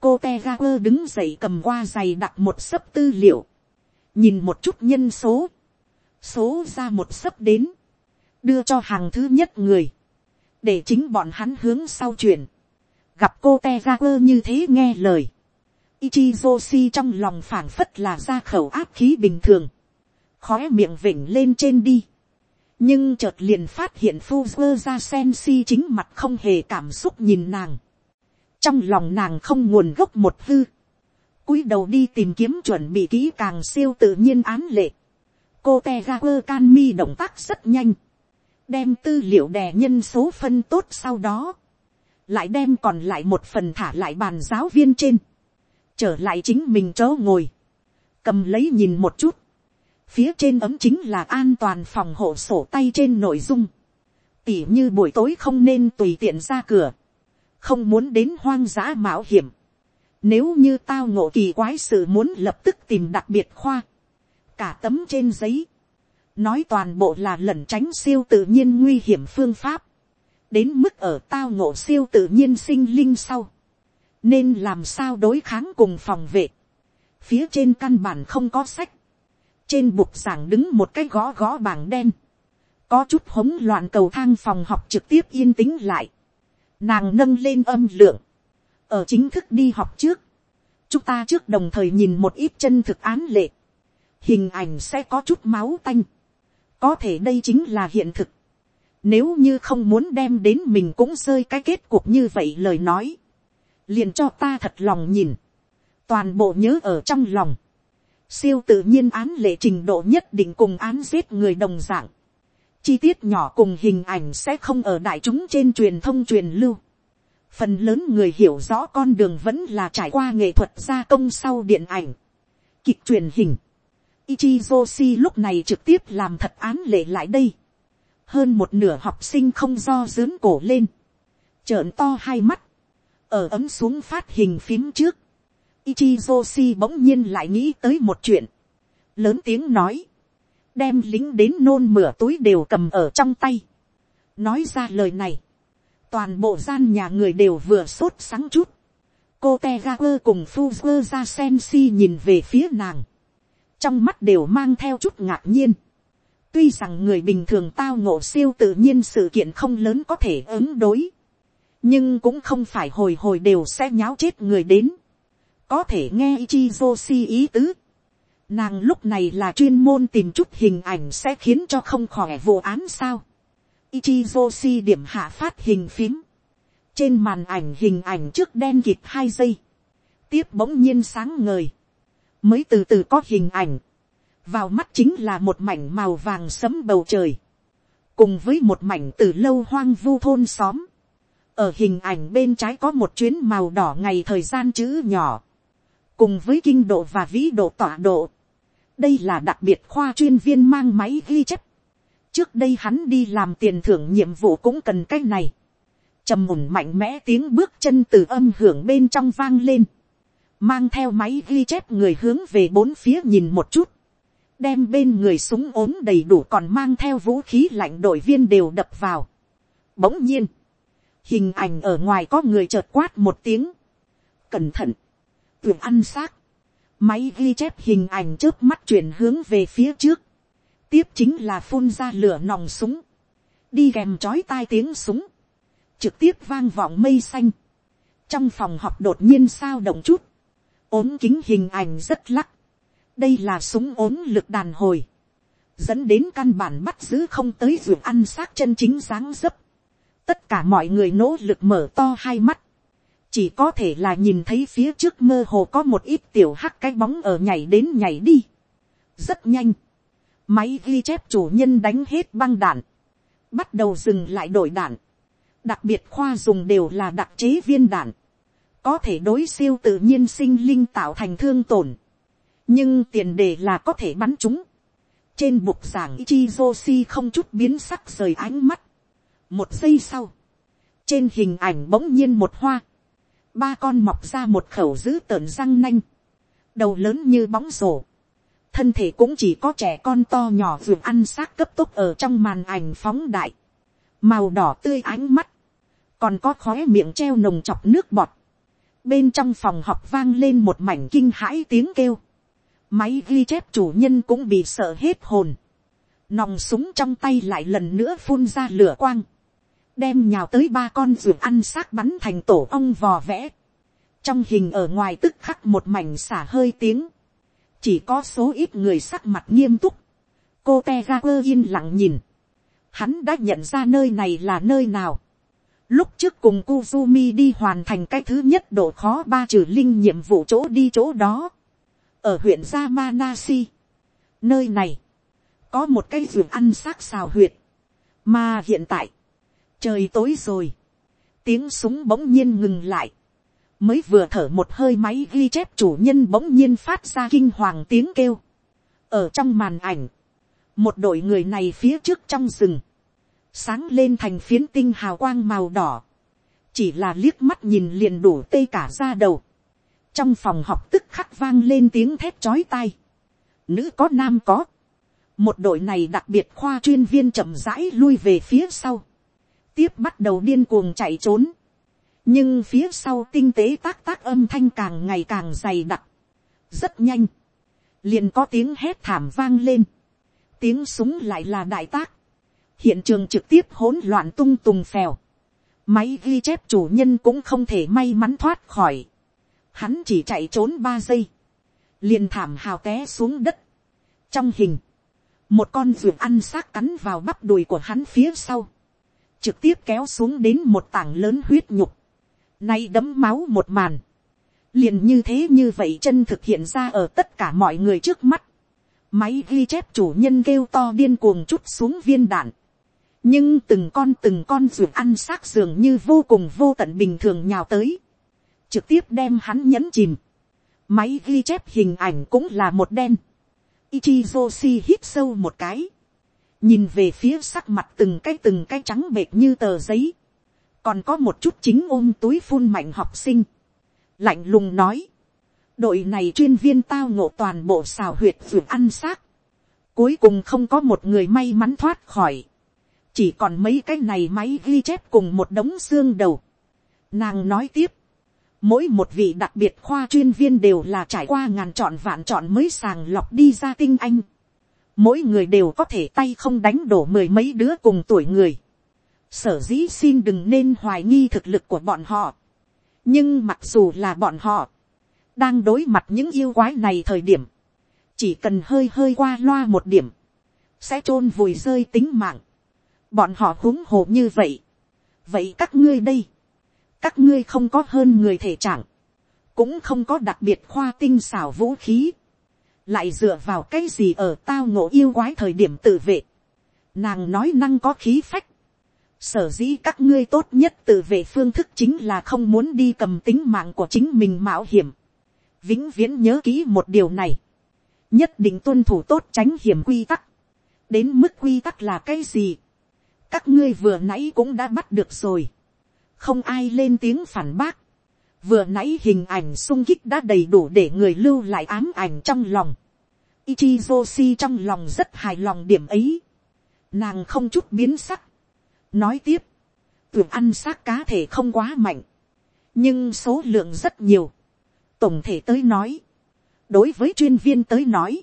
Cô Tegaper đứng dậy cầm qua giày đặt một sấp tư liệu. Nhìn một chút nhân số. Số ra một sấp đến. Đưa cho hàng thứ nhất người. Để chính bọn hắn hướng sau chuyển. Gặp cô Tegaper như thế nghe lời Ichizoshi trong lòng phảng phất là ra khẩu áp khí bình thường. Khóe miệng vỉnh lên trên đi. Nhưng chợt liền phát hiện Fuzzer ra Sensi chính mặt không hề cảm xúc nhìn nàng. Trong lòng nàng không nguồn gốc một hư. cúi đầu đi tìm kiếm chuẩn bị kỹ càng siêu tự nhiên án lệ. Cô Tegaku Kanmi động tác rất nhanh. đem tư liệu đè nhân số phân tốt sau đó, lại đem còn lại một phần thả lại bàn giáo viên trên, trở lại chính mình chỗ ngồi, cầm lấy nhìn một chút, phía trên ấm chính là an toàn phòng hộ sổ tay trên nội dung, tỉ như buổi tối không nên tùy tiện ra cửa, không muốn đến hoang dã mạo hiểm, nếu như tao ngộ kỳ quái sự muốn lập tức tìm đặc biệt khoa, cả tấm trên giấy, nói toàn bộ là lẩn tránh siêu tự nhiên nguy hiểm phương pháp, đến mức ở tao ngộ siêu tự nhiên sinh linh sau, nên làm sao đối kháng cùng phòng vệ, phía trên căn bản không có sách, trên bục giảng đứng một cái gõ gõ bảng đen, có chút hống loạn cầu thang phòng học trực tiếp yên tĩnh lại, nàng nâng lên âm lượng, ở chính thức đi học trước, chúng ta trước đồng thời nhìn một ít chân thực án lệ, hình ảnh sẽ có chút máu tanh, có thể đây chính là hiện thực, nếu như không muốn đem đến mình cũng rơi cái kết cục như vậy lời nói, liền cho ta thật lòng nhìn, toàn bộ nhớ ở trong lòng, siêu tự nhiên án lệ trình độ nhất định cùng án giết người đồng dạng, chi tiết nhỏ cùng hình ảnh sẽ không ở đại chúng trên truyền thông truyền lưu, phần lớn người hiểu rõ con đường vẫn là trải qua nghệ thuật gia công sau điện ảnh, kịch truyền hình. Ichizoshi lúc này trực tiếp làm thật án lệ lại đây. Hơn một nửa học sinh không do dướn cổ lên. Trợn to hai mắt. Ở ấm xuống phát hình phím trước. Ichizoshi bỗng nhiên lại nghĩ tới một chuyện. Lớn tiếng nói. Đem lính đến nôn mửa túi đều cầm ở trong tay. Nói ra lời này toàn bộ gian nhà người đều vừa sốt sáng chút, cô te ga quơ cùng phu quơ ra sen si nhìn về phía nàng, trong mắt đều mang theo chút ngạc nhiên, tuy rằng người bình thường tao ngộ siêu tự nhiên sự kiện không lớn có thể ứng đối, nhưng cũng không phải hồi hồi đều sẽ nháo chết người đến, có thể nghe Ichizoshi ý tứ. Nàng lúc này là chuyên môn tìm chút hình ảnh sẽ khiến cho không khỏe vụ án sao. Ichizoshi điểm hạ phát hình phím. Trên màn ảnh hình ảnh trước đen kịt hai giây. Tiếp bỗng nhiên sáng ngời. Mới từ từ có hình ảnh. Vào mắt chính là một mảnh màu vàng sấm bầu trời. Cùng với một mảnh từ lâu hoang vu thôn xóm. Ở hình ảnh bên trái có một chuyến màu đỏ ngày thời gian chữ nhỏ. Cùng với kinh độ và vĩ độ tọa độ. Đây là đặc biệt khoa chuyên viên mang máy ghi chép trước đây hắn đi làm tiền thưởng nhiệm vụ cũng cần cái này. trầm mùn mạnh mẽ tiếng bước chân từ âm hưởng bên trong vang lên. mang theo máy ghi chép người hướng về bốn phía nhìn một chút. đem bên người súng ốm đầy đủ còn mang theo vũ khí lạnh đội viên đều đập vào. bỗng nhiên, hình ảnh ở ngoài có người chợt quát một tiếng. cẩn thận, tưởng ăn xác. máy ghi chép hình ảnh trước mắt chuyển hướng về phía trước. Tiếp chính là phun ra lửa nòng súng, đi kèm chói tai tiếng súng, trực tiếp vang vọng mây xanh, trong phòng học đột nhiên sao động chút, ốm kính hình ảnh rất lắc, đây là súng ốm lực đàn hồi, dẫn đến căn bản bắt giữ không tới ruột ăn xác chân chính dáng dấp, tất cả mọi người nỗ lực mở to hai mắt, chỉ có thể là nhìn thấy phía trước mơ hồ có một ít tiểu hắc cái bóng ở nhảy đến nhảy đi, rất nhanh, Máy ghi chép chủ nhân đánh hết băng đạn. Bắt đầu dừng lại đổi đạn. Đặc biệt khoa dùng đều là đặc chế viên đạn. Có thể đối siêu tự nhiên sinh linh tạo thành thương tổn. Nhưng tiền đề là có thể bắn chúng. Trên bục giảng Ichizoshi không chút biến sắc rời ánh mắt. Một giây sau. Trên hình ảnh bỗng nhiên một hoa. Ba con mọc ra một khẩu dữ tợn răng nanh. Đầu lớn như bóng rổ thân thể cũng chỉ có trẻ con to nhỏ ruột ăn xác cấp tốc ở trong màn ảnh phóng đại, màu đỏ tươi ánh mắt, còn có khói miệng treo nồng chọc nước bọt, bên trong phòng học vang lên một mảnh kinh hãi tiếng kêu, máy ghi chép chủ nhân cũng bị sợ hết hồn, nòng súng trong tay lại lần nữa phun ra lửa quang, đem nhào tới ba con ruột ăn xác bắn thành tổ ong vò vẽ, trong hình ở ngoài tức khắc một mảnh xả hơi tiếng, chỉ có số ít người sắc mặt nghiêm túc, cô te ga quơ yên lặng nhìn, hắn đã nhận ra nơi này là nơi nào. Lúc trước cùng Kuzumi đi hoàn thành cái thứ nhất độ khó ba trừ linh nhiệm vụ chỗ đi chỗ đó. Ở huyện Yamanashi. Nơi này. Có một cái vườn ăn xác xào huyệt. Mà hiện tại, trời tối rồi, tiếng súng bỗng nhiên ngừng lại, mới vừa thở một hơi máy ghi chép chủ nhân bỗng nhiên phát ra kinh hoàng tiếng kêu. ở trong màn ảnh, một đội người này phía trước trong rừng, sáng lên thành phiến tinh hào quang màu đỏ, chỉ là liếc mắt nhìn liền đủ tê cả ra đầu, trong phòng học tức khắc vang lên tiếng thét chói tai, nữ có nam có, một đội này đặc biệt khoa chuyên viên chậm rãi lui về phía sau, tiếp bắt đầu điên cuồng chạy trốn, nhưng phía sau tinh tế tác tác âm thanh càng ngày càng dày đặc, rất nhanh, liền có tiếng hét thảm vang lên, tiếng súng lại là đại tác, hiện trường trực tiếp hỗn loạn tung tùng phèo, máy ghi chép chủ nhân cũng không thể may mắn thoát khỏi, hắn chỉ chạy trốn ba giây, liền thảm hào té xuống đất, trong hình, một con ruột ăn xác cắn vào bắp đùi của hắn phía sau, trực tiếp kéo xuống đến một tảng lớn huyết nhục, nay đấm máu một màn, liền như thế như vậy chân thực hiện ra ở tất cả mọi người trước mắt, máy ghi chép chủ nhân kêu to điên cuồng chút xuống viên đạn, nhưng từng con từng con ruột ăn xác dường như vô cùng vô tận bình thường nhào tới, trực tiếp đem hắn nhấn chìm, máy ghi chép hình ảnh cũng là một đen, Ichizoshi hít sâu một cái. Nhìn về phía sắc mặt từng cái từng cái trắng bệt như tờ giấy. Còn có một chút chính ôm túi phun mạnh học sinh. Lạnh lùng nói. Đội này chuyên viên tao ngộ toàn bộ xào huyệt vượt ăn xác. Cuối cùng không có một người may mắn thoát khỏi. Chỉ còn mấy cái này máy ghi chép cùng một đống xương đầu. Nàng nói tiếp Mỗi một vị đặc biệt khoa chuyên viên đều là trải qua ngàn chọn vạn chọn mới sàng lọc đi ra tinh anh. Mỗi người đều có thể tay không đánh đổ mười mấy đứa cùng tuổi người. Sở dĩ xin đừng nên hoài nghi thực lực của bọn họ. Nhưng mặc dù là bọn họ, đang đối mặt những yêu quái này thời điểm, chỉ cần hơi hơi qua loa một điểm, sẽ chôn vùi rơi tính mạng. Bọn họ húng hồ như vậy. Vậy các ngươi đây, các ngươi không có hơn người thể trạng, cũng không có đặc biệt khoa tinh xảo vũ khí, lại dựa vào cái gì ở tao ngộ yêu quái thời điểm tự vệ, nàng nói năng có khí phách, sở dĩ các ngươi tốt nhất tự vệ phương thức chính là không muốn đi cầm tính mạng của chính mình mạo hiểm, vĩnh viễn nhớ kỹ một điều này, nhất định tuân thủ tốt tránh hiểm quy tắc, đến mức quy tắc là cái gì, các ngươi vừa nãy cũng đã bắt được rồi, không ai lên tiếng phản bác vừa nãy hình ảnh sung kích đã đầy đủ để người lưu lại ám ảnh trong lòng. Ichizoshi trong lòng rất hài lòng điểm ấy. Nàng không chút biến sắc. nói tiếp, tưởng ăn xác cá thể không quá mạnh, nhưng số lượng rất nhiều. tổng thể tới nói, đối với chuyên viên tới nói,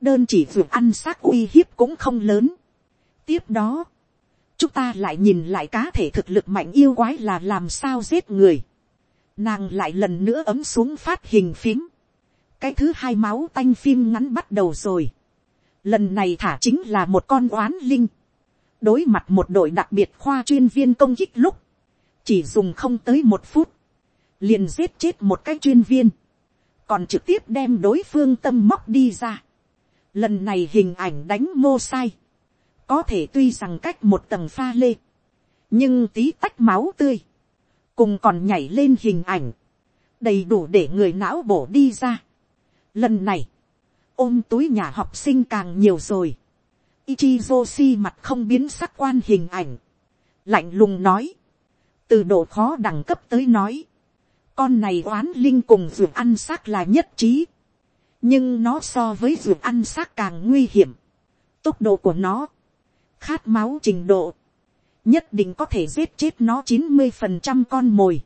đơn chỉ vượt ăn xác uy hiếp cũng không lớn. tiếp đó, chúng ta lại nhìn lại cá thể thực lực mạnh yêu quái là làm sao giết người. Nàng lại lần nữa ấm xuống phát hình phím. cái thứ hai máu tanh phim ngắn bắt đầu rồi. lần này thả chính là một con oán linh. đối mặt một đội đặc biệt khoa chuyên viên công kích lúc, chỉ dùng không tới một phút, liền giết chết một cái chuyên viên, còn trực tiếp đem đối phương tâm móc đi ra. lần này hình ảnh đánh mô sai có thể tuy rằng cách một tầng pha lê, nhưng tí tách máu tươi, cùng còn nhảy lên hình ảnh, đầy đủ để người não bổ đi ra. Lần này, ôm túi nhà học sinh càng nhiều rồi. Ichizoshi mặt không biến sắc quan hình ảnh. Lạnh lùng nói. Từ độ khó đẳng cấp tới nói. Con này oán linh cùng ruột ăn xác là nhất trí. Nhưng nó so với ruột ăn xác càng nguy hiểm. Tốc độ của nó khát máu trình độ, nhất định có thể giết chết nó chín mươi phần trăm con mồi,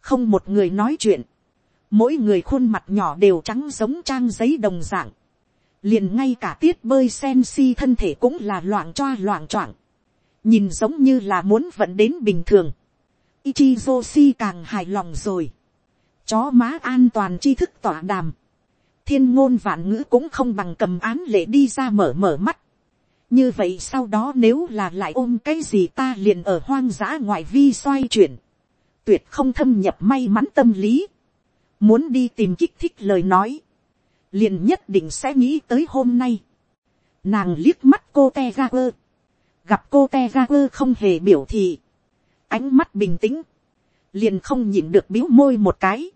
không một người nói chuyện, mỗi người khuôn mặt nhỏ đều trắng giống trang giấy đồng dạng, liền ngay cả tiết bơi sen si thân thể cũng là loạn choa loạn choạng, nhìn giống như là muốn vận đến bình thường, Ichizoshi càng hài lòng rồi, chó má an toàn tri thức tỏa đàm, thiên ngôn vạn ngữ cũng không bằng cầm án lệ đi ra mở mở mắt, như vậy sau đó nếu là lại ôm cái gì ta liền ở hoang dã ngoại vi xoay chuyển, tuyệt không thâm nhập may mắn tâm lý, muốn đi tìm kích thích lời nói, liền nhất định sẽ nghĩ tới hôm nay, nàng liếc mắt cô te ga quơ, gặp cô te ga quơ không hề biểu thị, ánh mắt bình tĩnh, liền không nhịn được biếu môi một cái,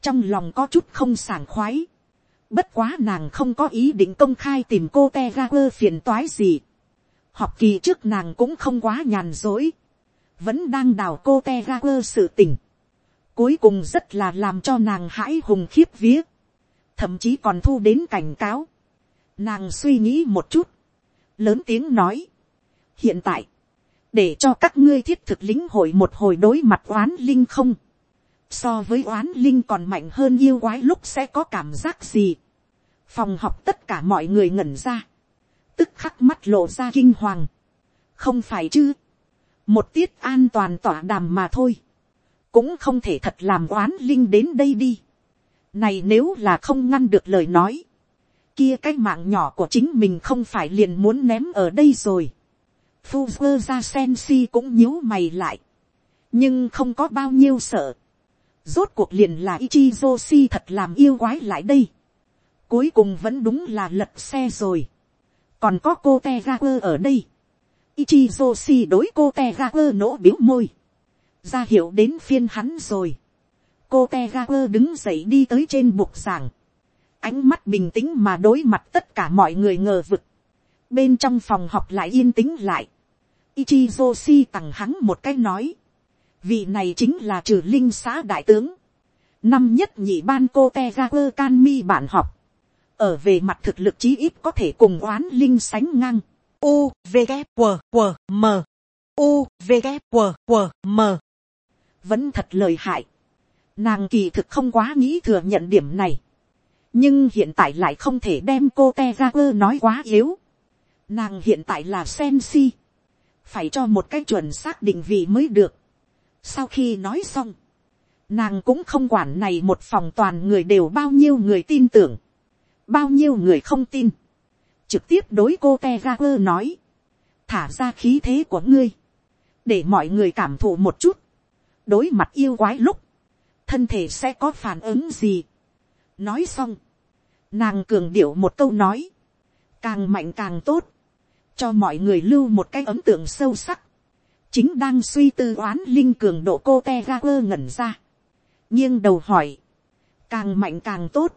trong lòng có chút không sảng khoái, bất quá nàng không có ý định công khai tìm cô te quơ phiền toái gì, học kỳ trước nàng cũng không quá nhàn dối, vẫn đang đào cô te quơ sự tình, cuối cùng rất là làm cho nàng hãi hùng khiếp vía, thậm chí còn thu đến cảnh cáo, nàng suy nghĩ một chút, lớn tiếng nói, hiện tại, để cho các ngươi thiết thực lính hội một hồi đối mặt oán linh không, so với oán linh còn mạnh hơn yêu quái lúc sẽ có cảm giác gì, phòng học tất cả mọi người ngẩn ra, tức khắc mắt lộ ra kinh hoàng, không phải chứ, một tiết an toàn tỏa đàm mà thôi, cũng không thể thật làm oán linh đến đây đi. này nếu là không ngăn được lời nói, kia cái mạng nhỏ của chính mình không phải liền muốn ném ở đây rồi. Fuzzer ra Sensi cũng nhíu mày lại, nhưng không có bao nhiêu sợ. Rốt cuộc liền là Ichizoshi thật làm yêu quái lại đây. Cuối cùng vẫn đúng là lật xe rồi. Còn có cô Tegaku ở đây. ichi joshi đối cô Tegaku nỗ biếu môi ra hiệu đến phiên hắn rồi. cô te ra quơ đứng dậy đi tới trên bục giảng. ánh mắt bình tĩnh mà đối mặt tất cả mọi người ngờ vực. bên trong phòng học lại yên tĩnh lại. ichi joshi tặng hắn một cái nói. vị này chính là trừ linh xã đại tướng. năm nhất nhị ban cô te ra quơ can mi bản học ở về mặt thực lực chí ít có thể cùng oán linh sánh ngang. U, V, K, W, W, M. U, V, K, W, W, M vẫn thật lời hại. Nàng kỳ thực không quá nghĩ thừa nhận điểm này. Nhưng hiện tại lại không thể đem cô te ra quơ nói quá yếu. Nàng hiện tại là sen si. Phải cho một cái chuẩn xác định vị mới được. Sau khi nói xong. Nàng cũng không quản này một phòng toàn người đều bao nhiêu người tin tưởng. Bao nhiêu người không tin. Trực tiếp đối cô te ga quơ nói. Thả ra khí thế của ngươi. Để mọi người cảm thụ một chút. Đối mặt yêu quái lúc, thân thể sẽ có phản ứng gì. nói xong, nàng cường điệu một câu nói, càng mạnh càng tốt, cho mọi người lưu một cái ấn tượng sâu sắc, chính đang suy tư oán linh cường độ cô te ga quơ ngẩn ra, nghiêng đầu hỏi, càng mạnh càng tốt,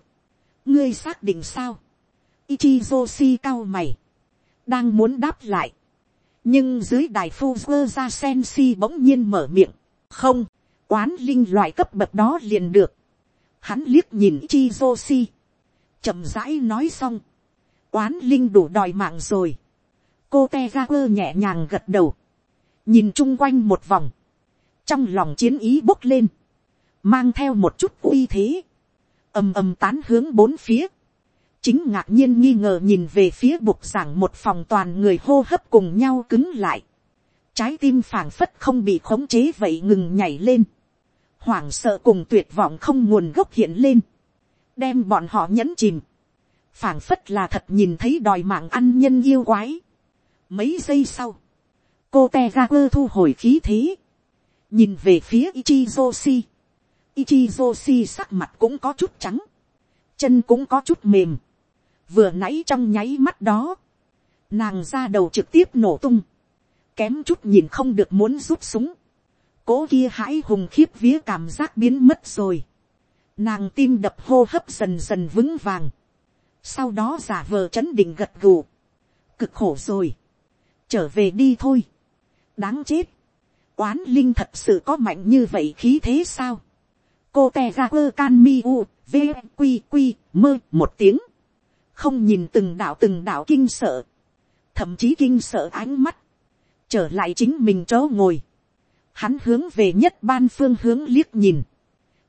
ngươi xác định sao, Ichizoshi cao mày, đang muốn đáp lại, nhưng dưới đài phu ra sen si bỗng nhiên mở miệng, không, quán linh loại cấp bậc đó liền được. Hắn liếc nhìn chi si, chậm rãi nói xong, quán linh đủ đòi mạng rồi. cô te ga quơ nhẹ nhàng gật đầu, nhìn chung quanh một vòng, trong lòng chiến ý bốc lên, mang theo một chút uy thế, ầm ầm tán hướng bốn phía, chính ngạc nhiên nghi ngờ nhìn về phía bục giảng một phòng toàn người hô hấp cùng nhau cứng lại, trái tim phảng phất không bị khống chế vậy ngừng nhảy lên, hoảng sợ cùng tuyệt vọng không nguồn gốc hiện lên, đem bọn họ nhẫn chìm, phảng phất là thật nhìn thấy đòi mạng ăn nhân yêu quái. Mấy giây sau, cô te ra quơ thu hồi khí thế, nhìn về phía Ichizoshi. Ichizoshi sắc mặt cũng có chút trắng, chân cũng có chút mềm, vừa nãy trong nháy mắt đó, nàng ra đầu trực tiếp nổ tung, kém chút nhìn không được muốn rút súng, cố kia hãi hùng khiếp vía cảm giác biến mất rồi, nàng tim đập hô hấp dần dần vững vàng, sau đó giả vờ chấn định gật gù, cực khổ rồi, trở về đi thôi, đáng chết, oán linh thật sự có mạnh như vậy khí thế sao, cô te ra quơ can mi u v q q mơ một tiếng, không nhìn từng đạo từng đạo kinh sợ, thậm chí kinh sợ ánh mắt, trở lại chính mình chỗ ngồi, hắn hướng về nhất ban phương hướng liếc nhìn,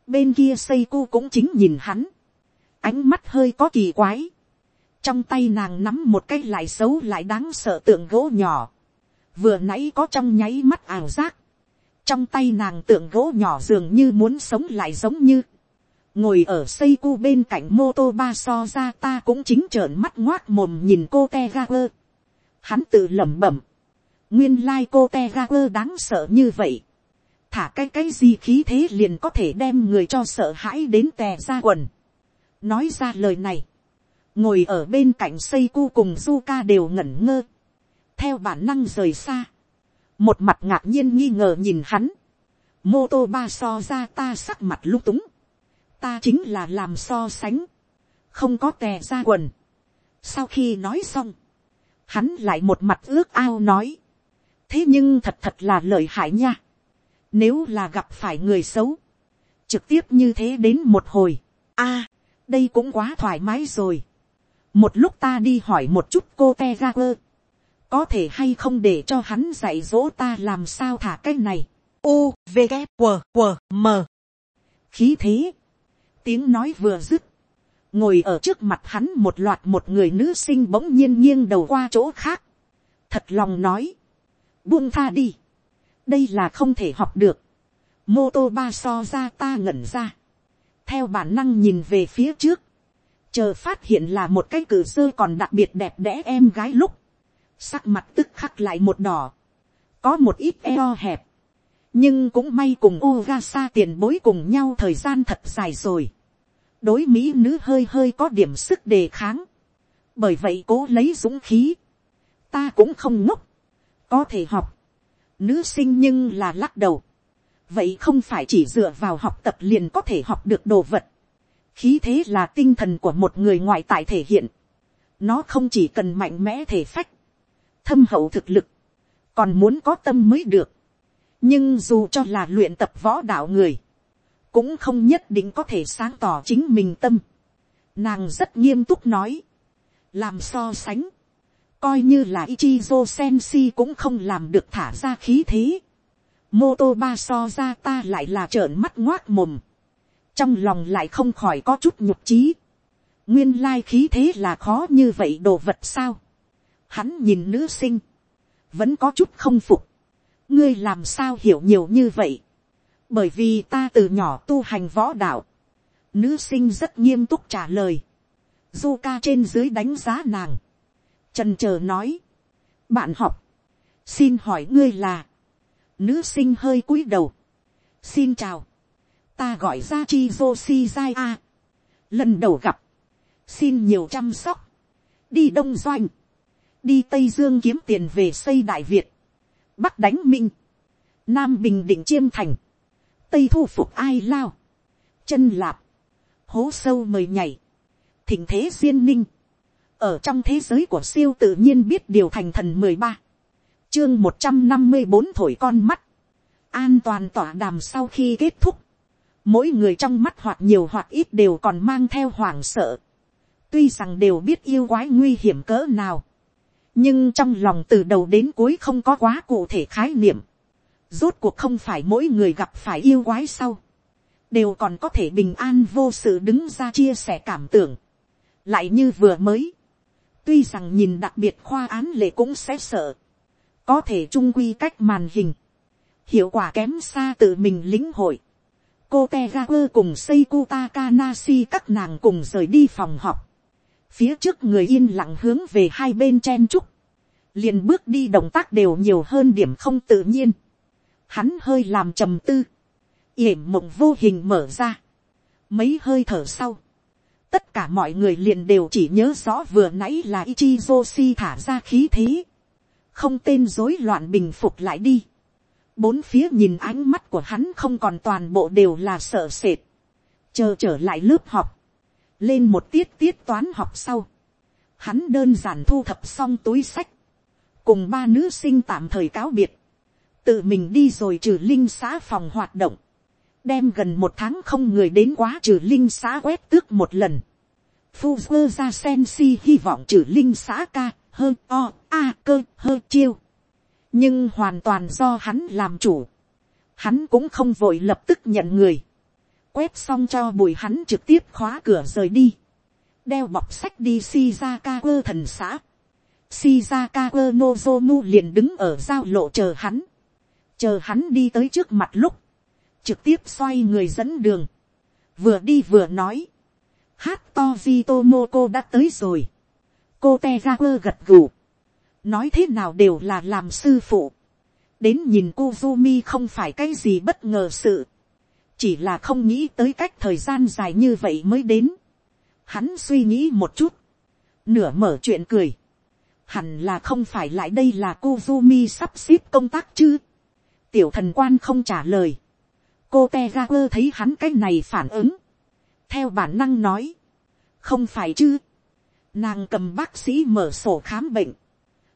bên kia xây cu cũng chính nhìn hắn, ánh mắt hơi có kỳ quái, trong tay nàng nắm một cái lại xấu lại đáng sợ tượng gỗ nhỏ, vừa nãy có trong nháy mắt ảo giác, trong tay nàng tượng gỗ nhỏ dường như muốn sống lại giống như, ngồi ở xây cu bên cạnh mô tô ba so ra ta cũng chính trợn mắt ngoác mồm nhìn cô te ga quơ. Hắn tự lẩm bẩm, nguyên lai cô te ga quơ đáng sợ như vậy. thả cái cái gì khí thế liền có thể đem người cho sợ hãi đến tè ra quần. nói ra lời này, ngồi ở bên cạnh xây cu cùng du ca đều ngẩn ngơ. theo bản năng rời xa, một mặt ngạc nhiên nghi ngờ nhìn hắn, mô tô ba so ra ta sắc mặt lung túng, ta chính là làm so sánh, không có tè ra quần. sau khi nói xong, hắn lại một mặt ước ao nói, thế nhưng thật thật là lợi hại nha, nếu là gặp phải người xấu, trực tiếp như thế đến một hồi, a, đây cũng quá thoải mái rồi, một lúc ta đi hỏi một chút cô te ra quơ, có thể hay không để cho hắn dạy dỗ ta làm sao thả cái này, u v g W, W, m. Khí thế. Tiếng nói vừa dứt. Ngồi ở trước mặt hắn một loạt một người nữ sinh bỗng nhiên nghiêng đầu qua chỗ khác. Thật lòng nói. Buông tha đi. Đây là không thể học được. Mô tô ba so ra ta ngẩn ra. Theo bản năng nhìn về phía trước. Chờ phát hiện là một cái cử sơ còn đặc biệt đẹp đẽ em gái lúc sắc mặt tức khắc lại một đỏ có một ít eo hẹp nhưng cũng may cùng Ugasa tiền bối cùng nhau thời gian thật dài rồi. đối mỹ nữ hơi hơi có điểm sức đề kháng. bởi vậy cố lấy dũng khí. ta cũng không ngốc. có thể học. nữ sinh nhưng là lắc đầu. vậy không phải chỉ dựa vào học tập liền có thể học được đồ vật. khí thế là tinh thần của một người ngoại tại thể hiện. nó không chỉ cần mạnh mẽ thể phách thâm hậu thực lực. còn muốn có tâm mới được nhưng dù cho là luyện tập võ đạo người, cũng không nhất định có thể sáng tỏ chính mình tâm. Nàng rất nghiêm túc nói, làm so sánh, coi như là Ichizo Sensi cũng không làm được thả ra khí thế. Mô tô ba so ra ta lại là trợn mắt ngoác mồm. Trong lòng lại không khỏi có chút nhục trí. Nguyên lai khí thế là khó như vậy đồ vật sao. Hắn nhìn nữ sinh. Vẫn có chút không phục. Ngươi làm sao hiểu nhiều như vậy, bởi vì ta từ nhỏ tu hành võ đạo, nữ sinh rất nghiêm túc trả lời, du ca trên dưới đánh giá nàng, trần trờ nói, bạn học, xin hỏi ngươi là, nữ sinh hơi cúi đầu, xin chào, ta gọi ra chi vô si giai a, lần đầu gặp, xin nhiều chăm sóc, đi đông doanh, đi tây dương kiếm tiền về xây đại việt, bắc đánh minh, nam bình định chiêm thành, tây thu phục ai lao, chân lạp, hố sâu mời nhảy, thỉnh thế duyên ninh, ở trong thế giới của siêu tự nhiên biết điều thành thần mười ba, chương một trăm năm mươi bốn thổi con mắt, an toàn tỏa đàm sau khi kết thúc, mỗi người trong mắt hoặc nhiều hoặc ít đều còn mang theo hoảng sợ, tuy rằng đều biết yêu quái nguy hiểm cỡ nào, nhưng trong lòng từ đầu đến cuối không có quá cụ thể khái niệm. Rốt cuộc không phải mỗi người gặp phải yêu quái sau, đều còn có thể bình an vô sự đứng ra chia sẻ cảm tưởng. lại như vừa mới, tuy rằng nhìn đặc biệt khoa án lệ cũng sẽ sợ, có thể trung quy cách màn hình, hiệu quả kém xa tự mình lính hội. cô Tegaku cùng seiko takanashi các nàng cùng rời đi phòng học phía trước người yên lặng hướng về hai bên chen trúc, liền bước đi động tác đều nhiều hơn điểm không tự nhiên, hắn hơi làm trầm tư, yểm mộng vô hình mở ra, mấy hơi thở sau, tất cả mọi người liền đều chỉ nhớ rõ vừa nãy là Ichizoshi thả ra khí thế, không tên rối loạn bình phục lại đi, bốn phía nhìn ánh mắt của hắn không còn toàn bộ đều là sợ sệt, chờ trở lại lớp học, lên một tiết tiết toán học sau, hắn đơn giản thu thập xong túi sách, cùng ba nữ sinh tạm thời cáo biệt, tự mình đi rồi trừ linh xã phòng hoạt động, đem gần một tháng không người đến quá trừ linh xã quét tước một lần, phu quơ ra sen si hy vọng trừ linh xã ca hơn o a cơ hơ chiêu, nhưng hoàn toàn do hắn làm chủ, hắn cũng không vội lập tức nhận người, quét xong cho bùi hắn trực tiếp khóa cửa rời đi. Đeo bọc sách đi Shizaka quơ thần xã. Shizaka quơ Nozomu liền đứng ở giao lộ chờ hắn. Chờ hắn đi tới trước mặt lúc. Trực tiếp xoay người dẫn đường. Vừa đi vừa nói. Hát to Tomoko đã tới rồi. Cô Tegaku gật gù. Nói thế nào đều là làm sư phụ. Đến nhìn Kuzumi không phải cái gì bất ngờ sự chỉ là không nghĩ tới cách thời gian dài như vậy mới đến. Hắn suy nghĩ một chút, nửa mở chuyện cười. hẳn là không phải lại đây là Kuzumi sắp xếp công tác chứ. tiểu thần quan không trả lời. cô te thấy hắn cái này phản ứng. theo bản năng nói. không phải chứ. nàng cầm bác sĩ mở sổ khám bệnh.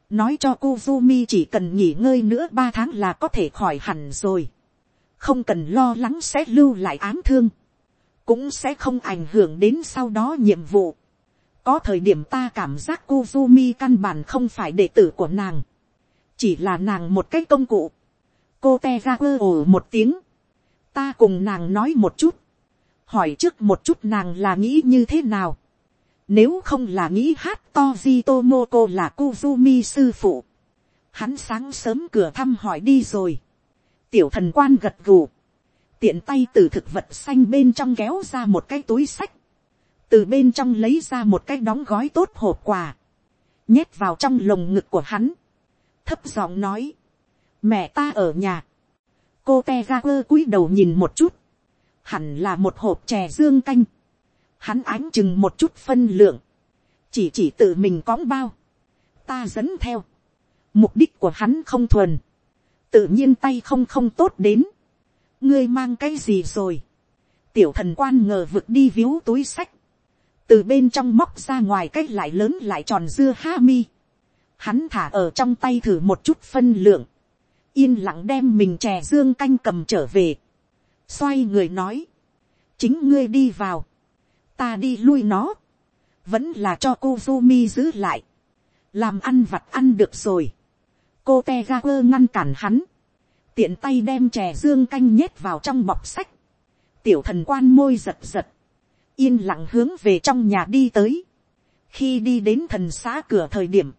nói cho Kuzumi chỉ cần nghỉ ngơi nữa ba tháng là có thể khỏi hẳn rồi không cần lo lắng sẽ lưu lại ám thương. cũng sẽ không ảnh hưởng đến sau đó nhiệm vụ có thời điểm ta cảm giác Kuzumi căn bản không phải đệ tử của nàng. Chỉ là nàng một cái công cụ. Cô te ra quơ ồ một tiếng. Ta cùng nàng nói một chút. Hỏi trước một chút nàng là nghĩ như thế nào. Nếu không là nghĩ hát Toji Tomoko là Kuzumi sư phụ. Hắn sáng sớm cửa thăm hỏi đi rồi. Tiểu thần quan gật gù. Tiện tay từ thực vật xanh bên trong kéo ra một cái túi sách. Từ bên trong lấy ra một cái đóng gói tốt hộp quà, nhét vào trong lồng ngực của hắn, thấp giọng nói, mẹ ta ở nhà, cô te ga quơ cúi đầu nhìn một chút, hẳn là một hộp chè dương canh, hắn ánh chừng một chút phân lượng, chỉ chỉ tự mình cõng bao, ta dẫn theo, mục đích của hắn không thuần, tự nhiên tay không không tốt đến, ngươi mang cái gì rồi, tiểu thần quan ngờ vực đi víu túi sách, từ bên trong móc ra ngoài cái lại lớn lại tròn dưa ha mi. Hắn thả ở trong tay thử một chút phân lượng. Yên lặng đem mình chè dương canh cầm trở về. Xoay người nói. Chính ngươi đi vào. Ta đi lui nó. Vẫn là cho cô mi giữ lại. Làm ăn vặt ăn được rồi. Cô Tegaper ngăn cản hắn. Tiện tay đem chè dương canh nhét vào trong bọc sách. Tiểu thần quan môi giật giật yên lặng hướng về trong nhà đi tới. khi đi đến thần xã cửa thời điểm,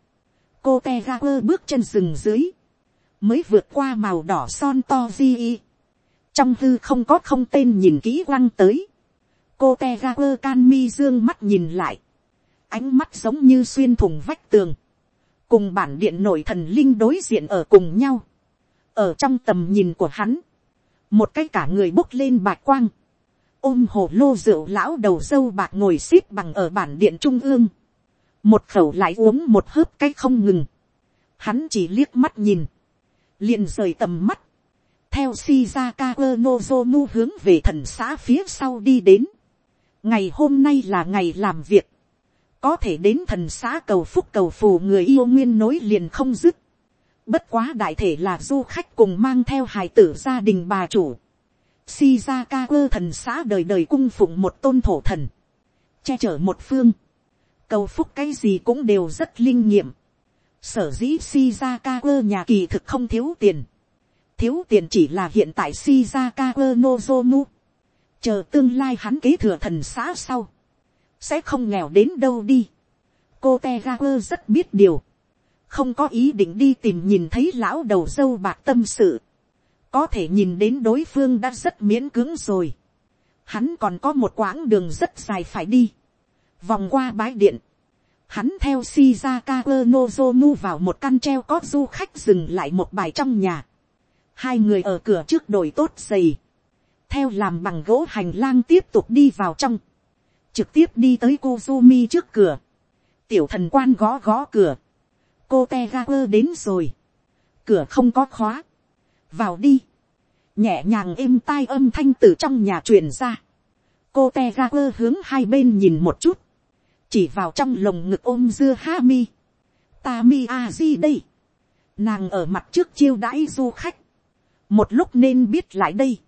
cô te ga quơ bước chân rừng dưới, mới vượt qua màu đỏ son to di trong thư không có không tên nhìn kỹ lăng tới, cô te ga quơ can mi dương mắt nhìn lại, ánh mắt giống như xuyên thủng vách tường, cùng bản điện nội thần linh đối diện ở cùng nhau, ở trong tầm nhìn của hắn, một cái cả người bốc lên bạc quang, ôm hồ lô rượu lão đầu dâu bạc ngồi x ế p bằng ở bản điện trung ương, một khẩu lại uống một hớp cái không ngừng, hắn chỉ liếc mắt nhìn, liền rời tầm mắt, theo Shizaka Nozomu hướng về thần xã phía sau đi đến. ngày hôm nay là ngày làm việc, có thể đến thần xã cầu phúc cầu phù người yêu nguyên nối liền không dứt. bất quá đại thể là du khách cùng mang theo hài tử gia đình bà chủ Shizaka quơ thần xã đời đời cung phụng một tôn thổ thần. Che chở một phương. Cầu phúc cái gì cũng đều rất linh nghiệm. Sở dĩ Shizaka quơ nhà kỳ thực không thiếu tiền. Thiếu tiền chỉ là hiện tại Shizaka quơ Nozomu. Chờ tương lai hắn kế thừa thần xã sau. Sẽ không nghèo đến đâu đi. Cô Tegaku rất biết điều. Không có ý định đi tìm nhìn thấy lão đầu dâu bạc tâm sự có thể nhìn đến đối phương đã rất miễn cưỡng rồi. Hắn còn có một quãng đường rất dài phải đi. Vòng qua bãi điện. Hắn theo Shizaka Nozomu vào một căn treo có du khách dừng lại một bài trong nhà. Hai người ở cửa trước đổi tốt giày. Theo làm bằng gỗ hành lang tiếp tục đi vào trong. Trực tiếp đi tới Kuzumi trước cửa. Tiểu thần quan gõ gõ cửa. Cô Tegaper đến rồi. Cửa không có khóa vào đi, nhẹ nhàng êm tai âm thanh từ trong nhà truyền ra, cô te hướng hai bên nhìn một chút, chỉ vào trong lồng ngực ôm dưa Hami. Tami Aji đây, nàng ở mặt trước chiêu đãi du khách, một lúc nên biết lại đây,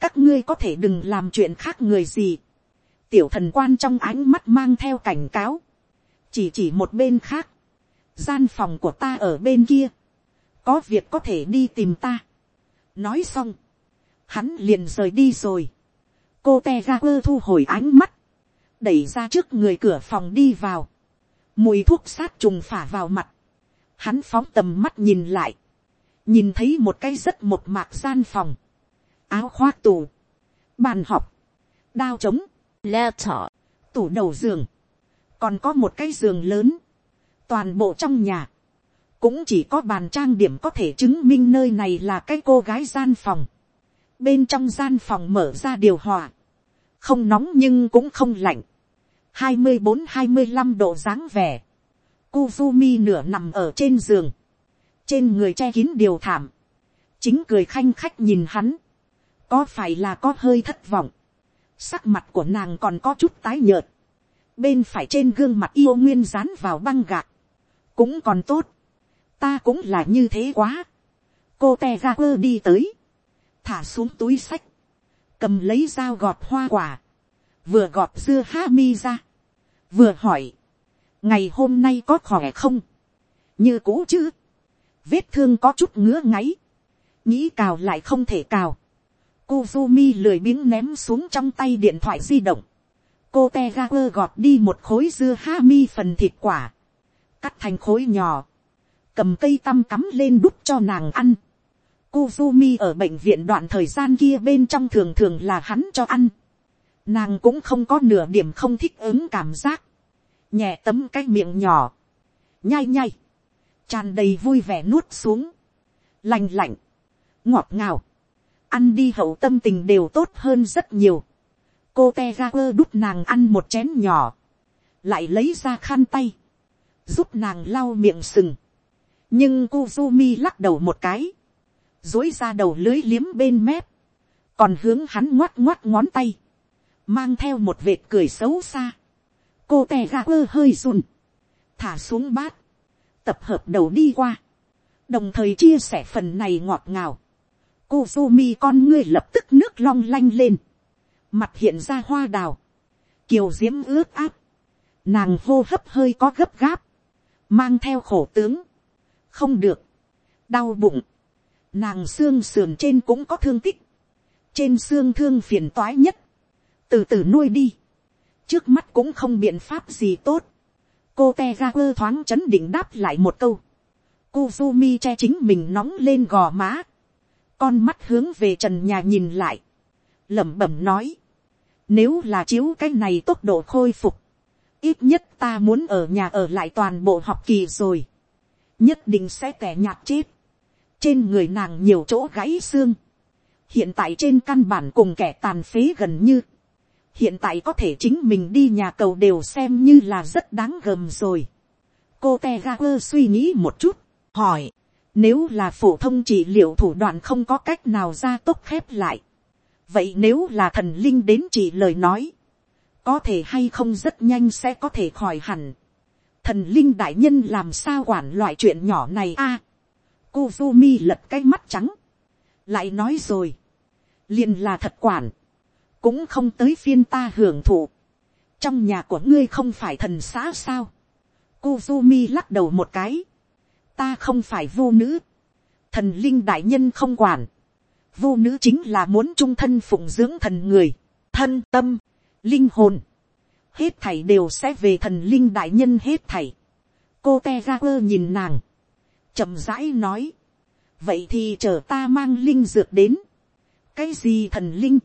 các ngươi có thể đừng làm chuyện khác người gì, tiểu thần quan trong ánh mắt mang theo cảnh cáo, chỉ chỉ một bên khác, gian phòng của ta ở bên kia, có việc có thể đi tìm ta, nói xong, hắn liền rời đi rồi. cô te ra quơ thu hồi ánh mắt, đẩy ra trước người cửa phòng đi vào, mùi thuốc sát trùng phả vào mặt, hắn phóng tầm mắt nhìn lại, nhìn thấy một cái rất một mạc gian phòng, áo khoác tù, bàn học, đao trống, laptop, tủ đầu giường, còn có một cái giường lớn, toàn bộ trong nhà, cũng chỉ có bàn trang điểm có thể chứng minh nơi này là cái cô gái gian phòng. bên trong gian phòng mở ra điều hòa, không nóng nhưng cũng không lạnh, hai mươi bốn hai mươi năm độ dáng vẻ, Kuzumi nửa nằm ở trên giường. Trên người che kín điều thảm. Chính cười khanh khách nhìn hắn. Có phải là có hơi thất vọng. Sắc mặt của nàng còn có chút tái nhợt. Bên phải trên gương mặt yêu nguyên dán vào băng gạc. Cũng còn tốt. Ta cũng là như thế quá. Cô te ra quơ đi tới. Thả xuống túi sách. Cầm lấy dao gọt hoa quả. Vừa gọt dưa ha mi ra. Vừa hỏi ngày hôm nay có khỏe không, như cũ chứ, vết thương có chút ngứa ngáy, nghĩ cào lại không thể cào, Kuzumi lười biếng ném xuống trong tay điện thoại di động, cô te gọt đi một khối dưa ha mi phần thịt quả, cắt thành khối nhỏ, cầm cây tăm cắm lên đút cho nàng ăn. Kuzumi ở bệnh viện đoạn thời gian kia bên trong thường thường là hắn cho ăn. Nàng cũng không có nửa điểm không thích ứng cảm giác. Nhẹ tấm cái miệng nhỏ, nhai nhai, tràn đầy vui vẻ nuốt xuống, lành lạnh, ngọt ngào, ăn đi hậu tâm tình đều tốt hơn rất nhiều. cô te ra quơ đút nàng ăn một chén nhỏ, lại lấy ra khăn tay, giúp nàng lau miệng sừng, nhưng Kuzumi lắc đầu một cái, dối ra đầu lưới liếm bên mép, còn hướng hắn ngoắt ngoắt ngón tay, mang theo một vệt cười xấu xa. Cô tè ra quơ hơi run, thả xuống bát, tập hợp đầu đi qua, đồng thời chia sẻ phần này ngọt ngào, cô con ngươi lập tức nước long lanh lên, mặt hiện ra hoa đào, kiều diễm ướt áp, nàng hô hấp hơi có gấp gáp, mang theo khổ tướng, không được, đau bụng, nàng xương sườn trên cũng có thương tích, trên xương thương phiền toái nhất, từ từ nuôi đi, trước mắt cũng không biện pháp gì tốt. cô te ga quơ thoáng chấn định đáp lại một câu. Kuzumi che chính mình nóng lên gò má con mắt hướng về trần nhà nhìn lại. lẩm bẩm nói. nếu là chiếu cái này tốc độ khôi phục. ít nhất ta muốn ở nhà ở lại toàn bộ học kỳ rồi. nhất định sẽ tẻ nhạt chết. trên người nàng nhiều chỗ gãy xương. hiện tại trên căn bản cùng kẻ tàn phế gần như hiện tại có thể chính mình đi nhà cầu đều xem như là rất đáng gờm rồi. cô te ga quơ suy nghĩ một chút, hỏi, nếu là phổ thông trị liệu thủ đoạn không có cách nào ra tốc khép lại, vậy nếu là thần linh đến chỉ lời nói, có thể hay không rất nhanh sẽ có thể khỏi hẳn. thần linh đại nhân làm sao quản loại chuyện nhỏ này a. À, Kuzumi lật cái mắt trắng, lại nói rồi, liền là thật quản, cũng không tới phiên ta hưởng thụ. trong nhà của ngươi không phải thần xã sao. Kuzumi lắc đầu một cái ta không phải vô nữ. thần linh đại nhân không quản. vô nữ chính là muốn trung thân phụng dưỡng thần người. thân tâm, linh hồn. hết thảy đều sẽ về thần linh đại nhân hết thảy. cô te ga quơ nhìn nàng. chậm rãi nói. vậy thì chờ ta mang linh dược đến. cái gì thần linh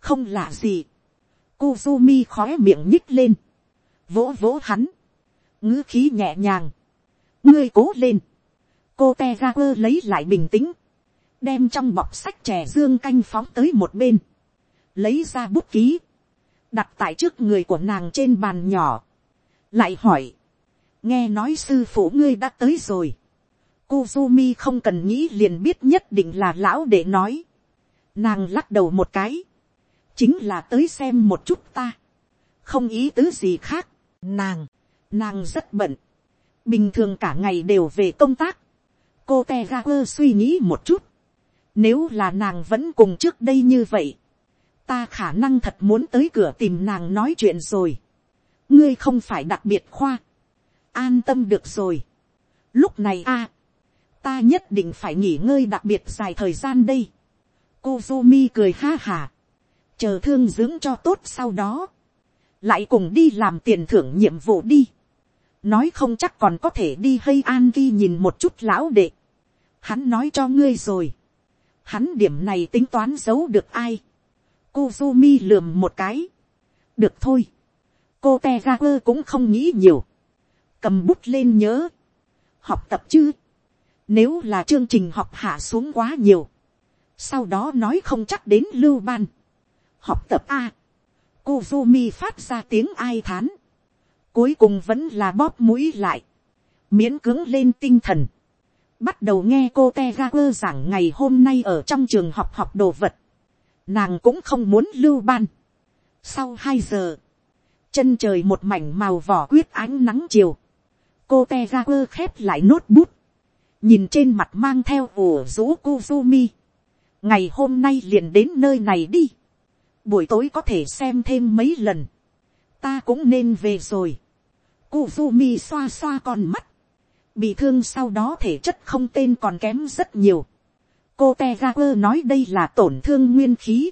không lạ gì. Kuzumi khó miệng nhích lên, vỗ vỗ hắn, ngữ khí nhẹ nhàng, ngươi cố lên, cô te ra quơ lấy lại bình tĩnh, đem trong bọc sách trẻ dương canh phóng tới một bên, lấy ra bút ký, đặt tại trước người của nàng trên bàn nhỏ, lại hỏi, nghe nói sư phụ ngươi đã tới rồi, Kuzumi không cần nghĩ liền biết nhất định là lão để nói, nàng lắc đầu một cái, chính là tới xem một chút ta, không ý tứ gì khác, nàng, nàng rất bận, bình thường cả ngày đều về công tác, cô te ga quơ suy nghĩ một chút, nếu là nàng vẫn cùng trước đây như vậy, ta khả năng thật muốn tới cửa tìm nàng nói chuyện rồi, ngươi không phải đặc biệt khoa, an tâm được rồi, lúc này a, ta nhất định phải nghỉ ngơi đặc biệt dài thời gian đây, cô Kuzumi cười ha hà. Chờ thương dưỡng cho tốt sau đó, lại cùng đi làm tiền thưởng nhiệm vụ đi, nói không chắc còn có thể đi hay an ghi nhìn một chút lão đệ, hắn nói cho ngươi rồi, hắn điểm này tính toán giấu được ai, Kuzumi lườm một cái, được thôi, cô te quơ cũng không nghĩ nhiều, cầm bút lên nhớ, học tập chứ, nếu là chương trình học hạ xuống quá nhiều, sau đó nói không chắc đến lưu ban, học tập a. Kuzumi phát ra tiếng ai thán. Cuối cùng vẫn là bóp mũi lại. miễn cưỡng lên tinh thần, bắt đầu nghe cô te ga quơ giảng ngày hôm nay ở trong trường học học đồ vật, nàng cũng không muốn lưu ban. sau hai giờ, chân trời một mảnh màu vỏ quyết ánh nắng chiều, cô te ga quơ khép lại nốt bút, nhìn trên mặt mang theo ủ rũ Kuzumi. ngày hôm nay liền đến nơi này đi, buổi tối có thể xem thêm mấy lần, ta cũng nên về rồi. Kuzumi xoa xoa con mắt, bị thương sau đó thể chất không tên còn kém rất nhiều. cô te nói đây là tổn thương nguyên khí,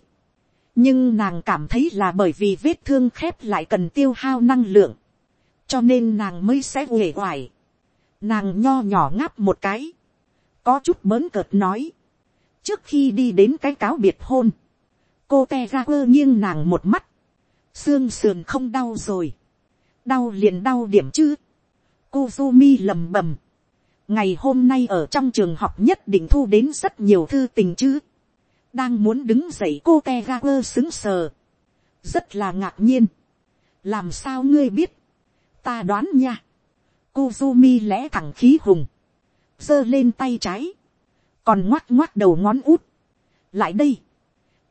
nhưng nàng cảm thấy là bởi vì vết thương khép lại cần tiêu hao năng lượng, cho nên nàng mới sẽ uể oải. Nàng nho nhỏ ngáp một cái, có chút bớn cợt nói, trước khi đi đến cái cáo biệt hôn, cô te nghiêng nàng một mắt, xương sườn không đau rồi, đau liền đau điểm chứ, Kuzumi lầm bầm. Ngày hôm nay ở trong trường học nhất định thu đến rất nhiều thư tình chứ. Đang muốn đứng dậy cô Tegaper xứng sờ. Rất là ngạc nhiên. Làm sao ngươi biết? Ta đoán nha. Kuzumi lẽ thẳng khí hùng. giơ lên tay trái. Còn ngoắt ngoắt đầu ngón út. Lại đây.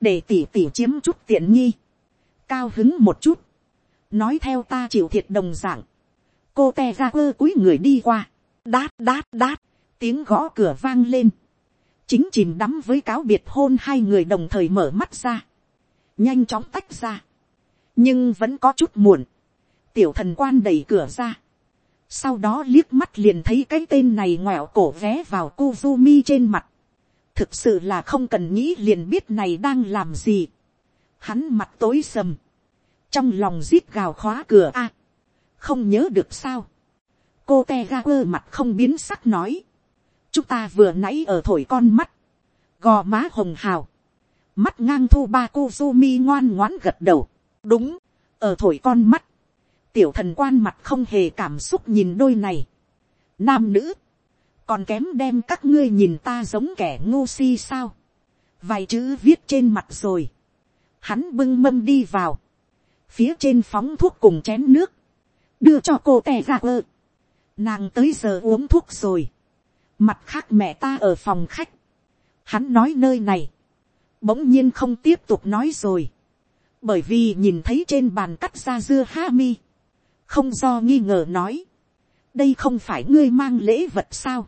Để tỉ tỉ chiếm chút tiện nghi. Cao hứng một chút. Nói theo ta chịu thiệt đồng dạng. Cô te ra quơ cúi người đi qua, đát đát đát, tiếng gõ cửa vang lên, chính chìm đắm với cáo biệt hôn hai người đồng thời mở mắt ra, nhanh chóng tách ra, nhưng vẫn có chút muộn, tiểu thần quan đẩy cửa ra, sau đó liếc mắt liền thấy cái tên này ngoẹo cổ vé vào Kuzumi trên mặt, thực sự là không cần nghĩ liền biết này đang làm gì, hắn mặt tối sầm, trong lòng rít gào khóa cửa a, không nhớ được sao. cô te ga quơ mặt không biến sắc nói. chúng ta vừa nãy ở thổi con mắt, gò má hồng hào, mắt ngang thu ba cô mi ngoan ngoãn gật đầu. đúng, ở thổi con mắt, tiểu thần quan mặt không hề cảm xúc nhìn đôi này. nam nữ, còn kém đem các ngươi nhìn ta giống kẻ ngô si sao. vài chữ viết trên mặt rồi. hắn bưng mâm đi vào phía trên phóng thuốc cùng chén nước, đưa cho cô tè ra ơ. nàng tới giờ uống thuốc rồi. mặt khác mẹ ta ở phòng khách. hắn nói nơi này. bỗng nhiên không tiếp tục nói rồi. bởi vì nhìn thấy trên bàn cắt ra dưa ha mi. không do nghi ngờ nói. đây không phải ngươi mang lễ vật sao.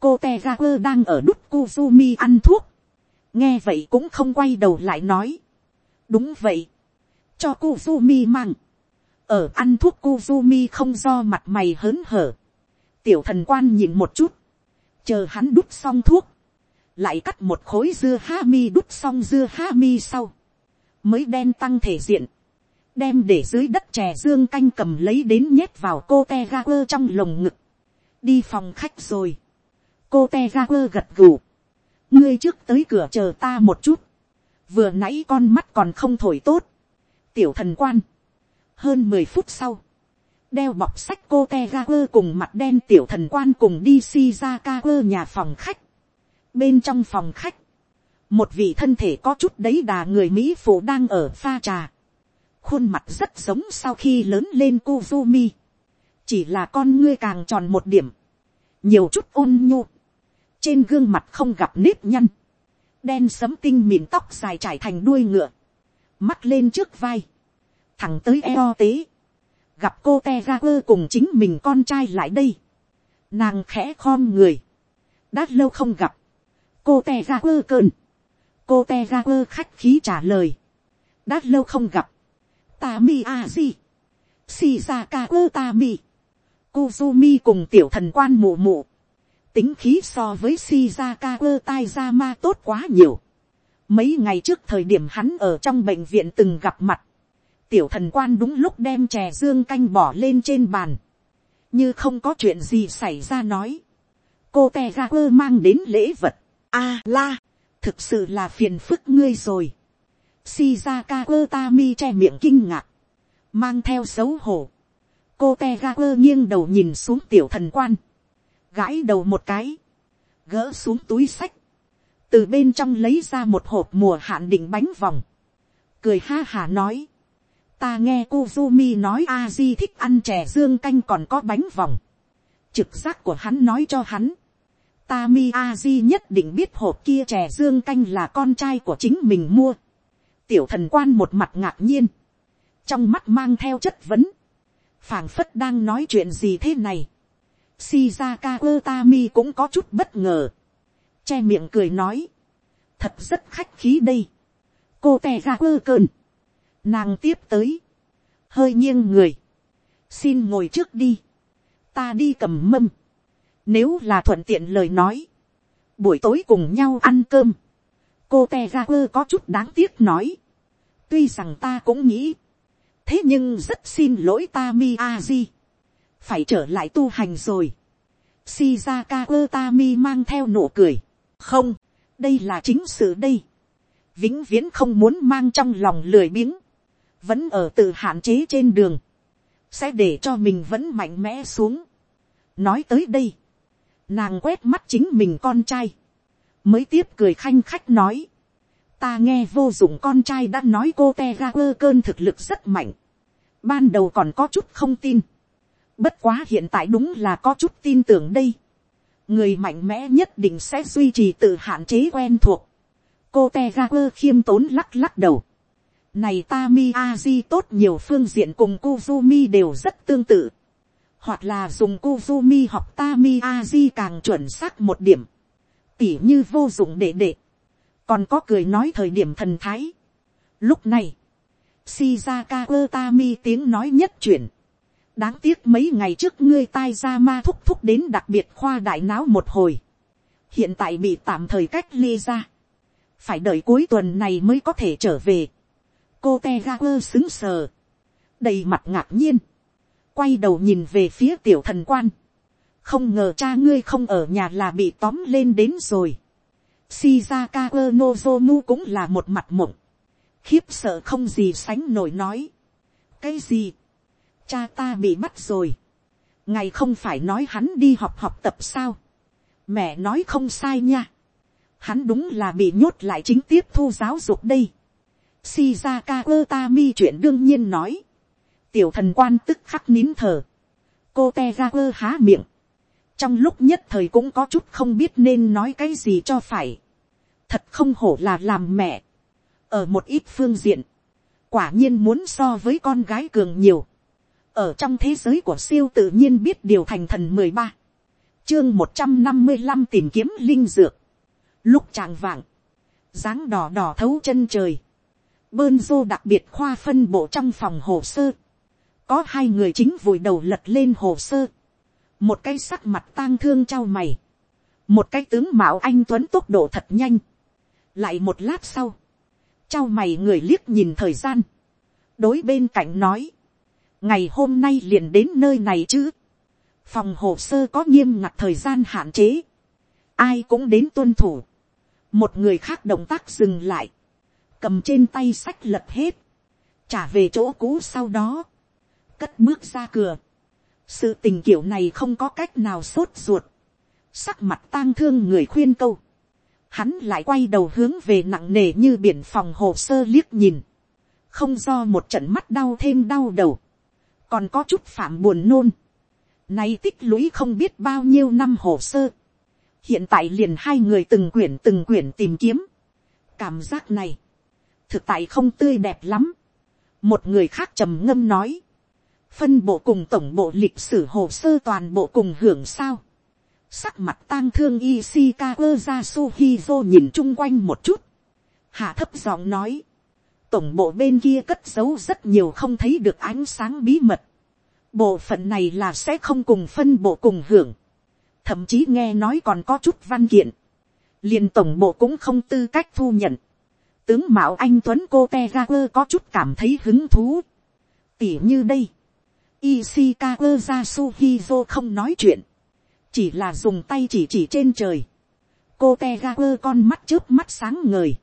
cô te ra quơ đang ở đút kuzumi ăn thuốc. nghe vậy cũng không quay đầu lại nói. đúng vậy cho kuzumi mang. Ở ăn thuốc Kuzumi không do mặt mày hớn hở. Tiểu thần quan nhìn một chút, chờ hắn đút xong thuốc, lại cắt một khối dưa ha mi đút xong dưa ha mi sau, mới đen tăng thể diện, đem để dưới đất chè dương canh cầm lấy đến nhét vào cô te ga quơ trong lồng ngực, đi phòng khách rồi, cô te ga quơ gật gù, ngươi trước tới cửa chờ ta một chút, vừa nãy con mắt còn không thổi tốt, tiểu thần quan, hơn mười phút sau, đeo bọc sách cô te ga quơ cùng mặt đen tiểu thần quan cùng đi si ra ca quơ nhà phòng khách. bên trong phòng khách, một vị thân thể có chút đấy đà người mỹ phụ đang ở pha trà. khuôn mặt rất giống sau khi lớn lên Kuzumi. chỉ là con ngươi càng tròn một điểm, nhiều chút ôn nhu. trên gương mặt không gặp nếp nhăn, đen sấm tinh mịn tóc dài trải thành đuôi ngựa, mắt lên trước vai. Thẳng tới eo tế, gặp cô te ra quơ cùng chính mình con trai lại đây, nàng khẽ khom người, đã lâu không gặp, cô te ra quơ cơn, cô te ra quơ khách khí trả lời, đã lâu không gặp, ta mi a di, si sa ka quơ ta mi, Kuzumi cùng tiểu thần quan mù mù. Tính khí so với Shizaka quơ tai ra ma tốt quá nhiều. Mấy ngày trước thời điểm hắn ở trong bệnh viện từng gặp mặt. Tiểu thần quan đúng lúc đem chè dương canh bỏ lên trên bàn, như không có chuyện gì xảy ra nói, cô tè ga quơ mang đến lễ vật, a la, thực sự là phiền phức ngươi rồi, shizaka quơ ta mi che miệng kinh ngạc, mang theo xấu hổ, cô te ga quơ nghiêng đầu nhìn xuống tiểu thần quan, gãi đầu một cái, gỡ xuống túi sách, từ bên trong lấy ra một hộp mùa hạn định bánh vòng, cười ha hà nói, ta nghe Kuzumi nói a di thích ăn chè dương canh còn có bánh vòng. trực giác của hắn nói cho hắn, Tami Aji nhất định biết hộp kia chè dương canh là con trai của chính mình mua. Tiểu thần quan một mặt ngạc nhiên. Trong mắt mang theo chất vấn. phảng phất đang nói chuyện gì thế này. Shizaka Tami cũng có chút bất ngờ. Che miệng cười nói. Thật rất khách khí đây. Cô tè ra quơ cơn. Nàng tiếp tới. Hơi nghiêng người. Xin ngồi trước đi. Ta đi cầm mâm nếu là thuận tiện lời nói. Buổi tối cùng nhau ăn cơm. Cô te ra quơ có chút đáng tiếc nói. Tuy rằng ta cũng nghĩ. Thế nhưng rất xin lỗi ta mi aji. Phải trở lại tu hành rồi. Shizaka Tami mang theo nụ cười. Không, đây là chính sự đây. Vĩnh viễn không muốn mang trong lòng lười biếng. Vẫn ở tự hạn chế trên đường. Sẽ để cho mình vẫn mạnh mẽ xuống. Nói tới đây nàng quét mắt chính mình con trai, mới tiếp cười khanh khách nói, ta nghe vô dụng con trai đã nói cô te ga quơ cơn thực lực rất mạnh, ban đầu còn có chút không tin, bất quá hiện tại đúng là có chút tin tưởng đây, người mạnh mẽ nhất định sẽ duy trì tự hạn chế quen thuộc, cô te ga quơ khiêm tốn lắc lắc đầu, này Tami Aji tốt nhiều phương diện cùng Kuzumi đều rất tương tự. Hoặc là dùng Kuzumi học Tami Aji càng chuẩn xác một điểm, tỉ như vô dụng để để, còn có cười nói thời điểm thần thái. Lúc này, Shizaka Tami tiếng nói nhất chuyển, đáng tiếc mấy ngày trước ngươi tai ra ma thúc thúc đến đặc biệt khoa đại não một hồi, hiện tại bị tạm thời cách ly ra, phải đợi cuối tuần này mới có thể trở về. cô te ga quơ xứng sờ, đầy mặt ngạc nhiên, quay đầu nhìn về phía tiểu thần quan, không ngờ cha ngươi không ở nhà là bị tóm lên đến rồi. Shizaka Nozomu cũng là một mặt mộng, khiếp sợ không gì sánh nổi nói. cái gì, cha ta bị bắt rồi, ngày không phải nói hắn đi học học tập sao, mẹ nói không sai nha, hắn đúng là bị nhốt lại chính tiếp thu giáo dục đây. Shizaka Tami chuyện đương nhiên nói, tiểu thần quan tức khắc nín thở, cô te ra ơ há miệng, trong lúc nhất thời cũng có chút không biết nên nói cái gì cho phải, thật không hổ là làm mẹ, ở một ít phương diện, quả nhiên muốn so với con gái cường nhiều, ở trong thế giới của siêu tự nhiên biết điều thành thần mười ba, chương một trăm năm mươi năm tìm kiếm linh dược, lúc tràng vạng, dáng đỏ đỏ thấu chân trời, bơn dô đặc biệt khoa phân bộ trong phòng hồ sơ, có hai người chính vùi đầu lật lên hồ sơ, một cái sắc mặt tang thương trao mày, một cái tướng mạo anh tuấn tốc độ thật nhanh, lại một lát sau, trao mày người liếc nhìn thời gian, đối bên cạnh nói, ngày hôm nay liền đến nơi này chứ, phòng hồ sơ có nghiêm ngặt thời gian hạn chế, ai cũng đến tuân thủ, một người khác động tác dừng lại, cầm trên tay sách lật hết, trả về chỗ cũ sau đó, cất bước ra cửa. sự tình kiểu này không có cách nào sốt ruột. sắc mặt tang thương người khuyên câu. hắn lại quay đầu hướng về nặng nề như biển phòng hồ sơ liếc nhìn. không do một trận mắt đau thêm đau đầu còn có chút phạm buồn nôn. nay tích lũy không biết bao nhiêu năm hồ sơ. hiện tại liền hai người từng quyển từng quyển tìm kiếm. cảm giác này, thực tại không tươi đẹp lắm. một người khác trầm ngâm nói, phân bộ cùng tổng bộ lịch sử hồ sơ toàn bộ cùng hưởng sao. Sắc mặt tang thương Ishikawa Yasuhizo nhìn chung quanh một chút. Hạ thấp giọng nói. Tổng bộ bên kia cất giấu rất nhiều không thấy được ánh sáng bí mật. Bộ phận này là sẽ không cùng phân bộ cùng hưởng. Thậm chí nghe nói còn có chút văn kiện. liền tổng bộ cũng không tư cách thu nhận. Tướng Mạo Anh Tuấn Cô Tegaper có chút cảm thấy hứng thú. Tỉ như đây Ishikawa Yasuhizo không nói chuyện. Chỉ là dùng tay chỉ chỉ trên trời. Cô Tegaku con mắt trước mắt sáng ngời.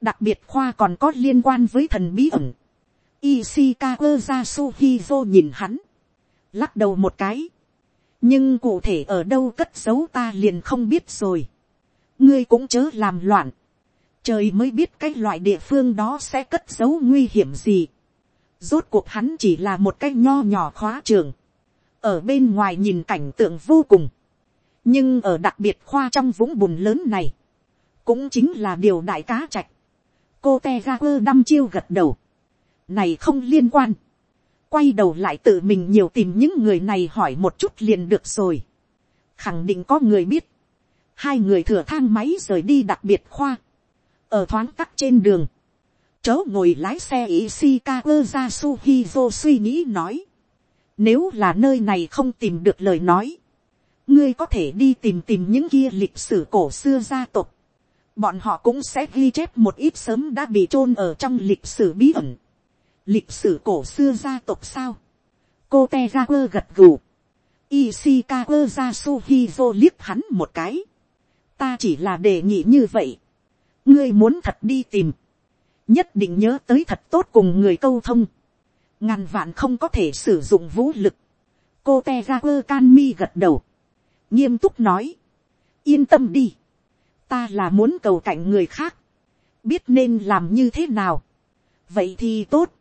Đặc biệt khoa còn có liên quan với thần bí ẩn. Ishikawa Yasuhizo nhìn hắn. Lắc đầu một cái. Nhưng cụ thể ở đâu cất giấu ta liền không biết rồi. Ngươi cũng chớ làm loạn. Trời mới biết cái loại địa phương đó sẽ cất giấu nguy hiểm gì Rốt cuộc hắn chỉ là một cái nho nhỏ khóa trường. ở bên ngoài nhìn cảnh tượng vô cùng, nhưng ở đặc biệt khoa trong vũng bùn lớn này, cũng chính là điều đại cá trạch, cô te ga quơ đăm chiêu gật đầu, này không liên quan, quay đầu lại tự mình nhiều tìm những người này hỏi một chút liền được rồi, khẳng định có người biết, hai người thừa thang máy rời đi đặc biệt khoa, ở thoáng tắc trên đường, chớ ngồi lái xe Ishikawa ra Suhizo suy nghĩ nói, nếu là nơi này không tìm được lời nói, ngươi có thể đi tìm tìm những kia lịch sử cổ xưa gia tộc, bọn họ cũng sẽ ghi chép một ít sớm đã bị chôn ở trong lịch sử bí ẩn. lịch sử cổ xưa gia tộc sao. cô te ra quơ gật gù. Ishikawa ra suhizo liếc hắn một cái. ta chỉ là đề nghị như vậy. ngươi muốn thật đi tìm. nhất định nhớ tới thật tốt cùng người câu thông. ngàn vạn không có thể sử dụng vũ lực. cô te ra quơ can mi gật đầu. nghiêm túc nói. yên tâm đi ta là muốn cầu cạnh người khác, biết nên làm như thế nào. vậy thì tốt,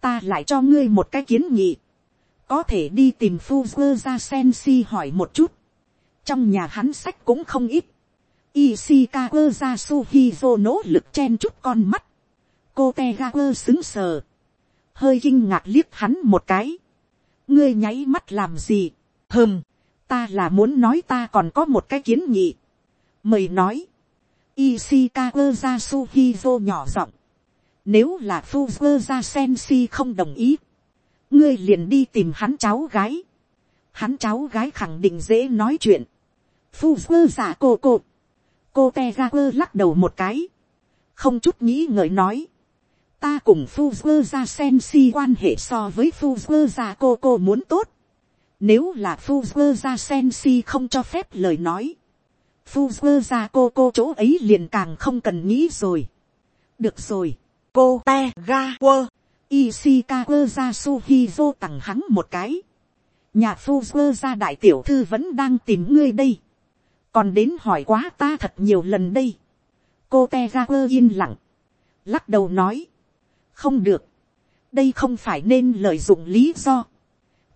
ta lại cho ngươi một cái kiến nghị, có thể đi tìm Fuzzer ra Sensi hỏi một chút, trong nhà hắn sách cũng không ít, Ishikawa ra Suhizo nỗ lực chen chút con mắt, cô tegakur xứng sờ, hơi kinh ngạc liếc hắn một cái, ngươi nháy mắt làm gì, hơm, ta là muốn nói ta còn có một cái kiến nghị, mời nói, Ishikawa ra Suhizo nhỏ giọng, nếu là Fuzzer ra Sensi không đồng ý, ngươi liền đi tìm hắn cháu gái, hắn cháu gái khẳng định dễ nói chuyện, Fuzzer giả cô cô, cô Tegaku lắc đầu một cái, không chút nghĩ ngợi nói, ta cùng Fuzzer ra Sensi quan hệ so với Fuzzer ra cô cô muốn tốt, nếu là Fuzzer ra Sensi không cho phép lời nói, Fuzzer ra cô cô chỗ ấy liền càng không cần nghĩ rồi. Được rồi, cô te ga quơ. Ishikawa ra Suhizo tặng hắn một cái. Nhà Fuzzer ra đại tiểu thư vẫn đang tìm ngươi đây. Còn đến hỏi quá ta thật nhiều lần đây. Cô te ga quơ yên lặng. Lắc đầu nói. Không được. Đây không phải nên lợi dụng lý do.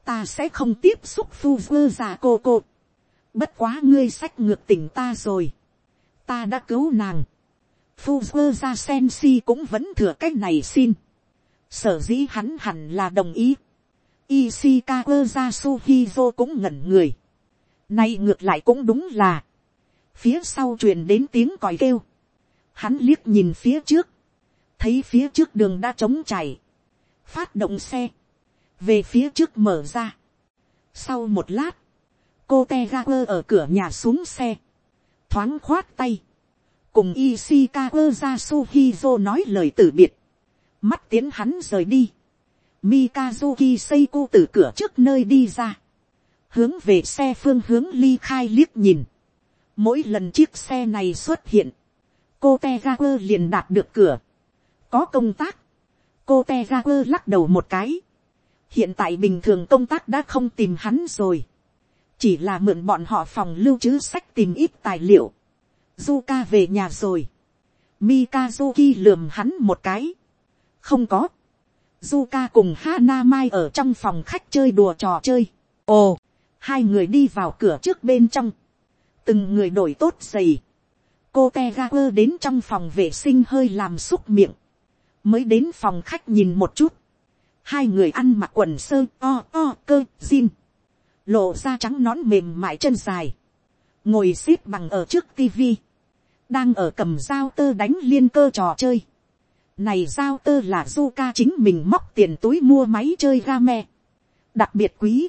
Ta sẽ không tiếp xúc Fuzzer ra cô cô Bất quá ngươi sách ngược tỉnh ta rồi. Ta đã cứu nàng. Fuzzer ra Sensi cũng vẫn thừa cách này xin. Sở dĩ hắn hẳn là đồng ý. Ishikawa ra Suhizo cũng ngẩn người. Nay ngược lại cũng đúng là. Phía sau truyền đến tiếng còi kêu. Hắn liếc nhìn phía trước. Thấy phía trước đường đã trống chảy. Phát động xe. Về phía trước mở ra. Sau một lát cô te ga quơ ở cửa nhà xuống xe, thoáng khoát tay, cùng Ishikawa ra Suhizo nói lời từ biệt, mắt tiến hắn rời đi, Mikazuki Seiko từ cửa trước nơi đi ra, hướng về xe phương hướng ly khai liếc nhìn, mỗi lần chiếc xe này xuất hiện, cô te ga quơ liền đạt được cửa, có công tác, cô te ga quơ lắc đầu một cái, hiện tại bình thường công tác đã không tìm hắn rồi, chỉ là mượn bọn họ phòng lưu trữ sách tìm ít tài liệu. Zuka về nhà rồi. Mikazuki lườm hắn một cái. Không có. Zuka cùng Hana Mai ở trong phòng khách chơi đùa trò chơi. Ồ, hai người đi vào cửa trước bên trong. Từng người đổi tốt giày. Cô Tegaper đến trong phòng vệ sinh hơi làm xúc miệng. Mới đến phòng khách nhìn một chút. Hai người ăn mặc quần sơ o o cơ zin lộ ra trắng nón mềm mại chân dài, ngồi x ế p bằng ở trước tivi, đang ở cầm dao tơ đánh liên cơ trò chơi. Này dao tơ là du ca chính mình móc tiền túi mua máy chơi game, đặc biệt quý,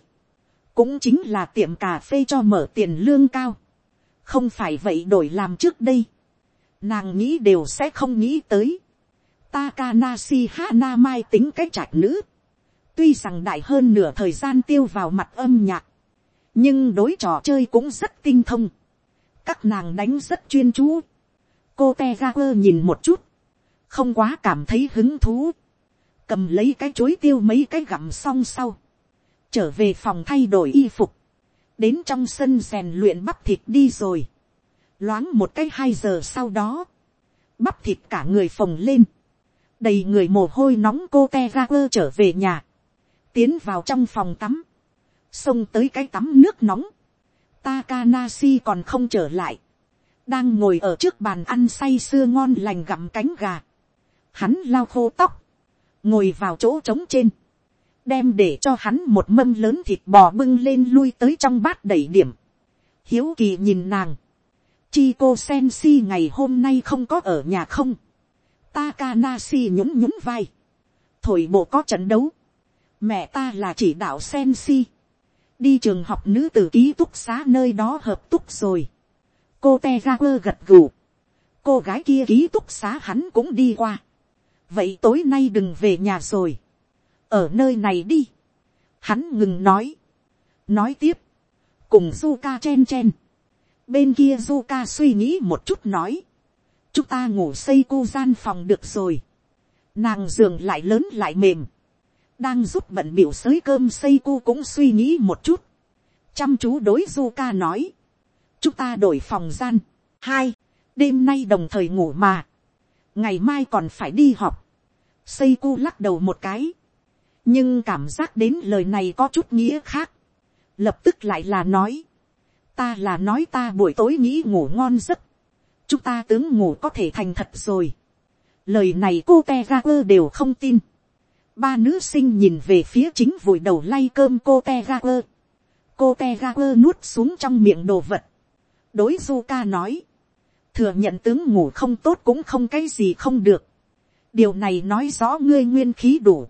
cũng chính là tiệm cà phê cho mở tiền lương cao, không phải vậy đổi làm trước đây, nàng nghĩ đều sẽ không nghĩ tới. Takanashi Hanamai tính cách trạch nữ, tuy rằng đại hơn nửa thời gian tiêu vào mặt âm nhạc, nhưng đối trò chơi cũng rất tinh thông, các nàng đánh rất chuyên chú, cô te ga quơ nhìn một chút, không quá cảm thấy hứng thú, cầm lấy cái chối tiêu mấy cái gặm xong sau, trở về phòng thay đổi y phục, đến trong sân rèn luyện bắp thịt đi rồi, loáng một cái hai giờ sau đó, bắp thịt cả người phồng lên, đầy người mồ hôi nóng cô te ga quơ trở về nhà, tiến vào trong phòng tắm, xông tới cái tắm nước nóng, Takanasi còn không trở lại, đang ngồi ở trước bàn ăn say sưa ngon lành gặm cánh gà, hắn lao khô tóc, ngồi vào chỗ trống trên, đem để cho hắn một mâm lớn thịt bò bưng lên lui tới trong bát đầy điểm, hiếu kỳ nhìn nàng, chi cô sen si ngày hôm nay không có ở nhà không, Takanasi nhún nhún vai, thổi bộ có trận đấu, mẹ ta là chỉ đạo sen si, đi trường học nữ t ử ký túc xá nơi đó hợp túc rồi, cô te ra quơ gật gù, cô gái kia ký túc xá hắn cũng đi qua, vậy tối nay đừng về nhà rồi, ở nơi này đi, hắn ngừng nói, nói tiếp, cùng du chen chen, bên kia du suy nghĩ một chút nói, chúng ta ngủ xây cô gian phòng được rồi, nàng giường lại lớn lại mềm, đang giúp bận biểu xới cơm xây cu cũng suy nghĩ một chút, chăm chú đối du ca nói, chúng ta đổi phòng gian, hai, đêm nay đồng thời ngủ mà, ngày mai còn phải đi học, xây cu lắc đầu một cái, nhưng cảm giác đến lời này có chút nghĩa khác, lập tức lại là nói, ta là nói ta buổi tối nghĩ ngủ ngon giấc, chúng ta tướng ngủ có thể thành thật rồi, lời này cô te ra quơ đều không tin, ba nữ sinh nhìn về phía chính vùi đầu lay cơm cô te ga quơ, cô te ga quơ nuốt xuống trong miệng đồ vật, đối du ca nói, thừa nhận tướng ngủ không tốt cũng không cái gì không được, điều này nói rõ ngươi nguyên khí đủ,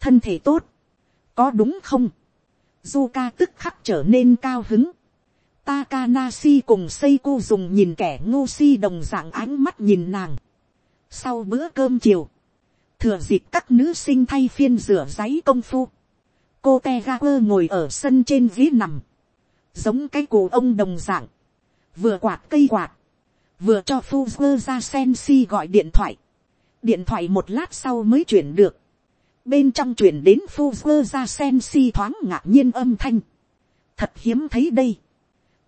thân thể tốt, có đúng không, du ca tức khắc trở nên cao hứng, Takanashi cùng Seiko dùng nhìn kẻ ngu si đồng dạng ánh mắt nhìn nàng. Sau bữa cơm chiều, thừa dịp các nữ sinh thay phiên rửa giấy công phu, cô Tegaku ngồi ở sân trên ghế nằm, giống cái cụ ông đồng dạng, vừa quạt cây quạt, vừa cho Fuzzer ra Sensi gọi điện thoại, điện thoại một lát sau mới chuyển được, bên trong chuyển đến Fuzzer ra Sensi thoáng ngạc nhiên âm thanh, thật hiếm thấy đây,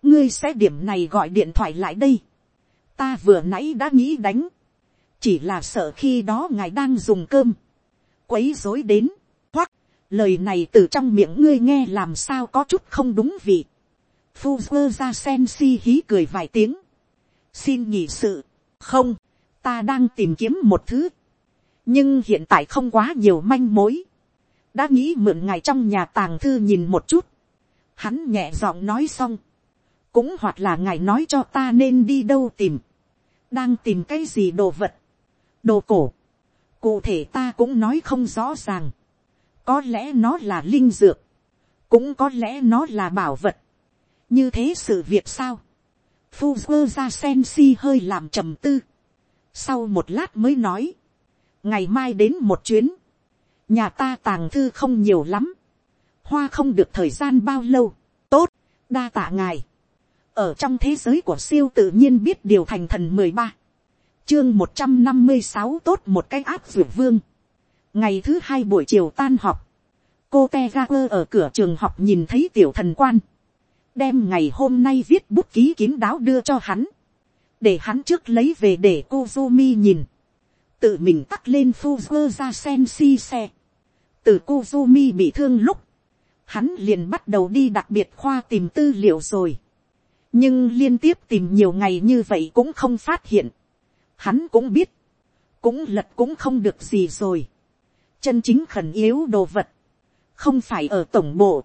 ngươi sẽ điểm này gọi điện thoại lại đây, ta vừa nãy đã nghĩ đánh, chỉ là sợ khi đó ngài đang dùng cơm, quấy dối đến, hoặc lời này từ trong miệng ngươi nghe làm sao có chút không đúng vị. Fuzzer ra sen si hí cười vài tiếng. xin nhị sự, không, ta đang tìm kiếm một thứ, nhưng hiện tại không quá nhiều manh mối, đã nghĩ mượn ngài trong nhà tàng thư nhìn một chút, hắn nhẹ giọng nói xong, cũng hoặc là ngài nói cho ta nên đi đâu tìm, đang tìm cái gì đồ vật, đồ cổ, cụ thể ta cũng nói không rõ ràng, có lẽ nó là linh dược, cũng có lẽ nó là bảo vật, như thế sự việc sao, Fuzzer ra sen si hơi làm trầm tư, sau một lát mới nói, ngày mai đến một chuyến, nhà ta tàng thư không nhiều lắm, hoa không được thời gian bao lâu, tốt, đa tạ ngài, ở trong thế giới của siêu tự nhiên biết điều thành thần mười ba, chương một trăm năm mươi sáu tốt một cái áp dược vương, ngày thứ hai buổi chiều tan học, cô te ga quơ ở cửa trường học nhìn thấy tiểu thần quan, đem ngày hôm nay viết bút ký kín đáo đưa cho hắn, để hắn trước lấy về để cô Zumi nhìn, tự mình tắt lên Fuzzer ra sen si xe, từ cô Zumi bị thương lúc, hắn liền bắt đầu đi đặc biệt khoa tìm tư liệu rồi, nhưng liên tiếp tìm nhiều ngày như vậy cũng không phát hiện, hắn cũng biết, cũng lật cũng không được gì rồi, chân chính khẩn yếu đồ vật, không phải ở tổng bộ,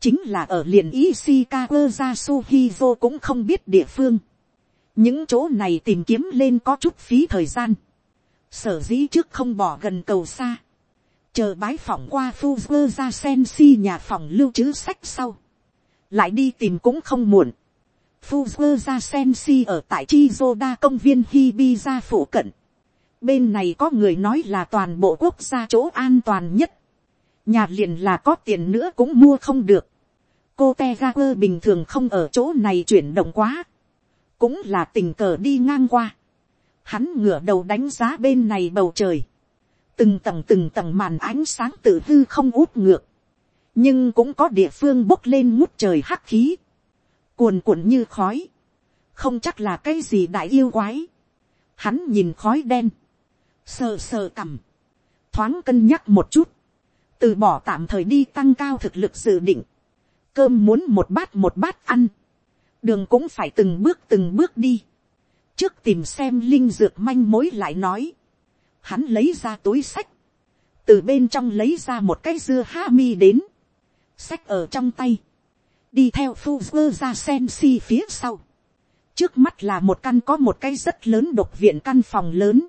chính là ở liền Ishikawa Yasuhizo cũng không biết địa phương. những chỗ này tìm kiếm lên có chút phí thời gian, sở dĩ trước không bỏ gần cầu xa, chờ bái phỏng qua Fuzzer ra Sensi nhà phòng lưu trữ sách sau, lại đi tìm cũng không muộn. Fuzzer ra Sensi ở tại Chizoda công viên Hibiza phủ cận. Bên này có người nói là toàn bộ quốc gia chỗ an toàn nhất nhà liền là có tiền nữa cũng mua không được. cô te bình thường không ở chỗ này chuyển động quá, cũng là tình cờ đi ngang qua. hắn ngửa đầu đánh giá bên này bầu trời, từng tầng từng tầng màn ánh sáng tự hư không út ngược, nhưng cũng có địa phương bốc lên ngút trời hắc khí, cuồn cuộn như khói, không chắc là cái gì đại yêu quái. Hắn nhìn khói đen, sờ sờ cằm, thoáng cân nhắc một chút, từ bỏ tạm thời đi tăng cao thực lực dự định, cơm muốn một bát một bát ăn, đường cũng phải từng bước từng bước đi, trước tìm xem linh dược manh mối lại nói, hắn lấy ra túi sách, từ bên trong lấy ra một cái dưa ha mi đến, sách ở trong tay, đi theo fuzzer ra sen si phía sau, trước mắt là một căn có một cái rất lớn độc viện căn phòng lớn,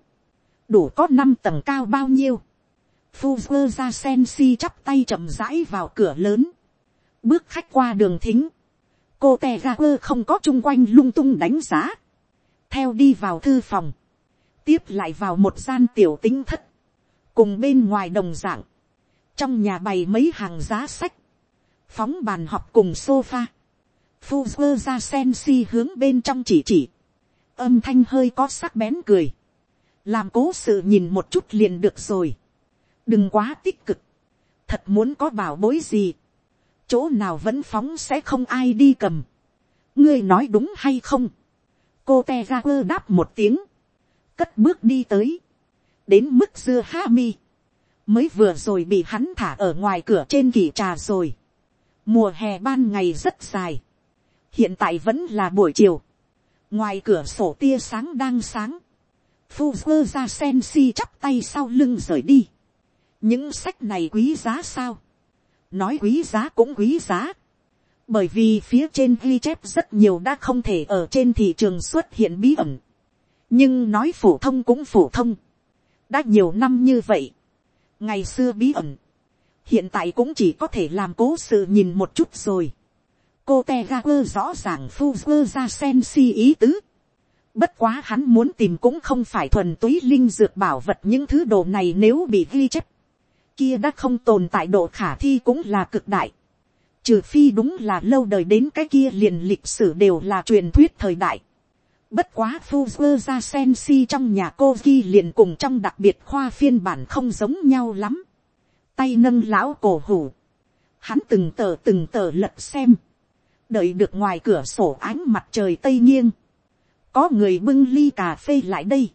đủ có năm tầng cao bao nhiêu, fuzzer ra sen si chắp tay chậm rãi vào cửa lớn, bước khách qua đường thính, cô tè quơ không có chung quanh lung tung đánh giá, theo đi vào thư phòng, tiếp lại vào một gian tiểu tính thất, cùng bên ngoài đồng dạng, trong nhà bày mấy hàng giá sách, phóng bàn học cùng sofa, fuzzer ra sen si hướng bên trong chỉ chỉ, âm thanh hơi có sắc bén cười, làm cố sự nhìn một chút liền được rồi, đừng quá tích cực, thật muốn có bảo bối gì, chỗ nào vẫn phóng sẽ không ai đi cầm, ngươi nói đúng hay không, cô te ga quơ đáp một tiếng, cất bước đi tới, đến mức dưa ha mi, mới vừa rồi bị hắn thả ở ngoài cửa trên kỳ trà rồi, mùa hè ban ngày rất dài, hiện tại vẫn là buổi chiều, ngoài cửa sổ tia sáng đang sáng, phu quơ ra sen si chắp tay sau lưng rời đi, những sách này quý giá sao, nói quý giá cũng quý giá, bởi vì phía trên ghi chép rất nhiều đã không thể ở trên thị trường xuất hiện bí ẩn, nhưng nói phổ thông cũng phổ thông, đã nhiều năm như vậy, ngày xưa bí ẩn, hiện tại cũng chỉ có thể làm cố sự nhìn một chút rồi, cô te ga quơ rõ ràng phu quơ ra sen si ý tứ, bất quá hắn muốn tìm cũng không phải thuần túy linh dược bảo vật những thứ đồ này nếu bị ghi chép, kia đã không tồn tại độ khả thi cũng là cực đại. Trừ phi đúng là lâu đời đến cái kia liền lịch sử đều là truyền thuyết thời đại. Bất quá Fuzzer ra Sensi trong nhà cô ghi liền cùng trong đặc biệt khoa phiên bản không giống nhau lắm. Tay nâng lão cổ hủ. Hắn từng tờ từng tờ lật xem. Đợi được ngoài cửa sổ ánh mặt trời tây nghiêng. Có người bưng ly cà phê lại đây.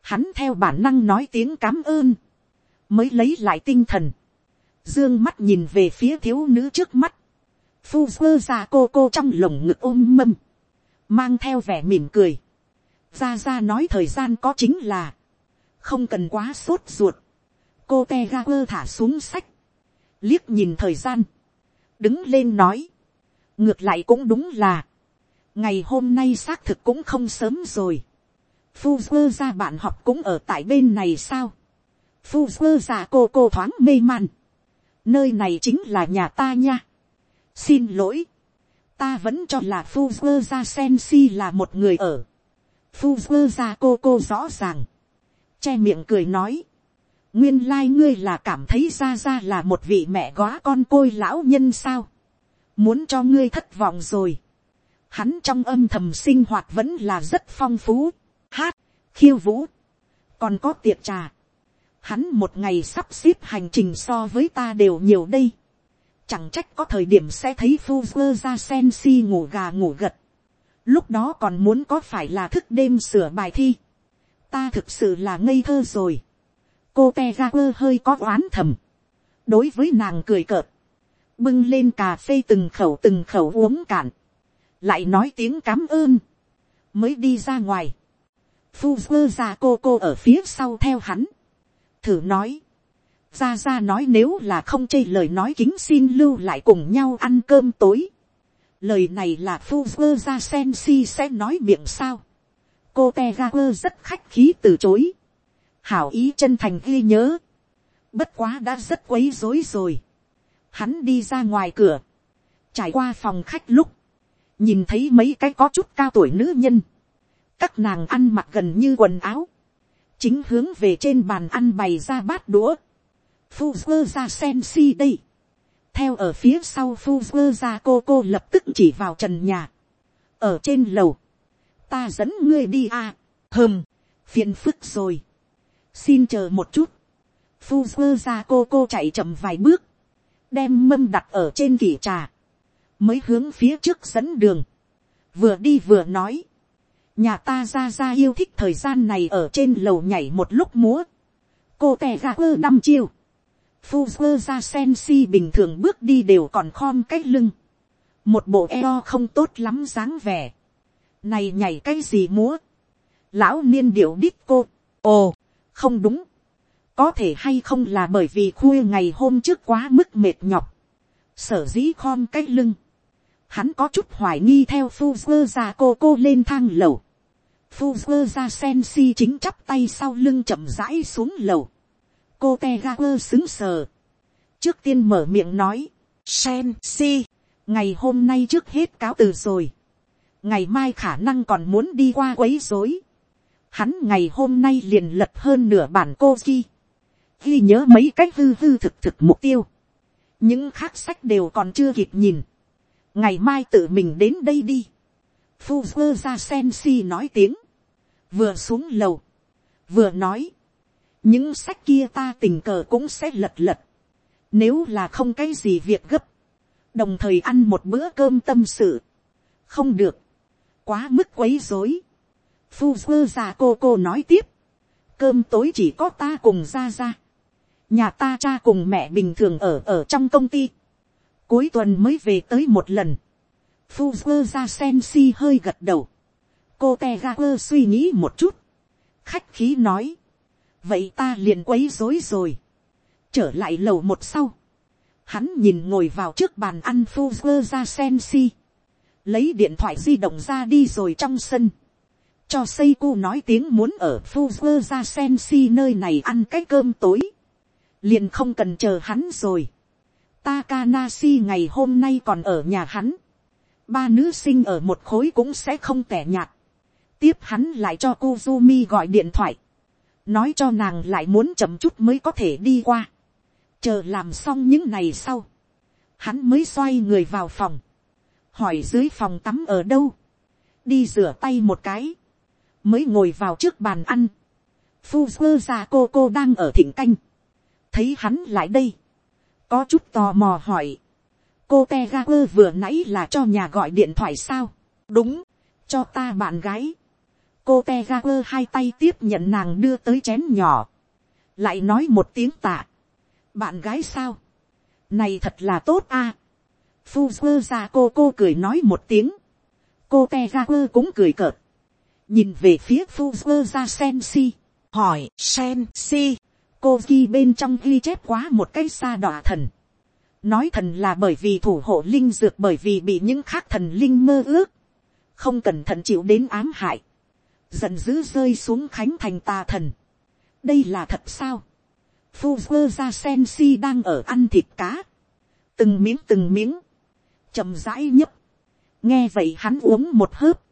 Hắn theo bản năng nói tiếng cám ơn. Mới lấy lại tinh thần. Dương mắt nhìn về phía thiếu nữ trước mắt. Phu sơ ra cô cô trong lồng ngực ôm mâm mang theo vẻ mỉm cười, ra ra nói thời gian có chính là, không cần quá sốt ruột, cô te ga quơ thả xuống sách, liếc nhìn thời gian, đứng lên nói, ngược lại cũng đúng là, ngày hôm nay xác thực cũng không sớm rồi, phu quơ ra bạn học cũng ở tại bên này sao, phu quơ ra cô cô thoáng mê man, nơi này chính là nhà ta nha, xin lỗi, ta vẫn cho là Fuzzer ra Sensi là một người ở. Fuzzer ra cô cô rõ ràng. Che miệng cười nói. Nguyên lai ngươi là cảm thấy ra ra là một vị mẹ góa con côi lão nhân sao. Muốn cho ngươi thất vọng rồi. Hắn trong âm thầm sinh hoạt vẫn là rất phong phú. Hát, khiêu vũ. Còn có tiệc trà. Hắn một ngày sắp xếp hành trình so với ta đều nhiều đây Chẳng trách có thời điểm sẽ thấy Fuzzer ra sen si ngủ gà ngủ gật. Lúc đó còn muốn có phải là thức đêm sửa bài thi. Ta thực sự là ngây thơ rồi. Cô te ra quơ hơi có oán thầm. Đối với nàng cười cợt. Bưng lên cà phê từng khẩu từng khẩu uống cạn. Lại nói tiếng cám ơn. Mới đi ra ngoài. Fuzzer ra cô cô ở phía sau theo hắn. Thử nói ra ra nói nếu là không chê lời nói kính xin lưu lại cùng nhau ăn cơm tối. lời này là phu quơ ra sen si sẽ nói miệng sao. cô te ra quơ rất khách khí từ chối hảo ý chân thành ghi nhớ. bất quá đã rất quấy rối rồi. hắn đi ra ngoài cửa. trải qua phòng khách lúc. nhìn thấy mấy cái có chút cao tuổi nữ nhân. các nàng ăn mặc gần như quần áo. chính hướng về trên bàn ăn bày ra bát đũa Fuzzer ra sen si đây. Theo ở phía sau Fuzzer ra cô cô lập tức chỉ vào trần nhà. Ở trên lầu. Ta dẫn ngươi đi à. Hừm. Phiền phức rồi. Xin chờ một chút. Fuzzer ra cô cô chạy chậm vài bước. Đem mâm đặt ở trên kỷ trà. Mới hướng phía trước dẫn đường. Vừa đi vừa nói. Nhà ta ra ra yêu thích thời gian này ở trên lầu nhảy một lúc múa. Cô tè ra ơ năm chiêu Fuzzer ra sen si bình thường bước đi đều còn khom cái lưng. một bộ eo không tốt lắm dáng vẻ, này nhảy cái gì múa, lão niên điệu đít cô, ồ, không đúng, có thể hay không là bởi vì khuya ngày hôm trước quá mức mệt nhọc, sở dĩ khom cái lưng, hắn có chút hoài nghi theo phu quơ ra cô cô lên thang lầu, phu quơ ra sen si chính chắp tay sau lưng chậm rãi xuống lầu, cô te ga quơ xứng sờ, trước tiên mở miệng nói, sen si, ngày hôm nay trước hết cáo từ rồi, ngày mai khả năng còn muốn đi qua quấy rối, hắn ngày hôm nay liền lật hơn nửa bản cô di, ghi nhớ mấy cách hư hư thực thực mục tiêu, những khác sách đều còn chưa kịp nhìn, ngày mai tự mình đến đây đi, phu quơ ra sen si nói tiếng, vừa xuống lầu, vừa nói, những sách kia ta tình cờ cũng sẽ lật lật, nếu là không cái gì việc gấp, đồng thời ăn một bữa cơm tâm sự, không được, quá mức quấy rối, phu già cô cô nói tiếp, cơm tối chỉ có ta cùng ra ra, nhà ta cha cùng mẹ bình thường ở ở trong công ty, cuối tuần mới về tới một lần, phu quơ ra sen si hơi gật đầu, cô te ga quơ suy nghĩ một chút, khách khí nói, vậy ta liền quấy rối rồi, trở lại lầu một sau, hắn nhìn ngồi vào trước bàn ăn phu quơ ra sen si, lấy điện thoại di động ra đi rồi trong sân, cho xây cu nói tiếng muốn ở phu ra sen si nơi này ăn cái cơm tối, liền không cần chờ hắn rồi. Takanashi ngày hôm nay còn ở nhà hắn. Ba nữ sinh ở một khối cũng sẽ không tẻ nhạt. Tiếp hắn lại cho Kuzumi gọi điện thoại. Nói cho nàng lại muốn chậm chút mới có thể đi qua. Chờ làm xong những này sau. Hắn mới xoay người vào phòng. Hỏi dưới phòng tắm ở đâu. Đi rửa tay một cái. Mới ngồi vào trước bàn ăn. Fuzzer ra cô cô đang ở thỉnh canh. Thấy hắn lại đây, có chút tò mò hỏi, cô te vừa nãy là cho nhà gọi điện thoại sao, đúng, cho ta bạn gái, cô te hai tay tiếp nhận nàng đưa tới chén nhỏ, lại nói một tiếng tạ, bạn gái sao, này thật là tốt a, à. Fuzzer ra cô cô cười nói một tiếng, cô te cũng cười cợt, nhìn về phía fuzzer ra sen si, hỏi sen si, cô ghi bên trong ghi chép quá một cái xa đọa thần. nói thần là bởi vì thủ hộ linh dược bởi vì bị những khác thần linh mơ ước. không cẩn thận chịu đến ám hại. giận dữ rơi xuống khánh thành tà thần. đây là thật sao. phu ra sen si đang ở ăn thịt cá. từng miếng từng miếng. chậm rãi nhấp. nghe vậy hắn uống một hớp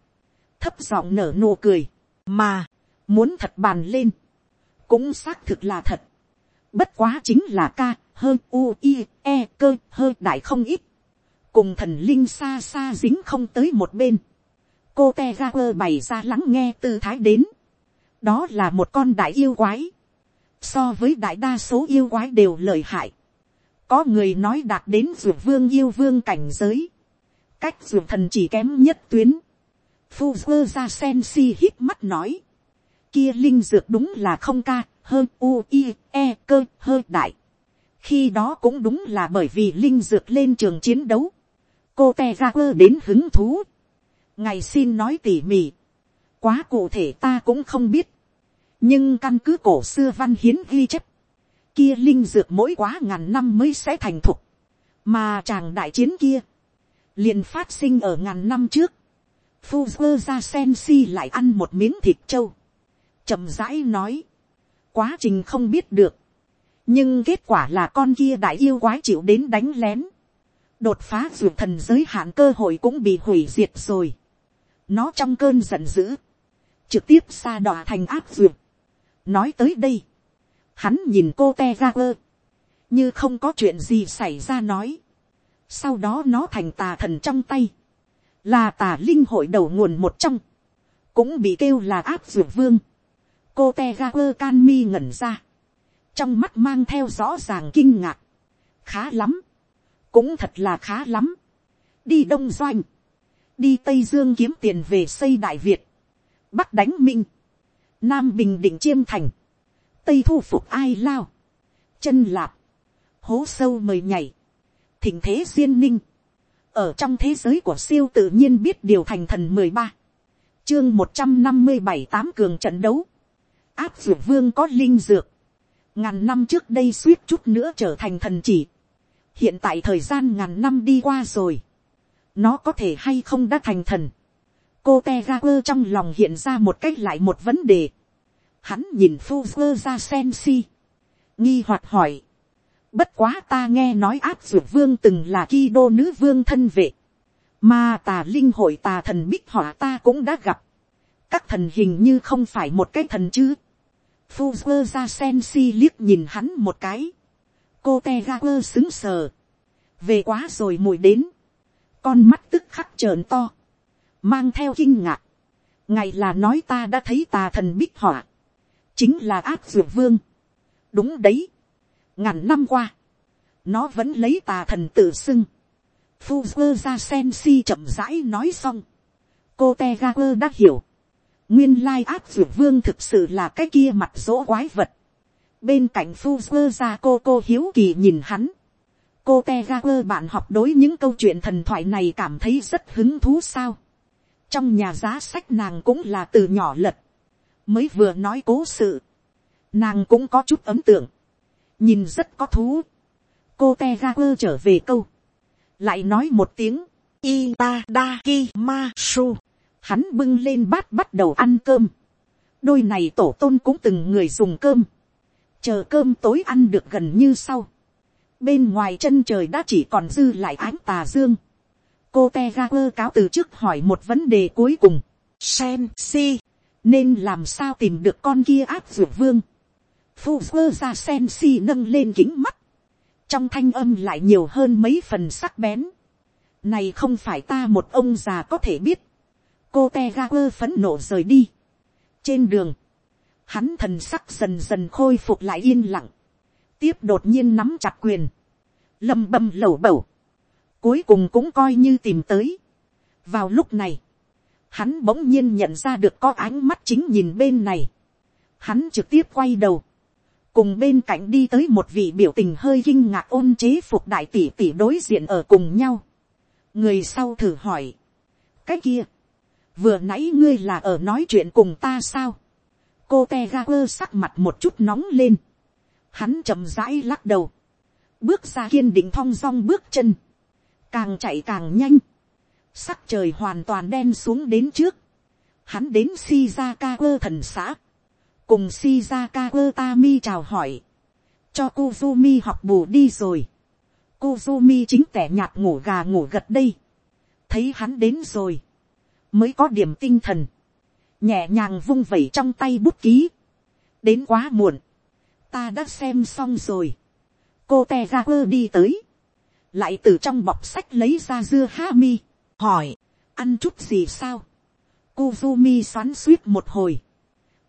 thấp giọng nở nụ cười. mà, muốn thật bàn lên cũng xác thực là thật. Bất quá chính là ca, hơi u i e cơ hơi đại không ít. Cùng thần linh xa xa dính không tới một bên. Cô te ga quơ bày ra lắng nghe tư thái đến. Đó là một con đại yêu quái. So với đại đa số yêu quái đều lợi hại. Có người nói đạt đến ruột vương yêu vương cảnh giới. Cách ruột thần chỉ kém nhất tuyến. Phu ra sen si hít mắt nói kia linh dược đúng là không ca, hơn u i e cơ hơi đại. khi đó cũng đúng là bởi vì linh dược lên trường chiến đấu. cô te ra quơ đến hứng thú. ngày xin nói tỉ mỉ. quá cụ thể ta cũng không biết. nhưng căn cứ cổ xưa văn hiến ghi chép. kia linh dược mỗi quá ngàn năm mới sẽ thành thục. mà chàng đại chiến kia, liền phát sinh ở ngàn năm trước. Fuzzer ra sen si lại ăn một miếng thịt trâu. Chậm rãi nói, quá trình không biết được, nhưng kết quả là con kia đại yêu quái chịu đến đánh lén, đột phá ruột thần giới hạn cơ hội cũng bị hủy diệt rồi, nó trong cơn giận dữ, trực tiếp xa đọa thành áp ruột, nói tới đây, hắn nhìn cô te ra quơ, như không có chuyện gì xảy ra nói, sau đó nó thành tà thần trong tay, là tà linh hội đầu nguồn một trong, cũng bị kêu là áp dược vương, cô te ga quơ can mi ngẩn ra, trong mắt mang theo rõ ràng kinh ngạc, khá lắm, cũng thật là khá lắm, đi đông doanh, đi tây dương kiếm tiền về xây đại việt, bắc đánh minh, nam bình định chiêm thành, tây thu phục ai lao, chân lạp, hố sâu mời nhảy, thỉnh thế duyên ninh, ở trong thế giới của siêu tự nhiên biết điều thành thần mười ba, chương một trăm năm mươi bảy tám cường trận đấu, áp dược vương có linh dược, ngàn năm trước đây suýt chút nữa trở thành thần chỉ, hiện tại thời gian ngàn năm đi qua rồi, nó có thể hay không đã thành thần, cô te ra quơ trong lòng hiện ra một cách lại một vấn đề, hắn nhìn phu quơ ra sen si, nghi hoạt hỏi, bất quá ta nghe nói áp dược vương từng là ki đô nữ vương thân vệ, mà tà linh hội tà thần bích họa ta cũng đã gặp, các thần hình như không phải một cái thần chứ, phu ra sen si liếc nhìn hắn một cái, cô te ga quơ xứng sờ, về quá rồi mùi đến, con mắt tức khắc trợn to, mang theo kinh ngạc, ngày là nói ta đã thấy tà thần bích họa, chính là áp dược vương, đúng đấy, ngàn năm qua, nó vẫn lấy tà thần tự xưng, Fuzzer ra sen si chậm rãi nói xong, cô te đã hiểu, nguyên lai áp dược vương thực sự là cái kia mặt dỗ quái vật, bên cạnh Fuzzer ra cô cô hiếu kỳ nhìn hắn, cô te bạn học đối những câu chuyện thần thoại này cảm thấy rất hứng thú sao, trong nhà giá sách nàng cũng là từ nhỏ lật, mới vừa nói cố sự, nàng cũng có chút ấm tượng, nhìn rất có thú, cô te ga quơ trở về câu, lại nói một tiếng, ita da ki ma su, hắn bưng lên bát bắt đầu ăn cơm, đôi này tổ tôn cũng từng người dùng cơm, chờ cơm tối ăn được gần như sau, bên ngoài chân trời đã chỉ còn dư lại ánh tà dương, cô te ga quơ cáo từ trước hỏi một vấn đề cuối cùng, sen si, nên làm sao tìm được con kia áp dược vương, phu quơ ra sen si nâng lên kính mắt, trong thanh âm lại nhiều hơn mấy phần sắc bén. Này không phải ta một ông già có thể biết. Cô te ga quơ phấn nộ rời đi. Trên đường, hắn thần sắc dần dần khôi phục lại yên lặng. Tiếp đột nhiên nắm chặt quyền. Lầm bầm lẩu bẩu. Cuối cùng cũng coi như tìm tới. Vào lúc này, hắn bỗng nhiên nhận ra được có ánh mắt chính nhìn bên này. Hắn trực tiếp quay đầu cùng bên cạnh đi tới một vị biểu tình hơi kinh ngạc ôn chế phục đại tỷ tỷ đối diện ở cùng nhau. người sau thử hỏi, cái kia, vừa nãy ngươi là ở nói chuyện cùng ta sao, cô te ga quơ sắc mặt một chút nóng lên, hắn chậm rãi lắc đầu, bước ra kiên định thong dong bước chân, càng chạy càng nhanh, sắc trời hoàn toàn đen xuống đến trước, hắn đến Shizaka quơ thần xã, cùng Shizaka Utami chào hỏi, cho Kuzumi học bù đi rồi. Kuzumi chính tẻ nhạt ngủ gà ngủ gật đây. Thấy hắn đến rồi, mới có điểm tinh thần, nhẹ nhàng vung vẩy trong tay bút ký. Đến quá muộn, ta đã xem xong rồi. Cô te ra quơ đi tới, lại từ trong bọc sách lấy ra dưa ha mi, hỏi, ăn chút gì sao. Kuzumi xoắn suýt một hồi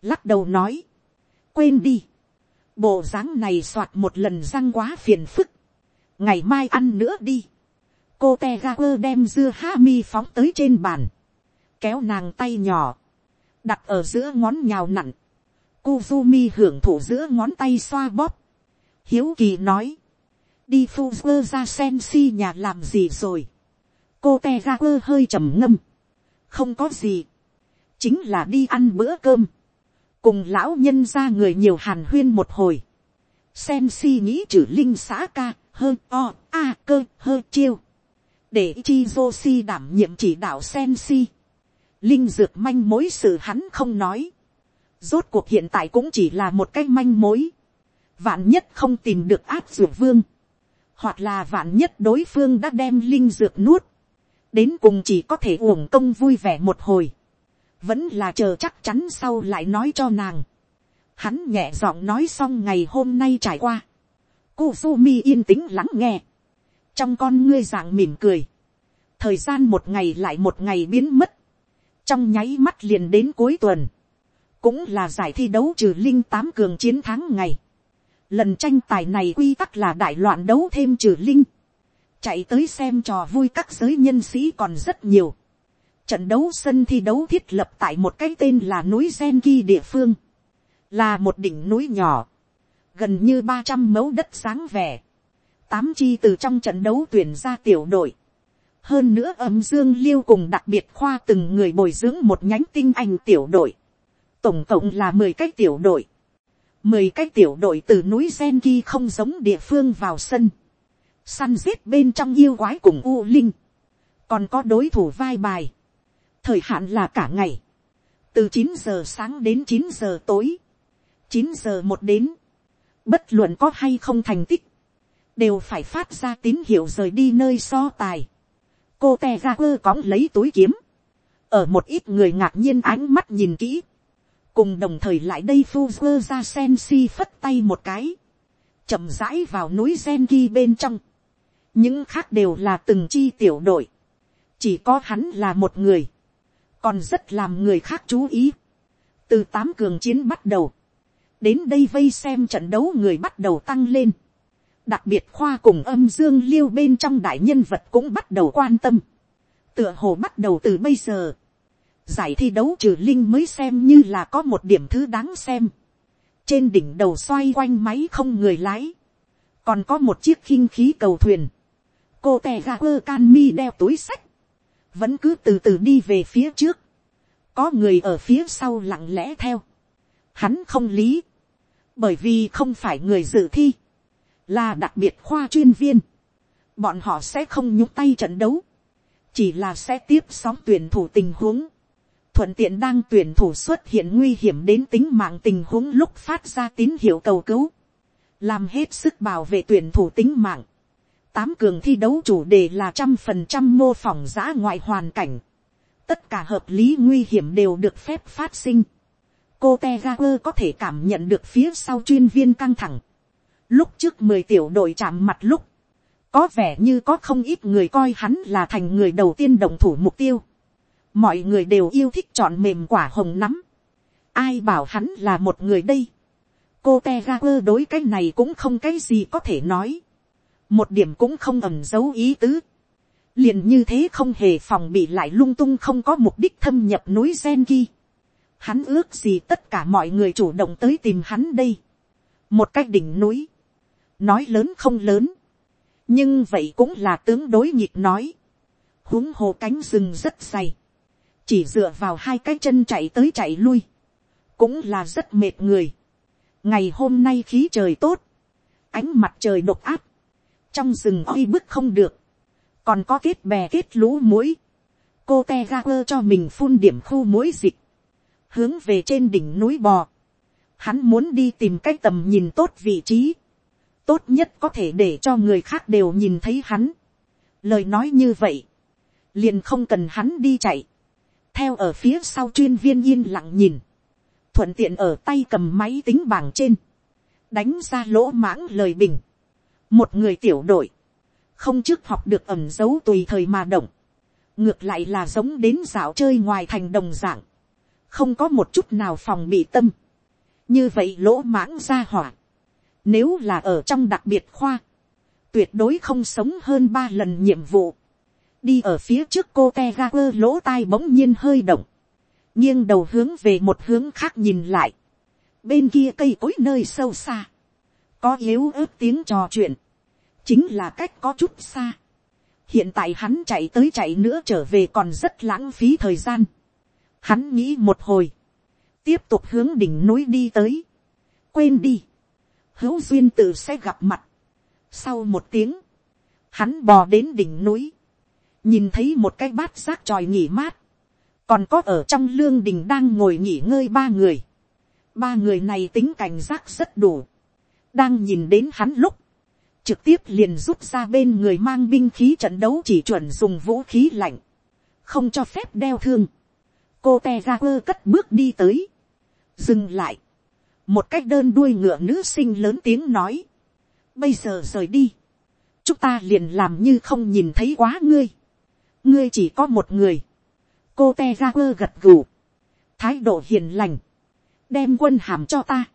lắc đầu nói, quên đi, bộ dáng này soạt một lần răng quá phiền phức, ngày mai ăn nữa đi, cô te ga quơ đem dưa ha mi phóng tới trên bàn, kéo nàng tay nhỏ, đặt ở giữa ngón nhào nặn, Kuzumi hưởng thụ giữa ngón tay xoa bóp. Hiếu kỳ nói. Đi Fuzzer ra sen si nhà làm gì rồi. Cô te ga quơ hơi trầm ngâm. Không có gì. Chính là đi ăn bữa cơm cùng lão nhân ra người nhiều hàn huyên một hồi, xem si nghĩ trừ linh xã ca, hơ o, a cơ hơ chiêu, để chi dô si đảm nhiệm chỉ đạo sen si, linh dược manh mối sự hắn không nói, rốt cuộc hiện tại cũng chỉ là một cái manh mối, vạn nhất không tìm được áp dược vương, hoặc là vạn nhất đối phương đã đem linh dược nuốt, đến cùng chỉ có thể uổng công vui vẻ một hồi, vẫn là chờ chắc chắn sau lại nói cho nàng. Hắn nhẹ giọng nói xong ngày hôm nay trải qua. Kuzumi yên tĩnh lắng nghe. Trong con ngươi dạng mỉm cười. Thời gian một ngày lại một ngày biến mất. Trong nháy mắt liền đến cuối tuần. Cũng là giải thi đấu trừ linh tám cường chiến thắng ngày. Lần tranh tài này quy tắc là đại loạn đấu thêm trừ linh. Chạy tới xem trò vui các giới nhân sĩ còn rất nhiều Trận đấu sân thi đấu thiết lập tại một cái tên là núi Genki địa phương. Là một đỉnh núi nhỏ. Gần như ba trăm mẫu đất sáng vẻ. Tám chi từ trong trận đấu tuyển ra tiểu đội. hơn nữa âm dương liêu cùng đặc biệt khoa từng người bồi dưỡng một nhánh tinh anh tiểu đội, tổng cộng là mười cái tiểu đội, mười cái tiểu đội từ núi Senki không giống địa phương vào sân, săn giết bên trong yêu quái cùng u linh, còn có đối thủ vai bài, thời hạn là cả ngày, từ chín giờ sáng đến chín giờ tối, chín giờ một đến, bất luận có hay không thành tích, đều phải phát ra tín hiệu rời đi nơi so tài. cô te ra quơ cõng lấy túi kiếm, ở một ít người ngạc nhiên ánh mắt nhìn kỹ, cùng đồng thời lại đây phu quơ ra sen si phất tay một cái, chậm rãi vào núi gen ghi bên trong, những khác đều là từng chi tiểu đội, chỉ có hắn là một người, còn rất làm người khác chú ý. từ tám cường chiến bắt đầu, đến đây vây xem trận đấu người bắt đầu tăng lên. đặc biệt khoa cùng âm dương liêu bên trong đại nhân vật cũng bắt đầu quan tâm. tựa hồ bắt đầu từ bây giờ. giải thi đấu trừ linh mới xem như là có một điểm thứ đáng xem. trên đỉnh đầu xoay quanh máy không người lái. còn có một chiếc khinh khí cầu thuyền. cô tè ga quơ can mi đeo túi sách vẫn cứ từ từ đi về phía trước. có người ở phía sau lặng lẽ theo. hắn không lý bởi vì không phải người dự thi, là đặc biệt khoa chuyên viên, bọn họ sẽ không nhúc tay trận đấu, chỉ là sẽ tiếp sóng tuyển thủ tình huống, thuận tiện đang tuyển thủ xuất hiện nguy hiểm đến tính mạng tình huống lúc phát ra tín hiệu cầu cứu, làm hết sức bảo vệ tuyển thủ tính mạng. Tám cường thi đấu chủ đề là trăm phần trăm mô phỏng giã ngoại hoàn cảnh. Tất cả hợp lý nguy hiểm đều được phép phát sinh cô te có thể cảm nhận được phía sau chuyên viên căng thẳng. lúc trước mười tiểu đội chạm mặt lúc, có vẻ như có không ít người coi hắn là thành người đầu tiên đồng thủ mục tiêu. mọi người đều yêu thích chọn mềm quả hồng nắm. ai bảo hắn là một người đây. cô te đối cái này cũng không cái gì có thể nói một điểm cũng không ẩm dấu ý tứ. liền như thế không hề phòng bị lại lung tung không có mục đích thâm nhập núi gen kia hắn ước gì tất cả mọi người chủ động tới tìm hắn đây. một cách đỉnh núi, nói lớn không lớn, nhưng vậy cũng là tướng đối nhịp nói. huống hồ cánh rừng rất dày, chỉ dựa vào hai cái chân chạy tới chạy lui, cũng là rất mệt người. ngày hôm nay khí trời tốt, ánh mặt trời độc áp, trong rừng oi bức không được, còn có kết bè kết lũ muối, cô te ga quơ cho mình phun điểm khu muối dịch, hướng về trên đỉnh núi bò. Hắn muốn đi tìm cái tầm nhìn tốt vị trí. Tốt nhất có thể để cho người khác đều nhìn thấy hắn. Lời nói như vậy. Liền không cần hắn đi chạy. Theo ở phía sau chuyên viên yên lặng nhìn. Thuận tiện ở tay cầm máy tính bảng trên. Đánh ra lỗ mãng lời bình. Một người tiểu đội. Không trước học được ẩm dấu tùy thời mà động. Ngược lại là giống đến dạo chơi ngoài thành đồng dạng. Không có một chút nào phòng bị tâm, như vậy lỗ mãng ra hỏa, nếu là ở trong đặc biệt khoa, tuyệt đối không sống hơn ba lần nhiệm vụ, đi ở phía trước cô te ga quơ lỗ tai bỗng nhiên hơi động, nghiêng đầu hướng về một hướng khác nhìn lại, bên kia cây cối nơi sâu xa, có yếu ớt tiếng trò chuyện, chính là cách có chút xa. hiện tại hắn chạy tới chạy nữa trở về còn rất lãng phí thời gian. Hắn nghĩ một hồi. Tiếp tục hướng đỉnh núi đi tới. Quên đi. Hữu duyên tự sẽ gặp mặt. Sau một tiếng. Hắn bò đến đỉnh núi. Nhìn thấy một cái bát rác tròi nghỉ mát. Còn có ở trong lương đình đang ngồi nghỉ ngơi ba người. Ba người này tính cảnh giác rất đủ. Đang nhìn đến hắn lúc trực tiếp liền rút ra bên người mang binh khí trận đấu chỉ chuẩn dùng vũ khí lạnh, không cho phép đeo thương. Cô te ra quơ cất bước đi tới, dừng lại, một cách đơn đuôi ngựa nữ sinh lớn tiếng nói, bây giờ rời đi, chúng ta liền làm như không nhìn thấy quá ngươi, ngươi chỉ có một người, cô te ra quơ gật gù, thái độ hiền lành, đem quân hàm cho ta,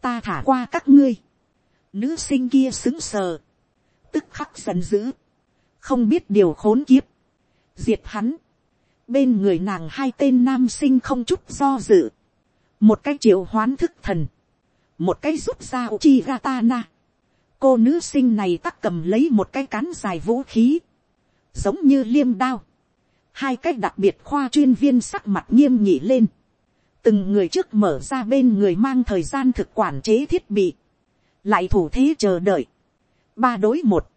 ta thả qua các ngươi, nữ sinh kia xứng sờ, tức khắc giận dữ, không biết điều khốn kiếp, diệt hắn, bên người nàng hai tên nam sinh không chút do dự, một cái triệu hoán thức thần, một cái rút ra uchi gatana, cô nữ sinh này tắc cầm lấy một cái cán dài vũ khí, giống như liêm đao, hai cách đặc biệt khoa chuyên viên sắc mặt nghiêm nhị lên, từng người trước mở ra bên người mang thời gian thực quản chế thiết bị, lại thủ thế chờ đợi, ba đối một,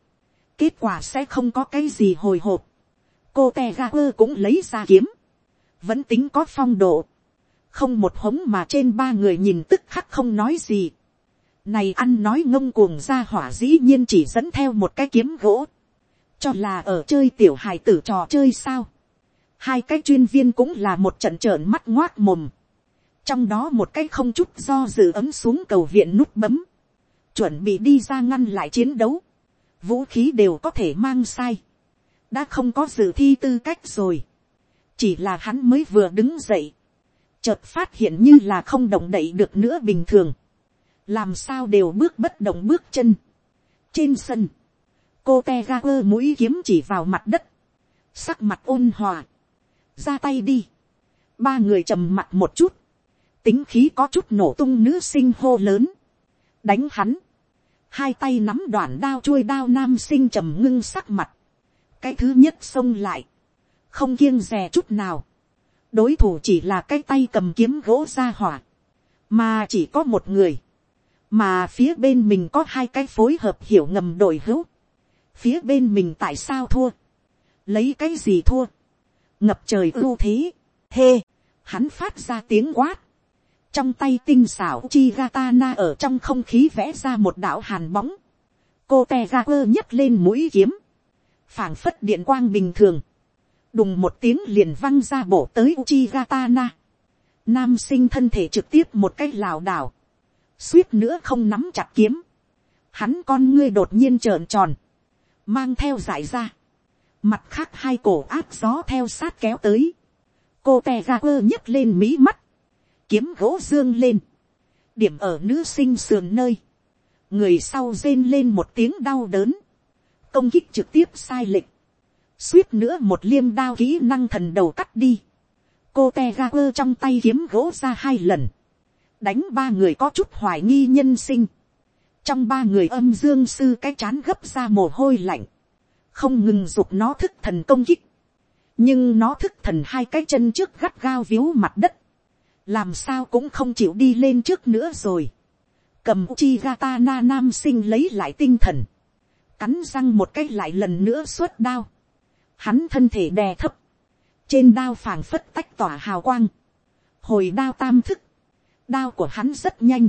kết quả sẽ không có cái gì hồi hộp, cô te ga quơ cũng lấy ra kiếm, vẫn tính có phong độ, không một hống mà trên ba người nhìn tức khắc không nói gì, này ăn nói ngông cuồng ra hỏa dĩ nhiên chỉ dẫn theo một cái kiếm gỗ, cho là ở chơi tiểu hài tử trò chơi sao, hai cái chuyên viên cũng là một trận trợn mắt ngoác mồm, trong đó một cái không chút do dự ấm xuống cầu viện nút bấm, chuẩn bị đi ra ngăn lại chiến đấu, vũ khí đều có thể mang sai, đã không có dự thi tư cách rồi, chỉ là hắn mới vừa đứng dậy, chợt phát hiện như là không động đậy được nữa bình thường, làm sao đều bước bất động bước chân. trên sân, cô te ga quơ mũi kiếm chỉ vào mặt đất, sắc mặt ôn hòa, ra tay đi, ba người trầm mặt một chút, tính khí có chút nổ tung nữ sinh hô lớn, đánh hắn, hai tay nắm đoạn đao chuôi đao nam sinh trầm ngưng sắc mặt, cái thứ nhất xông lại, không kiêng rè chút nào, đối thủ chỉ là cái tay cầm kiếm gỗ ra hỏa, mà chỉ có một người, mà phía bên mình có hai cái phối hợp hiểu ngầm đội hữu, phía bên mình tại sao thua, lấy cái gì thua, ngập trời ưu thế, hê, hắn phát ra tiếng quát, trong tay tinh xảo chi gatana ở trong không khí vẽ ra một đạo hàn bóng, cô te ga quơ nhấc lên mũi kiếm, phảng phất điện quang bình thường, đùng một tiếng liền văng ra bổ tới chi Gatana. Nam sinh thân thể trực tiếp một cái lảo đảo. Suýt nữa không nắm chặt kiếm. Hắn con ngươi đột nhiên trợn tròn. Mang theo giải ra. Mặt khác hai cổ áp gió theo sát kéo tới. Cô tè ra quơ nhấc lên mí mắt. Kiếm gỗ dương lên. Điểm ở nữ sinh sườn nơi. Người sau rên lên một tiếng đau đớn. Công kích trực tiếp sai lệch suýt nữa một liêm đao kỹ năng thần đầu cắt đi. cô te ga quơ trong tay kiếm gỗ ra hai lần. đánh ba người có chút hoài nghi nhân sinh. trong ba người âm dương sư cái chán gấp ra mồ hôi lạnh. không ngừng dục nó thức thần công kích. nhưng nó thức thần hai cái chân trước gắt gao víu mặt đất làm sao cũng không chịu đi lên trước nữa rồi. cầm chi gata na nam sinh lấy lại tinh thần. cắn răng một cái lại lần nữa suốt đao. Hắn thân thể đè thấp, trên đao phảng phất tách tỏa hào quang, hồi đao tam thức, đao của hắn rất nhanh,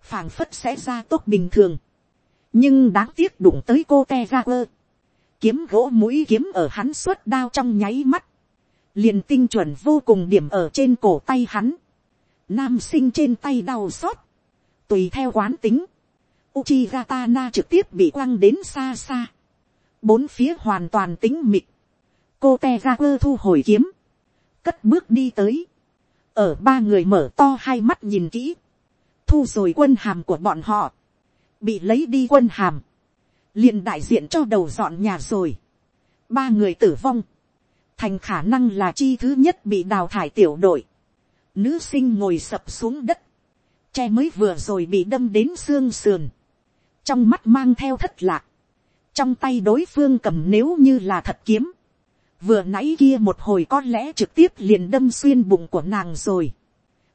phảng phất sẽ ra tốt bình thường, nhưng đáng tiếc đụng tới cô te ra quơ, kiếm gỗ mũi kiếm ở hắn suốt đao trong nháy mắt, liền tinh chuẩn vô cùng điểm ở trên cổ tay hắn, nam sinh trên tay đau xót, tùy theo quán tính, Uchiha Tana trực tiếp bị quăng đến xa xa. Bốn phía hoàn toàn tính mịt cô Tegaku thu hồi kiếm, cất bước đi tới, ở ba người mở to hai mắt nhìn kỹ, thu rồi quân hàm của bọn họ, bị lấy đi quân hàm, liền đại diện cho đầu dọn nhà rồi, ba người tử vong, thành khả năng là chi thứ nhất bị đào thải tiểu đội, nữ sinh ngồi sập xuống đất, che mới vừa rồi bị đâm đến xương sườn, trong mắt mang theo thất lạc, trong tay đối phương cầm nếu như là thật kiếm, vừa nãy kia một hồi có lẽ trực tiếp liền đâm xuyên bụng của nàng rồi.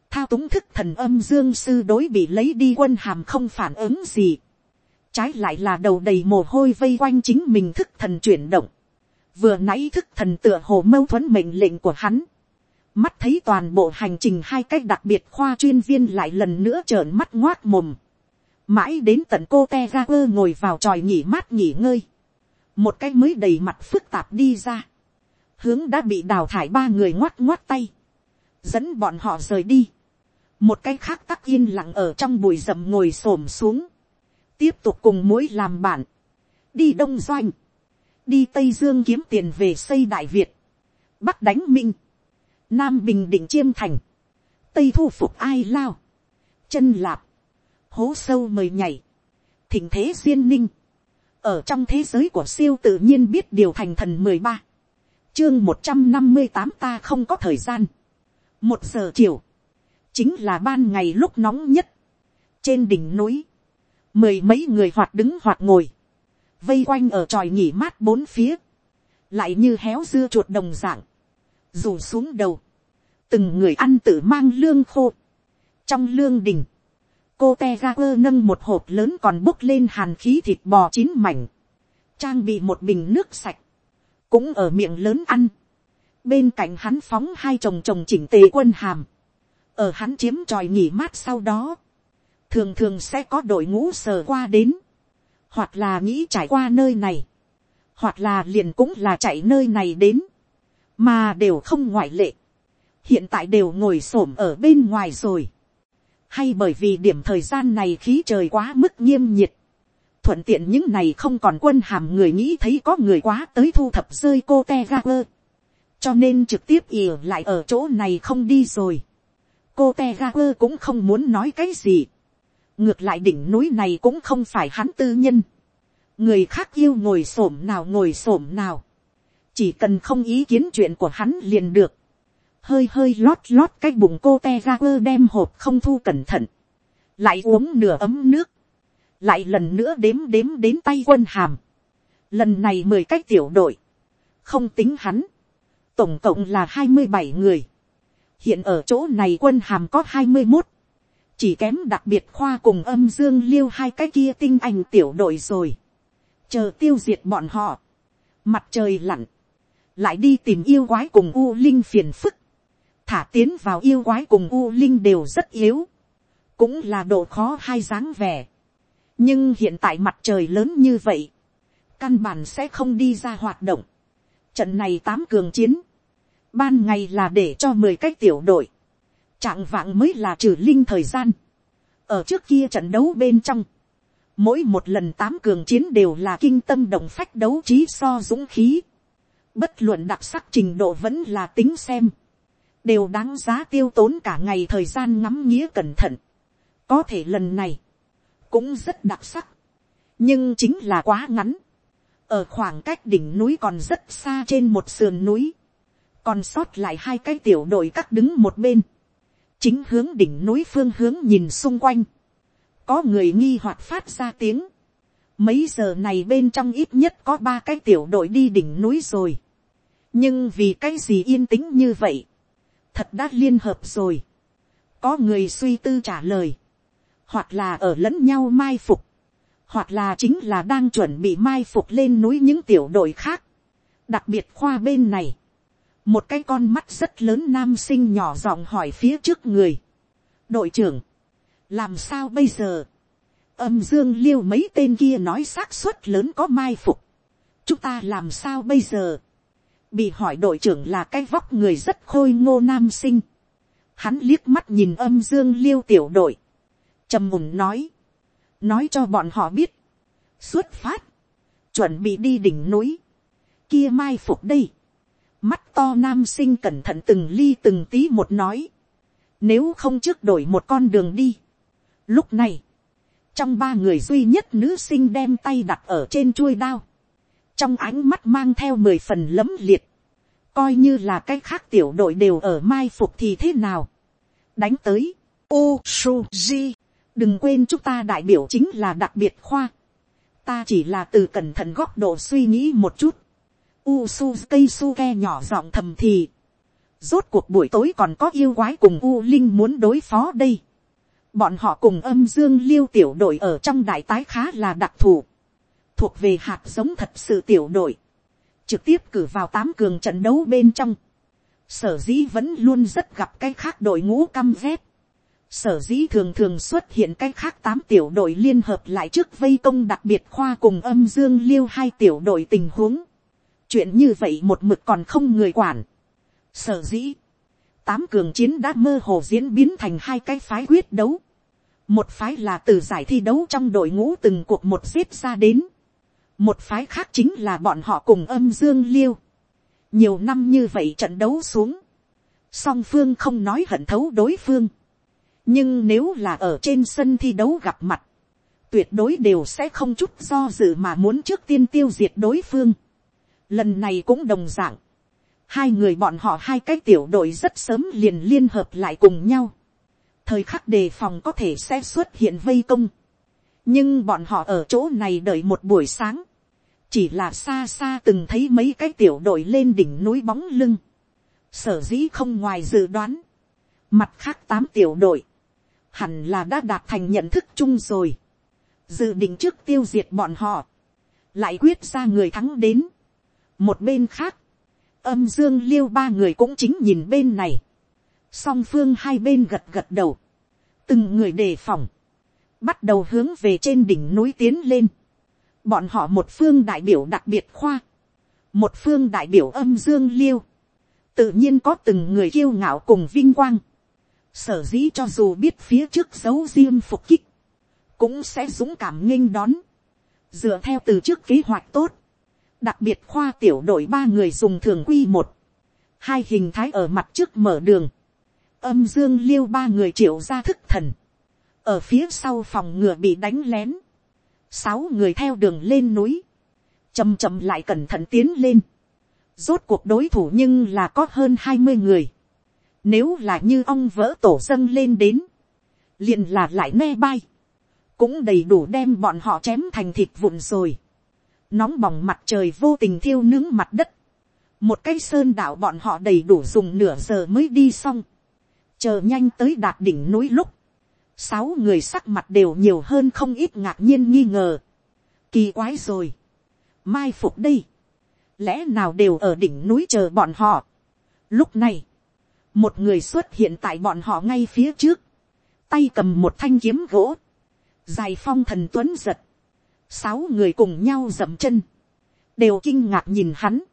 thao túng thức thần âm dương sư đối bị lấy đi quân hàm không phản ứng gì. trái lại là đầu đầy mồ hôi vây quanh chính mình thức thần chuyển động vừa nãy thức thần tựa hồ mâu thuẫn mệnh lệnh của hắn. mắt thấy toàn bộ hành trình hai cách đặc biệt khoa chuyên viên lại lần nữa trợn mắt ngoác mồm. mãi đến tận cô te ga quơ ngồi vào tròi nghỉ mát nghỉ ngơi. một cái mới đầy mặt phức tạp đi ra hướng đã bị đào thải ba người ngoắt ngoắt tay, dẫn bọn họ rời đi. một cái khác tắc yên lặng ở trong bụi rậm ngồi s ổ m xuống, tiếp tục cùng mũi làm bạn, đi đông doanh, đi tây dương kiếm tiền về xây đại việt, bắc đánh minh, nam bình định chiêm thành, tây thu phục ai lao, chân lạp, hố sâu mời nhảy, thỉnh thế duyên ninh, ở trong thế giới của siêu tự nhiên biết điều thành thần mười ba, chương một trăm năm mươi tám ta không có thời gian. một giờ chiều, chính là ban ngày lúc nóng nhất. trên đỉnh núi, mười mấy người hoạt đứng hoạt ngồi, vây quanh ở tròi nghỉ mát bốn phía, lại như héo dưa chuột đồng dạng, rủ xuống đầu, từng người ăn tự mang lương khô, trong lương đình, cô te ga quơ nâng một hộp lớn còn bốc lên hàn khí thịt bò chín mảnh, trang bị một bình nước sạch, cũng ở miệng lớn ăn, bên cạnh hắn phóng hai chồng chồng chỉnh tề quân hàm, ở hắn chiếm tròi nghỉ mát sau đó, thường thường sẽ có đội ngũ sờ qua đến, hoặc là nghĩ trải qua nơi này, hoặc là liền cũng là chạy nơi này đến, mà đều không ngoại lệ, hiện tại đều ngồi s ổ m ở bên ngoài rồi, hay bởi vì điểm thời gian này khí trời quá mức nghiêm nhiệt, thuận tiện những này không còn quân hàm người nghĩ thấy có người quá tới thu thập rơi cô te ga quơ, cho nên trực tiếp ỉa lại ở chỗ này không đi rồi, cô te ga quơ cũng không muốn nói cái gì, ngược lại đỉnh núi này cũng không phải hắn tư nhân, người khác yêu ngồi s ổ m nào ngồi s ổ m nào, chỉ cần không ý kiến chuyện của hắn liền được, hơi hơi lót lót cái bụng cô te ra, quơ đem hộp không thu cẩn thận, lại uống nửa ấm nước, lại lần nữa đếm đếm đến tay quân hàm, lần này mười cái tiểu đội, không tính hắn, tổng cộng là hai mươi bảy người, hiện ở chỗ này quân hàm có hai mươi một, chỉ kém đặc biệt khoa cùng âm dương liêu hai cái kia tinh anh tiểu đội rồi, chờ tiêu diệt bọn họ, mặt trời lặn, lại đi tìm yêu quái cùng u linh phiền phức, thả tiến vào yêu quái cùng u linh đều rất yếu, cũng là độ khó hai dáng vẻ. nhưng hiện tại mặt trời lớn như vậy, căn bản sẽ không đi ra hoạt động. trận này tám cường chiến, ban ngày là để cho mười cái tiểu đội, trạng vạng mới là trừ linh thời gian. ở trước kia trận đấu bên trong, mỗi một lần tám cường chiến đều là kinh tâm động phách đấu trí so dũng khí. bất luận đặc sắc trình độ vẫn là tính xem đều đáng giá tiêu tốn cả ngày thời gian ngắm nghĩa cẩn thận. có thể lần này, cũng rất đặc sắc, nhưng chính là quá ngắn. ở khoảng cách đỉnh núi còn rất xa trên một sườn núi, còn sót lại hai cái tiểu đội các đứng một bên, chính hướng đỉnh núi phương hướng nhìn xung quanh, có người nghi hoặc phát ra tiếng, mấy giờ này bên trong ít nhất có ba cái tiểu đội đi đỉnh núi rồi, nhưng vì cái gì yên tĩnh như vậy, thật đã liên hợp rồi. có người suy tư trả lời, hoặc là ở lẫn nhau mai phục, hoặc là chính là đang chuẩn bị mai phục lên núi những tiểu đội khác. đặc biệt khoa bên này, một cái con mắt rất lớn nam sinh nhỏ giọng hỏi phía trước người. đội trưởng, làm sao bây giờ, âm dương liêu mấy tên kia nói xác suất lớn có mai phục, chúng ta làm sao bây giờ, bị hỏi đội trưởng là cái vóc người rất khôi ngô nam sinh. Hắn liếc mắt nhìn âm dương liêu tiểu đội. trầm mùng nói. nói cho bọn họ biết. xuất phát. chuẩn bị đi đỉnh núi. kia mai phục đây mắt to nam sinh cẩn thận từng ly từng tí một nói. nếu không trước đổi một con đường đi. lúc này, trong ba người duy nhất nữ sinh đem tay đặt ở trên chuôi đao. Trong ánh mắt mang theo mười phần lấm liệt, coi như là cái khác tiểu đội đều ở mai phục thì thế nào, đánh tới, u su ji, đừng quên chúng ta đại biểu chính là đặc biệt khoa, ta chỉ là từ cẩn thận góc độ suy nghĩ một chút, u su su nhỏ giọng thầm thì, rốt cuộc buổi tối còn có yêu quái cùng u linh muốn đối phó đây, bọn họ cùng âm dương liêu tiểu đội ở trong đại tái khá là đặc thù, thuộc về hạt giống thật sự tiểu đội, trực tiếp cử vào tám cường trận đấu bên trong, sở dĩ vẫn luôn rất gặp cái khác đội ngũ căm ghét, sở dĩ thường thường xuất hiện cái khác tám tiểu đội liên hợp lại trước vây công đặc biệt khoa cùng âm dương liêu hai tiểu đội tình huống, chuyện như vậy một mực còn không người quản, sở dĩ, tám cường chiến đã mơ hồ diễn biến thành hai cái phái quyết đấu, một phái là từ giải thi đấu trong đội ngũ từng cuộc một xếp ra đến, một phái khác chính là bọn họ cùng âm dương liêu. nhiều năm như vậy trận đấu xuống, song phương không nói hận thấu đối phương. nhưng nếu là ở trên sân thi đấu gặp mặt, tuyệt đối đều sẽ không chút do dự mà muốn trước tiên tiêu diệt đối phương lần này cũng đồng dạng. Hai người bọn họ hai cái tiểu đội rất sớm liền liên hợp lại cùng nhau. thời khắc đề phòng có thể sẽ xuất hiện vây công. Nhưng bọn họ ở chỗ này đợi một buổi sáng, chỉ là xa xa từng thấy mấy cái tiểu đội lên đỉnh núi bóng lưng, sở dĩ không ngoài dự đoán, mặt khác tám tiểu đội, hẳn là đã đạt thành nhận thức chung rồi, dự định trước tiêu diệt bọn họ, lại quyết ra người thắng đến một bên khác, âm dương liêu ba người cũng chính nhìn bên này, song phương hai bên gật gật đầu, từng người đề phòng, bắt đầu hướng về trên đỉnh núi tiến lên. Bọn họ một phương đại biểu đặc biệt khoa, một phương đại biểu âm dương liêu, tự nhiên có từng người kiêu ngạo cùng vinh quang. Sở dĩ cho dù biết phía trước dấu riêng phục kích, cũng sẽ dũng cảm nghênh đón. Dựa theo từ trước kế hoạch tốt, đặc biệt khoa tiểu đội ba người dùng thường quy một, hai hình thái ở mặt trước mở đường, âm dương liêu ba người triệu ra thức thần, ở phía sau phòng ngựa bị đánh lén, sáu người theo đường lên núi, chầm chậm lại cẩn thận tiến lên, rốt cuộc đối thủ nhưng là có hơn hai mươi người, nếu là như ong vỡ tổ dâng lên đến, liền là lại ne bay, cũng đầy đủ đem bọn họ chém thành thịt vụn rồi, nóng bỏng mặt trời vô tình thiêu nướng mặt đất, một cái sơn đạo bọn họ đầy đủ dùng nửa giờ mới đi xong, chờ nhanh tới đạt đỉnh núi lúc, sáu người sắc mặt đều nhiều hơn không ít ngạc nhiên nghi ngờ. Kỳ quái rồi. Mai phục đây. Lẽ nào đều ở đỉnh núi chờ bọn họ. Lúc này, một người xuất hiện tại bọn họ ngay phía trước. Tay cầm một thanh kiếm gỗ. Dài phong thần tuấn giật. Sáu người cùng nhau dậm chân. Đều kinh ngạc nhìn hắn.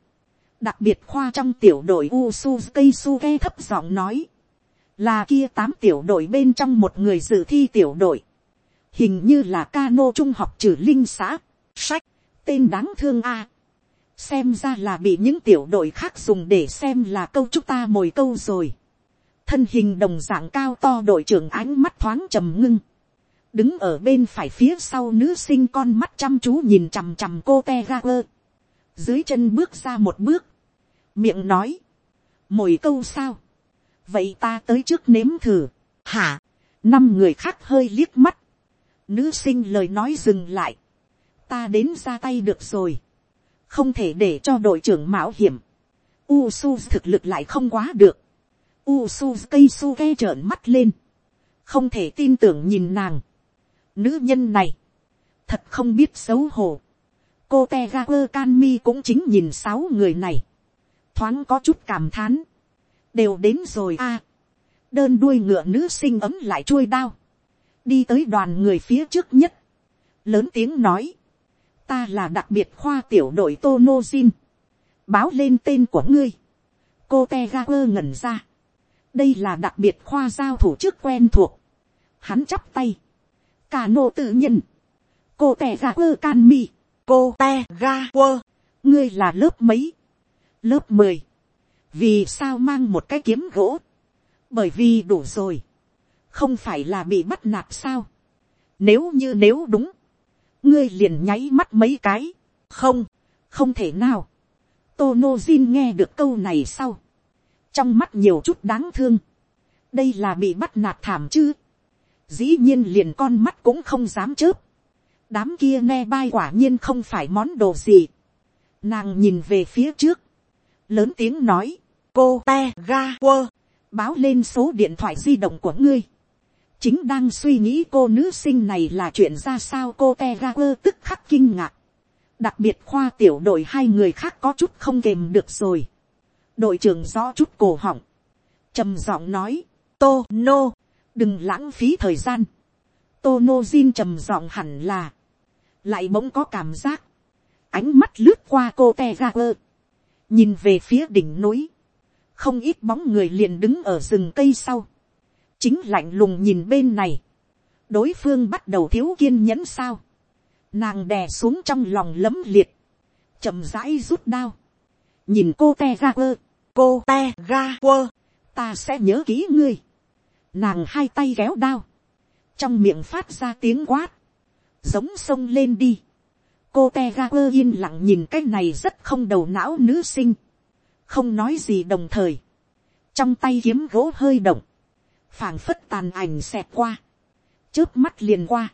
Đặc biệt khoa trong tiểu đội Usu Cây Suke thấp giọng nói là kia tám tiểu đội bên trong một người dự thi tiểu đội, hình như là cano trung học trừ linh xã, sách, tên đáng thương a. xem ra là bị những tiểu đội khác dùng để xem là câu chúng ta mồi câu rồi. thân hình đồng dạng cao to đội trưởng ánh mắt thoáng trầm ngưng, đứng ở bên phải phía sau nữ sinh con mắt chăm chú nhìn chằm chằm cô te ra quơ, dưới chân bước ra một bước, miệng nói, mỗi câu sao, vậy ta tới trước nếm thử, hả, năm người khác hơi liếc mắt, nữ sinh lời nói dừng lại, ta đến ra tay được rồi, không thể để cho đội trưởng mạo hiểm, u su thực lực lại không quá được, u su cây su ke trợn mắt lên, không thể tin tưởng nhìn nàng, nữ nhân này, thật không biết xấu hổ, cô te ga quơ can mi cũng chính nhìn sáu người này, thoáng có chút cảm thán, đều đến rồi a. đơn đuôi ngựa nữ sinh ấm lại chuôi đao, đi tới đoàn người phía trước nhất, lớn tiếng nói, ta là đặc biệt khoa tiểu đội tono jin, báo lên tên của ngươi, cô te ga quơ ngẩn ra, đây là đặc biệt khoa giao thủ chức quen thuộc, hắn chắp tay, cả nô tự nhân, cô te ga quơ can mi, cô te ga quơ, ngươi là lớp mấy, lớp mười, vì sao mang một cái kiếm gỗ, bởi vì đủ rồi, không phải là bị bắt nạt sao, nếu như nếu đúng, ngươi liền nháy mắt mấy cái, không, không thể nào, Tono Jin nghe được câu này sau, trong mắt nhiều chút đáng thương, đây là bị bắt nạt thảm chứ, dĩ nhiên liền con mắt cũng không dám chớp, đám kia nghe bai quả nhiên không phải món đồ gì, nàng nhìn về phía trước, lớn tiếng nói, cô te ga quơ, báo lên số điện thoại di động của ngươi. chính đang suy nghĩ cô nữ sinh này là chuyện ra sao cô te ga quơ tức khắc kinh ngạc. đặc biệt khoa tiểu đội hai người khác có chút không kềm được rồi. đội trưởng rõ chút cổ họng. trầm giọng nói, tô nô, đừng lãng phí thời gian. tô nô jin trầm giọng hẳn là, lại bỗng có cảm giác, ánh mắt lướt qua cô te ga quơ, nhìn về phía đỉnh núi, không ít bóng người liền đứng ở rừng cây sau, chính lạnh lùng nhìn bên này, đối phương bắt đầu thiếu kiên nhẫn sao, nàng đè xuống trong lòng lấm liệt, chậm rãi rút đao, nhìn cô te ga quơ, cô te ga quơ, ta sẽ nhớ kỹ ngươi, nàng hai tay kéo đao, trong miệng phát ra tiếng quát, giống sông lên đi, cô te ga quơ yên lặng nhìn cái này rất không đầu não nữ sinh, không nói gì đồng thời, trong tay kiếm gỗ hơi động, phảng phất tàn ảnh xẹt qua, trước mắt liền qua,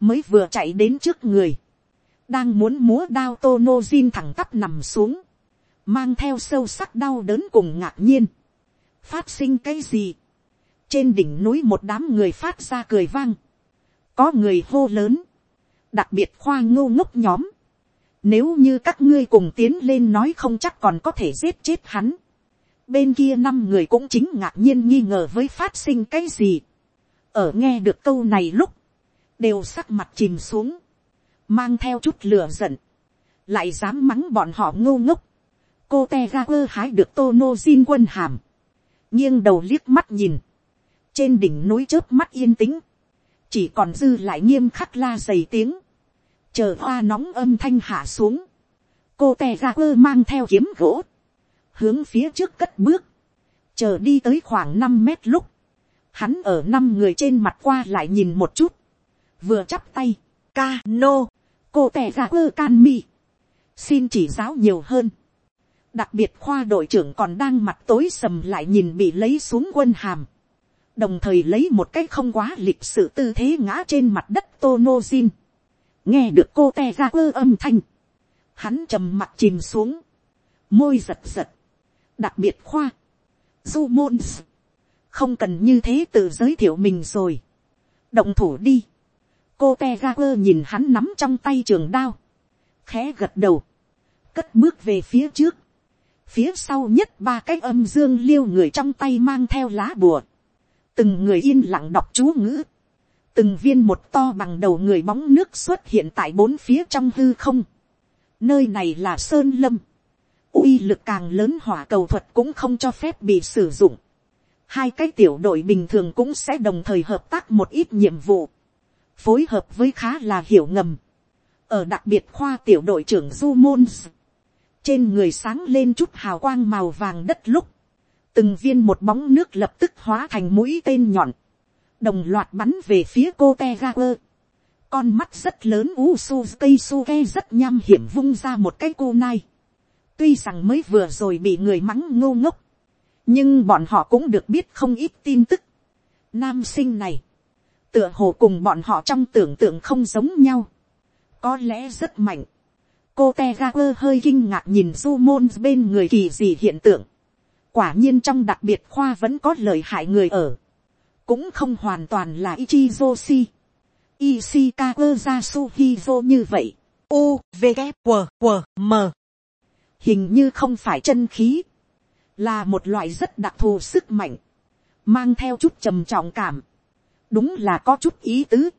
mới vừa chạy đến trước người, đang muốn múa đao tô nô zin thẳng tắp nằm xuống, mang theo sâu sắc đau đớn cùng ngạc nhiên, phát sinh cái gì, trên đỉnh núi một đám người phát ra cười vang, có người hô lớn, đặc biệt khoa ngô ngốc nhóm, nếu như các ngươi cùng tiến lên nói không chắc còn có thể giết chết hắn. Bên kia năm người cũng chính ngạc nhiên nghi ngờ với phát sinh cái gì. Ở nghe được câu này lúc, đều sắc mặt chìm xuống, mang theo chút lửa giận, lại dám mắng bọn họ ngô ngốc. cô te ga quơ hái được tô nô xin quân hàm, nghiêng đầu liếc mắt nhìn, trên đỉnh núi chớp mắt yên tĩnh, chỉ còn dư lại nghiêm khắc la dày tiếng, chờ hoa nóng âm thanh hạ xuống, cô tè ra quơ mang theo kiếm gỗ, hướng phía trước cất bước, chờ đi tới khoảng năm mét lúc, hắn ở năm người trên mặt qua lại nhìn một chút, vừa chắp tay, ca nô, cô tè ra quơ can mi, xin chỉ giáo nhiều hơn, đặc biệt khoa đội trưởng còn đang mặt tối sầm lại nhìn bị lấy xuống quân hàm, đồng thời lấy một cách không quá lịch sự tư thế ngã trên mặt đất tô nghe được cô te ra quơ âm thanh, hắn trầm mặt chìm xuống, môi giật giật, đặc biệt khoa, du môn, không cần như thế tự giới thiệu mình rồi, động thủ đi, cô te ra quơ nhìn hắn nắm trong tay trường đao, khẽ gật đầu, cất bước về phía trước, phía sau nhất ba cái âm dương liêu người trong tay mang theo lá bùa, từng người yên lặng đọc chú ngữ, từng viên một to bằng đầu người bóng nước xuất hiện tại bốn phía trong hư không. nơi này là sơn lâm. uy lực càng lớn hỏa cầu thuật cũng không cho phép bị sử dụng. hai cái tiểu đội bình thường cũng sẽ đồng thời hợp tác một ít nhiệm vụ. phối hợp với khá là hiểu ngầm. ở đặc biệt khoa tiểu đội trưởng du môn trên người sáng lên chút hào quang màu vàng đất lúc, từng viên một bóng nước lập tức hóa thành mũi tên nhọn, đồng loạt bắn về phía cô te ga quơ. con mắt rất lớn u su cây su ke rất nham hiểm vung ra một cái cô nai. tuy rằng mới vừa rồi bị người mắng ngô ngốc, nhưng bọn họ cũng được biết không ít tin tức. nam sinh này, tựa hồ cùng bọn họ trong tưởng tượng không giống nhau, có lẽ rất mạnh. cô te ga quơ hơi kinh ngạc nhìn du môn bên người kỳ gì hiện tượng quả nhiên trong đặc biệt khoa vẫn có lời hại người ở cũng không hoàn toàn là Ichizoshi. Ishikawa Yasuhizo như vậy. U, V, K, W, W, M. Hình như không phải chân khí. Là một loại rất đặc thù sức mạnh. Mang theo chút trầm trọng cảm. Đúng là có chút ý tứ.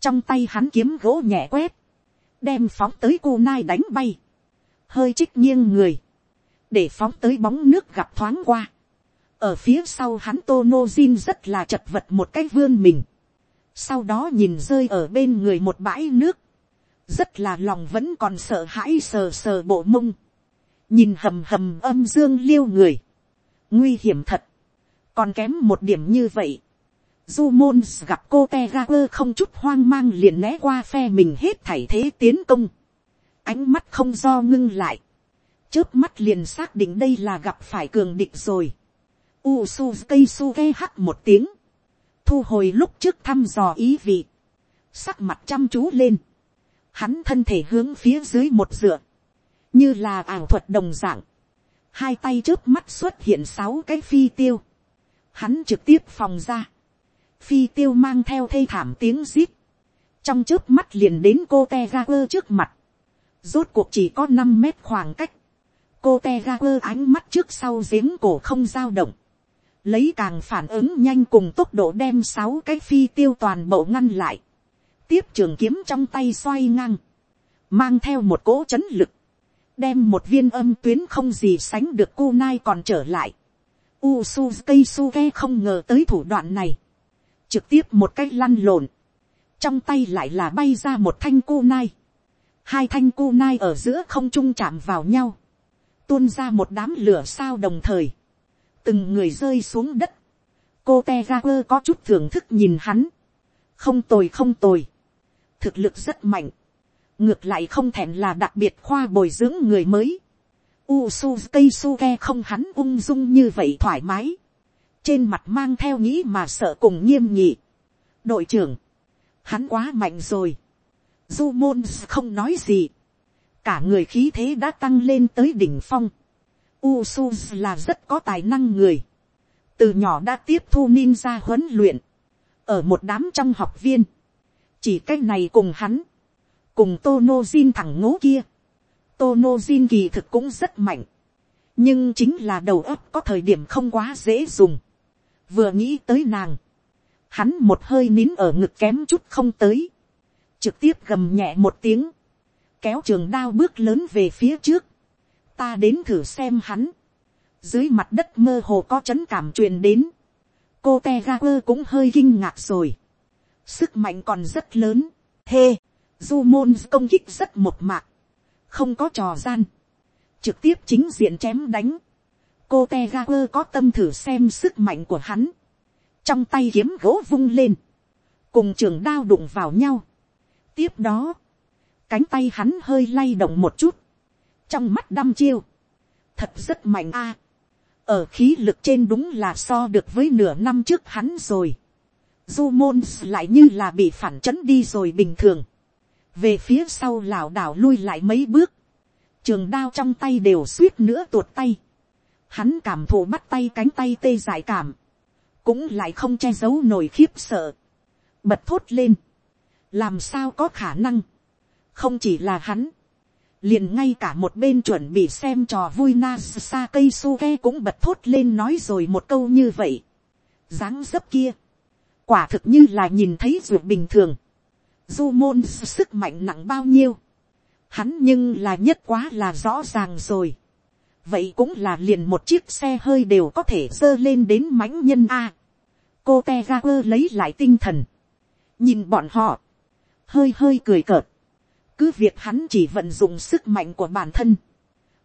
Trong tay hắn kiếm gỗ nhẹ quét. Đem phóng tới cô nai đánh bay. Hơi trích nghiêng người. Để phóng tới bóng nước gặp thoáng qua. Ở phía sau hắn tô rất là chật vật một cái vươn mình, sau đó nhìn rơi ở bên người một bãi nước, rất là lòng vẫn còn sợ hãi sờ sờ bộ mông, nhìn hầm hầm âm dương liêu người, nguy hiểm thật, còn kém một điểm như vậy, du môn gặp cô te ga quơ không chút hoang mang liền né qua phe mình hết thảy thế tiến công, ánh mắt không do ngưng lại, trước mắt liền xác định đây là gặp phải cường địch rồi, u su cây su ke hắc một tiếng, thu hồi lúc trước thăm dò ý vị, sắc mặt chăm chú lên, hắn thân thể hướng phía dưới một dựa, như là ảo thuật đồng dạng, hai tay trước mắt xuất hiện sáu cái phi tiêu, hắn trực tiếp phòng ra, phi tiêu mang theo thê thảm tiếng zip, trong trước mắt liền đến cô te ra quơ trước mặt, rốt cuộc chỉ có năm mét khoảng cách, cô te ga quơ ánh mắt trước sau giếng cổ không dao động, lấy càng phản ứng nhanh cùng tốc độ đem sáu cái phi tiêu toàn bộ ngăn lại, tiếp trường kiếm trong tay xoay ngang, mang theo một cỗ chấn lực, đem một viên âm tuyến không gì sánh được cô nai còn trở lại. Usu cây không ngờ tới thủ đoạn này, trực tiếp một cách lăn lộn, trong tay lại là bay ra một thanh cô nai, hai thanh cô nai ở giữa không trung chạm vào nhau, tuôn ra một đám lửa sao đồng thời, từng người rơi xuống đất, cô te ra quơ có chút thưởng thức nhìn hắn, không tồi không tồi, thực lực rất mạnh, ngược lại không thèm là đặc biệt khoa bồi dưỡng người mới, Usu cây su ke không hắn ung dung như vậy thoải mái, trên mặt mang theo nghĩ mà sợ cùng nghiêm nhị, đội trưởng, hắn quá mạnh rồi, Du môn không nói gì. Cả người khí thế đã tăng lên tới đỉnh phong. Usus là rất có tài năng người. Từ nhỏ đã tiếp thu ninja huấn luyện. Ở một đám trong học viên. Chỉ cách này cùng hắn. Cùng Tonozin thẳng ngố kia. Tonozin kỳ thực cũng rất mạnh. Nhưng chính là đầu óc có thời điểm không quá dễ dùng. Vừa nghĩ tới nàng. Hắn một hơi nín ở ngực kém chút không tới trực tiếp gầm nhẹ một tiếng, kéo trường đao bước lớn về phía trước, ta đến thử xem hắn, dưới mặt đất mơ hồ có c h ấ n cảm truyền đến, cô te ga quơ cũng hơi kinh ngạc rồi, sức mạnh còn rất lớn, hê, du môn công kích rất một mạc, không có trò gian, trực tiếp chính diện chém đánh, cô te ga quơ có tâm thử xem sức mạnh của hắn, trong tay kiếm gỗ vung lên, cùng trường đao đụng vào nhau, tiếp đó, cánh tay hắn hơi lay động một chút, trong mắt đăm chiêu, thật rất mạnh a, ở khí lực trên đúng là so được với nửa năm trước hắn rồi, du môn lại như là bị phản chấn đi rồi bình thường, về phía sau lảo đảo lui lại mấy bước, trường đao trong tay đều suýt nữa tuột tay, hắn cảm thụ bắt tay cánh tay tê dại cảm, cũng lại không che giấu nổi khiếp sợ, bật thốt lên, làm sao có khả năng, không chỉ là hắn, liền ngay cả một bên chuẩn bị xem trò vui na sa cây su ke cũng bật thốt lên nói rồi một câu như vậy. dáng dấp kia, quả thực như là nhìn thấy ruột bình thường, du môn sức mạnh nặng bao nhiêu, hắn nhưng là nhất quá là rõ ràng rồi. vậy cũng là liền một chiếc xe hơi đều có thể dơ lên đến mãnh nhân a. cô te ra quơ lấy lại tinh thần, nhìn bọn họ, hơi hơi cười cợt, cứ việc hắn chỉ vận dụng sức mạnh của bản thân,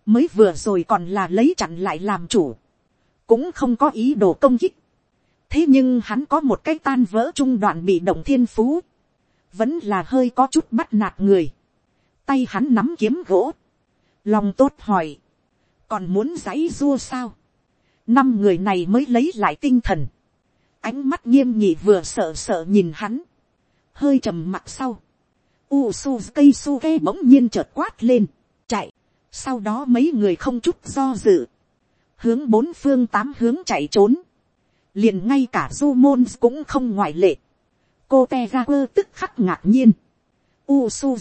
mới vừa rồi còn là lấy chặn lại làm chủ, cũng không có ý đồ công kích. thế nhưng hắn có một cái tan vỡ trung đoạn bị động thiên phú, vẫn là hơi có chút bắt nạt người, tay hắn nắm kiếm gỗ, lòng tốt hỏi, còn muốn giấy dua sao, năm người này mới lấy lại tinh thần, ánh mắt nghiêm nhị vừa sợ sợ nhìn hắn, hơi trầm mặt sau, u su bỗng nhiên chợt quát lên, chạy, sau đó mấy người không chút do dự, hướng bốn phương tám hướng chạy trốn, liền ngay cả du môn cũng không ngoại lệ, cô te ra quơ tức khắc ngạc nhiên, u su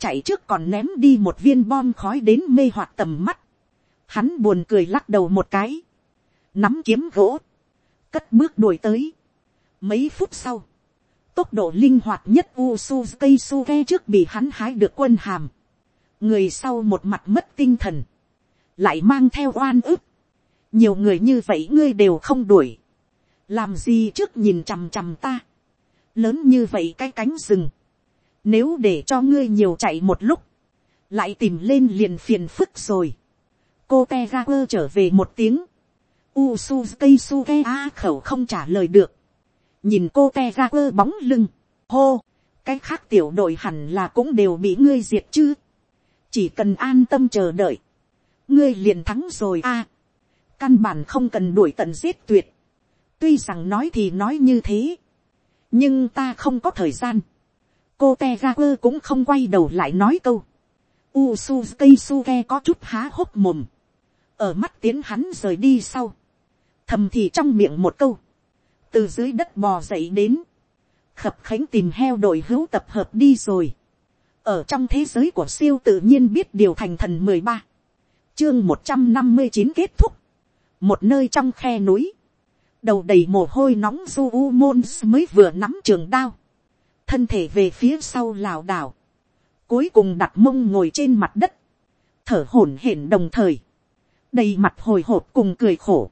chạy trước còn ném đi một viên bom khói đến mê hoặc tầm mắt, hắn buồn cười lắc đầu một cái, nắm kiếm gỗ, cất bước đuổi tới, mấy phút sau, tốc độ linh hoạt nhất Usu trước bị hắn hái được quân hàm. người sau một mặt mất tinh thần, lại mang theo oan ức. nhiều người như vậy ngươi đều không đuổi. làm gì trước nhìn chằm chằm ta. lớn như vậy cái cánh rừng. nếu để cho ngươi nhiều chạy một lúc, lại tìm lên liền phiền phức rồi. cô Tegaku trở về một tiếng. Usu a khẩu không trả lời được nhìn cô te ra quơ bóng lưng, hô, cái khác tiểu đội hẳn là cũng đều bị ngươi diệt chứ, chỉ cần an tâm chờ đợi, ngươi liền thắng rồi a, căn bản không cần đuổi tận giết tuyệt, tuy rằng nói thì nói như thế, nhưng ta không có thời gian, cô te ra quơ cũng không quay đầu lại nói câu, u su cây su ke có chút há hốc mồm, ở mắt tiến hắn rời đi sau, thầm thì trong miệng một câu, từ dưới đất bò dậy đến, khập khánh tìm heo đội hữu tập hợp đi rồi. ở trong thế giới của siêu tự nhiên biết điều thành thần mười ba, chương một trăm năm mươi chín kết thúc, một nơi trong khe núi, đầu đầy mồ hôi nóng du u môn mới vừa nắm trường đao, thân thể về phía sau lảo đảo, cuối cùng đặt mông ngồi trên mặt đất, thở hổn hển đồng thời, đầy mặt hồi hộp cùng cười khổ,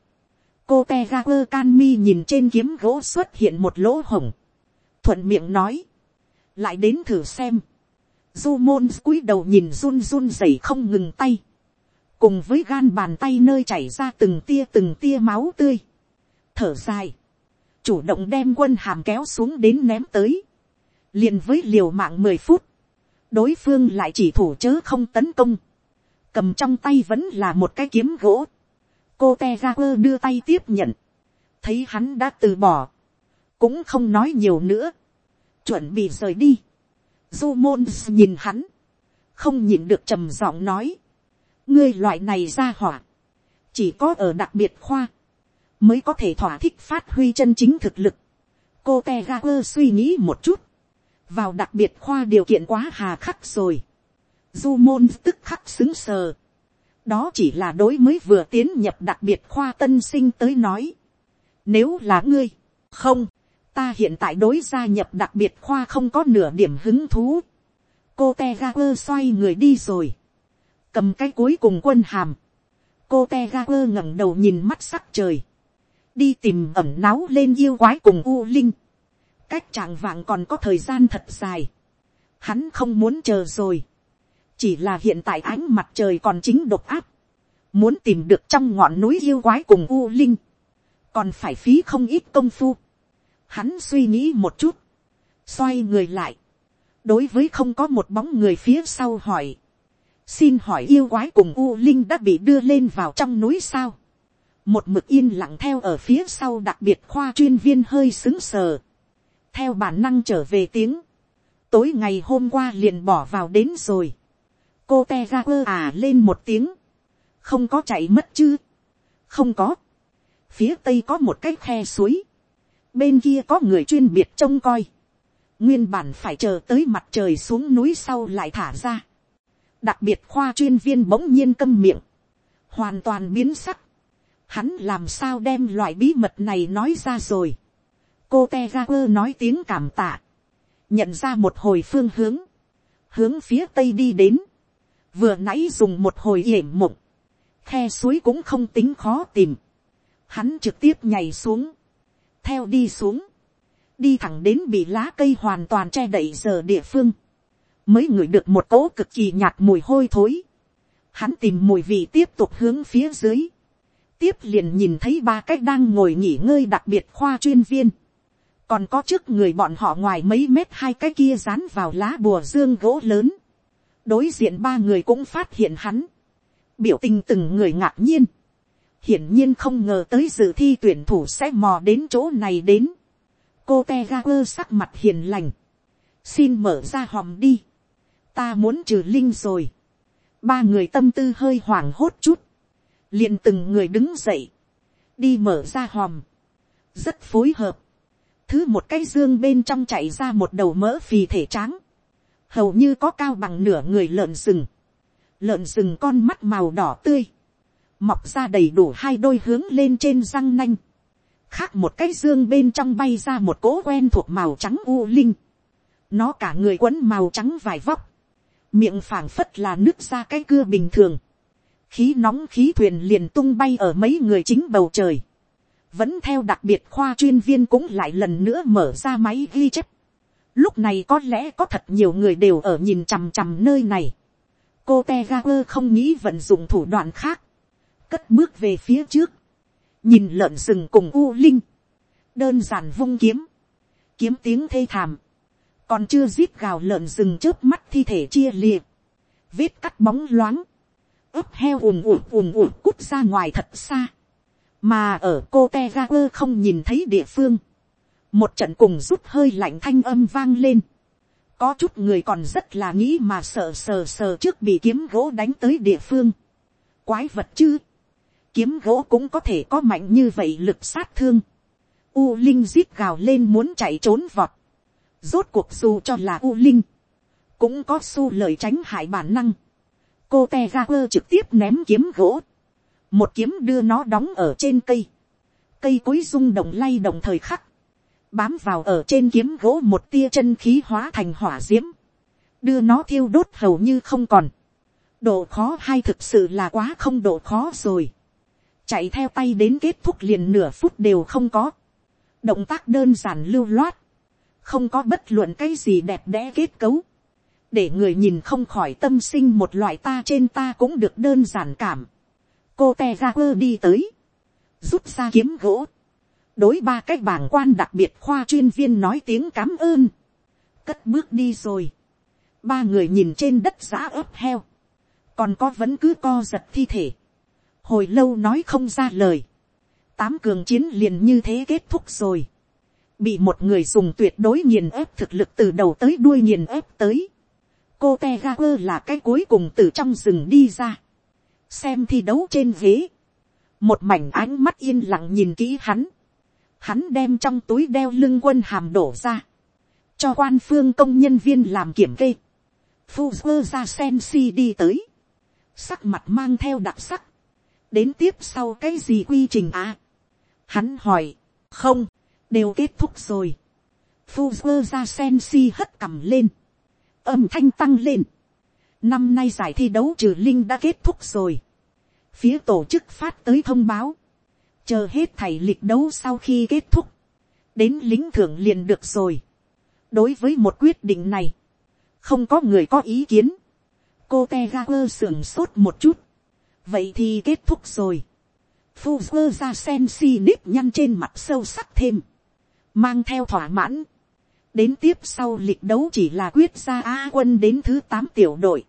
cô te ga quơ can mi nhìn trên kiếm gỗ xuất hiện một lỗ hồng. thuận miệng nói. lại đến thử xem. du môn cúi đầu nhìn run run dày không ngừng tay. cùng với gan bàn tay nơi chảy ra từng tia từng tia máu tươi. thở dài. chủ động đem quân hàm kéo xuống đến ném tới. liền với liều mạng mười phút. đối phương lại chỉ thủ chớ không tấn công. cầm trong tay vẫn là một cái kiếm gỗ cô te ra quơ đưa tay tiếp nhận, thấy hắn đã từ bỏ, cũng không nói nhiều nữa, chuẩn bị rời đi. du môn nhìn hắn, không nhìn được trầm giọng nói, ngươi loại này ra hỏa, chỉ có ở đặc biệt khoa, mới có thể thỏa thích phát huy chân chính thực lực. cô te ga quơ suy nghĩ một chút, vào đặc biệt khoa điều kiện quá hà khắc rồi. Du môn tức khắc xứng sờ đó chỉ là đối mới vừa tiến nhập đặc biệt khoa tân sinh tới nói. nếu là ngươi, không, ta hiện tại đối gia nhập đặc biệt khoa không có nửa điểm hứng thú. cô te ga quơ xoay người đi rồi. cầm cái cuối cùng quân hàm. cô te ga quơ ngẩng đầu nhìn mắt sắc trời đi tìm ẩm náu lên yêu quái cùng u linh, cách trạng vạng còn có thời gian thật dài, hắn không muốn chờ rồi, chỉ là hiện tại ánh mặt trời còn chính độc áp, muốn tìm được trong ngọn núi yêu quái cùng u linh, còn phải phí không ít công phu, hắn suy nghĩ một chút, xoay người lại, đối với không có một bóng người phía sau hỏi, xin hỏi yêu quái cùng u linh đã bị đưa lên vào trong núi sao, một mực yên lặng theo ở phía sau đặc biệt khoa chuyên viên hơi xứng sờ, theo bản năng trở về tiếng, tối ngày hôm qua liền bỏ vào đến rồi, cô te ra quơ à lên một tiếng, không có chạy mất chứ, không có, phía tây có một cái khe suối, bên kia có người chuyên biệt trông coi, nguyên bản phải chờ tới mặt trời xuống núi sau lại thả ra, đặc biệt khoa chuyên viên bỗng nhiên câm miệng, hoàn toàn biến sắc, hắn làm sao đem loại bí mật này nói ra rồi. cô te ra quơ nói tiếng cảm tạ, nhận ra một hồi phương hướng, hướng phía tây đi đến, vừa nãy dùng một hồi yểm mộng, khe suối cũng không tính khó tìm, hắn trực tiếp nhảy xuống, theo đi xuống, đi thẳng đến bị lá cây hoàn toàn che đậy giờ địa phương, mới ngửi được một cỗ cực kỳ nhạt mùi hôi thối, hắn tìm mùi vị tiếp tục hướng phía dưới, tiếp liền nhìn thấy ba cách đang ngồi nghỉ ngơi đặc biệt khoa chuyên viên. còn có trước người bọn họ ngoài mấy mét hai cái kia dán vào lá bùa dương gỗ lớn đối diện ba người cũng phát hiện hắn. biểu tình từng người ngạc nhiên. hiển nhiên không ngờ tới dự thi tuyển thủ sẽ mò đến chỗ này đến. cô te ga quơ sắc mặt hiền lành. xin mở ra hòm đi. ta muốn trừ linh rồi. ba người tâm tư hơi hoảng hốt chút liền từng người đứng dậy, đi mở ra hòm, rất phối hợp, thứ một cái dương bên trong chạy ra một đầu mỡ phì thể tráng, hầu như có cao bằng nửa người lợn rừng, lợn rừng con mắt màu đỏ tươi, mọc ra đầy đủ hai đôi hướng lên trên răng nanh, khác một cái dương bên trong bay ra một cỗ quen thuộc màu trắng u linh, nó cả người quấn màu trắng vài vóc, miệng phảng phất là nước ra cái cưa bình thường, khí nóng khí thuyền liền tung bay ở mấy người chính bầu trời. Vẫn theo đặc biệt khoa chuyên viên cũng lại lần nữa mở ra máy ghi chép. Lúc này có lẽ có thật nhiều người đều ở nhìn chằm chằm nơi này. Cô Tegaper không nghĩ vận dụng thủ đoạn khác. Cất bước về phía trước. Nhìn lợn rừng cùng U Linh. Đơn giản vung kiếm. Kiếm tiếng thê thảm. Còn chưa giết gào lợn rừng trước mắt thi thể chia liệt. Vết cắt bóng loáng ướp heo ùm ùm ùm ùm cút ra ngoài thật xa. Mà ở cô te không nhìn thấy địa phương. Một trận cùng rút hơi lạnh thanh âm vang lên. Có chút người còn rất là nghĩ mà sợ sờ sờ trước bị kiếm gỗ đánh tới địa phương. Quái vật chứ. Kiếm gỗ cũng có thể có mạnh như vậy lực sát thương. U Linh rít gào lên muốn chạy trốn vọt. Rốt cuộc dù cho là U Linh. Cũng có su lời tránh hại bản năng cô te ra quơ trực tiếp ném kiếm gỗ, một kiếm đưa nó đóng ở trên cây, cây cối rung động lay động thời khắc, bám vào ở trên kiếm gỗ một tia chân khí hóa thành hỏa d i ễ m đưa nó thiêu đốt hầu như không còn, độ khó hay thực sự là quá không độ khó rồi, chạy theo tay đến kết thúc liền nửa phút đều không có, động tác đơn giản lưu loát, không có bất luận cái gì đẹp đẽ kết cấu, để người nhìn không khỏi tâm sinh một loại ta trên ta cũng được đơn giản cảm. cô te ra quơ đi tới, rút ra kiếm gỗ, đối ba cái bảng quan đặc biệt khoa chuyên viên nói tiếng cám ơn, cất bước đi rồi, ba người nhìn trên đất giã ớp heo, còn có vẫn cứ co giật thi thể, hồi lâu nói không ra lời, tám cường chiến liền như thế kết thúc rồi, bị một người dùng tuyệt đối nghiền ép thực lực từ đầu tới đuôi nghiền ép tới. cô te ga quơ là cái cuối cùng từ trong rừng đi ra. xem thi đấu trên ghế. một mảnh ánh mắt yên lặng nhìn kỹ hắn hắn đem trong túi đeo lưng quân hàm đổ ra. cho quan phương công nhân viên làm kiểm kê. Fuzzer ra sen si đi tới. sắc mặt mang theo đặc sắc. đến tiếp sau cái gì quy trình à. hắn hỏi, không, đều kết thúc rồi. Fuzzer ra sen si hất cằm lên. âm thanh tăng lên. năm nay giải thi đấu trừ linh đã kết thúc rồi. phía tổ chức phát tới thông báo chờ hết thầy lịch đấu sau khi kết thúc. đến lính thưởng liền được rồi. đối với một quyết định này, không có người có ý kiến. cô te ga quơ sưởng sốt một chút. vậy thì kết thúc rồi. Fuzzer ra sen si nếp nhăn trên mặt sâu sắc thêm mang theo thỏa mãn. đến tiếp sau lịch đấu chỉ là quyết ra a quân đến thứ tám tiểu đội.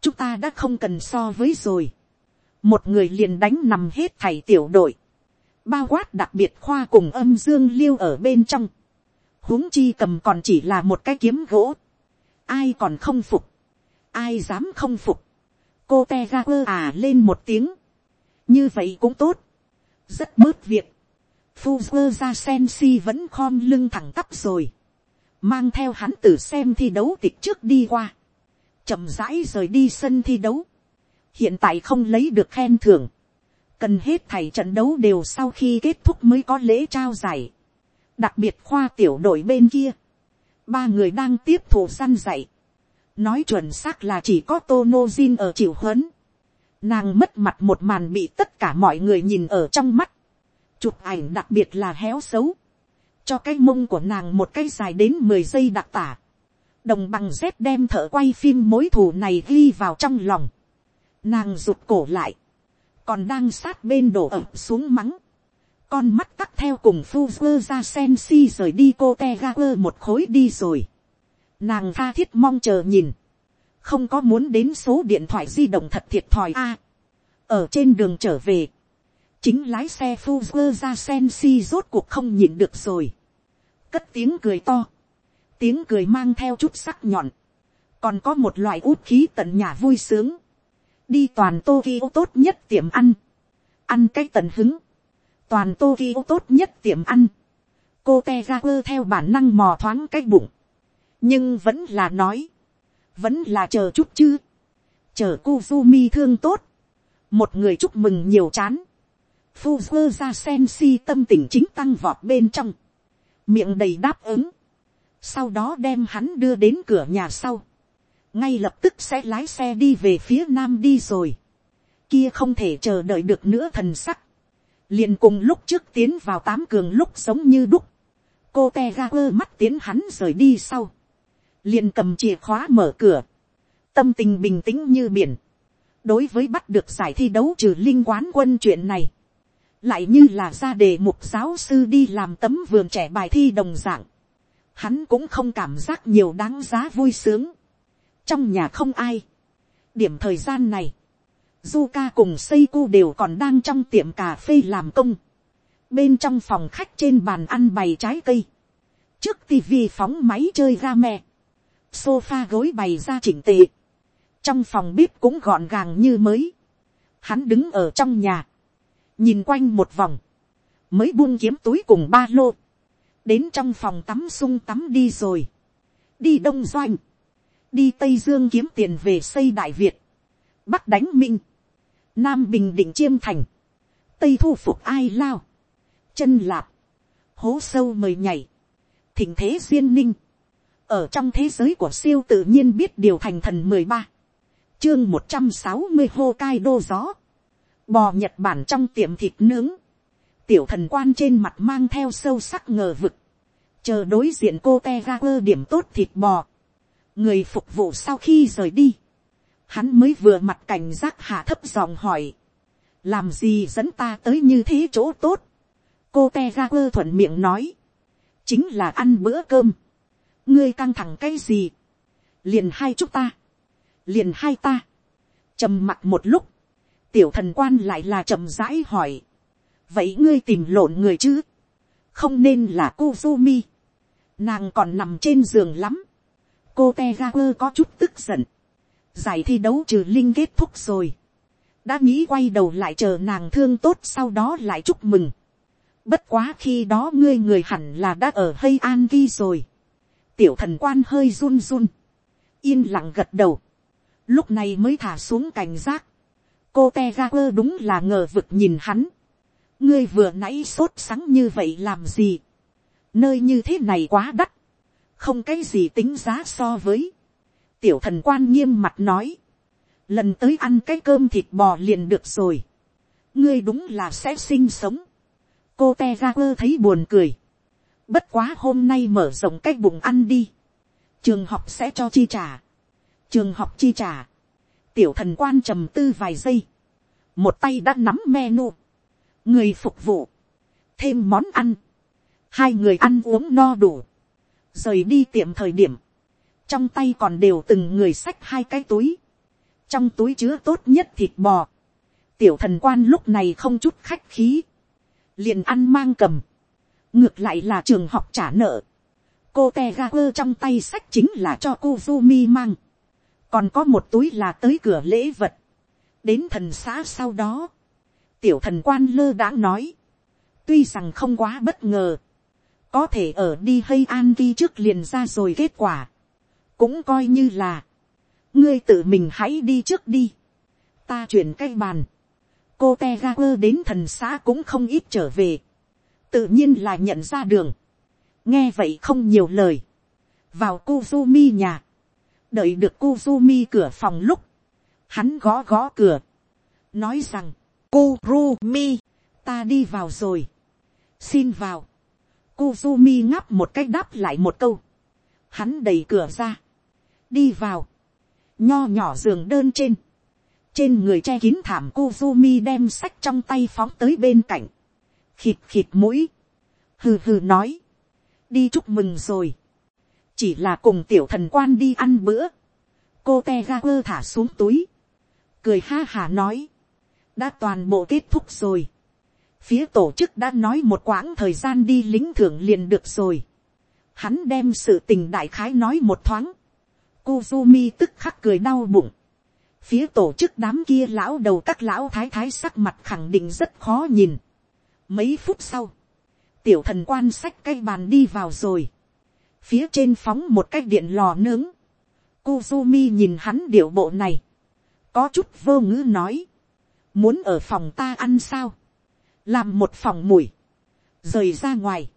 chúng ta đã không cần so với rồi. một người liền đánh nằm hết thầy tiểu đội bao quát đặc biệt khoa cùng âm dương liêu ở bên trong. huống chi cầm còn chỉ là một cái kiếm gỗ. ai còn không phục. ai dám không phục. cô te ra quơ à lên một tiếng. như vậy cũng tốt. rất bớt việc Fuzzer ra Sensi vẫn khom lưng thẳng tắp rồi. Mang theo hắn từ xem thi đấu tịch trước đi qua. chậm rãi rời đi sân thi đấu. Hiện tại không lấy được khen thưởng. Cần hết thảy trận đấu đều sau khi kết thúc mới có lễ trao giải. Đặc biệt khoa tiểu đội bên kia. Ba người đang tiếp thủ săn dạy. Nói chuẩn xác là chỉ có Tonojin ở chịu huấn. Nàng mất mặt một màn bị tất cả mọi người nhìn ở trong mắt chụp ảnh đặc biệt là héo xấu, cho cái mông của nàng một cái dài đến mười giây đặc tả, đồng bằng dép đem thợ quay phim mối thù này ghi vào trong lòng, nàng rụt cổ lại, còn đang sát bên đổ ập xuống mắng, con mắt tắt theo cùng phu vơ ra sen si rời đi cô te ga quơ một khối đi rồi, nàng tha thiết mong chờ nhìn, không có muốn đến số điện thoại di động thật thiệt thòi a, ở trên đường trở về, chính lái xe Fuzzer ra sen si rốt cuộc không nhịn được rồi. Cất tiếng cười to. Tiếng cười mang theo chút sắc nhọn. Còn có một loại út khí tận nhà vui sướng. Đi toàn Tokyo tốt nhất tiệm ăn. Ăn cái tận hứng. Toàn Tokyo tốt nhất tiệm ăn. Cô Tegaku theo bản năng mò thoáng cái bụng. Nhưng vẫn là nói. Vẫn là chờ chút chứ. Chờ Kuzumi thương tốt. Một người chúc mừng nhiều chán Fuzzer ra sen si tâm tình chính tăng vọt bên trong. Miệng đầy đáp ứng. Sau đó đem hắn đưa đến cửa nhà sau. Ngay lập tức sẽ lái xe đi về phía nam đi rồi. Kia không thể chờ đợi được nữa thần sắc. liền cùng lúc trước tiến vào tám cường lúc sống như đúc. Cô te ga quơ mắt tiến hắn rời đi sau. liền cầm chìa khóa mở cửa. Tâm tình bình tĩnh như biển. Đối với bắt được giải thi đấu trừ linh quán quân chuyện này lại như là ra đề mục giáo sư đi làm tấm vườn trẻ bài thi đồng dạng, hắn cũng không cảm giác nhiều đáng giá vui sướng, trong nhà không ai, điểm thời gian này, Zuka cùng Seiko đều còn đang trong tiệm cà phê làm công, bên trong phòng khách trên bàn ăn bày trái cây, trước tivi phóng máy chơi ra mẹ, sofa gối bày ra chỉnh tề, trong phòng bếp cũng gọn gàng như mới, hắn đứng ở trong nhà, nhìn quanh một vòng, mới buông kiếm túi cùng ba lô, đến trong phòng tắm sung tắm đi rồi, đi đông doanh, đi tây dương kiếm tiền về xây đại việt, bắc đánh minh, nam bình định chiêm thành, tây thu phục ai lao, chân lạp, hố sâu mời nhảy, thỉnh thế duyên ninh, ở trong thế giới của siêu tự nhiên biết điều thành thần mười ba, chương một trăm sáu mươi hô cai đô gió, bò nhật bản trong tiệm thịt nướng, tiểu thần quan trên mặt mang theo sâu sắc ngờ vực, chờ đối diện cô te ga quơ điểm tốt thịt bò, người phục vụ sau khi rời đi, hắn mới vừa mặt cảnh giác hạ thấp giọng hỏi, làm gì dẫn ta tới như thế chỗ tốt, cô te ga quơ thuận miệng nói, chính là ăn bữa cơm, ngươi căng thẳng cái gì, liền hai chúng ta, liền hai ta, trầm mặt một lúc, tiểu thần quan lại là chậm rãi hỏi, vậy ngươi tìm lộn người chứ, không nên là Kuzumi. Nàng còn nằm trên giường lắm. Cô Tegaku có chút tức giận. Giải thi đấu trừ linh kết thúc rồi. Đã nghĩ quay đầu lại chờ nàng thương tốt sau đó lại chúc mừng. Bất quá khi đó ngươi người hẳn là đã ở hay an ghi rồi. Tiểu thần quan hơi run run. Yên lặng gật đầu. Lúc này mới thả xuống cảnh giác. Cô Tegaku đúng là ngờ vực nhìn hắn ngươi vừa nãy sốt sắng như vậy làm gì, nơi như thế này quá đắt, không cái gì tính giá so với, tiểu thần quan nghiêm mặt nói, lần tới ăn cái cơm thịt bò liền được rồi, ngươi đúng là sẽ sinh sống, cô te ra quơ thấy buồn cười, bất quá hôm nay mở rộng cái bụng ăn đi, trường học sẽ cho chi trả, trường học chi trả, tiểu thần quan trầm tư vài giây, một tay đã nắm menu, người phục vụ, thêm món ăn, hai người ăn uống no đủ, rời đi tiệm thời điểm, trong tay còn đều từng người xách hai cái túi, trong túi chứa tốt nhất thịt bò, tiểu thần quan lúc này không chút khách khí, liền ăn mang cầm, ngược lại là trường học trả nợ, cô te ga quơ trong tay sách chính là cho cô Fumi mang, còn có một túi là tới cửa lễ vật, đến thần xã sau đó, tiểu thần quan lơ đãng nói, tuy rằng không quá bất ngờ, có thể ở đi hay an vi trước liền ra rồi kết quả, cũng coi như là, ngươi tự mình hãy đi trước đi, ta chuyển cái bàn, cô te ga quơ đến thần xã cũng không ít trở về, tự nhiên là nhận ra đường, nghe vậy không nhiều lời, vào Kuzumi nhà, đợi được Kuzumi cửa phòng lúc, hắn gõ gõ cửa, nói rằng, Kurumi, ta đi vào rồi. Xin vào. Kuzumi ngáp một cách đáp lại một câu. Hắn đẩy cửa ra. Đi vào. Nho nhỏ giường đơn trên. Trên người che kín thảm Kuzumi đem sách trong tay phóng tới bên cạnh. Khịt khịt mũi. Hừ hừ nói. Đi chúc mừng rồi. Chỉ là cùng tiểu thần quan đi ăn bữa. Cô Tegaku thả xuống túi. Cười ha hà nói đã toàn bộ kết thúc rồi. Phía tổ chức đã nói một quãng thời gian đi lính thưởng liền được rồi. Hắn đem sự tình đại khái nói một thoáng. Kuzumi tức khắc cười đau bụng. Phía tổ chức đám kia lão đầu các lão thái thái sắc mặt khẳng định rất khó nhìn. Mấy phút sau, tiểu thần quan sách cây bàn đi vào rồi. Phía trên phóng một cái điện lò nướng. Kuzumi nhìn hắn điệu bộ này. Có chút vô ngữ nói muốn ở phòng ta ăn sao, làm một phòng mùi, rời ra ngoài,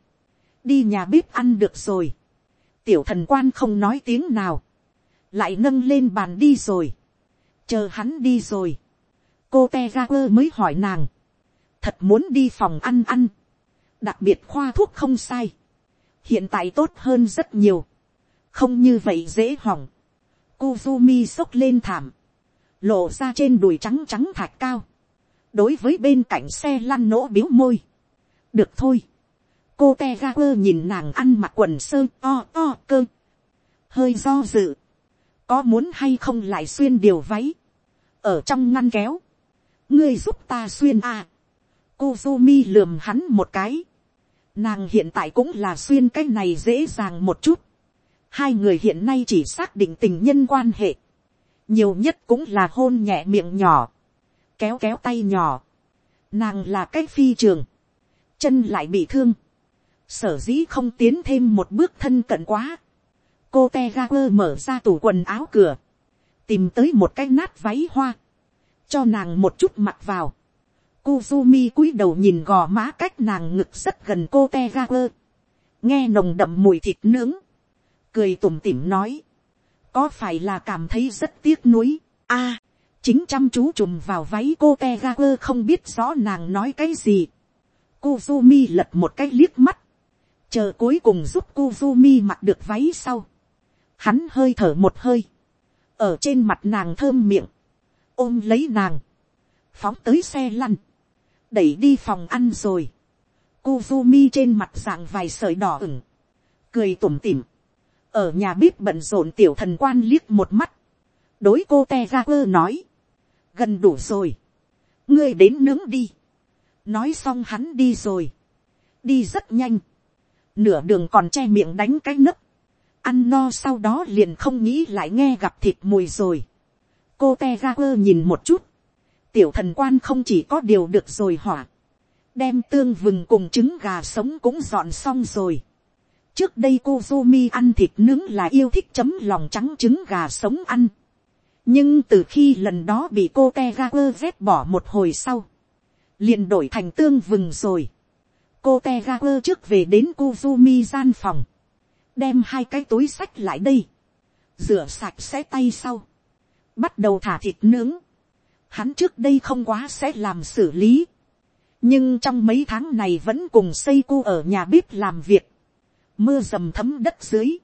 đi nhà bếp ăn được rồi, tiểu thần quan không nói tiếng nào, lại nâng lên bàn đi rồi, chờ hắn đi rồi, cô te ga quơ mới hỏi nàng, thật muốn đi phòng ăn ăn, đặc biệt khoa thuốc không sai, hiện tại tốt hơn rất nhiều, không như vậy dễ hỏng, Kuzumi xốc lên thảm, lộ ra trên đùi trắng trắng thạch cao, đối với bên cạnh xe lăn nỗ biếu môi. được thôi. cô te ga quơ nhìn nàng ăn mặc quần sơ to to cơ. hơi do dự. có muốn hay không lại xuyên điều váy. ở trong ngăn kéo. ngươi giúp ta xuyên à. cô mi lườm hắn một cái. nàng hiện tại cũng là xuyên cái này dễ dàng một chút. hai người hiện nay chỉ xác định tình nhân quan hệ. nhiều nhất cũng là hôn nhẹ miệng nhỏ kéo kéo tay nhỏ, nàng là cái phi trường, chân lại bị thương, sở dĩ không tiến thêm một bước thân cận quá, cô Tegaper mở ra tủ quần áo cửa, tìm tới một cái nát váy hoa, cho nàng một chút mặc vào, Kuzumi cúi đầu nhìn gò má cách nàng ngực rất gần cô Tegaper. nghe nồng đậm mùi thịt nướng, cười tủm tỉm nói, có phải là cảm thấy rất tiếc nuối, a, chính chăm chú chùm vào váy cô te ga quơ không biết rõ nàng nói cái gì. Kuzumi lật một cái liếc mắt, chờ cuối cùng giúp Kuzumi mặc được váy sau. Hắn hơi thở một hơi, ở trên mặt nàng thơm miệng, ôm lấy nàng, phóng tới xe lăn, đẩy đi phòng ăn rồi. Kuzumi trên mặt dạng vài sợi đỏ ửng, cười tủm tỉm, ở nhà bếp bận rộn tiểu thần quan liếc một mắt, đối cô te ra quơ nói, gần đủ rồi, ngươi đến nướng đi, nói xong hắn đi rồi, đi rất nhanh, nửa đường còn che miệng đánh cái nấc, ăn no sau đó liền không nghĩ lại nghe gặp thịt mùi rồi. cô te ga quơ nhìn một chút, tiểu thần quan không chỉ có điều được rồi hỏa, đem tương vừng cùng trứng gà sống cũng dọn xong rồi. trước đây cô Zumi ăn thịt nướng là yêu thích chấm lòng trắng trứng gà sống ăn nhưng từ khi lần đó bị cô te ga quơ vét bỏ một hồi sau, liền đổi thành tương vừng rồi. cô te ga quơ trước về đến cô gian phòng, đem hai cái túi sách lại đây, rửa sạch sẽ tay sau, bắt đầu thả thịt nướng. Hắn trước đây không quá sẽ làm xử lý, nhưng trong mấy tháng này vẫn cùng xây cu ở nhà bếp làm việc, mưa dầm thấm đất dưới,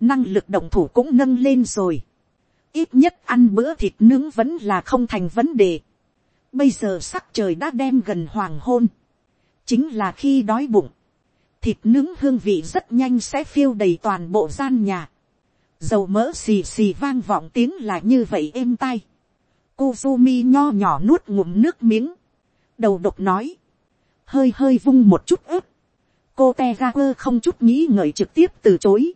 năng lực động thủ cũng nâng lên rồi, ít nhất ăn bữa thịt nướng vẫn là không thành vấn đề, bây giờ sắc trời đã đem gần hoàng hôn, chính là khi đói bụng, thịt nướng hương vị rất nhanh sẽ phiêu đầy toàn bộ gian nhà, dầu mỡ xì xì vang vọng tiếng là như vậy êm tai, Kuzumi nho nhỏ nuốt ngụm nước miếng, đầu độc nói, hơi hơi vung một chút ướp. cô Tegaku không chút nghĩ ngợi trực tiếp từ chối,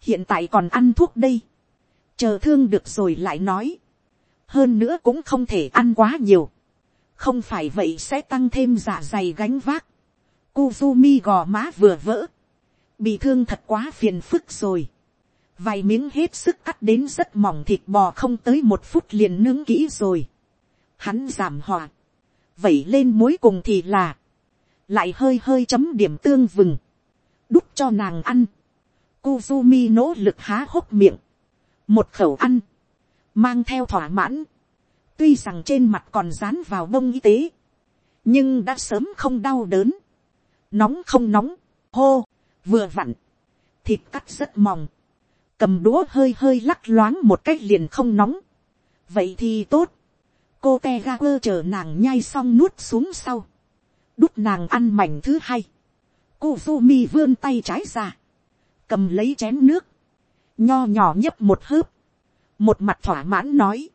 hiện tại còn ăn thuốc đây, chờ thương được rồi lại nói, hơn nữa cũng không thể ăn quá nhiều, không phải vậy sẽ tăng thêm dạ dày gánh vác, Kuzumi gò má vừa vỡ, bị thương thật quá phiền phức rồi, vài miếng hết sức cắt đến rất mỏng thịt bò không tới một phút liền nướng kỹ rồi, hắn giảm hòa, vẩy lên muối cùng thì là, lại hơi hơi chấm điểm tương vừng, đút cho nàng ăn, Kuzumi nỗ lực há hốc miệng, một khẩu ăn, mang theo thỏa mãn, tuy rằng trên mặt còn dán vào bông y tế, nhưng đã sớm không đau đớn, nóng không nóng, hô, vừa vặn, thịt cắt rất mỏng, cầm đũa hơi hơi lắc loáng một cách liền không nóng, vậy thì tốt, cô te ga quơ chờ nàng nhai xong nuốt xuống sau, đút nàng ăn mảnh thứ hai, cô mi vươn tay trái ra, cầm lấy chén nước, nho nhỏ nhấp một hớp, một mặt thỏa mãn nói,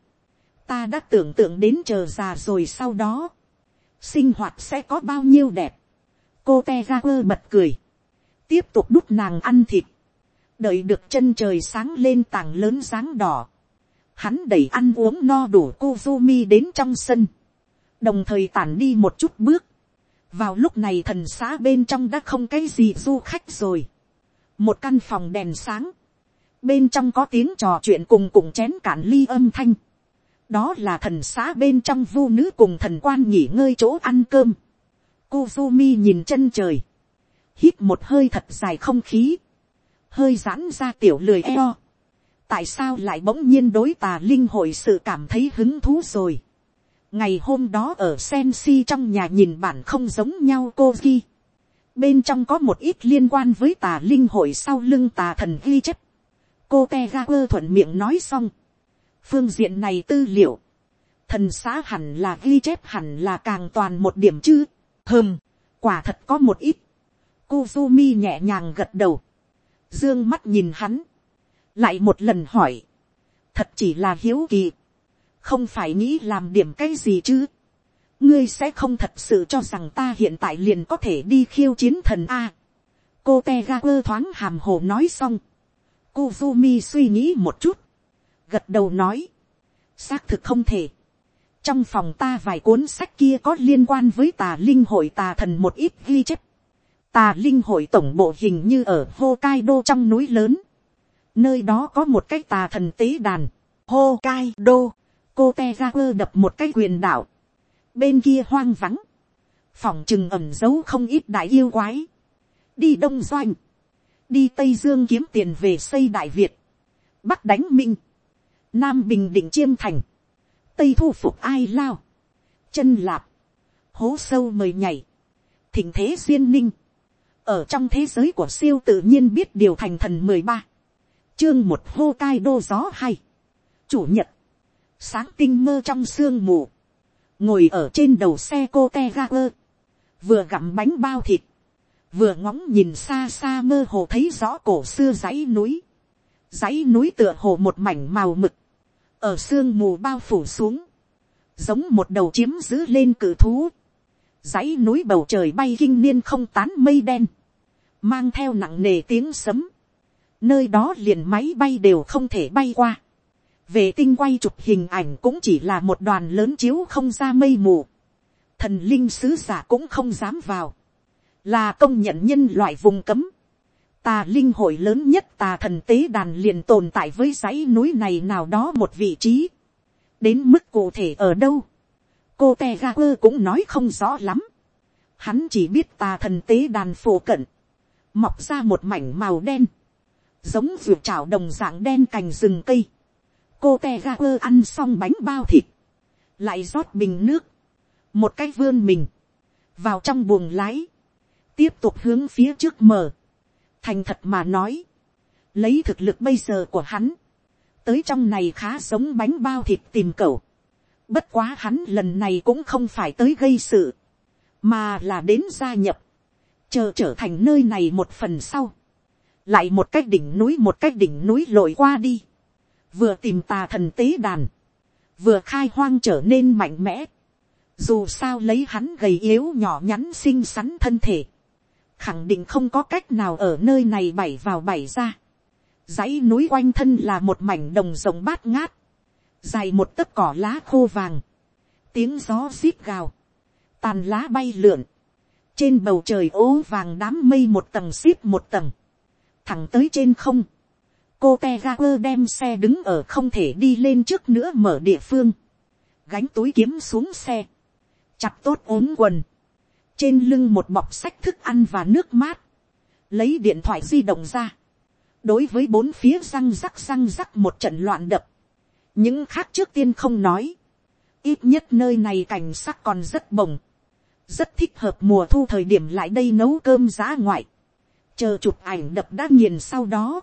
ta đã tưởng tượng đến chờ già rồi sau đó, sinh hoạt sẽ có bao nhiêu đẹp, cô te ra quơ bật cười, tiếp tục đút nàng ăn thịt, đợi được chân trời sáng lên tảng lớn sáng đỏ, hắn đẩy ăn uống no đủ Kuzumi đến trong sân, đồng thời tản đi một chút bước. vào lúc này thần xã bên trong đã không cái gì du khách rồi. một căn phòng đèn sáng, bên trong có tiếng trò chuyện cùng cùng chén cạn ly âm thanh. đó là thần xã bên trong vu nữ cùng thần quan nghỉ ngơi chỗ ăn cơm. Kuzumi nhìn chân trời, hít một hơi thật dài không khí, hơi giãn ra tiểu lười eo tại sao lại bỗng nhiên đối tà linh hội sự cảm thấy hứng thú rồi. ngày hôm đó ở Sensi trong nhà nhìn bản không giống nhau cô ghi. bên trong có một ít liên quan với tà linh hội sau lưng tà thần ghi chép cô te ga quơ thuận miệng nói xong. phương diện này tư liệu. thần xã hẳn là ghi chép hẳn là càng toàn một điểm chứ. hơm, quả thật có một ít. Kuzumi nhẹ nhàng gật đầu. Dương mắt nhìn hắn lại một lần hỏi, thật chỉ là hiếu kỳ, không phải nghĩ làm điểm cái gì chứ, ngươi sẽ không thật sự cho rằng ta hiện tại liền có thể đi khiêu chiến thần a. cô te ga quơ thoáng hàm hồ nói xong, Kuzumi suy nghĩ một chút, gật đầu nói, xác thực không thể. trong phòng ta vài cuốn sách kia có liên quan với tà linh hội tà thần một ít ghi chép. tà linh hội tổng bộ hình như ở Hokkaido trong núi lớn nơi đó có một cái tà thần tế đàn, Hokkaido. cô te đập một cái quyền đảo. bên kia hoang vắng, phòng chừng ẩm giấu không ít đại yêu quái, đi đông doanh, đi tây dương kiếm tiền về xây đại việt, bắc đánh minh, nam bình định chiêm thành, tây thu phục ai lao, chân lạp, hố sâu mời nhảy, thỉnh thế duyên ninh, ở trong thế giới của siêu tự nhiên biết điều thành thần mười ba, chương một hô cai đô gió hay, chủ nhật, sáng tinh mơ trong sương mù, ngồi ở trên đầu xe cô te ga quơ, vừa gặm bánh bao thịt, vừa ngóng nhìn xa xa mơ hồ thấy rõ cổ xưa dãy núi, dãy núi tựa hồ một mảnh màu mực, ở sương mù bao phủ xuống, giống một đầu chiếm giữ lên cử thú, dãy núi bầu trời bay kinh niên không tán mây đen, mang theo nặng nề tiếng sấm, nơi đó liền máy bay đều không thể bay qua, vệ tinh quay chụp hình ảnh cũng chỉ là một đoàn lớn chiếu không ra mây mù, thần linh sứ giả cũng không dám vào, là công nhận nhân loại vùng cấm, tà linh hội lớn nhất tà thần tế đàn liền tồn tại với dãy núi này nào đó một vị trí, đến mức cụ thể ở đâu, cô Tè ga quơ cũng nói không rõ lắm, hắn chỉ biết tà thần tế đàn phổ cận, mọc ra một mảnh màu đen, giống vượt trảo đồng dạng đen cành rừng cây, cô Tè ga quơ ăn xong bánh bao thịt, lại rót bình nước, một cái vươn mình, vào trong buồng lái, tiếp tục hướng phía trước mở, thành thật mà nói, lấy thực lực bây giờ của hắn, tới trong này khá giống bánh bao thịt tìm cầu, bất quá hắn lần này cũng không phải tới gây sự, mà là đến gia nhập, chờ trở thành nơi này một phần sau, lại một cách đỉnh núi một cách đỉnh núi lội qua đi, vừa tìm tà thần tế đàn, vừa khai hoang trở nên mạnh mẽ, dù sao lấy hắn gầy yếu nhỏ nhắn xinh xắn thân thể, khẳng định không có cách nào ở nơi này bảy vào bảy ra. dãy núi quanh thân là một mảnh đồng rồng bát ngát, dài một tấc cỏ lá khô vàng, tiếng gió xít gào, tàn lá bay lượn, trên bầu trời ố vàng đám mây một tầng xít một tầng, thẳng tới trên không, cô te ga quơ đem xe đứng ở không thể đi lên trước nữa mở địa phương, gánh túi kiếm xuống xe, chặt tốt ốm quần, trên lưng một bọc sách thức ăn và nước mát, lấy điện thoại di động ra, đối với bốn phía răng rắc răng rắc một trận loạn đập, những khác trước tiên không nói, ít nhất nơi này cảnh sắc còn rất bồng, rất thích hợp mùa thu thời điểm lại đây nấu cơm giá ngoại, chờ chụp ảnh đập đã nghiền sau đó,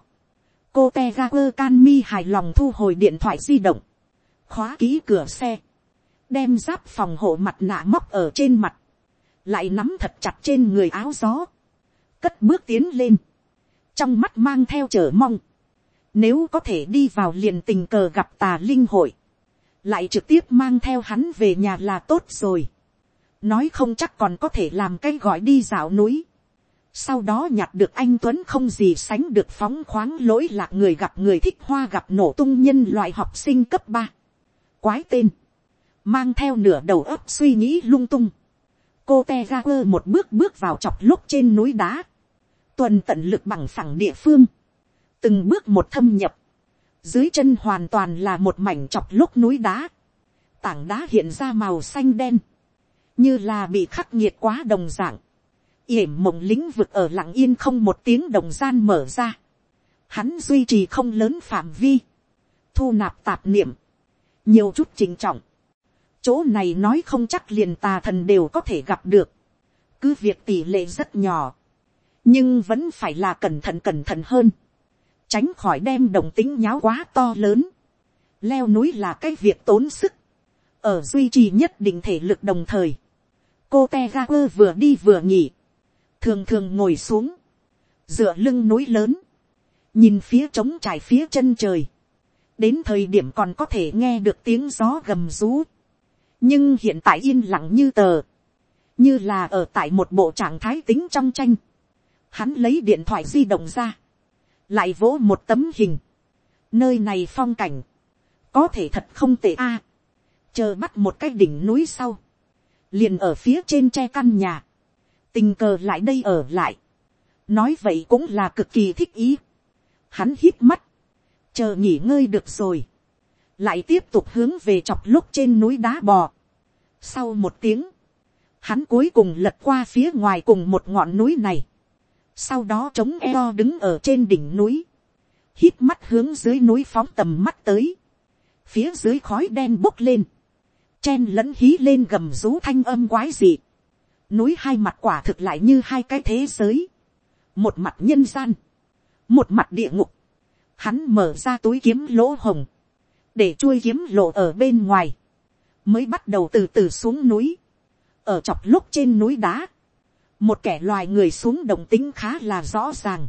cô te ga quơ can mi hài lòng thu hồi điện thoại di động, khóa ký cửa xe, đem giáp phòng hộ mặt nạ móc ở trên mặt, lại nắm thật chặt trên người áo gió, cất bước tiến lên, trong mắt mang theo chờ mong, nếu có thể đi vào liền tình cờ gặp tà linh hội, lại trực tiếp mang theo hắn về nhà là tốt rồi, nói không chắc còn có thể làm cái gọi đi dạo núi, sau đó nhặt được anh tuấn không gì sánh được phóng khoáng lỗi lạc người gặp người thích hoa gặp nổ tung nhân loại học sinh cấp ba, quái tên, mang theo nửa đầu ấp suy nghĩ lung tung, cô te ra quơ một bước bước vào chọc lúc trên núi đá, tuần tận lực bằng phẳng địa phương, từng bước một thâm nhập, dưới chân hoàn toàn là một mảnh chọc lúc núi đá, tảng đá hiện ra màu xanh đen, như là bị khắc nghiệt quá đồng dạng, yểm mộng lĩnh vực ở lặng yên không một tiếng đồng gian mở ra, hắn duy trì không lớn phạm vi, thu nạp tạp niệm, nhiều chút trình trọng, chỗ này nói không chắc liền tà thần đều có thể gặp được, cứ việc tỷ lệ rất nhỏ, nhưng vẫn phải là cẩn thận cẩn thận hơn, tránh khỏi đem đồng tính nháo quá to lớn, leo núi là cái việc tốn sức, ở duy trì nhất định thể lực đồng thời, cô te ga quơ vừa đi vừa nghỉ, thường thường ngồi xuống, dựa lưng núi lớn, nhìn phía trống trải phía chân trời, đến thời điểm còn có thể nghe được tiếng gió gầm rú, nhưng hiện tại yên lặng như tờ, như là ở tại một bộ trạng thái tính trong tranh, hắn lấy điện thoại di động ra, lại vỗ một tấm hình, nơi này phong cảnh, có thể thật không tệ a, chờ bắt một cái đỉnh núi sau, liền ở phía trên tre căn nhà, tình cờ lại đây ở lại, nói vậy cũng là cực kỳ thích ý, hắn hít mắt, chờ nghỉ ngơi được rồi, lại tiếp tục hướng về chọc lúc trên núi đá bò. Sau một tiếng, hắn cuối cùng lật qua phía ngoài cùng một ngọn núi này. Sau đó chống eo đứng ở trên đỉnh núi. Hít mắt hướng dưới núi phóng tầm mắt tới. Phía dưới khói đen bốc lên. Chen lẫn hí lên gầm rú thanh âm quái dị. Núi hai mặt quả thực lại như hai cái thế giới. Một mặt nhân gian. Một mặt địa ngục. Hắn mở ra túi kiếm lỗ hồng để chui kiếm lộ ở bên ngoài, mới bắt đầu từ từ xuống núi, ở chọc lúc trên núi đá, một kẻ loài người xuống động tính khá là rõ ràng,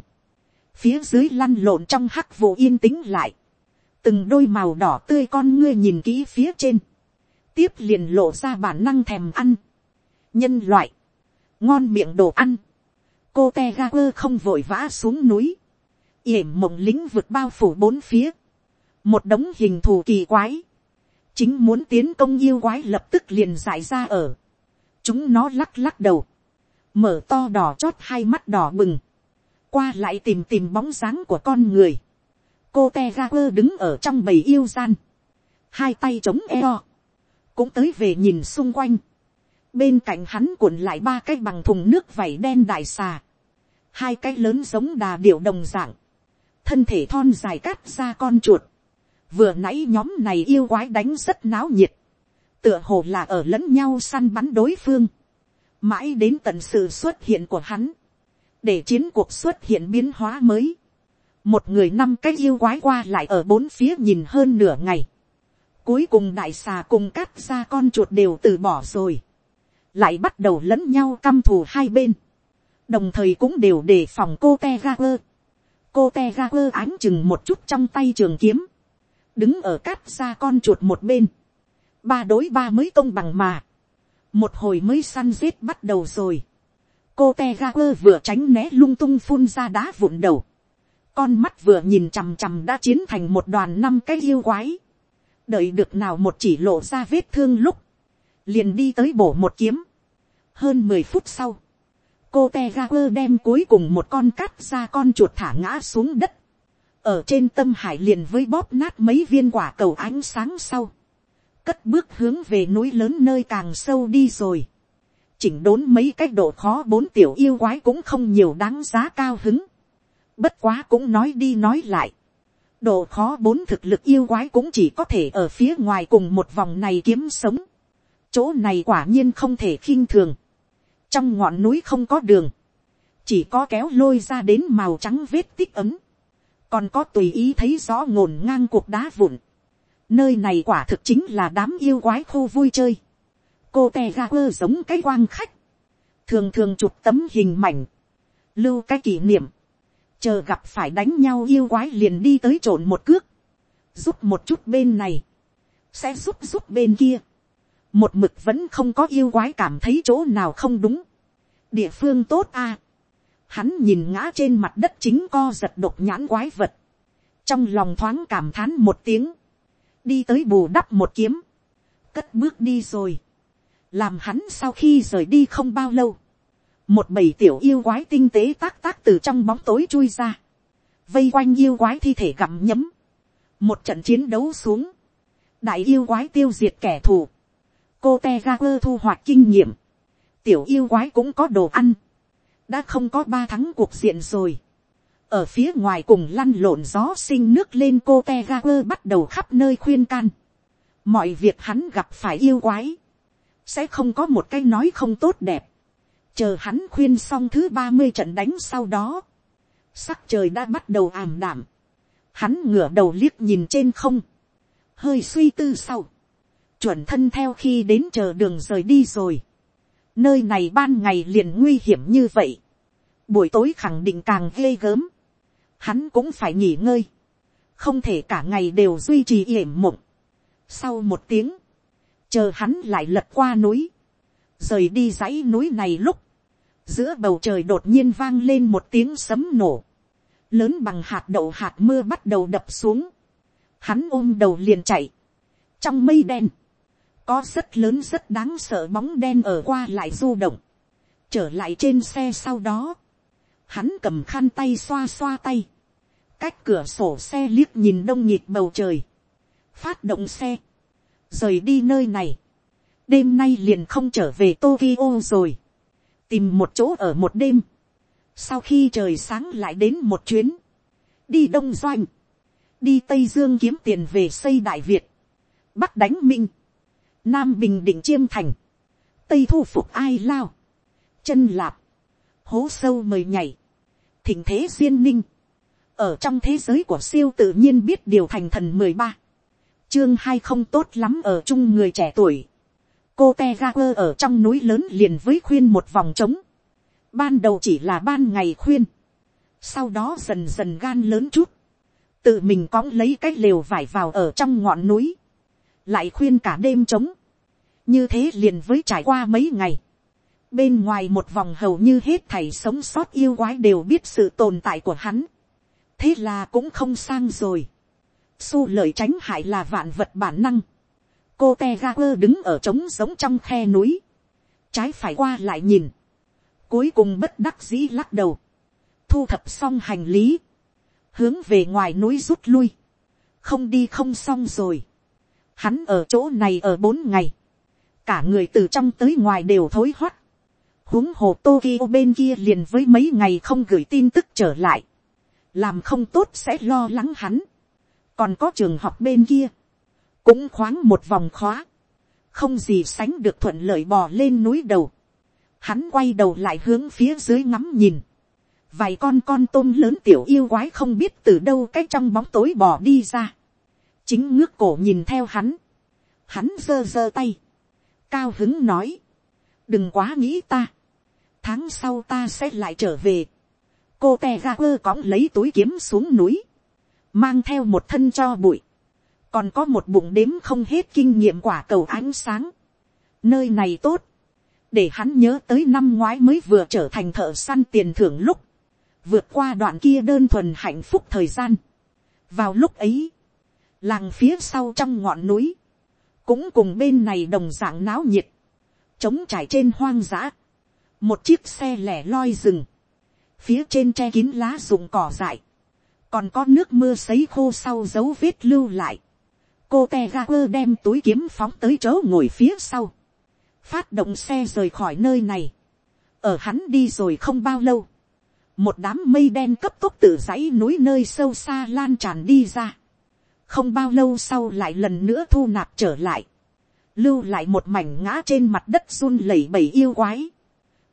phía dưới lăn lộn trong hắc vụ yên tĩnh lại, từng đôi màu đỏ tươi con ngươi nhìn kỹ phía trên, tiếp liền lộ ra bản năng thèm ăn, nhân loại, ngon miệng đồ ăn, cô te ga quơ không vội vã xuống núi, yểm mộng lính vượt bao phủ bốn phía, một đống hình thù kỳ quái, chính muốn tiến công yêu quái lập tức liền giải ra ở, chúng nó lắc lắc đầu, mở to đỏ chót hai mắt đỏ bừng, qua lại tìm tìm bóng dáng của con người, cô te ra quơ đứng ở trong bầy yêu gian, hai tay chống eo, cũng tới về nhìn xung quanh, bên cạnh hắn cuộn lại ba cái bằng thùng nước vảy đen đại xà, hai cái lớn giống đà điệu đồng dạng, thân thể thon dài cắt ra con chuột, vừa nãy nhóm này yêu quái đánh rất náo nhiệt, tựa hồ là ở lẫn nhau săn bắn đối phương, mãi đến tận sự xuất hiện của hắn, để chiến cuộc xuất hiện biến hóa mới, một người năm cái yêu quái qua lại ở bốn phía nhìn hơn nửa ngày, cuối cùng đại xà cùng cắt ra con chuột đều từ bỏ rồi, lại bắt đầu lẫn nhau căm thù hai bên, đồng thời cũng đều đề phòng cô te ga quơ. cô te ga quơ ánh chừng một chút trong tay trường kiếm, đứng ở cắt ra con chuột một bên, ba đối ba mới công bằng mà, một hồi mới săn giết bắt đầu rồi, cô te ga quơ vừa tránh né lung tung phun ra đá vụn đầu, con mắt vừa nhìn chằm chằm đã chiến thành một đoàn năm cái yêu quái, đợi được nào một chỉ lộ ra vết thương lúc, liền đi tới bổ một kiếm. hơn mười phút sau, cô te ga quơ đem cuối cùng một con cắt ra con chuột thả ngã xuống đất, ở trên tâm hải liền với bóp nát mấy viên quả cầu ánh sáng sau, cất bước hướng về núi lớn nơi càng sâu đi rồi, chỉnh đốn mấy cách độ khó bốn tiểu yêu quái cũng không nhiều đáng giá cao hứng, bất quá cũng nói đi nói lại, độ khó bốn thực lực yêu quái cũng chỉ có thể ở phía ngoài cùng một vòng này kiếm sống, chỗ này quả nhiên không thể khinh thường, trong ngọn núi không có đường, chỉ có kéo lôi ra đến màu trắng vết tích ấm, còn có tùy ý thấy rõ ngổn ngang cuộc đá vụn. Nơi này quả thực chính là đám yêu quái khu vui chơi. cô te ga quơ giống cái quang khách, thường thường chụp tấm hình mảnh, lưu cái kỷ niệm, chờ gặp phải đánh nhau yêu quái liền đi tới trộn một cước, giúp một chút bên này, sẽ giúp giúp bên kia một mực vẫn không có yêu quái cảm thấy chỗ nào không đúng. địa phương tốt a hắn nhìn ngã trên mặt đất chính co giật độc nhãn quái vật. trong lòng thoáng cảm thán một tiếng. đi tới bù đắp một kiếm. cất bước đi rồi. làm hắn sau khi rời đi không bao lâu. một bầy tiểu yêu quái tinh tế tác tác từ trong bóng tối chui ra. vây quanh yêu quái thi thể gặm nhấm. một trận chiến đấu xuống. đại yêu quái tiêu diệt kẻ thù cô te ga quơ thu hoạch kinh nghiệm, tiểu yêu quái cũng có đồ ăn, đã không có ba thắng cuộc diện rồi, ở phía ngoài cùng lăn lộn gió sinh nước lên cô te ga quơ bắt đầu khắp nơi khuyên can, mọi việc hắn gặp phải yêu quái, sẽ không có một cái nói không tốt đẹp, chờ hắn khuyên xong thứ ba mươi trận đánh sau đó, sắc trời đã bắt đầu ảm đảm, hắn ngửa đầu liếc nhìn trên không, hơi suy tư sau, chuẩn thân theo khi đến chờ đường rời đi rồi. Nơi này ban ngày liền nguy hiểm như vậy. Buổi tối khẳng định càng ghê gớm. Hắn cũng phải nghỉ ngơi. Không thể cả ngày đều duy trì yểm mộng. Sau một tiếng. Chờ hắn lại lật qua núi. Rời đi dãy núi này lúc. Giữa bầu trời đột nhiên vang lên một tiếng sấm nổ. Lớn bằng hạt đậu hạt mưa bắt đầu đập xuống. Hắn ôm đầu liền chạy. Trong mây đen có rất lớn rất đáng sợ bóng đen ở qua lại du động, trở lại trên xe sau đó, hắn cầm khăn tay xoa xoa tay, cách cửa sổ xe liếc nhìn đông nhịp bầu trời, phát động xe, rời đi nơi này, đêm nay liền không trở về Tokyo rồi, tìm một chỗ ở một đêm, sau khi trời sáng lại đến một chuyến, đi đông doanh, đi tây dương kiếm tiền về xây đại việt, bắc đánh minh, nam bình định chiêm thành, tây thu phục ai lao, chân lạp, hố sâu mời nhảy, thỉnh thế duyên ninh, ở trong thế giới của siêu tự nhiên biết điều thành thần mười ba, chương hai không tốt lắm ở chung người trẻ tuổi, cô te ga quơ ở trong núi lớn liền với khuyên một vòng trống, ban đầu chỉ là ban ngày khuyên, sau đó dần dần gan lớn chút, tự mình cõng lấy cái lều vải vào ở trong ngọn núi, lại khuyên cả đêm trống, như thế liền với trải qua mấy ngày, Bên ngoài một vòng hầu như hết thảy sống sót yêu quái đều biết sự tồn tại của hắn. Thế là cũng không sang rồi. Su lợi tránh hại là vạn vật bản năng. Cô Tegaper đứng ở trống giống trong khe núi. Trái phải qua lại nhìn. Cuối cùng bất đắc dĩ lắc đầu. Thu thập xong hành lý. Hướng về ngoài núi rút lui. Không đi không xong rồi. Hắn ở chỗ này ở bốn ngày. Cả người từ trong tới ngoài đều thối hoắt huống hồ Tokyo bên kia liền với mấy ngày không gửi tin tức trở lại. Làm không tốt sẽ lo lắng hắn. Còn có trường học bên kia. Cũng khoáng một vòng khóa. Không gì sánh được thuận lợi bò lên núi đầu. Hắn quay đầu lại hướng phía dưới ngắm nhìn. Vài con con tôm lớn tiểu yêu quái không biết từ đâu cách trong bóng tối bò đi ra. Chính ngước cổ nhìn theo hắn. Hắn giơ giơ tay. Cao hứng nói. Đừng quá nghĩ ta tháng sau ta sẽ lại trở về. cô te ra quơ cõng lấy túi kiếm xuống núi, mang theo một thân cho bụi, còn có một bụng đếm không hết kinh nghiệm quả cầu ánh sáng. nơi này tốt, để hắn nhớ tới năm ngoái mới vừa trở thành thợ săn tiền thưởng lúc, vượt qua đoạn kia đơn thuần hạnh phúc thời gian. vào lúc ấy, làng phía sau trong ngọn núi, cũng cùng bên này đồng d ạ n g náo nhiệt, trống trải trên hoang dã, một chiếc xe lẻ loi rừng, phía trên tre kín lá rụng cỏ dại, còn có nước mưa sấy khô sau dấu vết lưu lại, cô te ga quơ đem túi kiếm phóng tới chỗ ngồi phía sau, phát động xe rời khỏi nơi này, ở hắn đi rồi không bao lâu, một đám mây đen cấp tốc từ dãy núi nơi sâu xa lan tràn đi ra, không bao lâu sau lại lần nữa thu nạp trở lại, lưu lại một mảnh ngã trên mặt đất run lẩy bẩy yêu quái,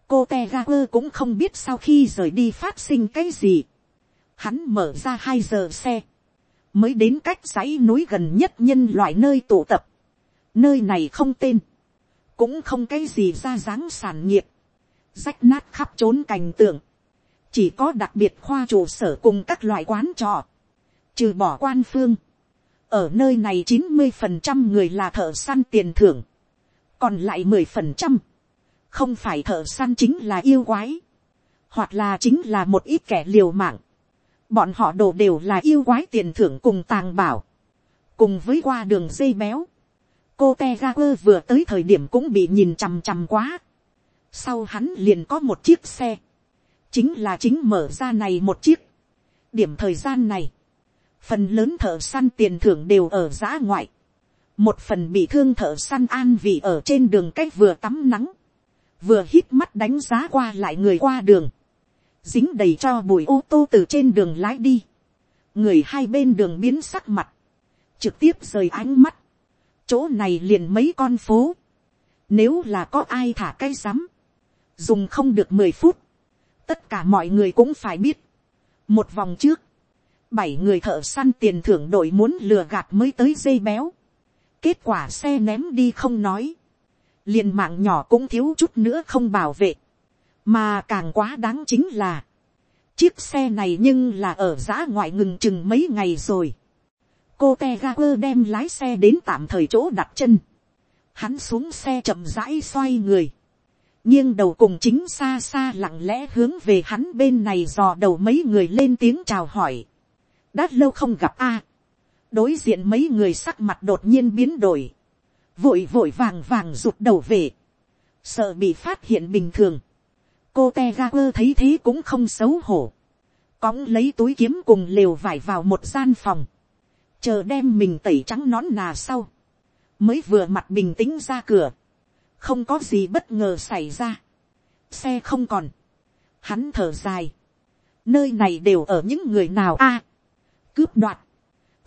cô te ra quơ cũng không biết sau khi rời đi phát sinh cái gì. Hắn mở ra hai giờ xe, mới đến cách dãy núi gần nhất nhân loại nơi tụ tập. Nơi này không tên, cũng không cái gì ra dáng sản nghiệp, rách nát khắp trốn cảnh tượng. Chỉ có đặc biệt khoa trụ sở cùng các loại quán trọ, trừ bỏ quan phương. Ở nơi này chín mươi phần trăm người là thợ săn tiền thưởng, còn lại mười phần trăm không phải thợ săn chính là yêu quái, hoặc là chính là một ít kẻ liều mạng, bọn họ đổ đều là yêu quái tiền thưởng cùng tàng bảo, cùng với qua đường dây béo, cô te ga quơ vừa tới thời điểm cũng bị nhìn chằm chằm quá, sau hắn liền có một chiếc xe, chính là chính mở ra này một chiếc, điểm thời gian này, phần lớn thợ săn tiền thưởng đều ở giã ngoại, một phần bị thương thợ săn an vì ở trên đường cách vừa tắm nắng, vừa hít mắt đánh giá qua lại người qua đường, dính đầy cho bụi ô tô từ trên đường lái đi, người hai bên đường biến sắc mặt, trực tiếp rời ánh mắt, chỗ này liền mấy con phố, nếu là có ai thả cây rắm, dùng không được mười phút, tất cả mọi người cũng phải biết, một vòng trước, bảy người thợ săn tiền thưởng đội muốn lừa gạt mới tới dây béo, kết quả xe ném đi không nói, liền mạng nhỏ cũng thiếu chút nữa không bảo vệ, mà càng quá đáng chính là, chiếc xe này nhưng là ở giã ngoại ngừng chừng mấy ngày rồi. cô te ga quơ đem lái xe đến tạm thời chỗ đặt chân, hắn xuống xe chậm rãi xoay người, nghiêng đầu cùng chính xa xa lặng lẽ hướng về hắn bên này dò đầu mấy người lên tiếng chào hỏi. đã lâu không gặp a. đối diện mấy người sắc mặt đột nhiên biến đổi vội vội vàng vàng rụt đầu về, sợ bị phát hiện bình thường, cô te ga quơ thấy thế cũng không xấu hổ, cõng lấy túi kiếm cùng lều vải vào một gian phòng, chờ đem mình tẩy trắng nón nà sau, mới vừa mặt bình tĩnh ra cửa, không có gì bất ngờ xảy ra, xe không còn, hắn thở dài, nơi này đều ở những người nào a, cướp đoạt,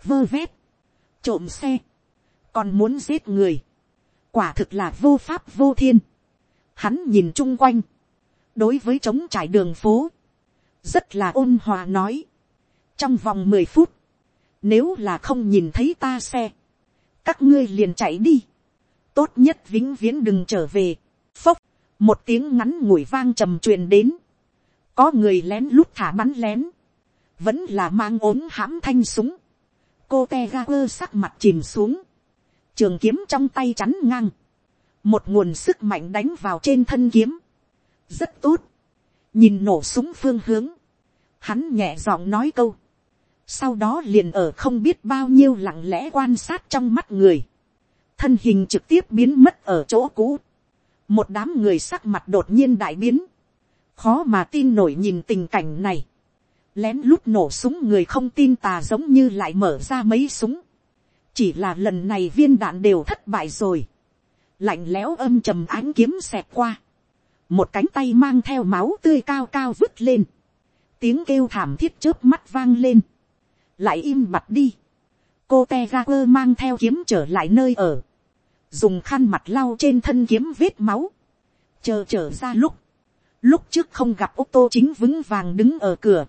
vơ vét, trộm xe, còn muốn giết người, quả thực là vô pháp vô thiên. Hắn nhìn chung quanh, đối với trống trải đường phố, rất là ôn hòa nói, trong vòng mười phút, nếu là không nhìn thấy ta xe, các ngươi liền chạy đi, tốt nhất vĩnh viễn đừng trở về, phốc, một tiếng ngắn ngủi vang trầm truyền đến, có người lén lút thả bắn lén, vẫn là mang ốm hãm thanh súng, cô te ga quơ sắc mặt chìm xuống, trường kiếm trong tay chắn ngang, một nguồn sức mạnh đánh vào trên thân kiếm, rất tốt, nhìn nổ súng phương hướng, hắn nhẹ giọng nói câu, sau đó liền ở không biết bao nhiêu lặng lẽ quan sát trong mắt người, thân hình trực tiếp biến mất ở chỗ cũ, một đám người sắc mặt đột nhiên đại biến, khó mà tin nổi nhìn tình cảnh này, lén lút nổ súng người không tin tà giống như lại mở ra mấy súng, chỉ là lần này viên đạn đều thất bại rồi, lạnh lẽo âm trầm ánh kiếm xẹt qua, một cánh tay mang theo máu tươi cao cao vứt lên, tiếng kêu thảm thiết chớp mắt vang lên, lại im bặt đi, cô te ga quơ mang theo kiếm trở lại nơi ở, dùng khăn mặt lau trên thân kiếm vết máu, chờ trở ra lúc, lúc trước không gặp ô tô chính vững vàng đứng ở cửa,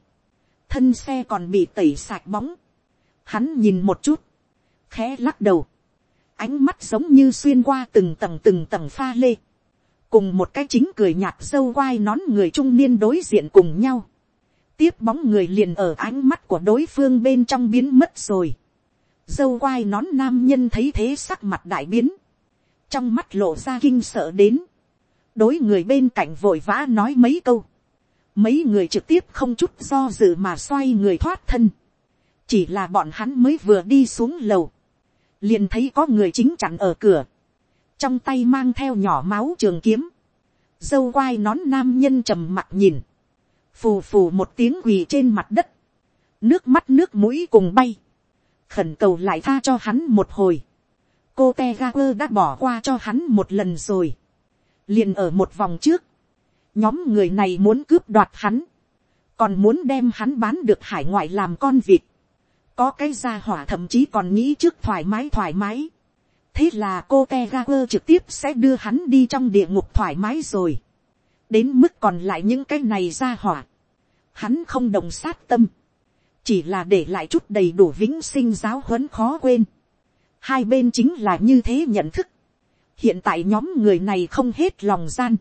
thân xe còn bị tẩy sạch bóng, hắn nhìn một chút, khẽ lắc đầu, ánh mắt giống như xuyên qua từng tầng từng tầng pha lê, cùng một cái chính cười nhạt dâu quai nón người trung niên đối diện cùng nhau, tiếp bóng người liền ở ánh mắt của đối phương bên trong biến mất rồi, dâu quai nón nam nhân thấy thế sắc mặt đại biến, trong mắt lộ ra kinh sợ đến, đối người bên cạnh vội vã nói mấy câu, mấy người trực tiếp không chút do dự mà xoay người thoát thân, chỉ là bọn hắn mới vừa đi xuống lầu, liền thấy có người chính chặn ở cửa, trong tay mang theo nhỏ máu trường kiếm, dâu quai nón nam nhân trầm mặt nhìn, phù phù một tiếng quỳ trên mặt đất, nước mắt nước mũi cùng bay, khẩn cầu lại tha cho hắn một hồi, cô te ga quơ đã bỏ qua cho hắn một lần rồi, liền ở một vòng trước, nhóm người này muốn cướp đoạt hắn, còn muốn đem hắn bán được hải ngoại làm con vịt, có cái gia hỏa thậm chí còn nghĩ trước thoải mái thoải mái, thế là cô te ga quơ trực tiếp sẽ đưa hắn đi trong địa ngục thoải mái rồi, đến mức còn lại những cái này gia hỏa, hắn không đồng sát tâm, chỉ là để lại chút đầy đủ vĩnh sinh giáo huấn khó quên, hai bên chính là như thế nhận thức, hiện tại nhóm người này không hết lòng gian,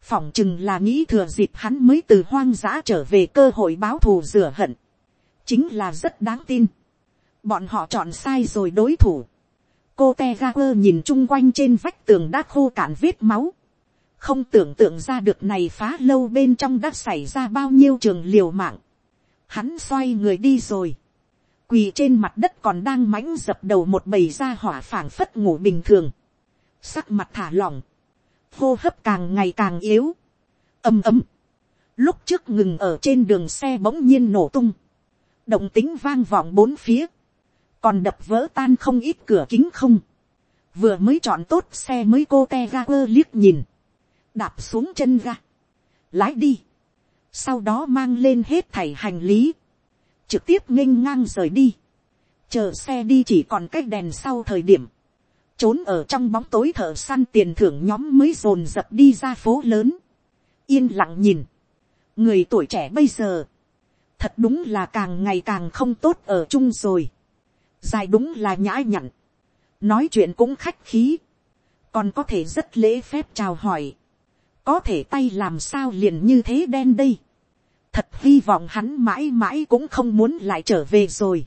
phỏng chừng là nghĩ thừa dịp hắn mới từ hoang dã trở về cơ hội báo thù rửa hận, chính là rất đáng tin. bọn họ chọn sai rồi đối thủ. cô te ga quơ nhìn chung quanh trên vách tường đã khô cạn vết máu, không tưởng tượng ra được này phá lâu bên trong đã xảy ra bao nhiêu trường liều mạng. hắn xoay người đi rồi, quỳ trên mặt đất còn đang mãnh dập đầu một bầy da hỏa phảng phất ngủ bình thường, sắc mặt thả lỏng, hô hấp càng ngày càng yếu, ầm ầm, lúc trước ngừng ở trên đường xe bỗng nhiên nổ tung, động tính vang vọng bốn phía, còn đập vỡ tan không ít cửa kính không, vừa mới chọn tốt xe mới cô te ga quơ liếc nhìn, đạp xuống chân ga, lái đi, sau đó mang lên hết thảy hành lý, trực tiếp nghênh ngang rời đi, chờ xe đi chỉ còn cách đèn sau thời điểm, trốn ở trong bóng tối thợ săn tiền thưởng nhóm mới dồn dập đi ra phố lớn, yên lặng nhìn, người tuổi trẻ bây giờ, thật đúng là càng ngày càng không tốt ở chung rồi, dài đúng là nhã nhặn, nói chuyện cũng khách khí, còn có thể rất lễ phép chào hỏi, có thể tay làm sao liền như thế đen đây, thật hy vọng hắn mãi mãi cũng không muốn lại trở về rồi,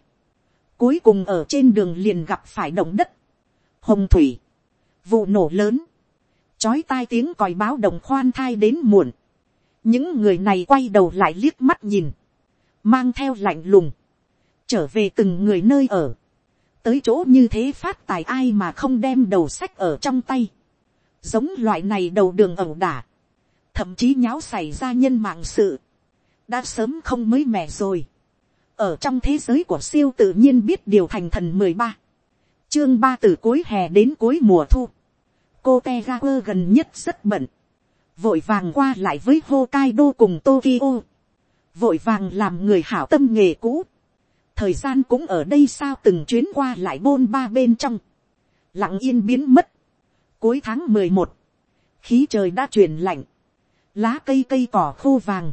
cuối cùng ở trên đường liền gặp phải động đất, hồng thủy, vụ nổ lớn, chói tai tiếng còi báo động khoan thai đến muộn, những người này quay đầu lại liếc mắt nhìn, mang theo lạnh lùng, trở về từng người nơi ở, tới chỗ như thế phát tài ai mà không đem đầu sách ở trong tay, giống loại này đầu đường ẩu đả, thậm chí nháo xảy ra nhân mạng sự, đã sớm không mới mẻ rồi, ở trong thế giới của siêu tự nhiên biết điều thành thần mười ba, chương ba từ cuối hè đến cuối mùa thu, cô te ga quơ gần nhất rất bận, vội vàng qua lại với Hokkaido cùng Tokyo, vội vàng làm người hảo tâm nghề cũ, thời gian cũng ở đây sao từng chuyến qua lại bôn ba bên trong, lặng yên biến mất, cuối tháng mười một, khí trời đã chuyển lạnh, lá cây cây cỏ khô vàng,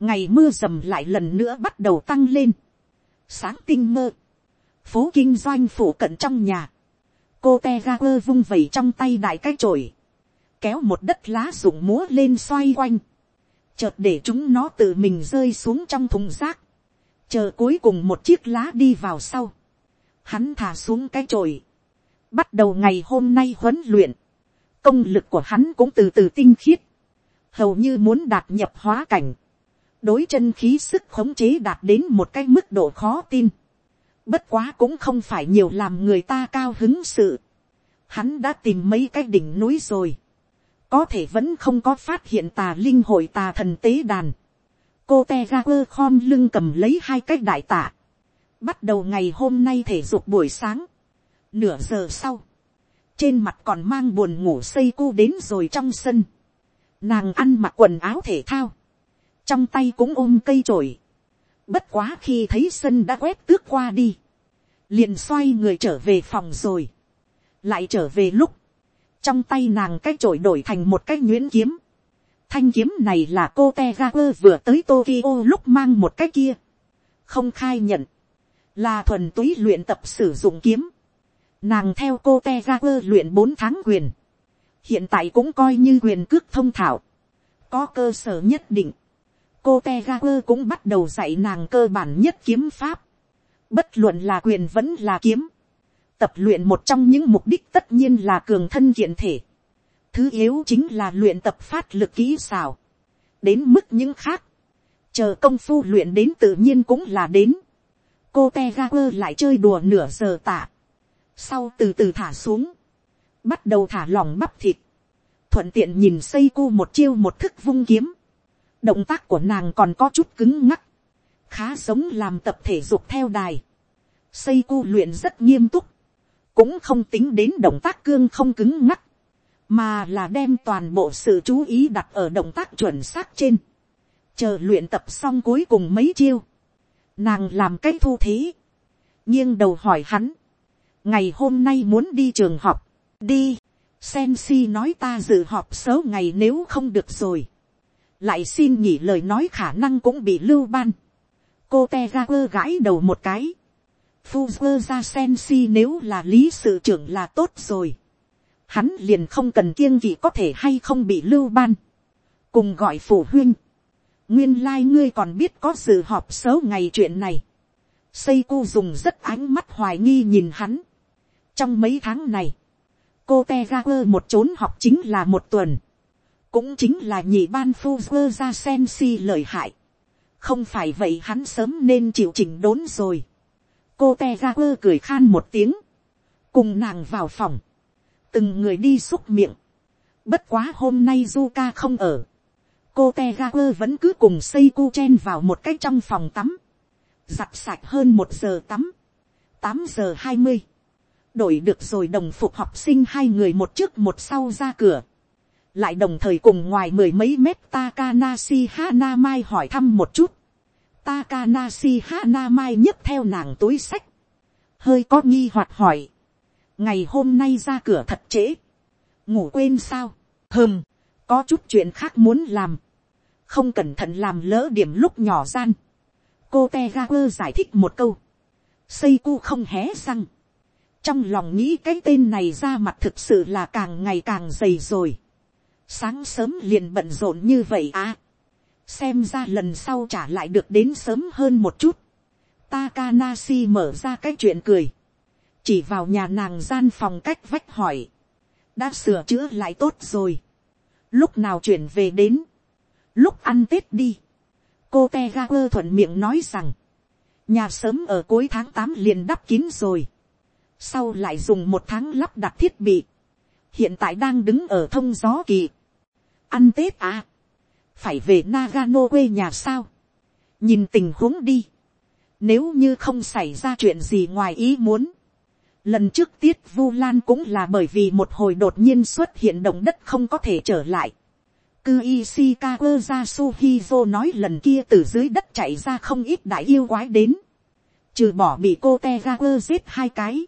ngày mưa rầm lại lần nữa bắt đầu tăng lên, sáng tinh mơ, phố kinh doanh phủ cận trong nhà, cô te ga quơ vung vẩy trong tay đại cái chổi, kéo một đất lá rụng múa lên xoay quanh, chợt để chúng nó tự mình rơi xuống trong thùng rác, chờ cuối cùng một chiếc lá đi vào sau, hắn thả xuống cái chổi, bắt đầu ngày hôm nay huấn luyện, công lực của hắn cũng từ từ tinh khiết, hầu như muốn đạt nhập hóa cảnh, đối chân khí sức khống chế đạt đến một cái mức độ khó tin, bất quá cũng không phải nhiều làm người ta cao hứng sự, hắn đã tìm mấy cái đỉnh núi rồi, có thể vẫn không có phát hiện tà linh hội tà thần tế đàn, cô te ga quơ khom lưng cầm lấy hai cái đại tạ, bắt đầu ngày hôm nay thể dục buổi sáng, nửa giờ sau, trên mặt còn mang buồn ngủ xây cu đến rồi trong sân, nàng ăn mặc quần áo thể thao, trong tay cũng ôm cây trổi, bất quá khi thấy sân đã quét tước qua đi, liền xoay người trở về phòng rồi, lại trở về lúc, trong tay nàng cái chổi đổi thành một cái nhuyễn kiếm, thanh kiếm này là cô te ga quơ vừa tới tokyo lúc mang một cái kia, không khai nhận, là thuần túy luyện tập sử dụng kiếm, nàng theo cô te ga quơ luyện bốn tháng quyền, hiện tại cũng coi như quyền cước thông thảo, có cơ sở nhất định, cô te ga quơ cũng bắt đầu dạy nàng cơ bản nhất kiếm pháp, bất luận là quyền vẫn là kiếm, tập luyện một trong những mục đích tất nhiên là cường thân kiện thể, thứ yếu chính là luyện tập phát lực kỹ xào, đến mức những khác, chờ công phu luyện đến tự nhiên cũng là đến, cô Tegaper lại chơi đùa nửa giờ tạ, sau từ từ thả xuống, bắt đầu thả lỏng bắp thịt, thuận tiện nhìn xây cu một chiêu một thức vung kiếm, động tác của nàng còn có chút cứng ngắc, khá giống làm tập thể dục theo đài, xây cu luyện rất nghiêm túc, cũng không tính đến động tác cương không cứng ngắc, mà là đem toàn bộ sự chú ý đặt ở động tác chuẩn xác trên, chờ luyện tập xong cuối cùng mấy chiêu, nàng làm cái thu thế, nghiêng đầu hỏi hắn, ngày hôm nay muốn đi trường học, đi, sen si nói ta dự họp xấu ngày nếu không được rồi, lại xin nghỉ lời nói khả năng cũng bị lưu ban, cô te ra quơ gãi đầu một cái, Fuzzer ra sen si nếu là lý sự trưởng là tốt rồi, hắn liền không cần kiêng kỵ có thể hay không bị lưu ban, cùng gọi phụ huynh, nguyên lai ngươi còn biết có sự họp xấu ngày chuyện này, Seiko dùng rất ánh mắt hoài nghi nhìn hắn. Trong mấy tháng này, cô Tegaku một trốn học chính là một tuần. Cũng chính là nhị ban Fuzzer ra sen si lợi hại. Không phải vậy hắn sớm nên chịu chỉnh đốn rồi. Cô Tegaku cười khan một tiếng. Cùng nàng vào phòng. Từng người đi xúc miệng. Bất quá hôm nay Zuka không ở. Cô Tegaku vẫn cứ cùng Seiko chen vào một cái trong phòng tắm giặt sạch hơn một giờ tắm, tám giờ hai mươi, đổi được rồi đồng phục học sinh hai người một trước một sau ra cửa, lại đồng thời cùng ngoài mười mấy mét Takanashi Hanamai hỏi thăm một chút, Takanashi Hanamai nhấc theo nàng túi sách, hơi có nghi hoặc hỏi, ngày hôm nay ra cửa thật trễ, ngủ quên sao, Hừm, có chút chuyện khác muốn làm, không cẩn thận làm lỡ điểm lúc nhỏ gian, cô te giải thích một câu, Seiku không hé răng, trong lòng nghĩ cái tên này ra mặt thực sự là càng ngày càng dày rồi, sáng sớm liền bận rộn như vậy à, xem ra lần sau trả lại được đến sớm hơn một chút, Takanashi mở ra cái chuyện cười, chỉ vào nhà nàng gian phòng cách vách hỏi, đã sửa chữa lại tốt rồi, lúc nào chuyển về đến, lúc ăn tết đi, cô te ga quơ thuận miệng nói rằng, nhà sớm ở cuối tháng tám liền đắp kín rồi, sau lại dùng một tháng lắp đặt thiết bị, hiện tại đang đứng ở thông gió kỳ, ăn tết à, phải về Nagano quê nhà sao, nhìn tình huống đi, nếu như không xảy ra chuyện gì ngoài ý muốn, lần trước tiết vu lan cũng là bởi vì một hồi đột nhiên xuất hiện động đất không có thể trở lại, Cư Ishikawa Yasuhizo nói lần kia từ dưới đất chạy ra không ít đại yêu quái đến. Trừ bỏ bị cô Tegaku giết hai cái.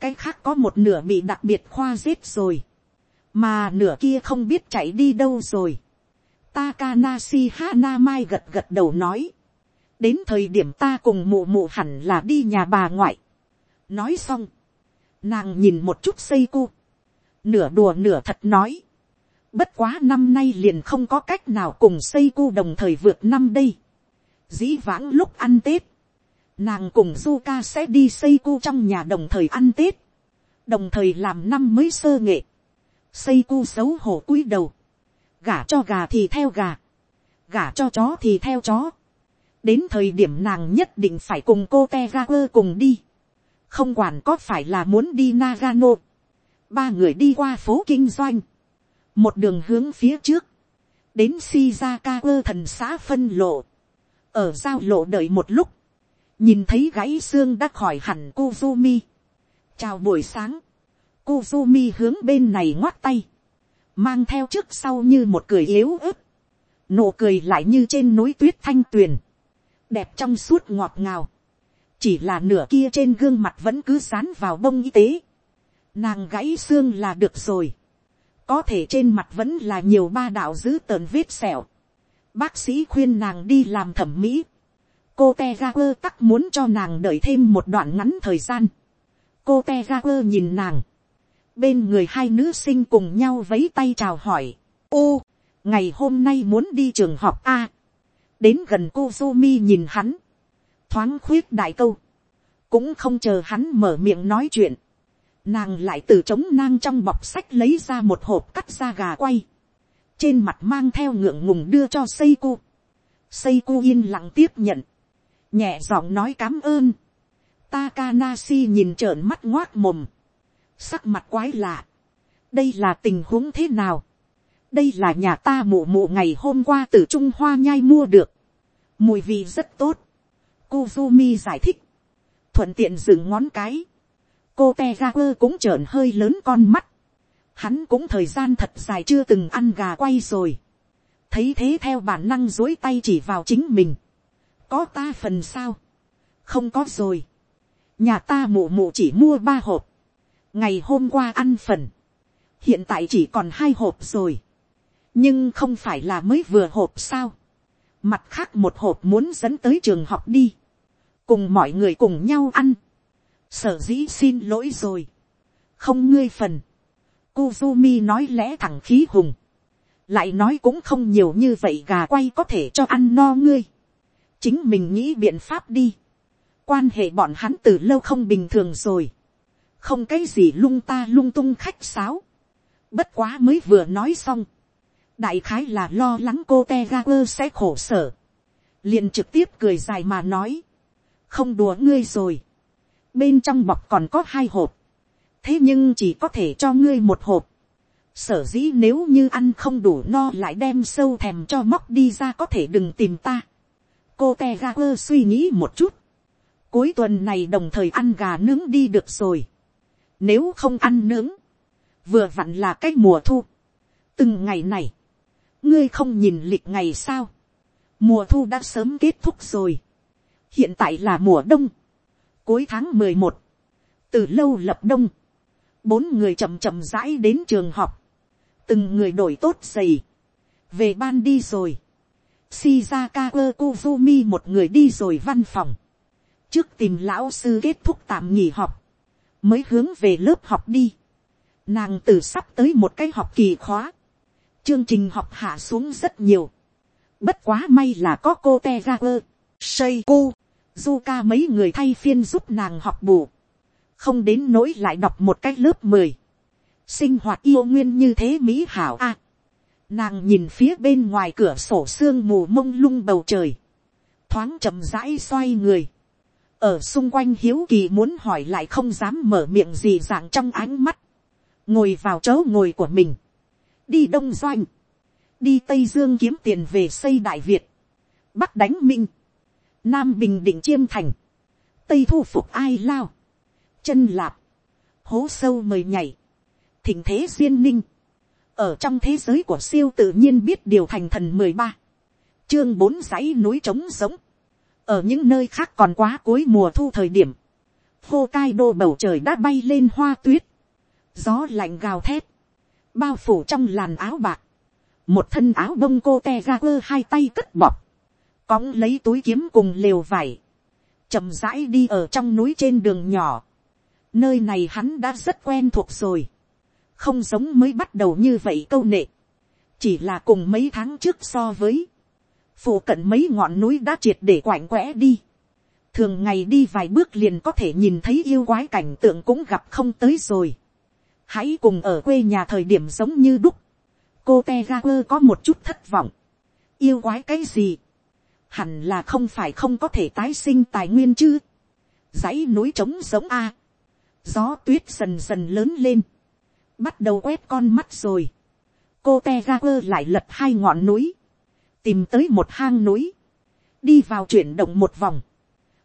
Cái khác có một nửa bị đặc biệt khoa giết rồi. Mà nửa kia không biết chạy đi đâu rồi. Takanashi Hanamai gật gật đầu nói. Đến thời điểm ta cùng mụ mụ hẳn là đi nhà bà ngoại. Nói xong. Nàng nhìn một chút xây cu. Nửa đùa nửa thật nói Bất quá năm nay liền không có cách nào cùng xây cu đồng thời vượt năm đây. Dĩ vãng lúc ăn Tết. Nàng cùng Zuka sẽ đi xây cu trong nhà đồng thời ăn Tết. Đồng thời làm năm mới sơ nghệ. Xây cu xấu hổ cúi đầu gả cho gà thì theo gà, gả cho chó thì theo chó, đến thời điểm nàng nhất định phải cùng cô te ga quơ cùng đi, không quản có phải là muốn đi Nagano, ba người đi qua phố kinh doanh, một đường hướng phía trước, đến Shizaka thần xã phân lộ, ở giao lộ đợi một lúc, nhìn thấy gãy xương đã khỏi hẳn Kuzumi. chào buổi sáng, Kuzumi hướng bên này ngoắt tay, mang theo trước sau như một cười yếu ớt, nụ cười lại như trên núi tuyết thanh tuyền, đẹp trong suốt ngọt ngào, chỉ là nửa kia trên gương mặt vẫn cứ sán vào bông y tế, nàng gãy xương là được rồi, có thể trên mặt vẫn là nhiều ba đạo dữ tợn vết sẹo, bác sĩ khuyên nàng đi làm thẩm mỹ, cô te ga quơ tắc muốn cho nàng đợi thêm một đoạn ngắn thời gian, cô te ga quơ nhìn nàng, bên người hai nữ sinh cùng nhau vấy tay chào hỏi, ô, ngày hôm nay muốn đi trường học a, đến gần cô Sumi nhìn hắn, thoáng khuyết đại câu, cũng không chờ hắn mở miệng nói chuyện, nàng lại từ trống nang trong bọc sách lấy ra một hộp cắt da gà quay, trên mặt mang theo ngượng ngùng đưa cho Seiko. Seiko yên lặng tiếp nhận, nhẹ giọng nói cám ơn. Takanashi nhìn trợn mắt ngoác mồm, sắc mặt quái lạ. đây là tình huống thế nào. đây là nhà ta mụ mụ ngày hôm qua từ trung hoa nhai mua được. mùi vị rất tốt. Kuzumi giải thích, thuận tiện dừng ngón cái. cô te cũng trợn hơi lớn con mắt. hắn cũng thời gian thật dài chưa từng ăn gà quay rồi. thấy thế theo bản năng dối tay chỉ vào chính mình. có ta phần sao. không có rồi. nhà ta mụ mụ chỉ mua ba hộp ngày hôm qua ăn phần, hiện tại chỉ còn hai hộp rồi, nhưng không phải là mới vừa hộp sao, mặt khác một hộp muốn dẫn tới trường học đi, cùng mọi người cùng nhau ăn, sở dĩ xin lỗi rồi, không ngươi phần, Kuzumi nói lẽ thẳng khí hùng, lại nói cũng không nhiều như vậy gà quay có thể cho ăn no ngươi, chính mình nghĩ biện pháp đi, quan hệ bọn hắn từ lâu không bình thường rồi, không cái gì lung ta lung tung khách sáo, bất quá mới vừa nói xong, đại khái là lo lắng cô te ga quơ sẽ khổ sở, liền trực tiếp cười dài mà nói, không đùa ngươi rồi, bên trong bọc còn có hai hộp, thế nhưng chỉ có thể cho ngươi một hộp, sở dĩ nếu như ăn không đủ no lại đem sâu thèm cho móc đi ra có thể đừng tìm ta. cô te ga quơ suy nghĩ một chút, cuối tuần này đồng thời ăn gà nướng đi được rồi, nếu không ăn nướng. Vừa vặn là cái mùa thu. Từng ngày này. Ngươi không nhìn lịch ngày sao. Mùa thu đã sớm kết thúc rồi. Hiện tại là mùa đông. Cuối tháng mười một, Từ lâu lập đông. Bốn người chậm chậm rãi đến trường học. Từng người đổi tốt giày. Về ban đi rồi. Shizaka Kozumi một người đi rồi văn phòng. Trước tìm lão sư kết thúc tạm nghỉ học mới hướng về lớp học đi. Nàng từ sắp tới một cái học kỳ khóa. Chương trình học hạ xuống rất nhiều. Bất quá may là có cô te ra ơ, du ca mấy người thay phiên giúp nàng học bù. Không đến nỗi lại đọc một cái lớp mười Sinh hoạt yêu nguyên như thế mỹ hảo a. nàng nhìn phía bên ngoài cửa sổ sương mù mông lung bầu trời. Thoáng chậm rãi xoay người ở xung quanh hiếu kỳ muốn hỏi lại không dám mở miệng gì dạng trong ánh mắt, ngồi vào chỗ ngồi của mình, đi đông doanh, đi tây dương kiếm tiền về xây đại việt, bắc đánh minh, nam bình định chiêm thành, tây thu phục ai lao, chân lạp, hố sâu mời nhảy, thỉnh thế duyên ninh, ở trong thế giới của siêu tự nhiên biết điều thành thần mười ba, chương bốn dãy núi trống giống, ở những nơi khác còn quá cuối mùa thu thời điểm, khô cai đô bầu trời đã bay lên hoa tuyết, gió lạnh gào thét, bao phủ trong làn áo bạc, một thân áo bông cô te ga quơ hai tay cất bọc, cóng lấy túi kiếm cùng lều vải, chậm rãi đi ở trong núi trên đường nhỏ, nơi này hắn đã rất quen thuộc rồi, không giống mới bắt đầu như vậy câu nệ, chỉ là cùng mấy tháng trước so với, phụ cận mấy ngọn núi đã triệt để quạnh quẽ đi. thường ngày đi vài bước liền có thể nhìn thấy yêu quái cảnh tượng cũng gặp không tới rồi. hãy cùng ở quê nhà thời điểm giống như đúc. cô te ga quơ có một chút thất vọng, yêu quái cái gì, hẳn là không phải không có thể tái sinh tài nguyên chứ, dãy núi trống giống a, gió tuyết dần dần lớn lên, bắt đầu quét con mắt rồi, cô te ga quơ lại lật hai ngọn núi, tìm tới một hang núi, đi vào chuyển động một vòng,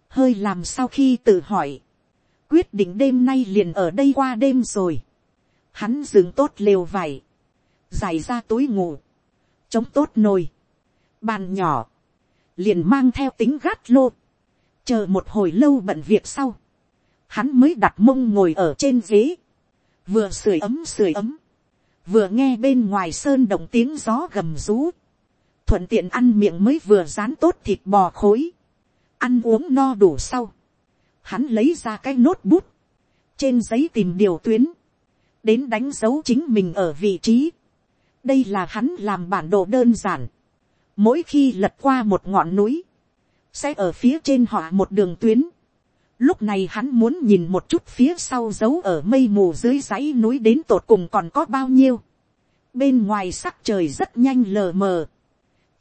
hơi làm sau khi tự hỏi, quyết định đêm nay liền ở đây qua đêm rồi, hắn dừng tốt lều vải, dài ra túi ngủ, chống tốt nồi, bàn nhỏ, liền mang theo tính gát lô, chờ một hồi lâu bận việc sau, hắn mới đặt mông ngồi ở trên ghế, vừa sưởi ấm sưởi ấm, vừa nghe bên ngoài sơn động tiếng gió gầm rú, thuận tiện ăn miệng mới vừa rán tốt thịt bò khối, ăn uống no đủ sau, hắn lấy ra cái nốt bút, trên giấy tìm điều tuyến, đến đánh dấu chính mình ở vị trí. đây là hắn làm bản đồ đơn giản, mỗi khi lật qua một ngọn núi, sẽ ở phía trên họ một đường tuyến. Lúc này hắn muốn nhìn một chút phía sau dấu ở mây mù dưới dãy núi đến tột cùng còn có bao nhiêu. Bên ngoài sắc trời rất nhanh lờ mờ.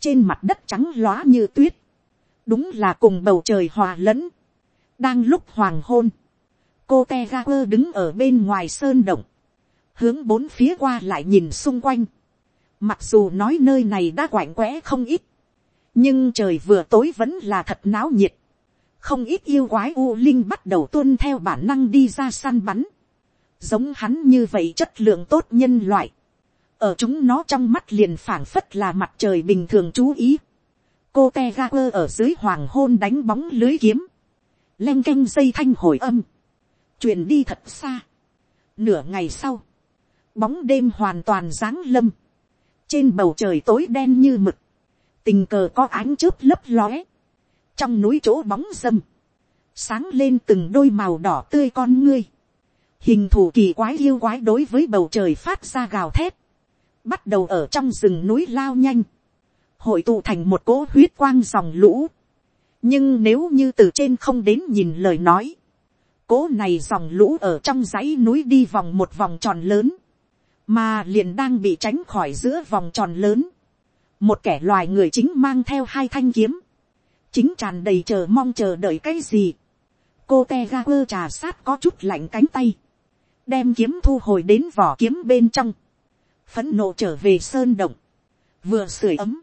Trên mặt đất trắng lóa như tuyết. Đúng là cùng bầu trời hòa lẫn. Đang lúc hoàng hôn. Cô Tegaper đứng ở bên ngoài sơn động. Hướng bốn phía qua lại nhìn xung quanh. Mặc dù nói nơi này đã quạnh quẽ không ít. Nhưng trời vừa tối vẫn là thật náo nhiệt. Không ít yêu quái U Linh bắt đầu tuân theo bản năng đi ra săn bắn. Giống hắn như vậy chất lượng tốt nhân loại. Ở chúng nó trong mắt liền phảng phất là mặt trời bình thường chú ý. Cô Tegaper ở dưới hoàng hôn đánh bóng lưới kiếm. Len canh dây thanh hồi âm. Truyền đi thật xa. Nửa ngày sau. Bóng đêm hoàn toàn giáng lâm trên bầu trời tối đen như mực, tình cờ có ánh chớp lấp lóe, trong núi chỗ bóng dâm, sáng lên từng đôi màu đỏ tươi con ngươi, hình thù kỳ quái yêu quái đối với bầu trời phát ra gào thét, bắt đầu ở trong rừng núi lao nhanh, hội tụ thành một cỗ huyết quang dòng lũ, nhưng nếu như từ trên không đến nhìn lời nói, cỗ này dòng lũ ở trong dãy núi đi vòng một vòng tròn lớn, mà liền đang bị tránh khỏi giữa vòng tròn lớn. một kẻ loài người chính mang theo hai thanh kiếm, chính tràn đầy chờ mong chờ đợi cái gì. cô te ga quơ trà sát có chút lạnh cánh tay, đem kiếm thu hồi đến vỏ kiếm bên trong, phấn nộ trở về sơn động, vừa sưởi ấm,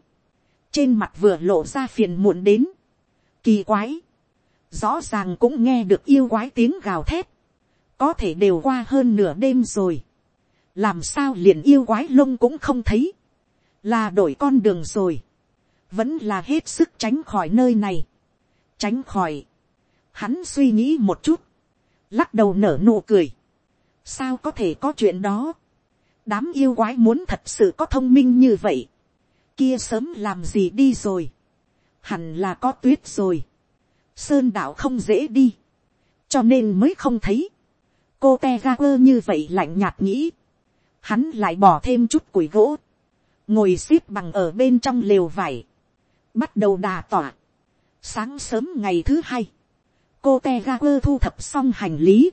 trên mặt vừa lộ ra phiền muộn đến, kỳ quái, rõ ràng cũng nghe được yêu quái tiếng gào thét, có thể đều qua hơn nửa đêm rồi, làm sao liền yêu quái lông cũng không thấy, là đổi con đường rồi, vẫn là hết sức tránh khỏi nơi này, tránh khỏi, hắn suy nghĩ một chút, lắc đầu nở nụ cười, sao có thể có chuyện đó, đám yêu quái muốn thật sự có thông minh như vậy, kia sớm làm gì đi rồi, hẳn là có tuyết rồi, sơn đạo không dễ đi, cho nên mới không thấy, cô te ga quơ như vậy lạnh nhạt nghĩ, hắn lại bỏ thêm chút củi gỗ, ngồi x ế p bằng ở bên trong lều vải, bắt đầu đà tỏa. Sáng sớm ngày thứ hai, cô te ga quơ thu thập xong hành lý,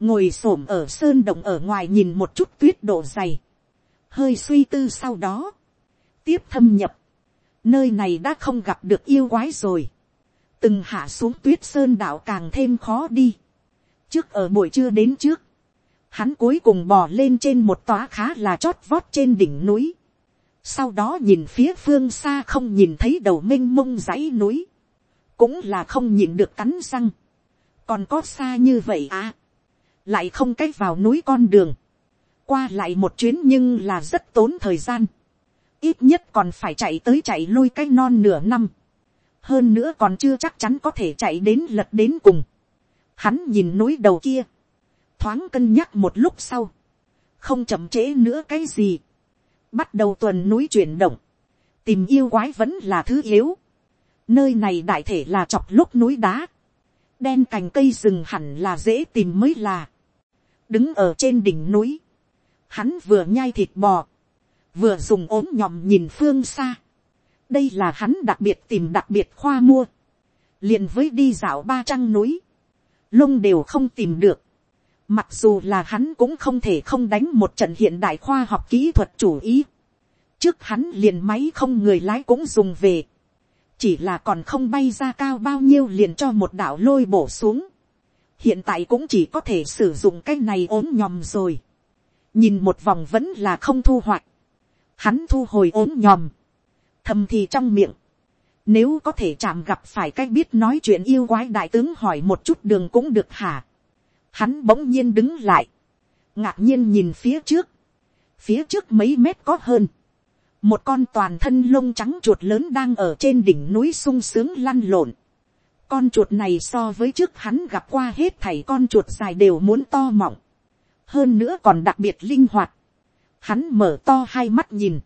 ngồi s ổ m ở sơn động ở ngoài nhìn một chút tuyết độ dày, hơi suy tư sau đó, tiếp thâm nhập, nơi này đã không gặp được yêu quái rồi, từng hạ xuống tuyết sơn đạo càng thêm khó đi, trước ở buổi trưa đến trước, hắn cuối cùng bò lên trên một tóa khá là chót vót trên đỉnh núi. Sau đó nhìn phía phương xa không nhìn thấy đầu m i n h mông dãy núi. Cũng là không nhìn được cắn răng. Còn có xa như vậy à. Lại không cách vào núi con đường. Qua lại một chuyến nhưng là rất tốn thời gian. Ít nhất còn phải chạy tới chạy lui cái non nửa năm. Hơn nữa còn chưa chắc chắn có thể chạy đến lật đến cùng. Hắn nhìn núi đầu kia thoáng cân nhắc một lúc sau, không chậm trễ nữa cái gì, bắt đầu tuần núi chuyển động, tìm yêu quái vẫn là thứ yếu, nơi này đại thể là chọc lúc núi đá, đen cành cây rừng hẳn là dễ tìm mới là, đứng ở trên đỉnh núi, hắn vừa nhai thịt bò, vừa dùng ốm nhòm nhìn phương xa, đây là hắn đặc biệt tìm đặc biệt khoa mua, liền với đi dạo ba trăng núi, lông đều không tìm được, Mặc dù là hắn cũng không thể không đánh một trận hiện đại khoa học kỹ thuật chủ ý. trước hắn liền máy không người lái cũng dùng về, chỉ là còn không bay ra cao bao nhiêu liền cho một đảo lôi bổ xuống, hiện tại cũng chỉ có thể sử dụng cái này ốm nhòm rồi, nhìn một vòng vẫn là không thu hoạch, hắn thu hồi ốm nhòm, thầm thì trong miệng, nếu có thể chạm gặp phải cái biết nói chuyện yêu quái đại tướng hỏi một chút đường cũng được hả. Hắn bỗng nhiên đứng lại. Ngạc nhiên nhìn phía trước. Phía trước mấy mét có hơn. Một con toàn thân lông trắng chuột lớn đang ở trên đỉnh núi sung sướng lăn lộn. Con chuột này so với trước hắn gặp qua hết thảy con chuột dài đều muốn to mọng. Hơn nữa còn đặc biệt linh hoạt. Hắn mở to hai mắt nhìn.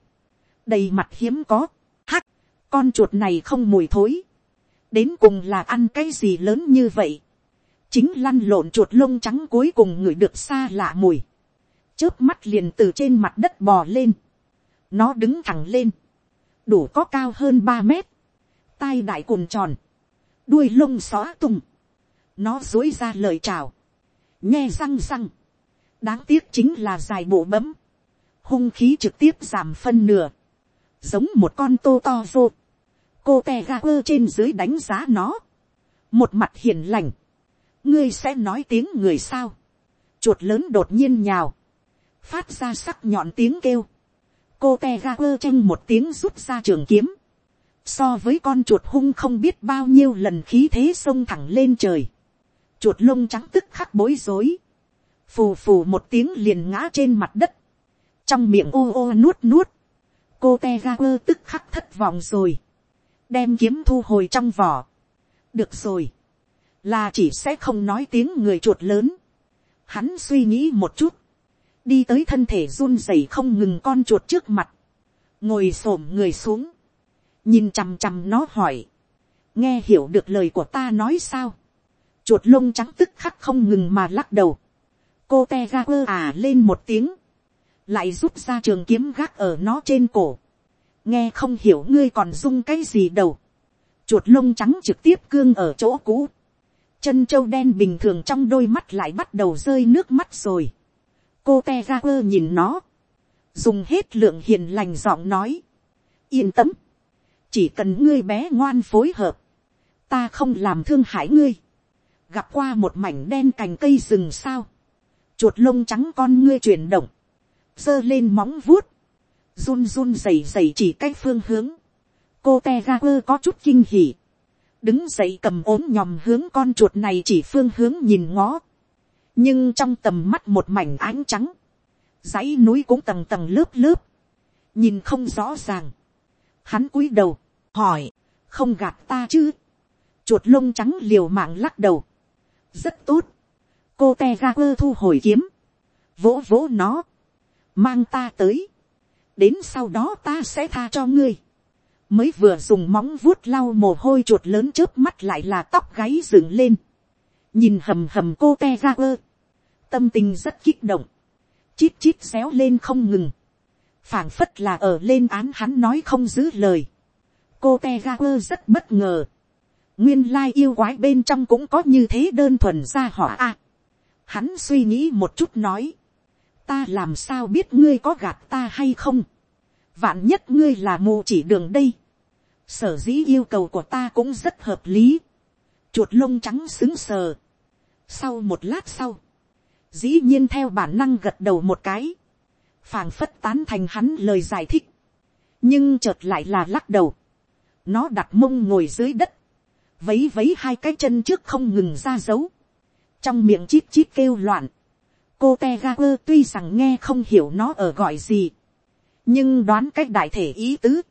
Đầy mặt hiếm có. Hắc, con chuột này không mùi thối, đến cùng là ăn cái gì lớn như vậy, chính lăn lộn chuột lông trắng cuối cùng ngửi được xa lạ mùi, chớp mắt liền từ trên mặt đất bò lên, nó đứng thẳng lên, đủ có cao hơn ba mét, tai đại cùn tròn, đuôi lông xóa tung, nó dối ra lời chào, nghe răng răng, đáng tiếc chính là dài bộ bấm, hung khí trực tiếp giảm phân nửa, giống một con tô to vô, cô te ga quơ trên dưới đánh giá nó, một mặt hiền lành, ngươi sẽ nói tiếng người sao, chuột lớn đột nhiên nhào, phát ra sắc nhọn tiếng kêu, cô te ga quơ tranh một tiếng rút ra trường kiếm, so với con chuột hung không biết bao nhiêu lần khí thế xông thẳng lên trời, chuột lông trắng tức khắc bối rối, phù phù một tiếng liền ngã trên mặt đất, trong miệng ô ô nuốt nuốt, cô te ga quơ tức khắc thất vọng rồi, đem kiếm thu hồi trong vỏ. được rồi, là chỉ sẽ không nói tiếng người chuột lớn. Hắn suy nghĩ một chút, đi tới thân thể run rẩy không ngừng con chuột trước mặt, ngồi s ổ m người xuống, nhìn chằm chằm nó hỏi, nghe hiểu được lời của ta nói sao, chuột lông trắng tức khắc không ngừng mà lắc đầu, cô te ga quơ à lên một tiếng, lại rút ra trường kiếm gác ở nó trên cổ, nghe không hiểu ngươi còn dung cái gì đầu. Chuột lông trắng trực tiếp cương ở chỗ cũ, chân trâu đen bình thường trong đôi mắt lại bắt đầu rơi nước mắt rồi. cô te ga quơ nhìn nó, dùng hết lượng hiền lành giọng nói, yên tâm, chỉ cần ngươi bé ngoan phối hợp, ta không làm thương hại ngươi, gặp qua một mảnh đen cành cây rừng sao, chuột lông trắng con ngươi chuyển động, giơ lên móng vuốt, run run rẩy rẩy chỉ cái phương hướng, cô te ga quơ có chút kinh hỉ, đứng dậy cầm ốm nhòm hướng con chuột này chỉ phương hướng nhìn ngó, nhưng trong tầm mắt một mảnh ánh trắng, dãy núi cũng tầng tầng lớp lớp, nhìn không rõ ràng, hắn cúi đầu, hỏi, không gạt ta chứ, chuột lông trắng liều mạng lắc đầu, rất tốt, cô te ga quơ thu hồi kiếm, vỗ vỗ nó, mang ta tới, đến sau đó ta sẽ tha cho ngươi. mới vừa dùng móng vuốt lau mồ hôi chuột lớn trước mắt lại là tóc gáy dựng lên. nhìn hầm hầm cô te ra quơ. tâm tình rất kích động. chít chít xéo lên không ngừng. phảng phất là ở lên án hắn nói không giữ lời cô te ga quơ rất bất ngờ. nguyên lai yêu quái bên trong cũng có như thế đơn thuần ra họ a. hắn suy nghĩ một chút nói ta làm sao biết ngươi có gạt ta hay không. vạn nhất ngươi là mù chỉ đường đây. sở dĩ yêu cầu của ta cũng rất hợp lý. chuột lông trắng xứng sờ. sau một lát sau, dĩ nhiên theo bản năng gật đầu một cái, phảng phất tán thành hắn lời giải thích, nhưng chợt lại là lắc đầu, nó đặt mông ngồi dưới đất, vấy vấy hai cái chân trước không ngừng ra dấu, trong miệng chít chít kêu loạn, cô te ga quơ tuy rằng nghe không hiểu nó ở gọi gì, nhưng đoán cách đại thể ý tứ,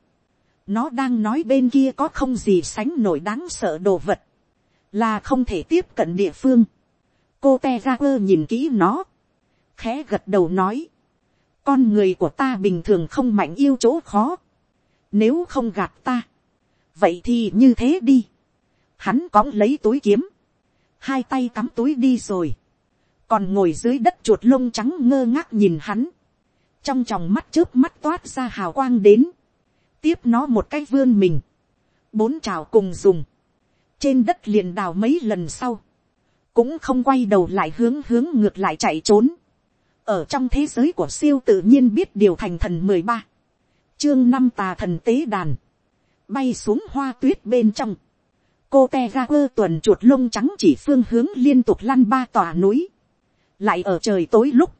nó đang nói bên kia có không gì sánh nổi đáng sợ đồ vật, là không thể tiếp cận địa phương. cô te ga quơ nhìn kỹ nó, khẽ gật đầu nói, con người của ta bình thường không mạnh yêu chỗ khó, nếu không gạt ta, vậy thì như thế đi, hắn cõng lấy túi kiếm, hai tay cắm túi đi rồi, còn ngồi dưới đất chuột lông trắng ngơ ngác nhìn hắn, trong tròng mắt trước mắt toát ra hào quang đến, tiếp nó một cái vươn mình, bốn trào cùng dùng, trên đất liền đào mấy lần sau, cũng không quay đầu lại hướng hướng ngược lại chạy trốn, ở trong thế giới của siêu tự nhiên biết điều thành thần mười ba, chương năm tà thần tế đàn, bay xuống hoa tuyết bên trong, cô te ga quơ tuần chuột lông trắng chỉ phương hướng liên tục lăn ba tòa núi, lại ở trời tối lúc,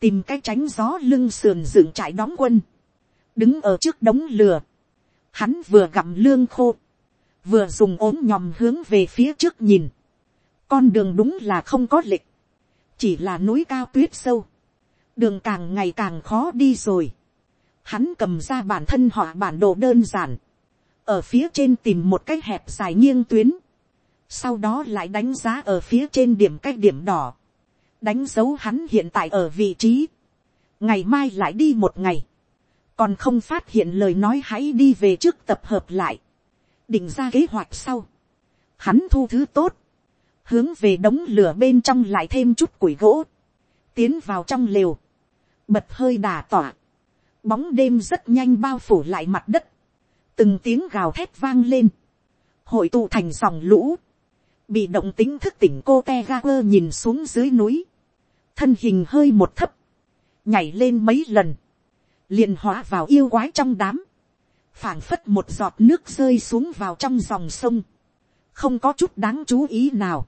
tìm cái tránh gió lưng sườn dựng trại đóng quân, đứng ở trước đống lửa, hắn vừa gặm lương khô, vừa dùng ốm nhòm hướng về phía trước nhìn, con đường đúng là không có lịch, chỉ là núi cao tuyết sâu, đường càng ngày càng khó đi rồi, hắn cầm ra bản thân họ bản đồ đơn giản, ở phía trên tìm một cái hẹp dài nghiêng tuyến, sau đó lại đánh giá ở phía trên điểm cái điểm đỏ, đánh dấu hắn hiện tại ở vị trí, ngày mai lại đi một ngày, còn không phát hiện lời nói hãy đi về trước tập hợp lại, định ra kế hoạch sau, hắn thu thứ tốt, hướng về đống lửa bên trong lại thêm chút củi gỗ, tiến vào trong lều, bật hơi đà tỏa, bóng đêm rất nhanh bao phủ lại mặt đất, từng tiếng gào thét vang lên, hội tụ thành dòng lũ, bị động tính thức tỉnh cô te ga quơ nhìn xuống dưới núi, thân hình hơi một thấp, nhảy lên mấy lần, liền hóa vào yêu quái trong đám, phảng phất một giọt nước rơi xuống vào trong dòng sông, không có chút đáng chú ý nào,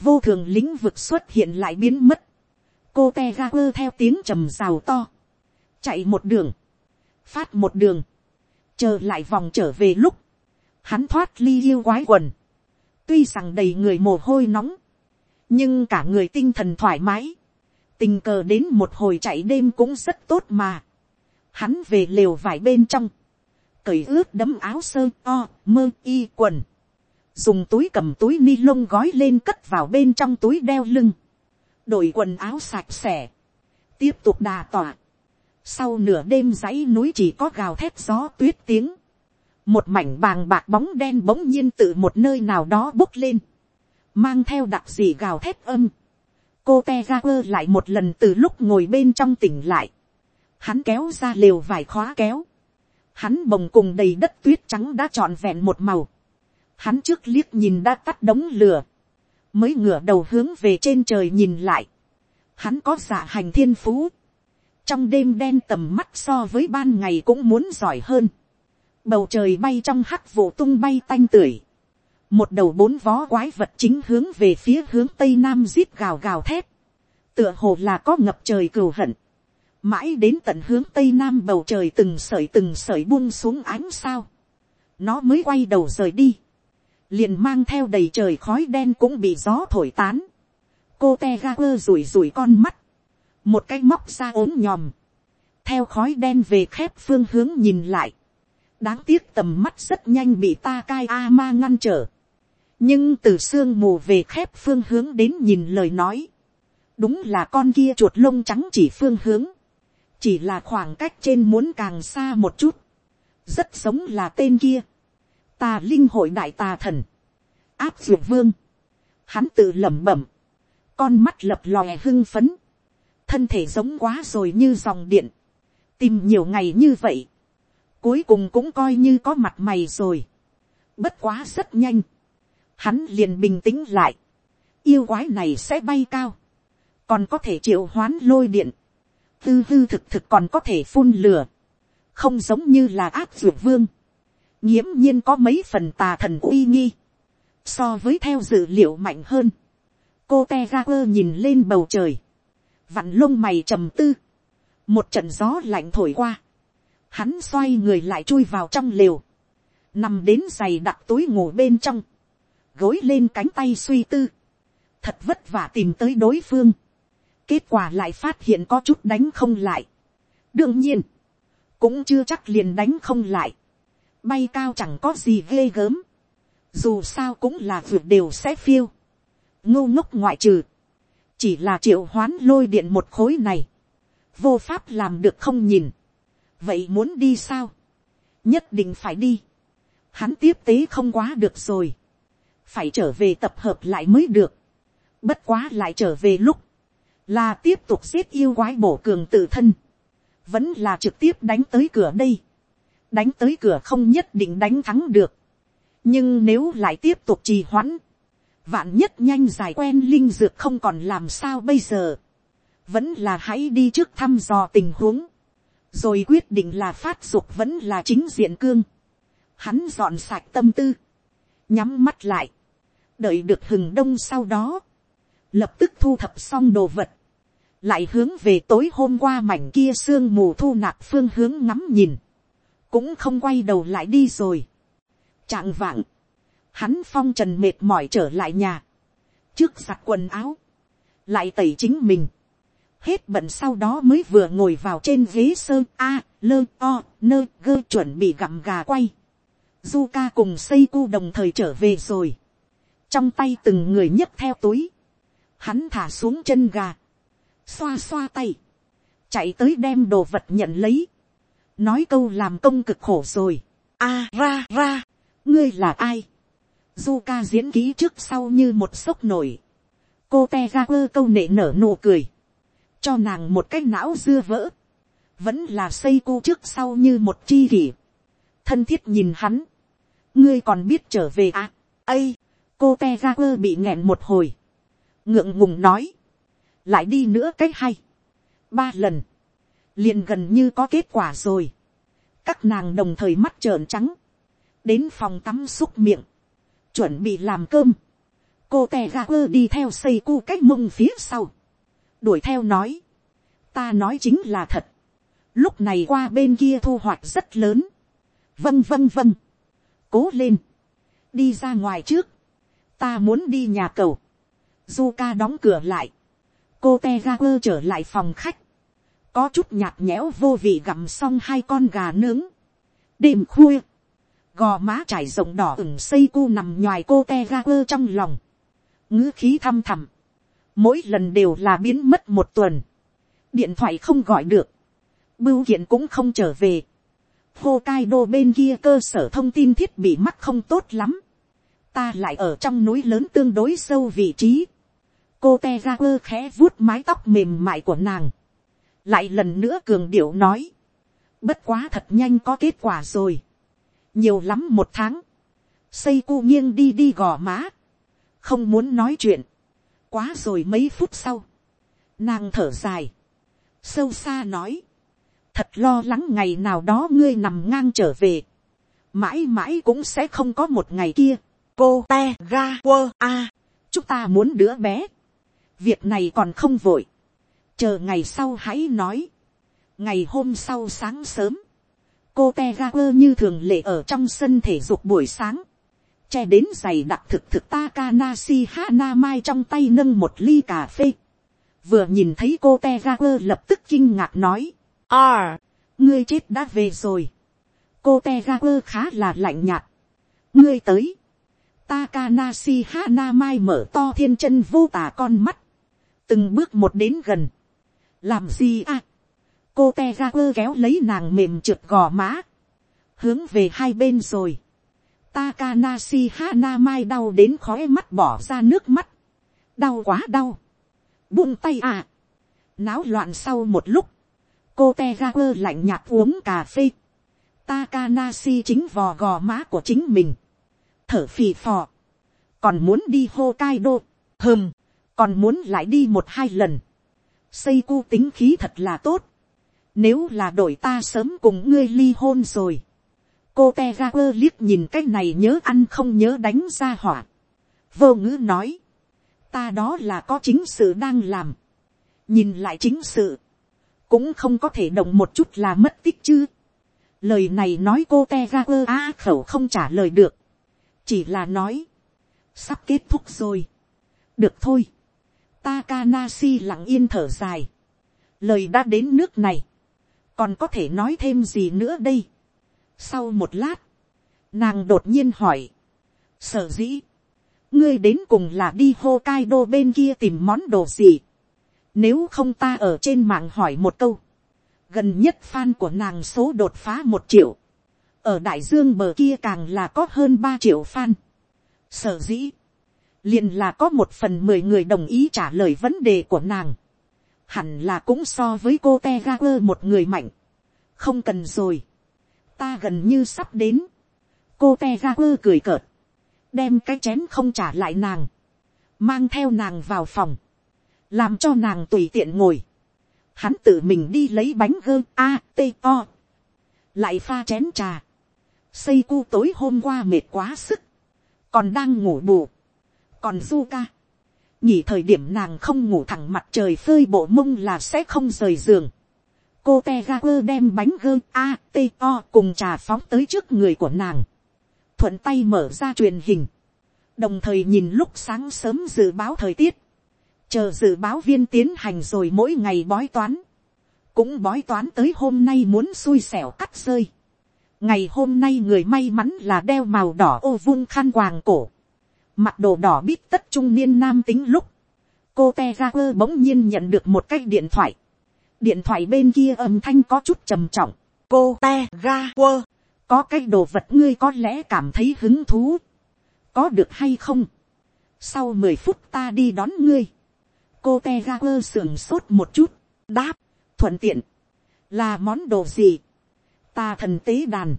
vô thường lĩnh vực xuất hiện lại biến mất, cô te ga quơ theo tiếng trầm rào to, chạy một đường, phát một đường, chờ lại vòng trở về lúc, hắn thoát ly yêu quái quần, tuy rằng đầy người mồ hôi nóng, nhưng cả người tinh thần thoải mái, tình cờ đến một hồi chạy đêm cũng rất tốt mà, hắn về lều vải bên trong, cởi ướt đấm áo sơ o mơ y quần, dùng túi cầm túi ni lông gói lên cất vào bên trong túi đeo lưng, đổi quần áo sạch sẽ, tiếp tục đà tỏa, sau nửa đêm dãy núi chỉ có gào thét gió tuyết tiếng. Một mảnh bàng bạc bóng đen bỗng nhiên từ một nơi nào đó bốc lên. Mang theo đặc dị gào thét âm. Cô te ra quơ lại một lần từ lúc ngồi bên trong tỉnh lại. Hắn kéo ra lều vải khóa kéo. Hắn bồng cùng đầy đất tuyết trắng đã trọn vẹn một màu. Hắn trước liếc nhìn đã tắt đống lửa. Mới ngửa đầu hướng về trên trời nhìn lại. Hắn có giả hành thiên phú trong đêm đen tầm mắt so với ban ngày cũng muốn giỏi hơn. bầu trời bay trong hắc vụ tung bay tanh tưởi. một đầu bốn vó quái vật chính hướng về phía hướng tây nam rít gào gào thét. tựa hồ là có ngập trời cừu hận. mãi đến tận hướng tây nam bầu trời từng sợi từng sợi buông xuống ánh sao. nó mới quay đầu rời đi. liền mang theo đầy trời khói đen cũng bị gió thổi tán. cô te ga quơ rủi rủi con mắt một cái móc ra ốm nhòm, theo khói đen về khép phương hướng nhìn lại, đáng tiếc tầm mắt rất nhanh bị ta cai a ma ngăn trở, nhưng từ sương mù về khép phương hướng đến nhìn lời nói, đúng là con kia chuột lông trắng chỉ phương hướng, chỉ là khoảng cách trên muốn càng xa một chút, rất giống là tên kia, tà linh hội đại tà thần, áp dược vương, hắn tự lẩm bẩm, con mắt lập lòe hưng phấn, thân thể giống quá rồi như dòng điện, tìm nhiều ngày như vậy, cuối cùng cũng coi như có mặt mày rồi, bất quá rất nhanh, hắn liền bình tĩnh lại, yêu quái này sẽ bay cao, còn có thể triệu hoán lôi điện, tư hư thực thực còn có thể phun lửa, không giống như là áp dược vương, nghiễm nhiên có mấy phần tà thần uy nghi, so với theo dự liệu mạnh hơn, cô te ra quơ nhìn lên bầu trời, vặn lông mày trầm tư, một trận gió lạnh thổi qua, hắn xoay người lại chui vào trong lều, nằm đến giày đặt túi ngủ bên trong, gối lên cánh tay suy tư, thật vất vả tìm tới đối phương, kết quả lại phát hiện có chút đánh không lại, đương nhiên, cũng chưa chắc liền đánh không lại, bay cao chẳng có gì ghê gớm, dù sao cũng là vượt đều sẽ phiêu, ngô ngốc ngoại trừ, chỉ là triệu hoán lôi điện một khối này, vô pháp làm được không nhìn, vậy muốn đi sao, nhất định phải đi, hắn tiếp tế không quá được rồi, phải trở về tập hợp lại mới được, bất quá lại trở về lúc, là tiếp tục giết yêu quái bổ cường tự thân, vẫn là trực tiếp đánh tới cửa đây, đánh tới cửa không nhất định đánh thắng được, nhưng nếu lại tiếp tục trì hoãn, vạn nhất nhanh giải quen linh dược không còn làm sao bây giờ, vẫn là hãy đi trước thăm dò tình huống, rồi quyết định là phát dục vẫn là chính diện cương, hắn dọn sạch tâm tư, nhắm mắt lại, đợi được hừng đông sau đó, lập tức thu thập xong đồ vật, lại hướng về tối hôm qua mảnh kia sương mù thu nạp phương hướng ngắm nhìn, cũng không quay đầu lại đi rồi. Trạng vạng, hắn phong trần mệt mỏi trở lại nhà, trước giặt quần áo, lại tẩy chính mình, hết bận sau đó mới vừa ngồi vào trên ghế sơ a, lơ o, nơ gơ chuẩn bị gặm gà quay. Zuka cùng xây cu đồng thời trở về rồi. Trong tay từng người nhấc theo túi. Hắn thả xuống chân gà. Xoa xoa tay. Chạy tới đem đồ vật nhận lấy. Nói câu làm công cực khổ rồi. A ra ra. Ngươi là ai? Zuka diễn ký trước sau như một sốc nổi. Cô te ra quơ câu nệ nở nụ cười. Cho nàng một cái não dưa vỡ. Vẫn là xây cô trước sau như một chi kỷ. Thân thiết nhìn hắn. Ngươi còn biết trở về à? ây, cô te ra quơ bị nghẹn một hồi. Ngượng ngùng nói. Lại đi nữa cách hay. Ba lần. Liền gần như có kết quả rồi. Các nàng đồng thời mắt trợn trắng. Đến phòng tắm xúc miệng chuẩn bị làm cơm, cô tè ga quơ đi theo xây cu cách mông phía sau, đuổi theo nói, ta nói chính là thật, lúc này qua bên kia thu hoạch rất lớn, vâng vâng vâng, cố lên, đi ra ngoài trước, ta muốn đi nhà cầu, du ca đóng cửa lại, cô te ga quơ trở lại phòng khách, có chút nhạt nhẽo vô vị gặm xong hai con gà nướng, đêm khuya, gò má trải rộng đỏ ửng xây cu nằm nhoài cô te ga quơ trong lòng, ngữ khí thăm thẳm, mỗi lần đều là biến mất một tuần, điện thoại không gọi được, bưu kiện cũng không trở về, Hokkaido bên kia cơ sở thông tin thiết bị mắc không tốt lắm, ta lại ở trong núi lớn tương đối sâu vị trí, cô te ga quơ khẽ vuốt mái tóc mềm mại của nàng, lại lần nữa cường điệu nói, bất quá thật nhanh có kết quả rồi, nhiều lắm một tháng, xây cu nghiêng đi đi gò má, không muốn nói chuyện, quá rồi mấy phút sau, nàng thở dài, sâu xa nói, thật lo lắng ngày nào đó ngươi nằm ngang trở về, mãi mãi cũng sẽ không có một ngày kia, cô te ga quơ a, chúng ta muốn đứa bé, việc này còn không vội, chờ ngày sau hãy nói, ngày hôm sau sáng sớm, cô te ga quơ như thường lệ ở trong sân thể dục buổi sáng, che đến giày đặc thực thực Takanashi Hana Mai trong tay nâng một ly cà phê. Vừa nhìn thấy cô Tegaku lập tức kinh ngạc nói. À, ngươi chết đã về rồi. Cô Tegaku khá là lạnh nhạt. Ngươi tới. Takanashi Hana Mai mở to thiên chân vô tả con mắt. Từng bước một đến gần. Làm gì à? Cô Tegaku kéo lấy nàng mềm trượt gò má. Hướng về hai bên rồi Takanasi Hana Mai đau đến khói mắt bỏ ra nước mắt. Đau quá đau. Buông tay à. Náo loạn sau một lúc. Cô Tegaku lạnh nhạt uống cà phê. Takanasi chính vò gò má của chính mình. Thở phì phò. Còn muốn đi Hokkaido. Hừm. Còn muốn lại đi một hai lần. Seiko tính khí thật là tốt. Nếu là đổi ta sớm cùng ngươi ly hôn rồi cô te ga quơ liếc nhìn cái này nhớ ăn không nhớ đánh ra hỏa. vô ngữ nói, ta đó là có chính sự đang làm. nhìn lại chính sự, cũng không có thể động một chút là mất tích chứ. lời này nói cô te ga quơ á khẩu không trả lời được. chỉ là nói, sắp kết thúc rồi. được thôi. Takanashi lặng yên thở dài. lời đã đến nước này còn có thể nói thêm gì nữa đây sau một lát, nàng đột nhiên hỏi. Sở dĩ, ngươi đến cùng là đi Hokkaido bên kia tìm món đồ gì. Nếu không ta ở trên mạng hỏi một câu. Gần nhất fan của nàng số đột phá một triệu. Ở đại dương bờ kia càng là có hơn ba triệu fan. Sở dĩ, liền là có một phần mười người đồng ý trả lời vấn đề của nàng. Hẳn là cũng so với cô Tegaper một người mạnh. Không cần rồi. Ta gần như sắp đến, cô te ga quơ cười cợt, đem cái chén không trả lại nàng, mang theo nàng vào phòng, làm cho nàng tùy tiện ngồi, hắn tự mình đi lấy bánh gơ a t o, lại pha chén trà, xây cu tối hôm qua mệt quá sức, còn đang ngủ bù, còn du ca, nhỉ thời điểm nàng không ngủ thẳng mặt trời phơi bộ mông là sẽ không rời giường, cô te ga quơ đem bánh gơ a t o cùng trà phóng tới trước người của nàng, thuận tay mở ra truyền hình, đồng thời nhìn lúc sáng sớm dự báo thời tiết, chờ dự báo viên tiến hành rồi mỗi ngày bói toán, cũng bói toán tới hôm nay muốn xui xẻo cắt rơi. ngày hôm nay người may mắn là đeo màu đỏ ô vung khăn quàng cổ, mặc đồ đỏ bít tất trung niên nam tính lúc, cô te ra quơ bỗng nhiên nhận được một cái điện thoại, điện thoại bên kia âm thanh có chút trầm trọng, cô te ra quơ, có cái đồ vật ngươi có lẽ cảm thấy hứng thú, có được hay không, sau mười phút ta đi đón ngươi, cô te ra quơ sưởng sốt một chút, đáp, thuận tiện, là món đồ gì, ta thần tế đàn,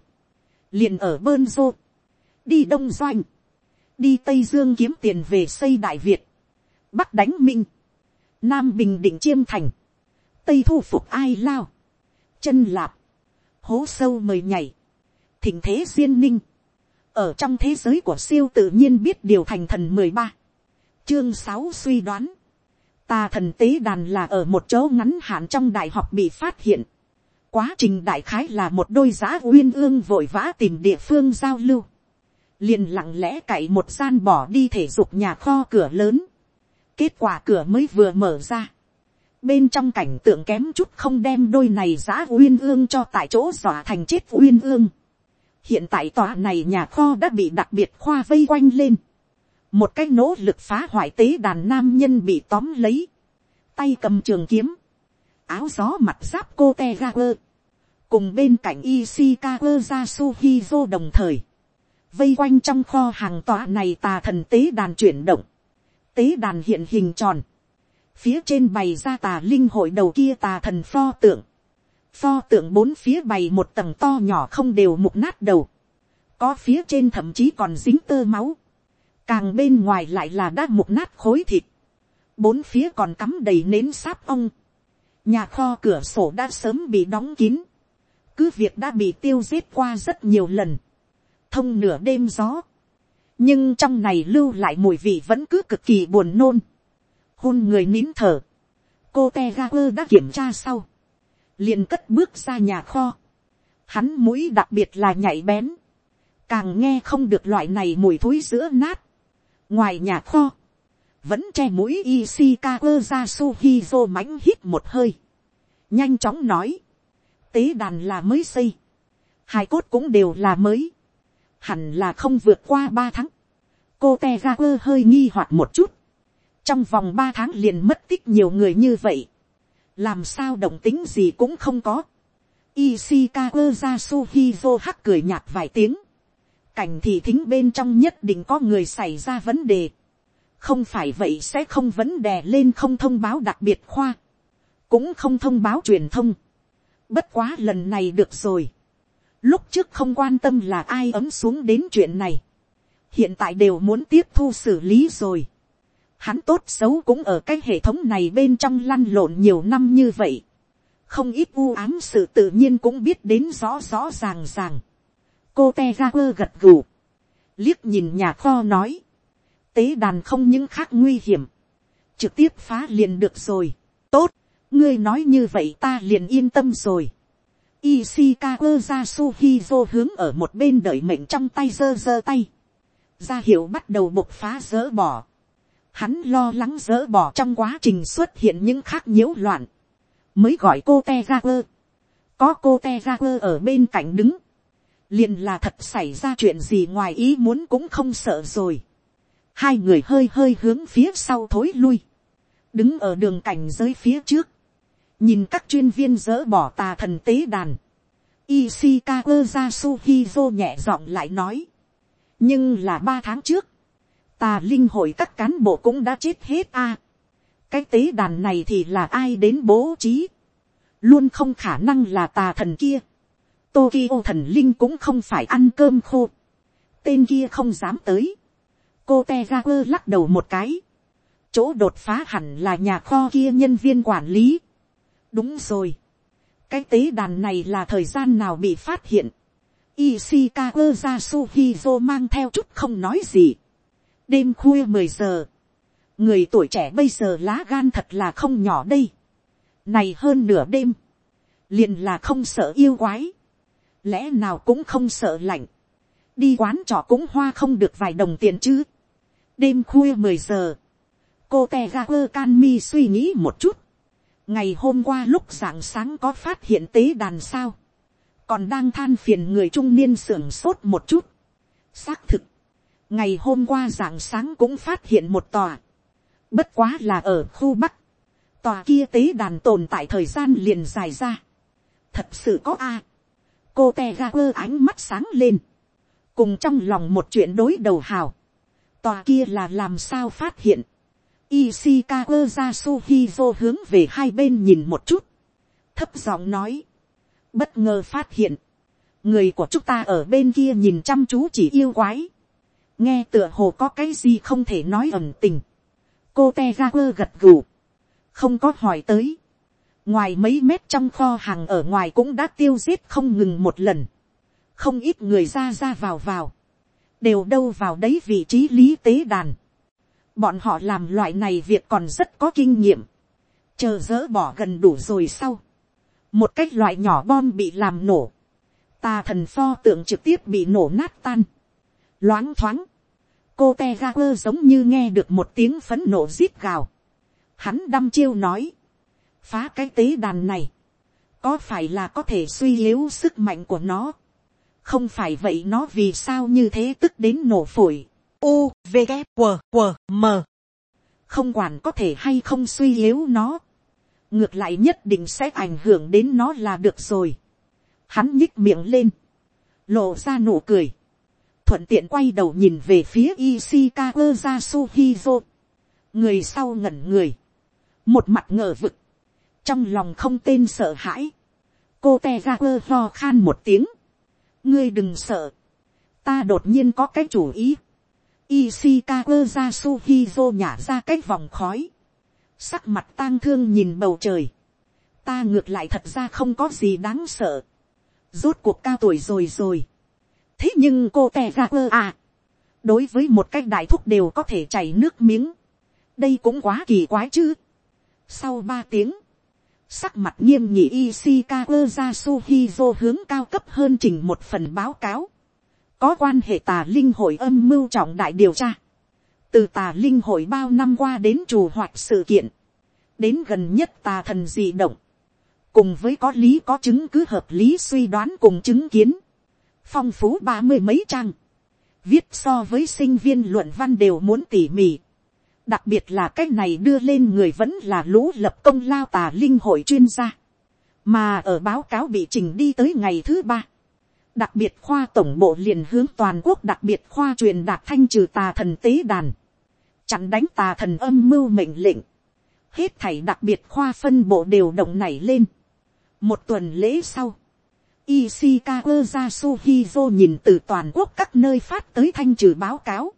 liền ở bơn rô, đi đông doanh, đi tây dương kiếm tiền về xây đại việt, bắc đánh minh, nam bình định chiêm thành, tây thu phục ai lao, chân lạp, hố sâu mời nhảy, thỉnh thế duyên ninh, ở trong thế giới của siêu tự nhiên biết điều thành thần mười ba, chương sáu suy đoán, tà thần tế đàn là ở một chỗ ngắn hạn trong đại học bị phát hiện, quá trình đại khái là một đôi giã uyên ương vội vã tìm địa phương giao lưu, liền lặng lẽ cậy một gian bỏ đi thể dục nhà kho cửa lớn, kết quả cửa mới vừa mở ra, bên trong cảnh tượng kém chút không đem đôi này giã uyên ương cho tại chỗ dọa thành chết uyên ương. hiện tại tòa này nhà kho đã bị đặc biệt khoa vây quanh lên. một cái nỗ lực phá hoại tế đàn nam nhân bị tóm lấy, tay cầm trường kiếm, áo gió mặt giáp cô te ra quơ, cùng bên cạnh Ishikawa Yasuhizo đồng thời, vây quanh trong kho hàng tọa này tà thần tế đàn chuyển động, tế đàn hiện hình tròn, phía trên bày ra tà linh hội đầu kia tà thần pho tượng, pho tượng bốn phía bày một tầng to nhỏ không đều mục nát đầu, có phía trên thậm chí còn dính tơ máu, càng bên ngoài lại là đã mục nát khối thịt, bốn phía còn cắm đầy nến sáp ong, nhà kho cửa sổ đã sớm bị đóng kín, cứ việc đã bị tiêu giết qua rất nhiều lần, thông nửa đêm gió, nhưng trong này lưu lại mùi vị vẫn cứ cực kỳ buồn nôn, hôn người nín thở, cô te ga quơ đã kiểm tra sau, liền cất bước ra nhà kho, hắn mũi đặc biệt là nhạy bén, càng nghe không được loại này mùi thối giữa nát, ngoài nhà kho, vẫn che mũi Ishikawa ra Suhizo mãnh hít một hơi, nhanh chóng nói, tế đàn là mới xây, hai cốt cũng đều là mới, hẳn là không vượt qua ba tháng, cô te ra quơ hơi nghi hoặc một chút, trong vòng ba tháng liền mất tích nhiều người như vậy, làm sao động tính gì cũng không có. Ishikawa Yasuhizo hắc cười nhạt vài tiếng, cảnh thì thính bên trong nhất định có người xảy ra vấn đề, không phải vậy sẽ không vấn đề lên không thông báo đặc biệt khoa, cũng không thông báo truyền thông. Bất quá lần này được rồi. Lúc trước không quan tâm là ai ấm xuống đến chuyện này. Hiện tại đều muốn tiếp thu xử lý rồi hắn tốt xấu cũng ở cái hệ thống này bên trong lăn lộn nhiều năm như vậy. không ít u ám sự tự nhiên cũng biết đến rõ rõ ràng ràng. cô te ra quơ gật gù, liếc nhìn nhà kho nói, tế đàn không những khác nguy hiểm, trực tiếp phá liền được rồi, tốt, ngươi nói như vậy ta liền yên tâm rồi. Ishikawa Yasuhizo hướng ở một bên đợi mệnh trong tay giơ giơ tay. Ra hiệu bắt đầu bộc phá dỡ bỏ. Hắn lo lắng dỡ bỏ trong quá trình xuất hiện những khác nhiễu loạn. Mới gọi cô te quơ. Có cô te quơ ở bên cạnh đứng. liền là thật xảy ra chuyện gì ngoài ý muốn cũng không sợ rồi. Hai người hơi hơi hướng phía sau thối lui. Đứng ở đường cảnh giới phía trước. Nhìn các chuyên viên dỡ bỏ tà thần tế đàn. Ishikawa Yasuhizo nhẹ giọng lại nói. Nhưng là ba tháng trước, tà linh hội các cán bộ cũng đã chết hết a. cái tế đàn này thì là ai đến bố trí. luôn không khả năng là tà thần kia. Tokyo thần linh cũng không phải ăn cơm khô. tên kia không dám tới. cô te ga quơ lắc đầu một cái. chỗ đột phá hẳn là nhà kho kia nhân viên quản lý đúng rồi, cái tế đàn này là thời gian nào bị phát hiện, Ishikawa Yasuhizo mang theo chút không nói gì. Đêm khuya mười giờ. Người tuổi trẻ bây giờ lá gan thật là không nhỏ đây. Này hơn nửa đêm. Liền là không sợ yêu quái. Lẽ nào cũng không sợ lạnh. Đi quán trọ cũng hoa không được vài đồng tiền chứ. Đêm khuya mười giờ. Cô Tegaku Kanmi suy nghĩ một chút. Ngày hôm qua lúc rạng sáng có phát hiện tế đàn sao còn đang than phiền người trung niên sưởng sốt một chút. xác thực, ngày hôm qua rạng sáng cũng phát hiện một tòa, bất quá là ở khu bắc, tòa kia tế đàn tồn tại thời gian liền dài ra. thật sự có a. cô te ga quơ ánh mắt sáng lên, cùng trong lòng một chuyện đối đầu hào. tòa kia là làm sao phát hiện. Ishikawa Yasuhizo hướng về hai bên nhìn một chút. Thấp giọng nói. Bất ngờ phát hiện, người của chúng ta ở bên kia nhìn chăm chú chỉ yêu quái, nghe tựa hồ có cái gì không thể nói ẩn tình, cô Tegaku gật gù, không có hỏi tới, ngoài mấy mét trong kho hàng ở ngoài cũng đã tiêu giết không ngừng một lần, không ít người ra ra vào vào, đều đâu vào đấy vị trí lý tế đàn, bọn họ làm loại này việc còn rất có kinh nghiệm, chờ dỡ bỏ gần đủ rồi sau, một cái loại nhỏ bom bị làm nổ, tà thần pho tượng trực tiếp bị nổ nát tan, loáng thoáng, cô te ga quơ giống như nghe được một tiếng phấn nổ zip gào, hắn đăm chiêu nói, phá cái tế đàn này, có phải là có thể suy yếu sức mạnh của nó, không phải vậy nó vì sao như thế tức đến nổ phổi, u v g q q m. Không quản có thể hay không suy yếu nó, ngược lại nhất định sẽ ảnh hưởng đến nó là được rồi. Hắn nhích miệng lên, lộ ra nụ cười, thuận tiện quay đầu nhìn về phía Ishikawa Yasuhizo. người sau ngẩn người, một mặt ngờ vực, trong lòng không tên sợ hãi, cô te ra quơ lo khan một tiếng, ngươi đừng sợ, ta đột nhiên có cái chủ ý, Ishikawa Yasuhizo nhả ra cái vòng khói, sắc mặt tang thương nhìn bầu trời, ta ngược lại thật ra không có gì đáng sợ, rốt cuộc cao tuổi rồi rồi, thế nhưng cô tè ra ơ à, đối với một cái đại thúc đều có thể chảy nước miếng, đây cũng quá kỳ quái chứ. sau ba tiếng, sắc mặt nghiêm nhị Ishikawa Yasuhizo hướng cao cấp hơn trình một phần báo cáo, có quan hệ tà linh hội âm mưu trọng đại điều tra, từ tà linh hội bao năm qua đến trù hoạt sự kiện, đến gần nhất tà thần dị động, cùng với có lý có chứng cứ hợp lý suy đoán cùng chứng kiến, phong phú ba mươi mấy trang, viết so với sinh viên luận văn đều muốn tỉ mỉ, đặc biệt là cái này đưa lên người vẫn là lũ lập công lao tà linh hội chuyên gia, mà ở báo cáo bị trình đi tới ngày thứ ba, đặc biệt khoa tổng bộ liền hướng toàn quốc đặc biệt khoa truyền đạt thanh trừ tà thần tế đàn, chặn đánh tà thần âm mưu mệnh lệnh, hết thảy đặc biệt khoa phân bộ đều động nảy lên. một tuần lễ sau, Ishikawa Yasuhizo nhìn từ toàn quốc các nơi phát tới thanh trừ báo cáo,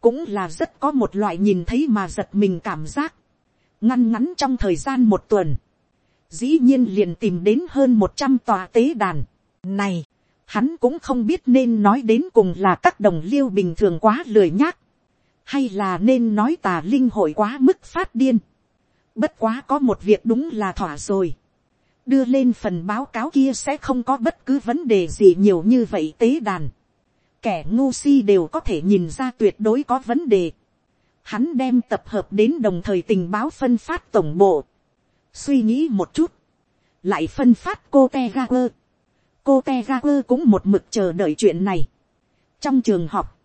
cũng là rất có một loại nhìn thấy mà giật mình cảm giác, ngăn ngắn trong thời gian một tuần, dĩ nhiên liền tìm đến hơn một trăm tòa tế đàn. Này, hắn cũng không biết nên nói đến cùng là các đồng liêu bình thường quá lười nhác, hay là nên nói tà linh hội quá mức phát điên. Bất quá có một việc đúng là thỏa rồi. Đưa lên phần báo cáo kia sẽ không có bất cứ vấn đề gì nhiều như vậy tế đàn. Kẻ ngu si đều có thể nhìn ra tuyệt đối có vấn đề. Hắn đem tập hợp đến đồng thời tình báo phân phát tổng bộ. Suy nghĩ một chút. Lại phân phát cô te ga quơ Cô Tegaper cũng một mực chờ đợi chuyện này. Trong trường học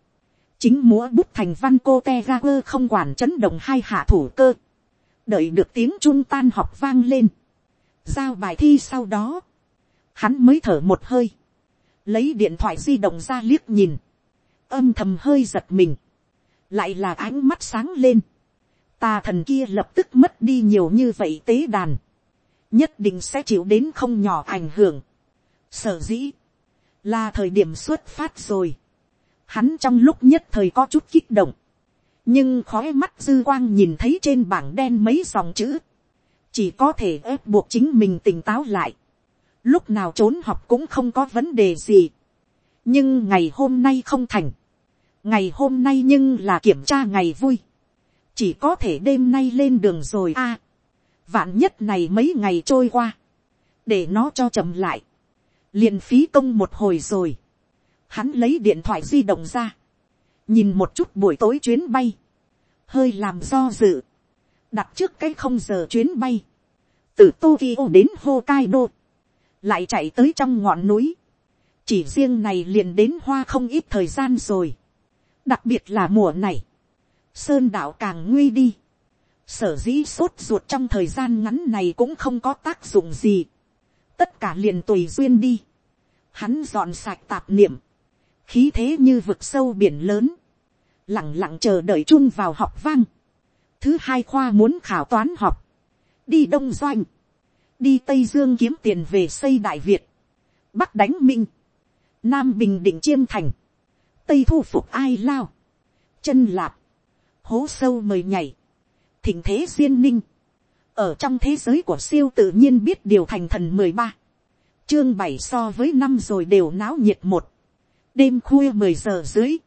chính múa bút thành văn cô te ga quơ không quản chấn động hai hạ thủ cơ, đợi được tiếng trung tan học vang lên, giao bài thi sau đó, hắn mới thở một hơi, lấy điện thoại di động ra liếc nhìn, âm thầm hơi giật mình, lại là ánh mắt sáng lên, tà thần kia lập tức mất đi nhiều như vậy tế đàn, nhất định sẽ chịu đến không nhỏ ảnh hưởng, sở dĩ, là thời điểm xuất phát rồi, hắn trong lúc nhất thời có chút kích động, nhưng khói mắt dư quang nhìn thấy trên bảng đen mấy dòng chữ, chỉ có thể ép buộc chính mình tỉnh táo lại, lúc nào trốn học cũng không có vấn đề gì, nhưng ngày hôm nay không thành, ngày hôm nay nhưng là kiểm tra ngày vui, chỉ có thể đêm nay lên đường rồi a, vạn nhất này mấy ngày trôi qua, để nó cho chậm lại, liền phí công một hồi rồi, hắn lấy điện thoại di động ra, nhìn một chút buổi tối chuyến bay, hơi làm do dự, đặt trước cái không giờ chuyến bay, từ Tokyo đến Hokkaido, lại chạy tới trong ngọn núi, chỉ riêng này liền đến hoa không ít thời gian rồi, đặc biệt là mùa này, sơn đảo càng nguy đi, sở dĩ sốt ruột trong thời gian ngắn này cũng không có tác dụng gì, tất cả liền tùy duyên đi, hắn dọn sạch tạp niệm, khí thế như vực sâu biển lớn, lẳng lặng chờ đợi Chung vào học vang, thứ hai khoa muốn khảo toán học, đi đông doanh, đi tây dương kiếm tiền về xây đại việt, bắc đánh minh, nam bình định chiêm thành, tây thu phục ai lao, chân lạp, hố sâu mời nhảy, thỉnh thế duyên ninh, ở trong thế giới của siêu tự nhiên biết điều thành thần mười ba, chương bảy so với năm rồi đều náo nhiệt một, đêm khuya mười giờ dưới,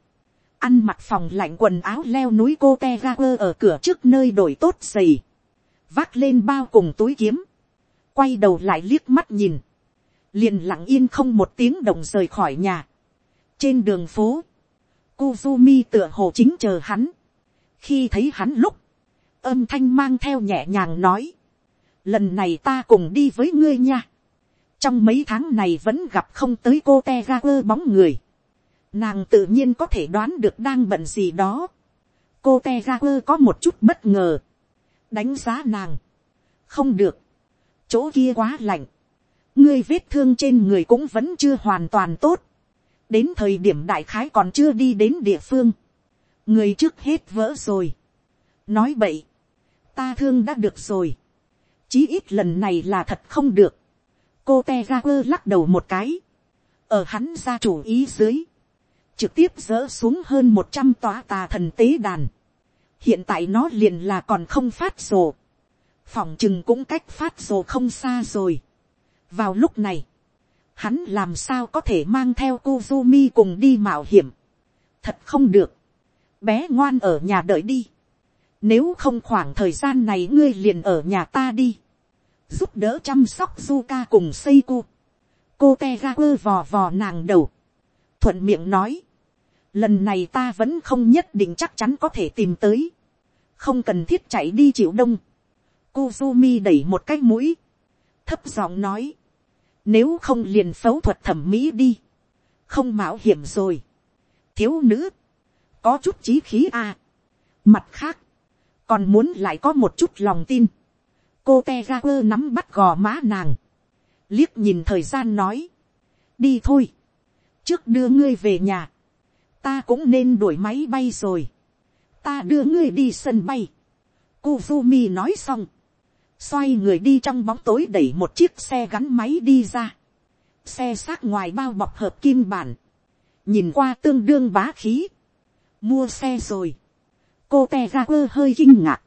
ăn mặc phòng lạnh quần áo leo núi cô te ga quơ ở cửa trước nơi đổi tốt giày, vác lên bao cùng túi kiếm, quay đầu lại liếc mắt nhìn, liền lặng yên không một tiếng đồng rời khỏi nhà. trên đường phố, Kuzumi tựa hồ chính chờ hắn. khi thấy hắn lúc, âm thanh mang theo nhẹ nhàng nói, lần này ta cùng đi với ngươi nha. trong mấy tháng này vẫn gặp không tới cô te ga quơ bóng người. nàng tự nhiên có thể đoán được đang bận gì đó. cô te ga quơ có một chút bất ngờ. đánh giá nàng. không được. chỗ kia quá lạnh. ngươi vết thương trên người cũng vẫn chưa hoàn toàn tốt. đến thời điểm đại khái còn chưa đi đến địa phương. người trước hết vỡ rồi. nói bậy ta thương đã được rồi. chí ít lần này là thật không được. cô te ra quơ lắc đầu một cái. ở hắn ra chủ ý dưới. trực tiếp dỡ xuống hơn một trăm tòa tà thần tế đàn. hiện tại nó liền là còn không phát rồ. phòng chừng cũng cách phát rồ không xa rồi. vào lúc này, hắn làm sao có thể mang theo Kuzumi cùng đi mạo hiểm. thật không được. bé ngoan ở nhà đợi đi nếu không khoảng thời gian này ngươi liền ở nhà ta đi. Giúp đỡ chăm sóc Zuka cùng Seiko. Cô Tegaku vò vò nàng đầu. Thuận miệng nói. Lần này ta vẫn không nhất định chắc chắn có thể tìm tới. Không cần thiết chạy đi chịu đông. Kuzumi đẩy một cái mũi. Thấp giọng nói. Nếu không liền phẫu thuật thẩm mỹ đi. Không mạo hiểm rồi. Thiếu nữ. Có chút trí khí à. Mặt khác còn muốn lại có một chút lòng tin. cô te ga quơ nắm bắt gò má nàng, liếc nhìn thời gian nói, đi thôi, trước đưa ngươi về nhà, ta cũng nên đuổi máy bay rồi, ta đưa ngươi đi sân bay, Kuzumi nói xong, xoay người đi trong bóng tối đẩy một chiếc xe gắn máy đi ra, xe xác ngoài bao bọc hợp kim bản, nhìn qua tương đương bá khí, mua xe rồi, cô te ra quơ hơi kinh ngạc,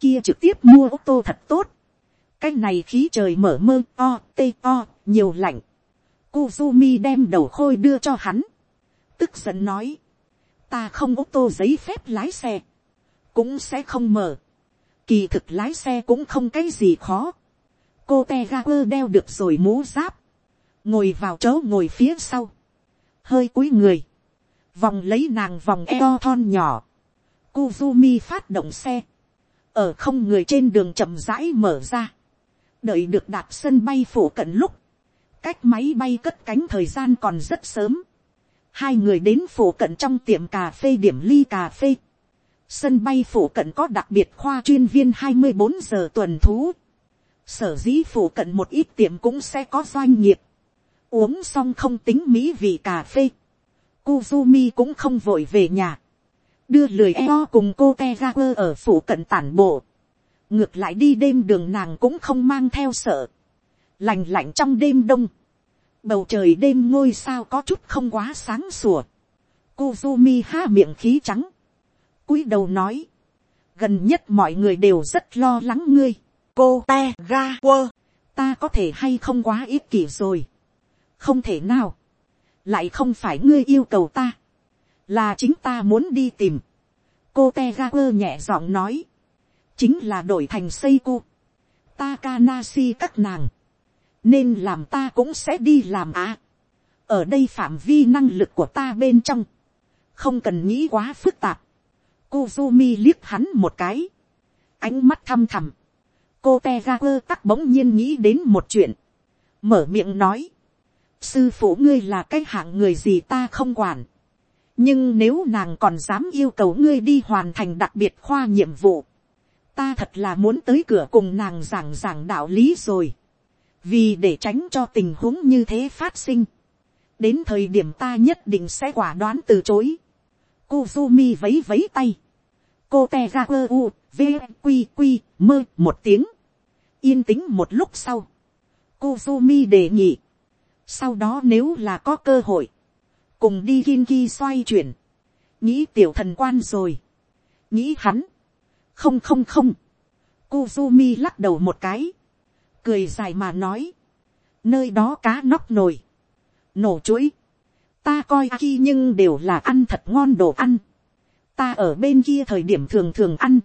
kia trực tiếp mua ô tô thật tốt, cái này khí trời mở mơ o tê o nhiều lạnh, Kuzumi đem đầu khôi đưa cho hắn, tức giận nói, ta không ô tô giấy phép lái xe, cũng sẽ không mở, kỳ thực lái xe cũng không cái gì khó, cô te ga quơ đeo được rồi mũ giáp, ngồi vào chỗ ngồi phía sau, hơi cúi người, vòng lấy nàng vòng eo thon nhỏ, Kuzumi phát động xe. Ở không người trên đường chậm rãi mở ra. Đợi được đạp sân bay phủ cận lúc. Cách máy bay cất cánh thời gian còn rất sớm. Hai người đến phủ cận trong tiệm cà phê điểm ly cà phê. Sân bay phủ cận có đặc biệt khoa chuyên viên 24 giờ tuần thú. Sở dĩ phủ cận một ít tiệm cũng sẽ có doanh nghiệp. Uống xong không tính mỹ vị cà phê. Kuzumi cũng không vội về nhà đưa lười eo cùng cô te ra quơ ở phủ cận tản bộ, ngược lại đi đêm đường nàng cũng không mang theo sợ, lành lạnh trong đêm đông, bầu trời đêm ngôi sao có chút không quá sáng sủa, Kuzumi ha miệng khí trắng, cúi đầu nói, gần nhất mọi người đều rất lo lắng ngươi, cô te ga quơ, ta có thể hay không quá ít kỷ rồi, không thể nào, lại không phải ngươi yêu cầu ta, là chính ta muốn đi tìm, cô te ga quơ nhẹ giọng nói, chính là đổi thành xây cu, Takanasi các nàng, nên làm ta cũng sẽ đi làm à. ở đây phạm vi năng lực của ta bên trong, không cần nghĩ quá phức tạp. Kuzumi liếc hắn một cái, ánh mắt thăm thầm. cô te ga quơ tắc bỗng nhiên nghĩ đến một chuyện, mở miệng nói, sư phụ ngươi là cái hạng người gì ta không quản, nhưng nếu nàng còn dám yêu cầu ngươi đi hoàn thành đặc biệt khoa nhiệm vụ, ta thật là muốn tới cửa cùng nàng giảng giảng đạo lý rồi, vì để tránh cho tình huống như thế phát sinh, đến thời điểm ta nhất định sẽ quả đoán từ chối. Kuzumi vấy vấy tay, cô te ra quơ u, v, q q mơ một tiếng, yên tĩnh một lúc sau, Kuzumi đề nghị, sau đó nếu là có cơ hội, cùng đi Kinki xoay chuyển, nghĩ tiểu thần quan rồi, nghĩ hắn, không không không, Kuzumi lắc đầu một cái, cười dài mà nói, nơi đó cá nóc nồi, nổ chuối, ta coi aki nhưng đều là ăn thật ngon đồ ăn, ta ở bên kia thời điểm thường thường ăn,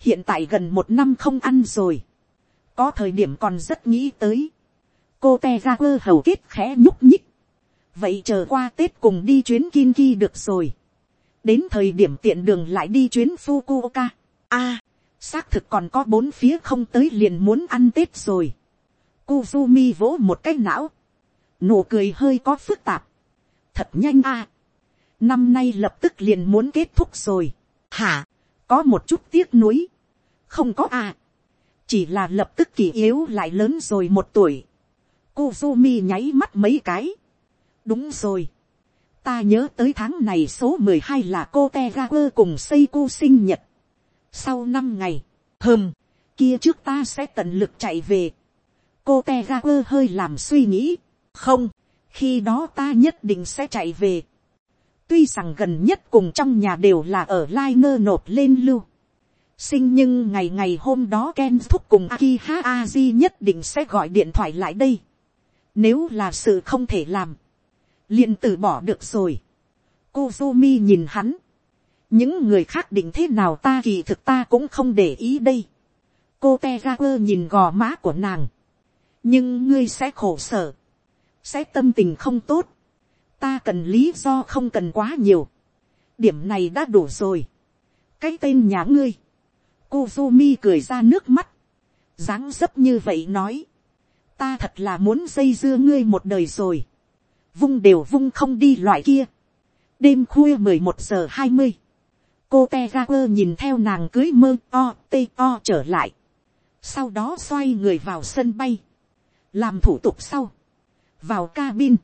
hiện tại gần một năm không ăn rồi, có thời điểm còn rất nghĩ tới, cô te ra quơ hầu kết khẽ nhúc nhích, vậy chờ qua tết cùng đi chuyến kinki được rồi, đến thời điểm tiện đường lại đi chuyến Fukuoka. A, xác thực còn có bốn phía không tới liền muốn ăn tết rồi. Kuzumi vỗ một cái não, nụ cười hơi có phức tạp. thật nhanh a, năm nay lập tức liền muốn kết thúc rồi. hả, có một chút tiếc nuối. không có a, chỉ là lập tức kỳ yếu lại lớn rồi một tuổi. Kuzumi nháy mắt mấy cái đúng rồi. ta nhớ tới tháng này số mười hai là cô te cùng Seiko sinh nhật sau năm ngày, hơm, kia trước ta sẽ tận lực chạy về. cô te ga quơ hơi làm suy nghĩ. không, khi đó ta nhất định sẽ chạy về. tuy rằng gần nhất cùng trong nhà đều là ở lai ngơ nộp lên lưu. sinh nhưng ngày ngày hôm đó ken thúc cùng akiha aji nhất định sẽ gọi điện thoại lại đây. nếu là sự không thể làm, liền từ bỏ được rồi. Kuzumi nhìn hắn những người khác định thế nào ta kỳ thực ta cũng không để ý đây. cô te nhìn gò má của nàng. nhưng ngươi sẽ khổ sở. sẽ tâm tình không tốt. ta cần lý do không cần quá nhiều. điểm này đã đủ rồi. cái tên nhà ngươi. cô cười ra nước mắt. dáng dấp như vậy nói. ta thật là muốn dây dưa ngươi một đời rồi vung đều vung không đi loại kia. đêm khuya mười một giờ hai mươi, cô te ra quơ nhìn theo nàng cưới mơ, o, tê, o trở lại. sau đó xoay người vào sân bay. làm thủ tục sau. vào cabin.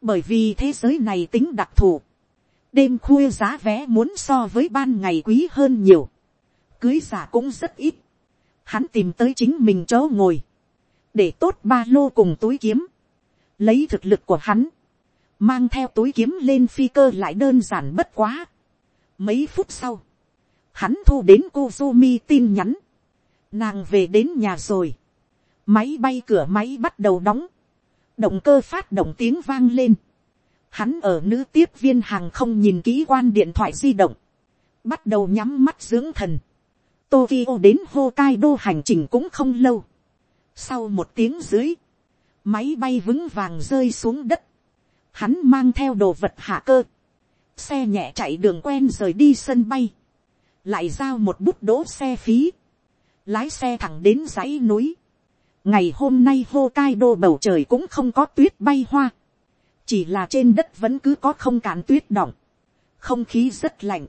bởi vì thế giới này tính đặc thù. đêm khuya giá vé muốn so với ban ngày quý hơn nhiều. cưới giả cũng rất ít. hắn tìm tới chính mình chỗ ngồi. để tốt ba lô cùng túi kiếm lấy thực lực của hắn. mang theo túi kiếm lên phi cơ lại đơn giản bất quá Mấy phút sau, hắn thu đến Kuzumi tin nhắn. Nàng về đến nhà rồi. Máy bay cửa máy bắt đầu đóng. Động cơ phát động tiếng vang lên. Hắn ở nữ tiếp viên hàng không nhìn kỹ quan điện thoại di động. Bắt đầu nhắm mắt dưỡng thần. Tokyo đến Hokkaido hành trình cũng không lâu. Sau một tiếng dưới, máy bay vững vàng rơi xuống đất. Hắn mang theo đồ vật hạ cơ. Xe nhẹ chạy đường quen rời đi sân bay, lại giao một bút đỗ xe phí, lái xe thẳng đến dãy núi. ngày hôm nay Hokkaido bầu trời cũng không có tuyết bay hoa, chỉ là trên đất vẫn cứ có không cạn tuyết đọng, không khí rất lạnh.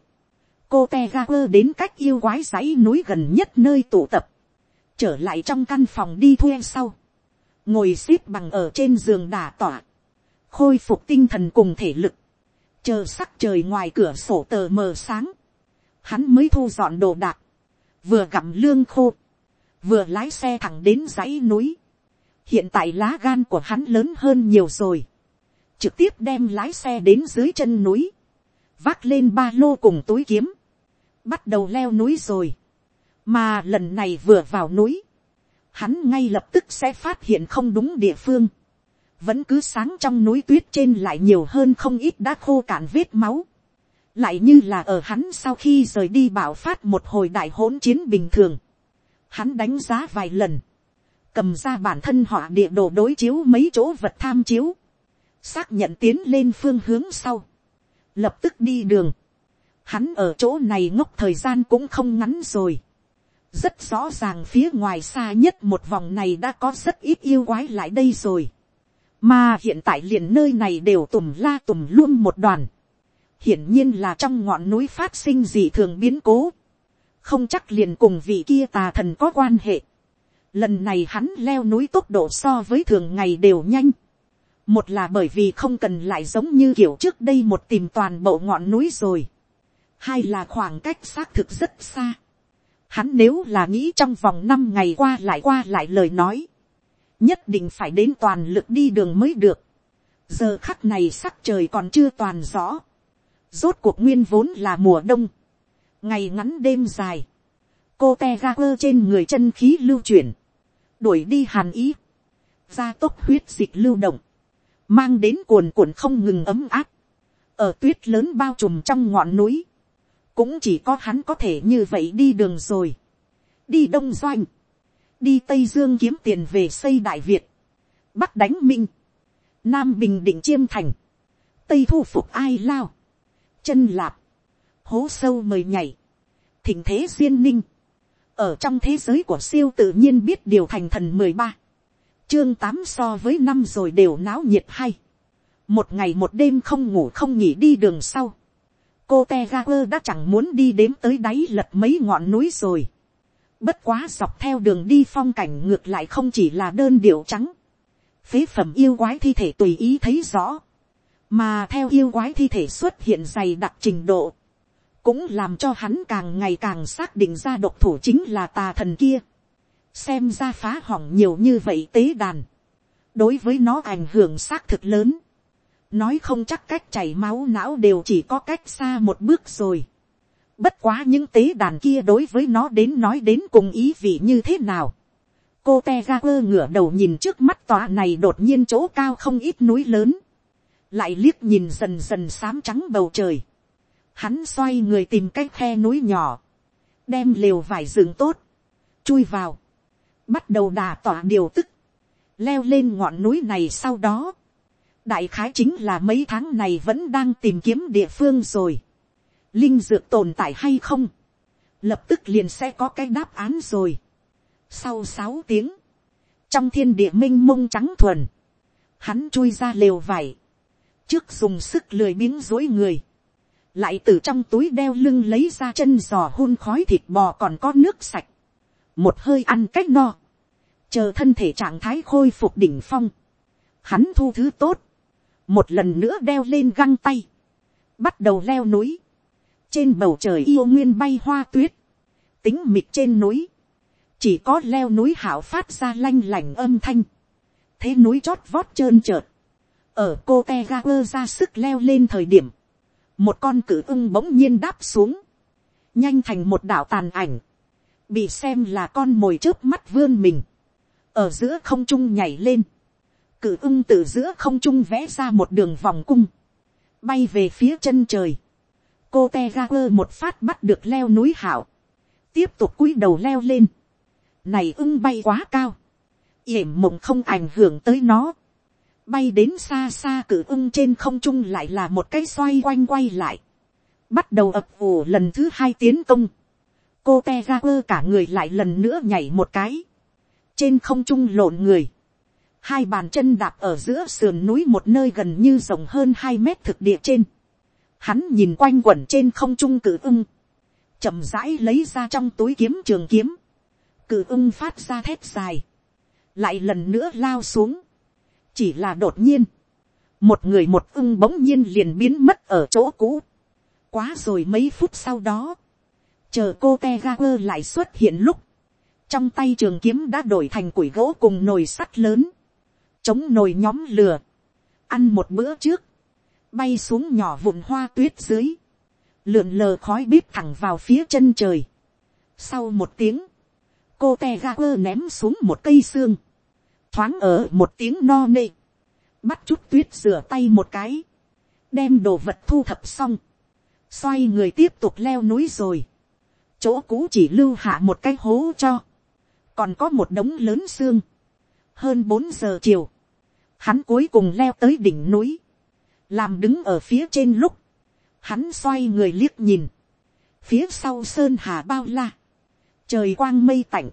cô te ga quơ đến cách yêu quái dãy núi gần nhất nơi tụ tập, trở lại trong căn phòng đi thuê sau, ngồi x ế p bằng ở trên giường đà tỏa, khôi phục tinh thần cùng thể lực, chờ sắc trời ngoài cửa sổ tờ mờ sáng, hắn mới thu dọn đồ đạc, vừa gặm lương khô, vừa lái xe thẳng đến dãy núi. hiện tại lá gan của hắn lớn hơn nhiều rồi, trực tiếp đem lái xe đến dưới chân núi, vác lên ba lô cùng túi kiếm, bắt đầu leo núi rồi, mà lần này vừa vào núi, hắn ngay lập tức sẽ phát hiện không đúng địa phương, vẫn cứ sáng trong núi tuyết trên lại nhiều hơn không ít đã khô cạn vết máu, lại như là ở hắn sau khi rời đi bảo phát một hồi đại hỗn chiến bình thường, hắn đánh giá vài lần, cầm ra bản thân họ địa đồ đối chiếu mấy chỗ vật tham chiếu, xác nhận tiến lên phương hướng sau, lập tức đi đường, hắn ở chỗ này ngốc thời gian cũng không ngắn rồi, rất rõ ràng phía ngoài xa nhất một vòng này đã có rất ít yêu quái lại đây rồi, mà hiện tại liền nơi này đều tùm la tùm luôn một đoàn, hiển nhiên là trong ngọn núi phát sinh gì thường biến cố, không chắc liền cùng vị kia tà thần có quan hệ. Lần này hắn leo núi tốc độ so với thường ngày đều nhanh. Một là bởi vì không cần lại giống như kiểu trước đây một tìm toàn bộ ngọn núi rồi. Hai là khoảng cách xác thực rất xa. Hắn nếu là nghĩ trong vòng năm ngày qua lại qua lại lời nói. Nhất định phải đến toàn lực đi đường mới được. Giờ khắc này sắc trời còn chưa toàn rõ. Rốt cuộc nguyên vốn là mùa đông ngày ngắn đêm dài, cô te ga quơ trên người chân khí lưu chuyển, đuổi đi hàn ý, gia tốc huyết dịch lưu động, mang đến cuồn cuộn không ngừng ấm áp, ở tuyết lớn bao trùm trong ngọn núi, cũng chỉ có hắn có thể như vậy đi đường rồi, đi đông doanh, đi tây dương kiếm tiền về xây đại việt, bắc đánh minh, nam bình định chiêm thành, tây thu phục ai lao, chân lạp, hố sâu mời nhảy, thỉnh thế duyên ninh, ở trong thế giới của siêu tự nhiên biết điều thành thần mười ba, chương tám so với năm rồi đều náo nhiệt hay, một ngày một đêm không ngủ không nghỉ đi đường sau, cô te ga quơ đã chẳng muốn đi đếm tới đáy lật mấy ngọn núi rồi, bất quá dọc theo đường đi phong cảnh ngược lại không chỉ là đơn điệu trắng, phế phẩm yêu quái thi thể tùy ý thấy rõ, mà theo yêu quái thi thể xuất hiện dày đặc trình độ, cũng làm cho hắn càng ngày càng xác định ra độc thủ chính là tà thần kia. xem ra phá hỏng nhiều như vậy tế đàn. đối với nó ảnh hưởng xác thực lớn nói không chắc cách chảy máu não đều chỉ có cách xa một bước rồi. bất quá những tế đàn kia đối với nó đến nói đến cùng ý vị như thế nào. cô te ga quơ ngửa đầu nhìn trước mắt tòa này đột nhiên chỗ cao không ít núi lớn. lại liếc nhìn dần dần xám trắng bầu trời hắn xoay người tìm cái khe núi nhỏ, đem liều vải giường tốt, chui vào, bắt đầu đà tỏa điều tức, leo lên ngọn núi này sau đó, đại khái chính là mấy tháng này vẫn đang tìm kiếm địa phương rồi, linh dược tồn tại hay không, lập tức liền sẽ có cái đáp án rồi. Sau sáu tiếng, trong thiên địa m i n h mông trắng thuần, hắn chui ra lều vải, trước dùng sức lười biếng dối người, lại từ trong túi đeo lưng lấy ra chân giò hun khói thịt bò còn có nước sạch, một hơi ăn cách no, chờ thân thể trạng thái khôi phục đỉnh phong, hắn thu thứ tốt, một lần nữa đeo lên găng tay, bắt đầu leo núi, trên bầu trời yêu nguyên bay hoa tuyết, tính mịt trên núi, chỉ có leo núi hảo phát ra lanh lành âm thanh, thế núi chót vót trơn trượt, ở cô te ga quơ ra sức leo lên thời điểm, một con cử ưng bỗng nhiên đáp xuống, nhanh thành một đảo tàn ảnh, bị xem là con mồi trước mắt vươn mình, ở giữa không trung nhảy lên, cử ưng từ giữa không trung vẽ ra một đường vòng cung, bay về phía chân trời, cô te ga quơ một phát bắt được leo núi hảo, tiếp tục cúi đầu leo lên, này ưng bay quá cao, yểm mộng không ảnh hưởng tới nó, bay đến xa xa cử ưng trên không trung lại là một cái xoay quanh quay lại, bắt đầu ập ủ lần thứ hai tiến công, cô te ga quơ cả người lại lần nữa nhảy một cái, trên không trung lộn người, hai bàn chân đạp ở giữa sườn núi một nơi gần như rộng hơn hai mét thực địa trên, hắn nhìn quanh quẩn trên không trung cử ưng, chậm rãi lấy ra trong túi kiếm trường kiếm, cử ưng phát ra thép dài, lại lần nữa lao xuống, chỉ là đột nhiên, một người một ưng bỗng nhiên liền biến mất ở chỗ cũ. quá rồi mấy phút sau đó, chờ cô Tegaper lại xuất hiện lúc, trong tay trường kiếm đã đổi thành củi gỗ cùng nồi sắt lớn, chống nồi nhóm lửa, ăn một bữa trước, bay xuống nhỏ vụn hoa tuyết dưới, lượn lờ khói bếp thẳng vào phía chân trời. Sau một tiếng, cô te ga quơ ném xuống một cây xương, thoáng ở một tiếng no nê, bắt chút tuyết rửa tay một cái, đem đồ vật thu thập xong, xoay người tiếp tục leo núi rồi, chỗ cũ chỉ lưu hạ một cái hố cho, còn có một đống lớn xương, hơn bốn giờ chiều, hắn cuối cùng leo tới đỉnh núi, làm đứng ở phía trên lúc, hắn xoay người liếc nhìn, phía sau sơn hà bao la, trời quang mây tạnh,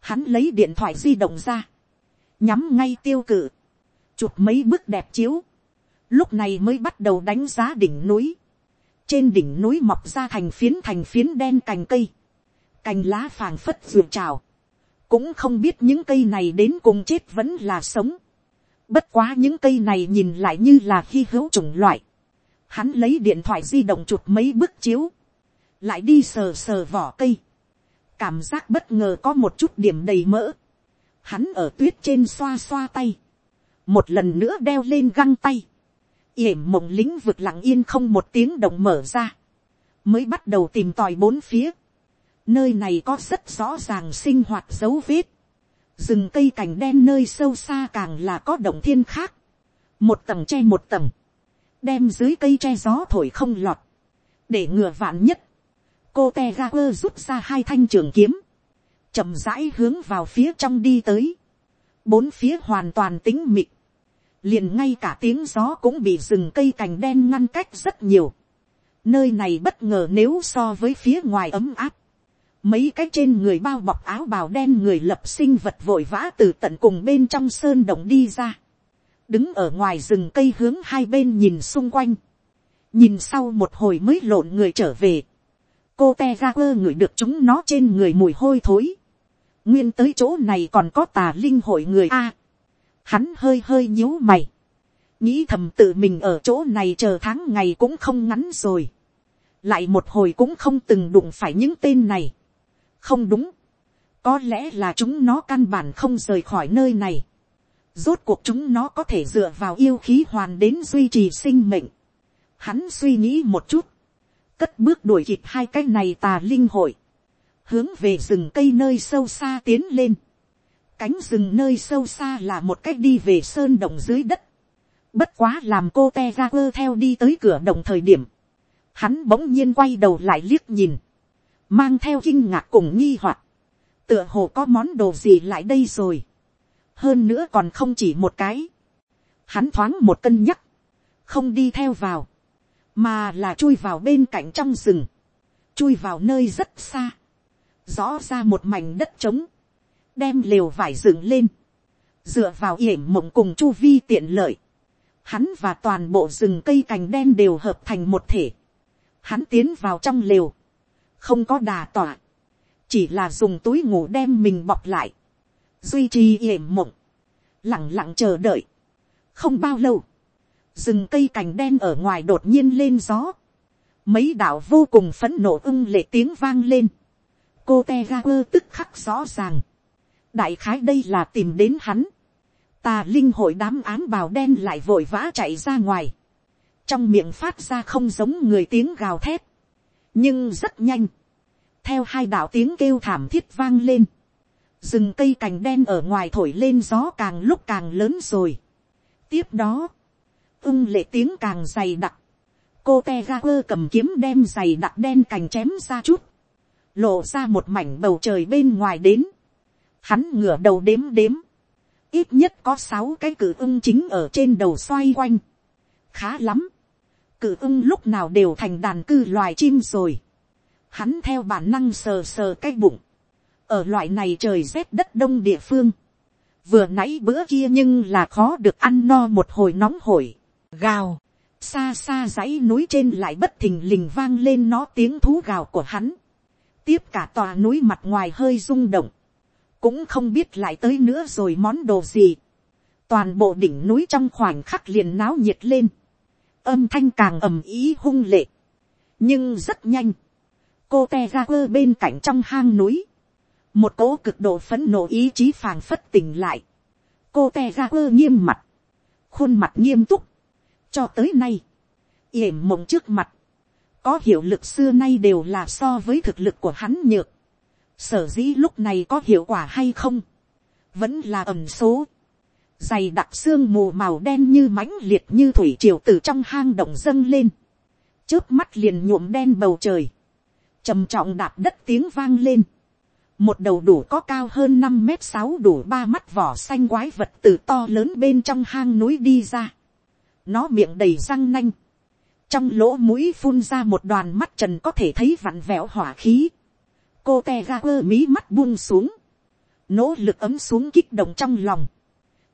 hắn lấy điện thoại di động ra, nhắm ngay tiêu cự, chụp mấy bức đẹp chiếu, lúc này mới bắt đầu đánh giá đỉnh núi, trên đỉnh núi mọc ra thành phiến thành phiến đen cành cây, cành lá phàng phất ruột trào, cũng không biết những cây này đến cùng chết vẫn là sống, bất quá những cây này nhìn lại như là khi hữu chủng loại, hắn lấy điện thoại di động chụp mấy bức chiếu, lại đi sờ sờ vỏ cây, cảm giác bất ngờ có một chút điểm đầy mỡ, hắn ở tuyết trên xoa xoa tay, một lần nữa đeo lên găng tay, yểm mộng lính vực lặng yên không một tiếng động mở ra, mới bắt đầu tìm tòi bốn phía, nơi này có rất rõ ràng sinh hoạt dấu vết, rừng cây cành đen nơi sâu xa càng là có động thiên khác, một tầng che một tầng, đem dưới cây che gió thổi không lọt, để ngừa vạn nhất, cô te ga quơ rút ra hai thanh trường kiếm, chậm rãi hướng vào phía trong đi tới, bốn phía hoàn toàn tính mịt, liền ngay cả tiếng gió cũng bị rừng cây cành đen ngăn cách rất nhiều, nơi này bất ngờ nếu so với phía ngoài ấm áp, mấy cái trên người bao bọc áo bào đen người lập sinh vật vội vã từ tận cùng bên trong sơn động đi ra, đứng ở ngoài rừng cây hướng hai bên nhìn xung quanh, nhìn sau một hồi mới lộn người trở về, cô te ra quơ ngửi được chúng nó trên người mùi hôi thối, nguyên tới chỗ này còn có tà linh hội người a, hắn hơi hơi nhíu mày, nghĩ thầm tự mình ở chỗ này chờ tháng ngày cũng không ngắn rồi, lại một hồi cũng không từng đụng phải những tên này, không đúng, có lẽ là chúng nó căn bản không rời khỏi nơi này, rốt cuộc chúng nó có thể dựa vào yêu khí hoàn đến duy trì sinh mệnh, hắn suy nghĩ một chút, cất bước đuổi kịp hai cái này tà linh hội, hướng về rừng cây nơi sâu xa tiến lên, cánh rừng nơi sâu xa là một cách đi về sơn đồng dưới đất, bất quá làm cô te ra quơ theo đi tới cửa đồng thời điểm, hắn bỗng nhiên quay đầu lại liếc nhìn, mang theo kinh ngạc cùng nghi hoặc, tựa hồ có món đồ gì lại đây rồi, hơn nữa còn không chỉ một cái, hắn thoáng một cân nhắc, không đi theo vào, mà là chui vào bên cạnh trong rừng, chui vào nơi rất xa, rõ ra một mảnh đất trống, đem lều vải dựng lên, dựa vào yểm mộng cùng chu vi tiện lợi, hắn và toàn bộ rừng cây cành đen đều hợp thành một thể, hắn tiến vào trong lều, không có đà tỏa, chỉ là dùng túi ngủ đem mình bọc lại, duy trì yểm mộng, lẳng lặng chờ đợi. không bao lâu, rừng cây cành đen ở ngoài đột nhiên lên gió, mấy đạo vô cùng phấn nộ ưng lệ tiếng vang lên, cô te ga quơ tức khắc rõ ràng, đại khái đây là tìm đến hắn, ta linh hội đám ám bào đen lại vội vã chạy ra ngoài, trong miệng phát ra không giống người tiếng gào thét, nhưng rất nhanh, theo hai đạo tiếng kêu thảm thiết vang lên, rừng cây cành đen ở ngoài thổi lên gió càng lúc càng lớn rồi. tiếp đó, ưng lệ tiếng càng dày đặc, cô te ga quơ cầm kiếm đem dày đặc đen cành chém ra chút, lộ ra một mảnh bầu trời bên ngoài đến, hắn ngửa đầu đếm đếm, ít nhất có sáu cái cử ưng chính ở trên đầu xoay quanh, khá lắm, cử ưng lúc nào đều thành đàn cư loài chim rồi, hắn theo bản năng sờ sờ cái bụng, ở loại này trời rét đất đông địa phương, vừa nãy bữa kia nhưng là khó được ăn no một hồi nóng hổi, gào, xa xa dãy núi trên lại bất thình lình vang lên nó tiếng thú gào của hắn, tiếp cả tòa núi mặt ngoài hơi rung động, cũng không biết lại tới nữa rồi món đồ gì, toàn bộ đỉnh núi trong khoảnh khắc liền náo nhiệt lên, âm thanh càng ầm ý hung lệ, nhưng rất nhanh, cô te ra quơ bên cạnh trong hang núi, một cỗ cực độ phấn nộ ý chí phàng phất tỉnh lại, cô te ra quơ nghiêm mặt, khuôn mặt nghiêm túc, cho tới nay, yểm mộng trước mặt, có hiệu lực xưa nay đều là so với thực lực của hắn nhược, sở dĩ lúc này có hiệu quả hay không, vẫn là ẩm số, dày đặc xương mù màu đen như mãnh liệt như thủy triều từ trong hang động dâng lên, trước mắt liền nhuộm đen bầu trời, trầm trọng đạp đất tiếng vang lên, một đầu đủ có cao hơn năm mét sáu đủ ba mắt vỏ xanh quái vật từ to lớn bên trong hang núi đi ra, nó miệng đầy răng nanh, trong lỗ mũi phun ra một đoàn mắt trần có thể thấy vặn vẹo hỏa khí, cô te ga quơ mí mắt buông xuống, nỗ lực ấm xuống kích động trong lòng,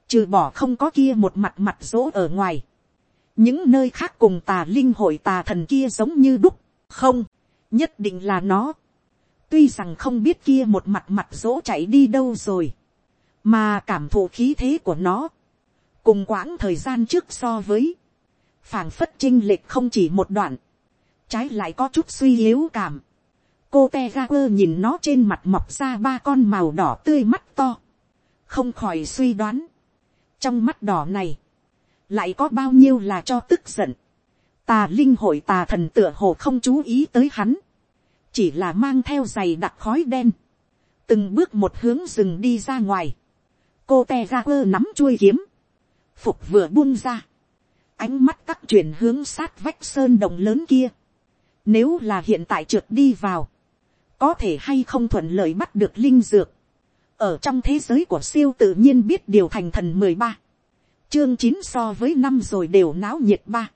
trừ bỏ không có kia một mặt mặt dỗ ở ngoài, những nơi khác cùng tà linh hội tà thần kia giống như đúc, không, nhất định là nó, tuy rằng không biết kia một mặt mặt dỗ chạy đi đâu rồi, mà cảm thụ khí thế của nó, cùng quãng thời gian trước so với, phảng phất chinh lệch không chỉ một đoạn, trái lại có chút suy yếu cảm. cô te ga quơ nhìn nó trên mặt mọc ra ba con màu đỏ tươi mắt to, không khỏi suy đoán, trong mắt đỏ này, lại có bao nhiêu là cho tức giận, tà linh hội tà thần tựa hồ không chú ý tới hắn, chỉ là mang theo giày đặc khói đen, từng bước một hướng rừng đi ra ngoài, cô te ra quơ nắm chuôi kiếm, phục vừa buông ra, ánh mắt tắc chuyển hướng sát vách sơn đồng lớn kia. Nếu là hiện tại trượt đi vào, có thể hay không thuận lợi bắt được linh dược. Ở trong thế giới của siêu tự nhiên biết điều thành thần mười ba Chương chín so với năm rồi đều náo nhiệt ba.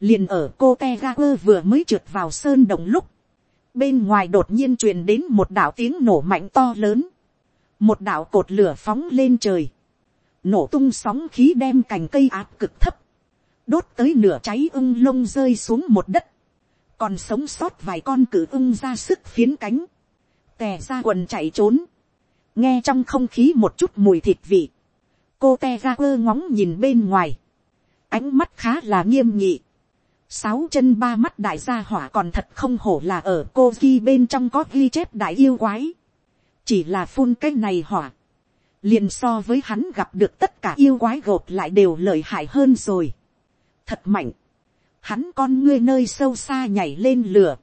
Liền ở cô Tegaper vừa mới trượt vào sơn đồng lúc. Bên ngoài đột nhiên truyền đến một đạo tiếng nổ mạnh to lớn. Một đạo cột lửa phóng lên trời. Nổ tung sóng khí đem cành cây áp cực thấp đốt tới nửa cháy ưng lông rơi xuống một đất, còn sống sót vài con cự ưng ra sức phiến cánh, tè ra quần chạy trốn, nghe trong không khí một chút mùi thịt vị, cô te ga quơ ngóng nhìn bên ngoài, ánh mắt khá là nghiêm nhị, sáu chân ba mắt đại gia hỏa còn thật không hổ là ở cô ghi bên trong có ghi chép đại yêu quái, chỉ là phun cái này hỏa, liền so với hắn gặp được tất cả yêu quái gột lại đều lợi hại hơn rồi. Thật mạnh, hắn con ngươi nơi sâu xa nhảy lên lửa,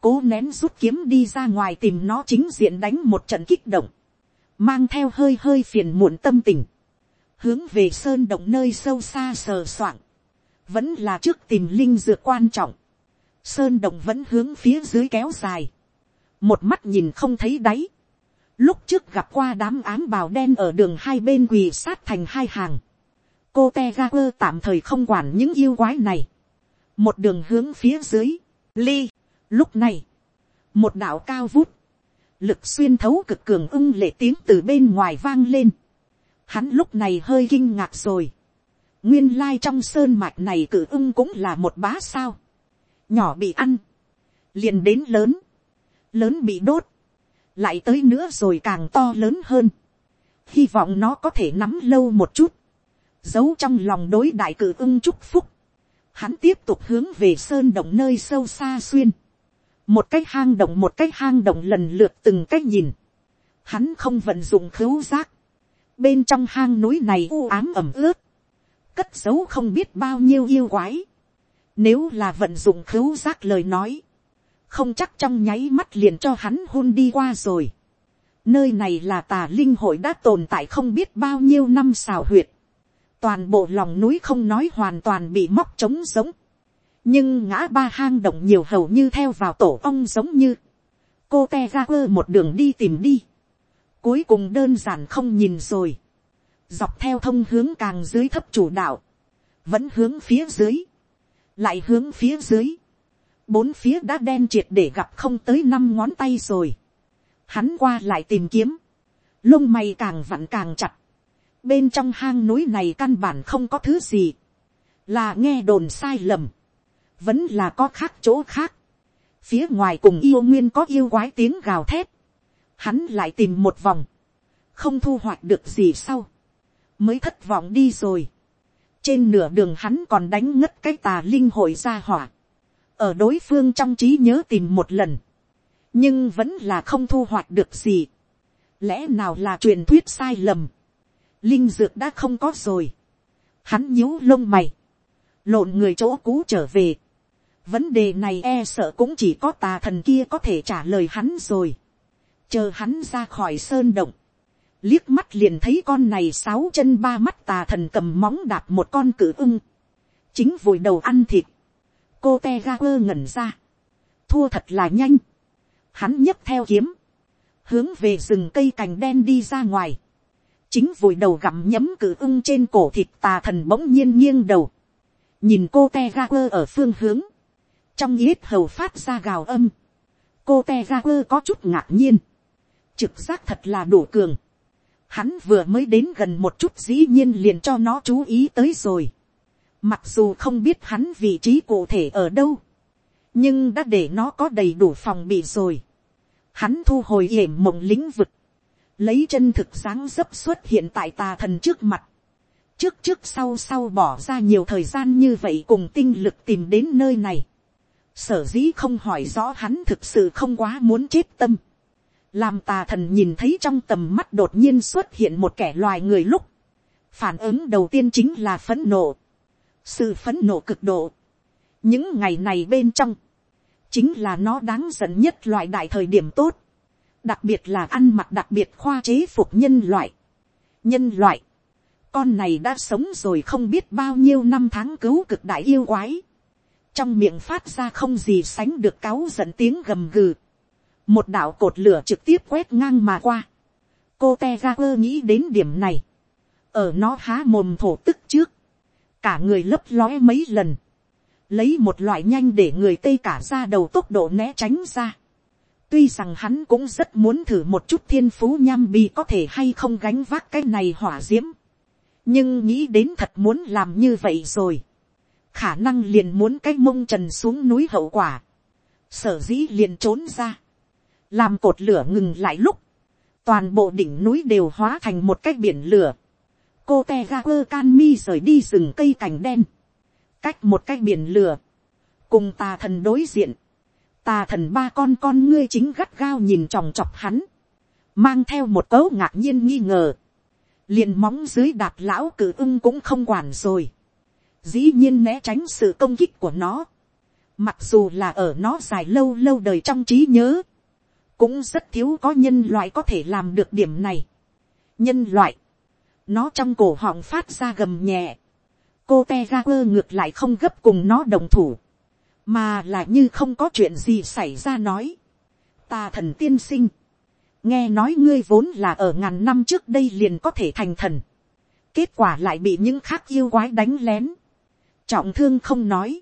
cố nén rút kiếm đi ra ngoài tìm nó chính diện đánh một trận kích động, mang theo hơi hơi phiền muộn tâm tình, hướng về sơn động nơi sâu xa sờ soạng, vẫn là trước tìm linh dược quan trọng, sơn động vẫn hướng phía dưới kéo dài, một mắt nhìn không thấy đáy, lúc trước gặp qua đám ám bào đen ở đường hai bên quỳ sát thành hai hàng, cô te ga quơ tạm thời không quản những yêu quái này. một đường hướng phía dưới, ly. lúc này, một đạo cao vút, lực xuyên thấu cực cường ưng lệ tiếng từ bên ngoài vang lên. hắn lúc này hơi kinh ngạc rồi. nguyên lai trong sơn mạch này cử ưng cũng là một bá sao. nhỏ bị ăn, liền đến lớn, lớn bị đốt, lại tới nữa rồi càng to lớn hơn. hy vọng nó có thể nắm lâu một chút giấu trong lòng đối đại cử ưng chúc phúc, hắn tiếp tục hướng về sơn động nơi sâu xa xuyên, một cái hang động một cái hang động lần lượt từng cái nhìn, hắn không vận dụng khứu giác, bên trong hang núi này u ám ẩm ướt, cất giấu không biết bao nhiêu yêu quái, nếu là vận dụng khứu giác lời nói, không chắc trong nháy mắt liền cho hắn hôn đi qua rồi. Nơi này là tà linh hội đã tồn tại không biết bao nhiêu năm xào huyệt. Toàn bộ lòng núi không nói hoàn toàn bị móc trống giống, nhưng ngã ba hang động nhiều hầu như theo vào tổ ong giống như, cô te ga quơ một đường đi tìm đi, cuối cùng đơn giản không nhìn rồi, dọc theo thông hướng càng dưới thấp chủ đạo, vẫn hướng phía dưới, lại hướng phía dưới, bốn phía đã đen triệt để gặp không tới năm ngón tay rồi, hắn qua lại tìm kiếm, lông mày càng vặn càng chặt, bên trong hang núi này căn bản không có thứ gì, là nghe đồn sai lầm, vẫn là có khác chỗ khác, phía ngoài cùng yêu nguyên có yêu quái tiếng gào thét, hắn lại tìm một vòng, không thu hoạch được gì sau, mới thất vọng đi rồi, trên nửa đường hắn còn đánh ngất cái tà linh hội ra hỏa, ở đối phương trong trí nhớ tìm một lần, nhưng vẫn là không thu hoạch được gì, lẽ nào là truyền thuyết sai lầm, linh dược đã không có rồi. Hắn nhíu lông mày, lộn người chỗ cũ trở về. Vấn đề này e sợ cũng chỉ có tà thần kia có thể trả lời hắn rồi. chờ hắn ra khỏi sơn động, liếc mắt liền thấy con này sáu chân ba mắt tà thần cầm móng đạp một con cử ưng, chính vùi đầu ăn thịt, cô te ga quơ ngẩn ra, thua thật là nhanh, hắn nhấc theo kiếm, hướng về rừng cây cành đen đi ra ngoài, chính vùi đầu gặm nhấm cử ưng trên cổ thịt tà thần bỗng nhiên nghiêng đầu, nhìn cô te ga quơ ở phương hướng, trong yết hầu phát ra gào âm, cô te ra quơ có chút ngạc nhiên, trực giác thật là đủ cường, hắn vừa mới đến gần một chút dĩ nhiên liền cho nó chú ý tới rồi, mặc dù không biết hắn vị trí cụ thể ở đâu, nhưng đã để nó có đầy đủ phòng bị rồi, hắn thu hồi yểm mộng lĩnh vực, lấy chân thực sáng dấp xuất hiện tại tà thần trước mặt, trước trước sau sau bỏ ra nhiều thời gian như vậy cùng tinh lực tìm đến nơi này, sở dĩ không hỏi rõ hắn thực sự không quá muốn chết tâm, làm tà thần nhìn thấy trong tầm mắt đột nhiên xuất hiện một kẻ loài người lúc, phản ứng đầu tiên chính là phấn nộ, sự phấn nộ cực độ, những ngày này bên trong, chính là nó đáng giận nhất loại đại thời điểm tốt, đặc biệt là ăn mặc đặc biệt khoa chế phục nhân loại. nhân loại, con này đã sống rồi không biết bao nhiêu năm tháng cứu cực đại yêu quái, trong miệng phát ra không gì sánh được cáu giận tiếng gầm gừ, một đạo cột lửa trực tiếp quét ngang mà qua, cô te ra quơ nghĩ đến điểm này, ở nó há mồm thổ tức trước, cả người lấp lóe mấy lần, lấy một loại nhanh để người tây cả ra đầu tốc độ né tránh ra. tuy rằng hắn cũng rất muốn thử một chút thiên phú nham bì có thể hay không gánh vác cái này hỏa d i ễ m nhưng nghĩ đến thật muốn làm như vậy rồi, khả năng liền muốn cái mông trần xuống núi hậu quả, sở dĩ liền trốn ra, làm cột lửa ngừng lại lúc, toàn bộ đỉnh núi đều hóa thành một cái biển lửa, cô te ga quơ can mi rời đi rừng cây cành đen, cách một cái biển lửa, cùng tà thần đối diện, tà thần ba con con ngươi chính gắt gao nhìn tròng chọc hắn, mang theo một cấu ngạc nhiên nghi ngờ, liền móng dưới đạp lão cử ưng cũng không quản rồi, dĩ nhiên né tránh sự công kích của nó, mặc dù là ở nó dài lâu lâu đời trong trí nhớ, cũng rất thiếu có nhân loại có thể làm được điểm này. nhân loại, nó trong cổ họng phát ra gầm nhẹ, cô te ra quơ ngược lại không gấp cùng nó đồng thủ, mà là như không có chuyện gì xảy ra nói. ta thần tiên sinh, nghe nói ngươi vốn là ở ngàn năm trước đây liền có thể thành thần, kết quả lại bị những khác yêu quái đánh lén, trọng thương không nói,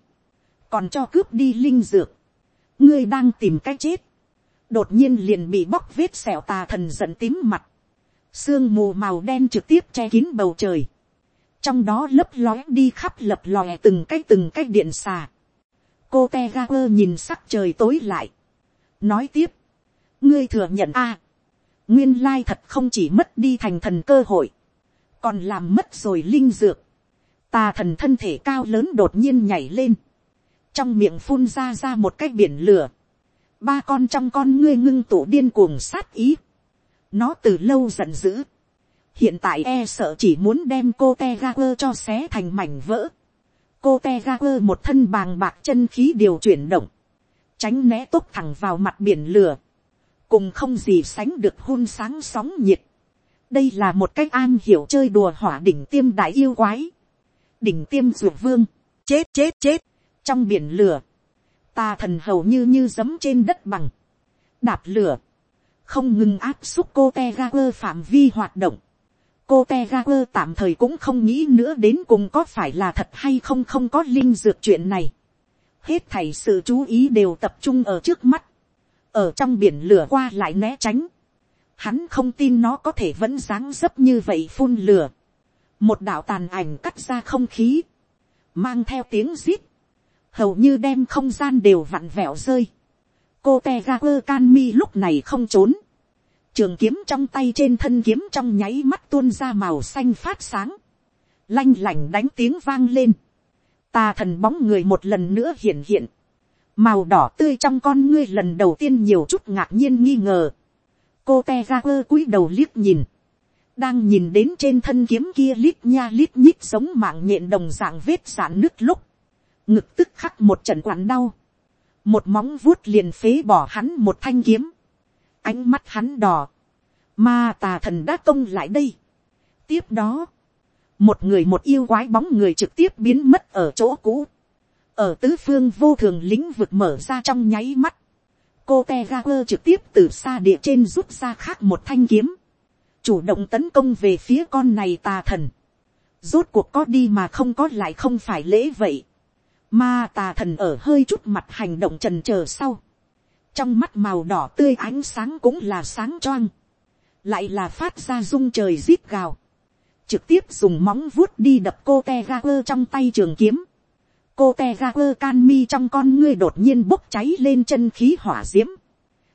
còn cho cướp đi linh dược, ngươi đang tìm cách chết, đột nhiên liền bị bóc vết sẹo tà thần giận tím mặt, sương mù màu đen trực tiếp che kín bầu trời, trong đó lấp lóe đi khắp lập lòe từng cái từng cái điện xà. cô te ga quơ nhìn sắc trời tối lại, nói tiếp, ngươi thừa nhận a, nguyên lai thật không chỉ mất đi thành thần cơ hội, còn làm mất rồi linh dược, tà thần thân thể cao lớn đột nhiên nhảy lên, trong miệng phun ra ra một cái biển lửa, ba con trong con ngươi ngưng tụ điên cuồng sát ý, nó từ lâu giận dữ, hiện tại e sợ chỉ muốn đem cô te ga quơ cho xé thành mảnh vỡ. cô te ga quơ một thân bàng bạc chân khí điều chuyển động, tránh né tốt thẳng vào mặt biển lửa, cùng không gì sánh được hun sáng sóng nhiệt. đây là một cách an hiểu chơi đùa hỏa đỉnh tiêm đại yêu quái, đỉnh tiêm ruột vương, chết chết chết, trong biển lửa, ta thần hầu như như giấm trên đất bằng, đạp lửa, không ngừng áp xúc cô te ga quơ phạm vi hoạt động, cô te ga quơ tạm thời cũng không nghĩ nữa đến cùng có phải là thật hay không không có linh dược chuyện này. hết thảy sự chú ý đều tập trung ở trước mắt, ở trong biển lửa qua lại né tránh. hắn không tin nó có thể vẫn dáng dấp như vậy phun lửa một đạo tàn ảnh cắt ra không khí, mang theo tiếng zip, hầu như đem không gian đều vặn vẹo rơi. cô te ga quơ can mi lúc này không trốn, trường kiếm trong tay trên thân kiếm trong nháy mắt tuôn ra màu xanh phát sáng, lanh lành đánh tiếng vang lên, tà thần bóng người một lần nữa hiện hiện, màu đỏ tươi trong con ngươi lần đầu tiên nhiều chút ngạc nhiên nghi ngờ, cô te ga quơ cúi đầu liếc nhìn, đang nhìn đến trên thân kiếm kia lít nha lít nhít sống mạng nhện đồng dạng vết sạn nước lúc, ngực tức khắc một trận quặn đau, một móng vuốt liền phế bỏ hắn một thanh kiếm, ánh mắt hắn đỏ, ma tà thần đã công lại đây. tiếp đó, một người một yêu quái bóng người trực tiếp biến mất ở chỗ cũ, ở tứ phương vô thường lĩnh vực mở ra trong nháy mắt, cô te ga quơ trực tiếp từ xa địa trên rút ra khác một thanh kiếm, chủ động tấn công về phía con này tà thần, rốt cuộc có đi mà không có lại không phải lễ vậy, ma tà thần ở hơi chút mặt hành động trần chờ sau, trong mắt màu đỏ tươi ánh sáng cũng là sáng choang, lại là phát ra rung trời rít gào, trực tiếp dùng móng vuốt đi đập cô te ga quơ trong tay trường kiếm, cô te ga quơ can mi trong con ngươi đột nhiên bốc cháy lên chân khí hỏa d i ễ m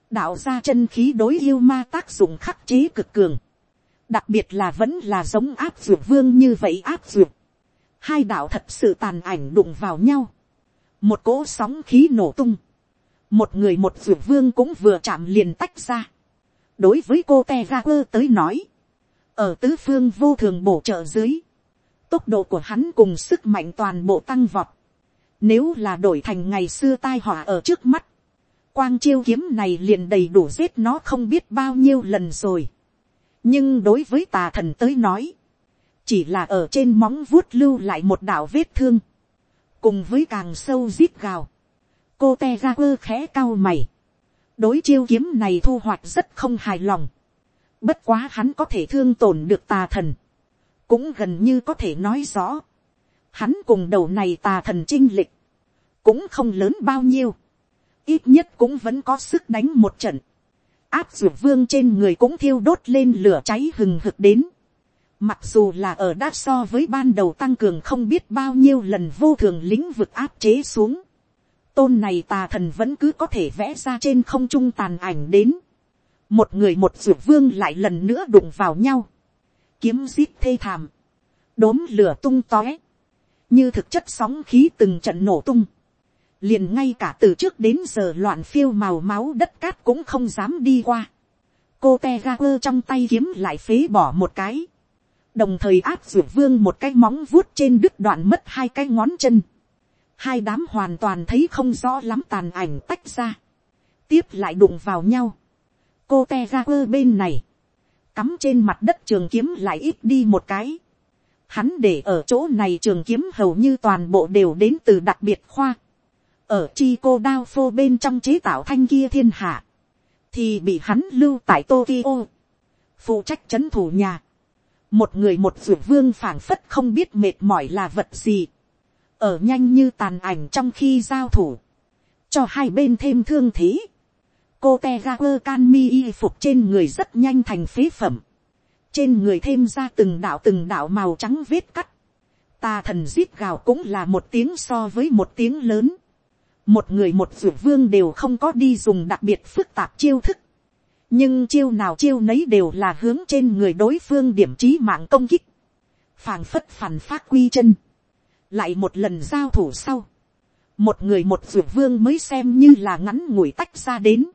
đạo ra chân khí đối yêu ma tác dụng khắc chế cực cường, đặc biệt là vẫn là giống áp dược vương như vậy áp dược, hai đạo thật sự tàn ảnh đụng vào nhau, một cỗ sóng khí nổ tung, một người một dược vương cũng vừa chạm liền tách ra, đối với cô te quơ tới nói, ở tứ phương vô thường bổ trợ dưới, tốc độ của hắn cùng sức mạnh toàn bộ tăng vọt, nếu là đổi thành ngày xưa tai họa ở trước mắt. Quang chiêu kiếm này liền đầy đủ giết nó không biết bao nhiêu lần rồi. Nhưng đối với tà thần tới nói. Chỉ là ở trên móng vuốt lưu lại một đạo vết thương. Cùng với càng sâu zip gào. Cô te ra quơ khẽ cao mày. Đối chiêu kiếm này thu hoạch rất không hài lòng. Bất quá hắn có thể thương tổn được tà thần. Cũng gần như có thể nói rõ Hắn cùng đầu này tà thần chinh lịch. Cũng không lớn bao nhiêu. Ít nhất cũng vẫn có sức đánh một trận. Áp dược vương trên người cũng thiêu đốt lên lửa cháy hừng hực đến. Mặc dù là ở đát so với ban đầu tăng cường không biết bao nhiêu lần vô thường lĩnh vực áp chế xuống. Tôn này tà thần vẫn cứ có thể vẽ ra trên không trung tàn ảnh đến. Một người một dược vương lại lần nữa đụng vào nhau. Kiếm giết thê thảm. Đốm lửa tung tóe như thực chất sóng khí từng trận nổ tung, liền ngay cả từ trước đến giờ loạn phiêu màu máu đất cát cũng không dám đi qua. cô te ga quơ trong tay kiếm lại phế bỏ một cái, đồng thời áp dược vương một cái móng vuốt trên đứt đoạn mất hai cái ngón chân, hai đám hoàn toàn thấy không rõ lắm tàn ảnh tách ra, tiếp lại đụng vào nhau, cô te ga quơ bên này, cắm trên mặt đất trường kiếm lại ít đi một cái, Hắn để ở chỗ này trường kiếm hầu như toàn bộ đều đến từ đặc biệt khoa. Ở chi cô đao phô bên trong chế tạo thanh kia thiên hạ. Thì bị hắn lưu tại Tokyo. Phụ trách chấn thủ nhà. Một người một ruột vương phảng phất không biết mệt mỏi là vật gì. Ở nhanh như tàn ảnh trong khi giao thủ. Cho hai bên thêm thương thế. Cô teager can mi y phục trên người rất nhanh thành phế phẩm trên người thêm ra từng đạo từng đạo màu trắng vết cắt, ta thần giết gào cũng là một tiếng so với một tiếng lớn, một người một ruột vương đều không có đi dùng đặc biệt phức tạp chiêu thức, nhưng chiêu nào chiêu nấy đều là hướng trên người đối phương điểm trí mạng công kích, phàng phất phản phát quy chân, lại một lần giao thủ sau, một người một ruột vương mới xem như là ngắn ngủi tách ra đến,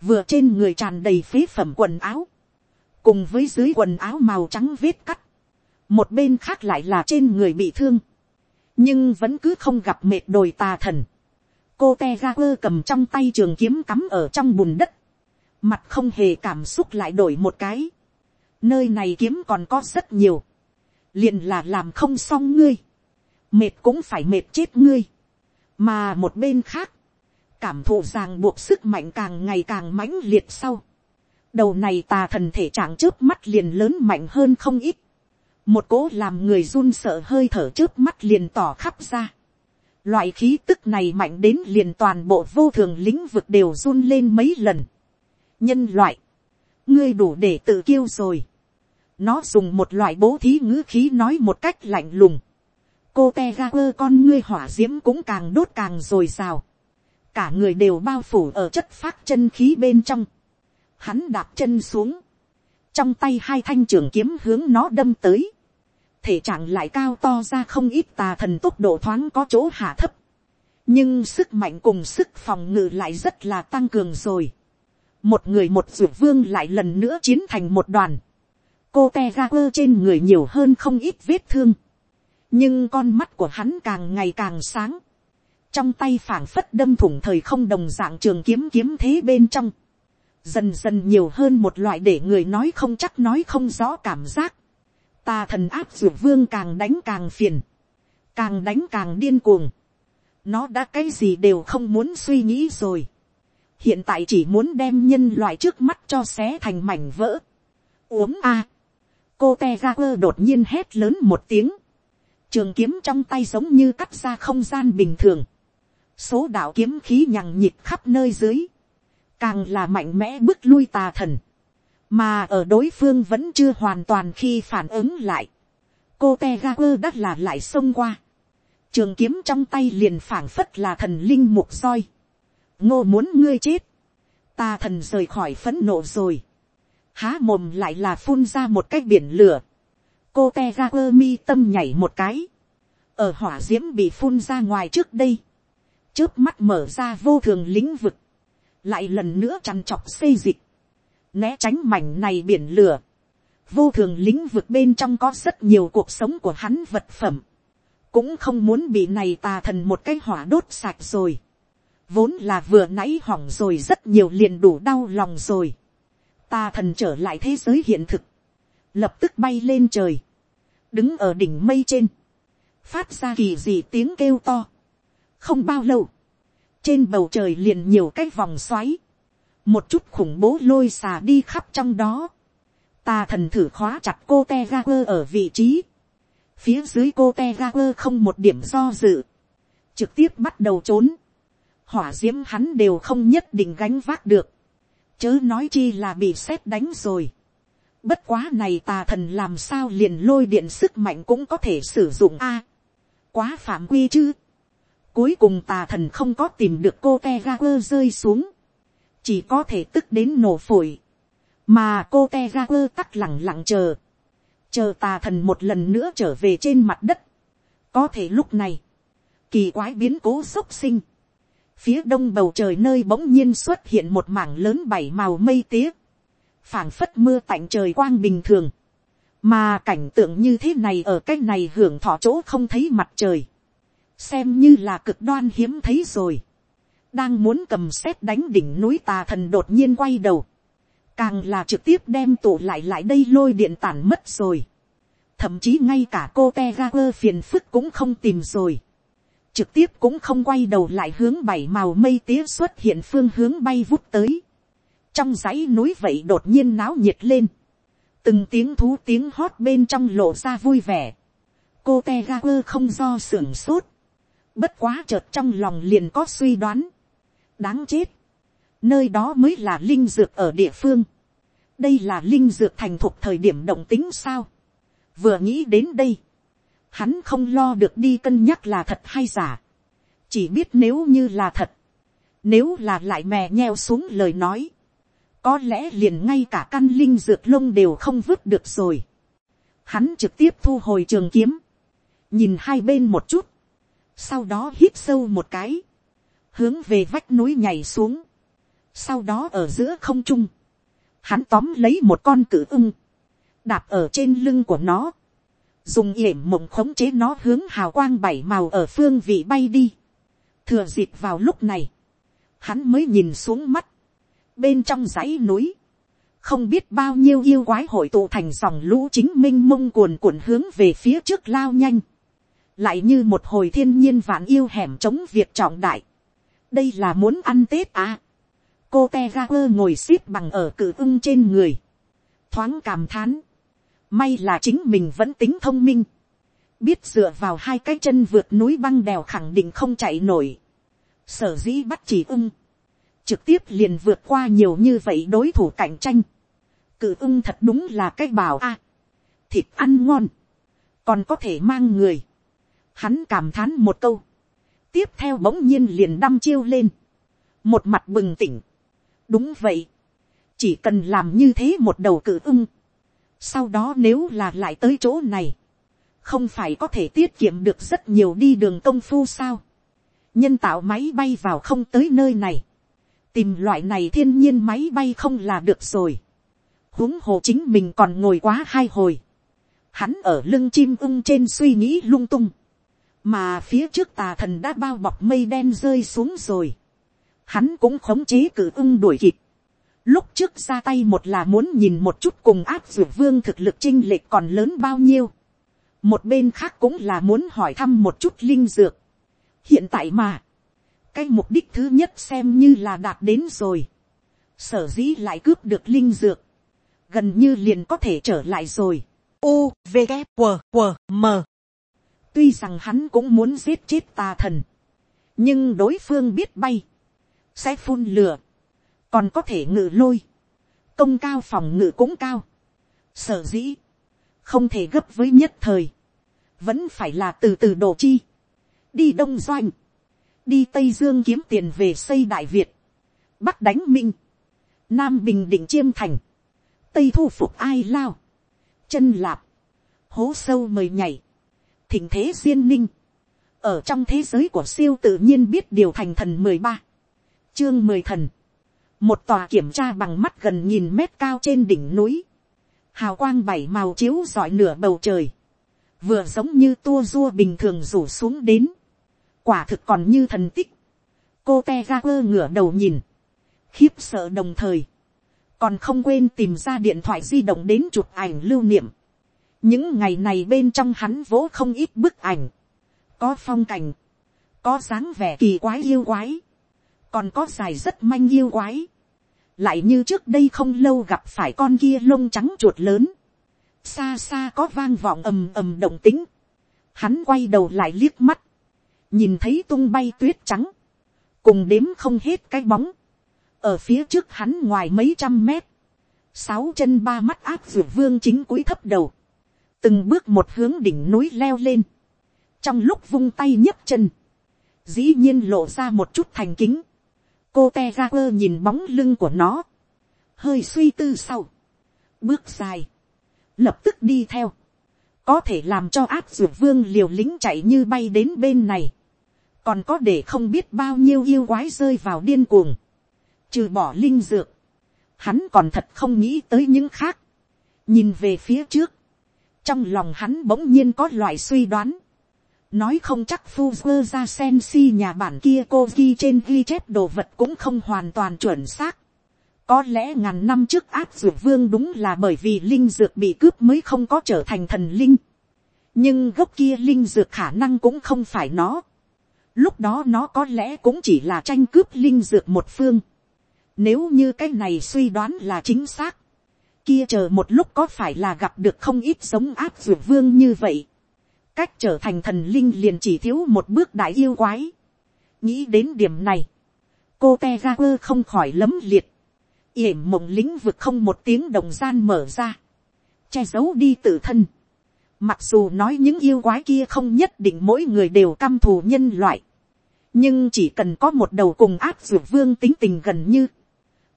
vừa trên người tràn đầy phế phẩm quần áo, cùng với dưới quần áo màu trắng vết cắt, một bên khác lại là trên người bị thương, nhưng vẫn cứ không gặp mệt đồi tà thần cô te ra quơ cầm trong tay trường kiếm cắm ở trong bùn đất, mặt không hề cảm xúc lại đổi một cái, nơi này kiếm còn có rất nhiều, liền là làm không xong ngươi, mệt cũng phải mệt chết ngươi, mà một bên khác, cảm thụ ràng buộc sức mạnh càng ngày càng mãnh liệt sau, đầu này tà thần thể trạng trước mắt liền lớn mạnh hơn không ít, một cố làm người run sợ hơi thở trước mắt liền tỏ khắp ra. Loại khí tức này mạnh đến liền toàn bộ vô thường lĩnh vực đều run lên mấy lần. Nhân loại, ngươi đủ để tự kiêu rồi. Nó dùng một loại bố thí ngữ khí nói một cách lạnh lùng. Cô te ra quơ con ngươi hỏa diễm cũng càng đốt càng rồi rào. Cả người đều bao phủ ở chất phát chân khí bên trong hắn đạp chân xuống, trong tay hai thanh trường kiếm hướng nó đâm tới, thể trạng lại cao to ra không ít tà thần tốc độ thoáng có chỗ hạ thấp, nhưng sức mạnh cùng sức phòng ngự lại rất là tăng cường rồi. một người một ruột vương lại lần nữa chiến thành một đoàn, cô te ga quơ trên người nhiều hơn không ít vết thương, nhưng con mắt của hắn càng ngày càng sáng, trong tay phảng phất đâm thủng thời không đồng dạng trường kiếm kiếm thế bên trong, dần dần nhiều hơn một loại để người nói không chắc nói không rõ cảm giác, tà thần áp dược vương càng đánh càng phiền, càng đánh càng điên cuồng, nó đã cái gì đều không muốn suy nghĩ rồi, hiện tại chỉ muốn đem nhân loại trước mắt cho xé thành mảnh vỡ, uống a, cô te ra quơ đột nhiên hét lớn một tiếng, trường kiếm trong tay giống như cắt ra không gian bình thường, số đạo kiếm khí nhằng nhịp khắp nơi dưới, càng là mạnh mẽ bước lui tà thần, mà ở đối phương vẫn chưa hoàn toàn khi phản ứng lại, cô te ga quơ đắt là lại xông qua, trường kiếm trong tay liền phảng phất là thần linh mục soi, ngô muốn ngươi chết, ta thần rời khỏi phấn nộ rồi, há mồm lại là phun ra một cái biển lửa, cô te ga quơ mi tâm nhảy một cái, ở hỏa d i ễ m bị phun ra ngoài trước đây, trước mắt mở ra vô thường lĩnh vực, lại lần nữa chằn chọc xây dịch, né tránh mảnh này biển lửa, vô thường lĩnh vực bên trong có rất nhiều cuộc sống của hắn vật phẩm, cũng không muốn bị này tà thần một cái hỏa đốt sạch rồi, vốn là vừa nãy hỏng rồi rất nhiều liền đủ đau lòng rồi, tà thần trở lại thế giới hiện thực, lập tức bay lên trời, đứng ở đỉnh mây trên, phát ra kỳ dị tiếng kêu to. không bao lâu, trên bầu trời liền nhiều cái vòng xoáy, một chút khủng bố lôi xà đi khắp trong đó, tà thần thử khóa chặt cô te ga quơ ở vị trí, phía dưới cô te ga quơ không một điểm do dự, trực tiếp bắt đầu trốn, hỏa d i ễ m hắn đều không nhất định gánh vác được, chớ nói chi là bị sét đánh rồi. Bất quá này tà thần làm sao liền lôi điện sức mạnh cũng có thể sử dụng a. quá phạm quy chứ. Cuối cùng tà thần không có tìm được cô te ga quơ rơi xuống. Chỉ có thể tức đến nổ phổi. Mà cô te ra quơ tắc lặng lặng chờ. Chờ tà thần một lần nữa trở về trên mặt đất. Có thể lúc này. Kỳ quái biến cố sốc sinh. Phía đông bầu trời nơi bỗng nhiên xuất hiện một mảng lớn bảy màu mây tía phảng phất mưa tạnh trời quang bình thường, mà cảnh tượng như thế này ở cái này hưởng thọ chỗ không thấy mặt trời, xem như là cực đoan hiếm thấy rồi, đang muốn cầm xét đánh đỉnh núi tà thần đột nhiên quay đầu, càng là trực tiếp đem tụ lại lại đây lôi điện tản mất rồi, thậm chí ngay cả cô te ga quơ phiền phức cũng không tìm rồi, trực tiếp cũng không quay đầu lại hướng bảy màu mây tía xuất hiện phương hướng bay vút tới, trong dãy núi vậy đột nhiên náo nhiệt lên, từng tiếng thú tiếng hót bên trong lộ ra vui vẻ, cô te ga quơ không do sưởng sốt, bất quá chợt trong lòng liền có suy đoán, đáng chết, nơi đó mới là linh dược ở địa phương, đây là linh dược thành thuộc thời điểm động tính sao, vừa nghĩ đến đây, hắn không lo được đi cân nhắc là thật hay giả, chỉ biết nếu như là thật, nếu là lại mè nheo xuống lời nói, có lẽ liền ngay cả căn linh dược lông đều không vứt được rồi. Hắn trực tiếp thu hồi trường kiếm, nhìn hai bên một chút, sau đó hít sâu một cái, hướng về vách núi nhảy xuống, sau đó ở giữa không trung, hắn tóm lấy một con cử ưng, đạp ở trên lưng của nó, dùng yểm mộng khống chế nó hướng hào quang bảy màu ở phương vị bay đi, thừa dịp vào lúc này, hắn mới nhìn xuống mắt, bên trong dãy núi, không biết bao nhiêu yêu quái hội tụ thành dòng lũ chính minh mông cuồn cuộn hướng về phía trước lao nhanh, lại như một hồi thiên nhiên vạn yêu hẻm chống việc trọng đại đây là muốn ăn tết à. cô te ra quơ ngồi x ế p bằng ở cự ưng trên người, thoáng cảm thán, may là chính mình vẫn tính thông minh, biết dựa vào hai cái chân vượt núi băng đèo khẳng định không chạy nổi, sở dĩ bắt chỉ ưng, trực tiếp liền vượt qua nhiều như vậy đối thủ cạnh tranh. Cự ưng thật đúng là cái bảo a. thịt ăn ngon. Còn có thể mang người. Hắn cảm thán một câu. Tiếp theo bỗng nhiên liền đăm chiêu lên. Một mặt bừng tỉnh. Đúng vậy. Chỉ cần làm như thế một đầu cự ưng. Sau đó nếu là lại tới chỗ này. Không phải có thể tiết kiệm được rất nhiều đi đường công phu sao. Nhân tạo máy bay vào không tới nơi này tìm loại này thiên nhiên máy bay không là được rồi. huống hồ chính mình còn ngồi quá hai hồi. hắn ở lưng chim ưng trên suy nghĩ lung tung mà phía trước tà thần đã bao bọc mây đen rơi xuống rồi. hắn cũng khống chế cử ưng đuổi kịp. Lúc trước ra tay một là muốn nhìn một chút cùng áp dược vương thực lực chinh lệch còn lớn bao nhiêu. Một bên khác cũng là muốn hỏi thăm một chút linh dược. Hiện tại mà, cái mục đích thứ nhất xem như là đạt đến rồi. Sở dĩ lại cướp được linh dược. Gần như liền có thể trở lại rồi. U, V, K, W, W, M. Tuy rằng hắn cũng muốn giết chết tà thần. Nhưng đối phương biết bay. Sẽ phun lửa còn có thể ngự lôi, công cao phòng ngự cũng cao, sở dĩ, không thể gấp với nhất thời, vẫn phải là từ từ đồ chi, đi đông doanh, đi tây dương kiếm tiền về xây đại việt, bắc đánh minh, nam bình định chiêm thành, tây thu phục ai lao, chân lạp, hố sâu mời nhảy, thịnh thế duyên ninh, ở trong thế giới của siêu tự nhiên biết điều thành thần mười ba, chương mười thần, một tòa kiểm tra bằng mắt gần nghìn mét cao trên đỉnh núi, hào quang bảy màu chiếu rọi nửa bầu trời, vừa giống như tua dua bình thường rủ xuống đến, quả thực còn như thần tích, cô te ga quơ ngửa đầu nhìn, khiếp sợ đồng thời, còn không quên tìm ra điện thoại di động đến chụp ảnh lưu niệm những ngày này bên trong hắn vỗ không ít bức ảnh, có phong cảnh, có dáng vẻ kỳ quái yêu quái, còn có dài rất manh yêu quái, lại như trước đây không lâu gặp phải con kia lông trắng chuột lớn, xa xa có vang vọng ầm ầm động tính, hắn quay đầu lại liếc mắt, nhìn thấy tung bay tuyết trắng, cùng đếm không hết cái bóng, ở phía trước hắn ngoài mấy trăm mét, sáu chân ba mắt áp ruột vương chính cúi thấp đầu, từng bước một hướng đỉnh núi leo lên, trong lúc vung tay nhấc chân, dĩ nhiên lộ ra một chút thành kính, cô te ga quơ nhìn bóng lưng của nó, hơi suy tư sau, bước dài, lập tức đi theo, có thể làm cho áp dược vương liều lính chạy như bay đến bên này, còn có để không biết bao nhiêu yêu quái rơi vào điên cuồng, trừ bỏ linh dược, hắn còn thật không nghĩ tới những khác, nhìn về phía trước, trong lòng hắn bỗng nhiên có loại suy đoán, nói không chắc phu quơ ra sen si nhà bản kia cô ghi trên ghi chép đồ vật cũng không hoàn toàn chuẩn xác. có lẽ ngàn năm trước áp dược vương đúng là bởi vì linh dược bị cướp mới không có trở thành thần linh. nhưng gốc kia linh dược khả năng cũng không phải nó. lúc đó nó có lẽ cũng chỉ là tranh cướp linh dược một phương. nếu như cái này suy đoán là chính xác, kia chờ một lúc có phải là gặp được không ít giống áp dược vương như vậy cách trở thành thần linh liền chỉ thiếu một bước đại yêu quái. nghĩ đến điểm này, cô te ra quơ không khỏi lấm liệt, yểm mộng lĩnh vực không một tiếng đồng gian mở ra, che giấu đi tự thân. Mặc dù nói những yêu quái kia không nhất định mỗi người đều căm thù nhân loại, nhưng chỉ cần có một đầu cùng áp dược vương tính tình gần như,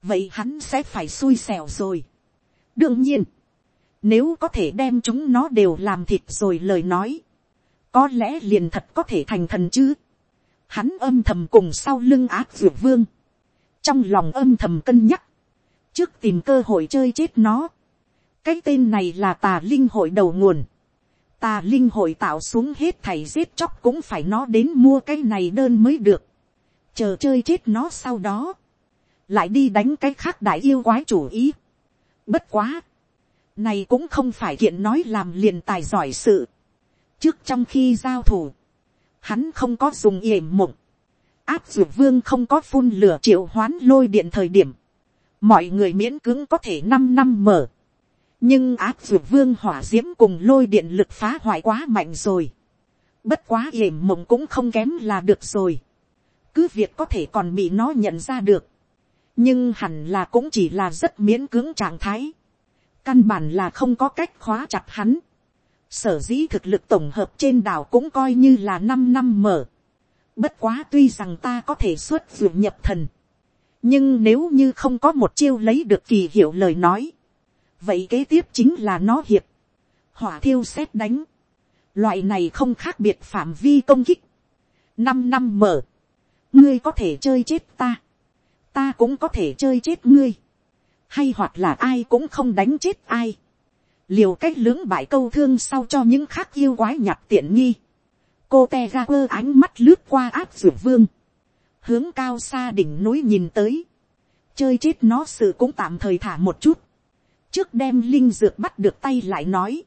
vậy hắn sẽ phải xui xẻo rồi đương nhiên, nếu có thể đem chúng nó đều làm thịt rồi lời nói, có lẽ liền thật có thể thành thần chứ. Hắn âm thầm cùng sau lưng ác dược vương. Trong lòng âm thầm cân nhắc. Trước tìm cơ hội chơi chết nó. Cái tên này là tà linh hội đầu nguồn. Tà linh hội tạo xuống hết thảy giết chóc cũng phải nó đến mua cái này đơn mới được. Chờ chơi chết nó sau đó. Lại đi đánh cái khác đại yêu quái chủ ý. Bất quá. Này cũng không phải kiện nói làm liền tài giỏi sự. Trước trong khi giao thủ, hắn không có dùng yểm mộng, áp dược vương không có phun lửa triệu hoán lôi điện thời điểm, mọi người miễn cưỡng có thể năm năm mở, nhưng áp dược vương hỏa diễm cùng lôi điện lực phá hoại quá mạnh rồi, bất quá yểm mộng cũng không kém là được rồi, cứ việc có thể còn bị nó nhận ra được, nhưng hẳn là cũng chỉ là rất miễn cưỡng trạng thái, căn bản là không có cách khóa chặt hắn, sở dĩ thực lực tổng hợp trên đảo cũng coi như là năm năm mở. Bất quá tuy rằng ta có thể xuất dụ nhập thần. Nhưng nếu như không có một chiêu lấy được kỳ hiệu lời nói. Vậy kế tiếp chính là nó hiệp. Hỏa thiêu xét đánh. Loại này không khác biệt phạm vi công kích. Năm năm mở. Ngươi có thể chơi chết ta. Ta cũng có thể chơi chết ngươi. Hay hoặc là ai cũng không đánh chết ai. Liều cách lưỡng bại câu thương sau cho những khác yêu quái nhặt tiện nghi. cô te ga quơ ánh mắt lướt qua áp dược vương, hướng cao xa đỉnh núi nhìn tới, chơi chết nó sự cũng tạm thời thả một chút, trước đem linh dược bắt được tay lại nói,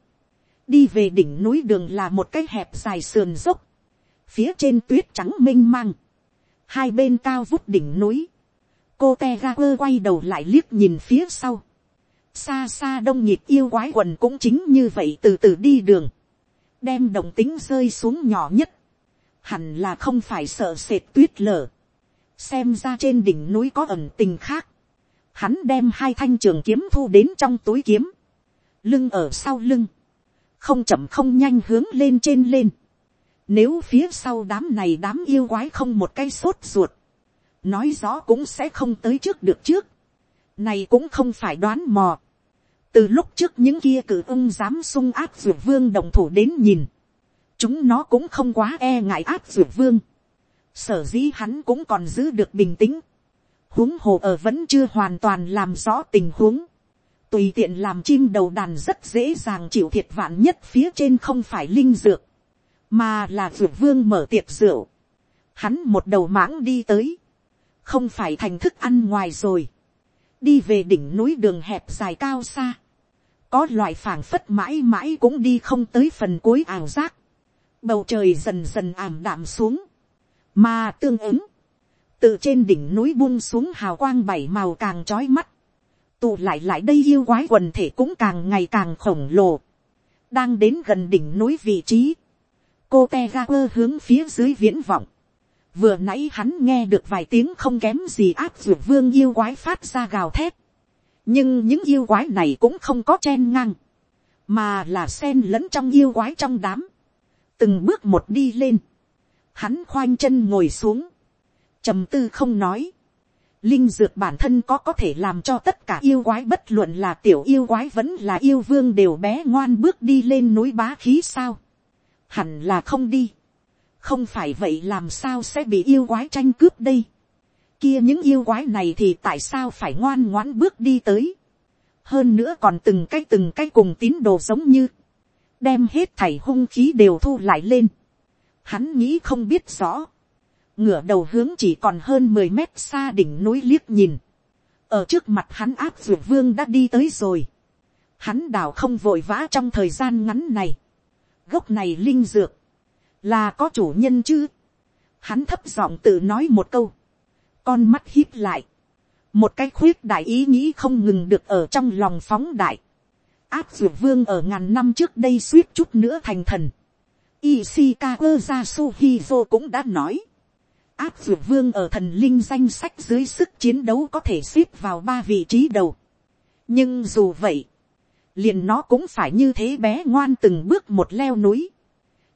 đi về đỉnh núi đường là một cái hẹp dài sườn dốc, phía trên tuyết trắng m i n h mang, hai bên cao vút đỉnh núi, cô te quơ quay đầu lại liếc nhìn phía sau, xa xa đông nhịp yêu quái quần cũng chính như vậy từ từ đi đường, đem đồng tính rơi xuống nhỏ nhất, hẳn là không phải sợ sệt tuyết lở, xem ra trên đỉnh núi có ẩn tình khác, hắn đem hai thanh trường kiếm thu đến trong túi kiếm, lưng ở sau lưng, không chậm không nhanh hướng lên trên lên. Nếu phía sau đám này đám yêu quái không một cái sốt ruột, nói rõ cũng sẽ không tới trước được trước. Này cũng không phải đoán mò. Từ lúc trước những kia cử ưng dám sung áp dược vương đồng thủ đến nhìn. Chúng nó cũng không quá e ngại áp dược vương. Sở dĩ hắn cũng còn giữ được bình tĩnh. huống hồ ở vẫn chưa hoàn toàn làm rõ tình huống tùy tiện làm chim đầu đàn rất dễ dàng chịu thiệt vạn nhất phía trên không phải linh dược, mà là dược vương mở tiệc rượu. Hắn một đầu mãng đi tới, không phải thành thức ăn ngoài rồi, đi về đỉnh núi đường hẹp dài cao xa, có loại phảng phất mãi mãi cũng đi không tới phần cuối ảo giác, bầu trời dần dần ảm đạm xuống, mà tương ứng, từ trên đỉnh núi buông xuống hào quang bảy màu càng trói mắt, tụ lại lại đây yêu quái quần thể cũng càng ngày càng khổng lồ, đang đến gần đỉnh núi vị trí, cô te ga quơ hướng phía dưới viễn vọng, vừa nãy hắn nghe được vài tiếng không kém gì áp dược vương yêu quái phát ra gào thét, nhưng những yêu quái này cũng không có chen ngang, mà là sen lẫn trong yêu quái trong đám, từng bước một đi lên, hắn khoanh chân ngồi xuống, trầm tư không nói, Linh dược bản thân có có thể làm cho tất cả yêu quái bất luận là tiểu yêu quái vẫn là yêu vương đều bé ngoan bước đi lên núi bá khí sao. Hẳn là không đi. Không phải vậy làm sao sẽ bị yêu quái tranh cướp đây. Kia những yêu quái này thì tại sao phải ngoan ngoãn bước đi tới. Hơn nữa còn từng cái từng cái cùng tín đồ giống như. Đem hết thảy hung khí đều thu lại lên. Hắn nghĩ không biết rõ ngửa đầu hướng chỉ còn hơn mười mét xa đỉnh núi liếc nhìn, ở trước mặt hắn áp ruột vương đã đi tới rồi, hắn đào không vội vã trong thời gian ngắn này, gốc này linh dược, là có chủ nhân chứ, hắn thấp giọng tự nói một câu, con mắt hít lại, một cái khuyết đại ý nghĩ không ngừng được ở trong lòng phóng đại, áp dược vương ở ngàn năm trước đây suýt chút nữa thành thần, Ishikawa Yasuhizo cũng đã nói, áp dược vương ở thần linh danh sách dưới sức chiến đấu có thể xếp vào ba vị trí đầu. nhưng dù vậy, liền nó cũng phải như thế bé ngoan từng bước một leo núi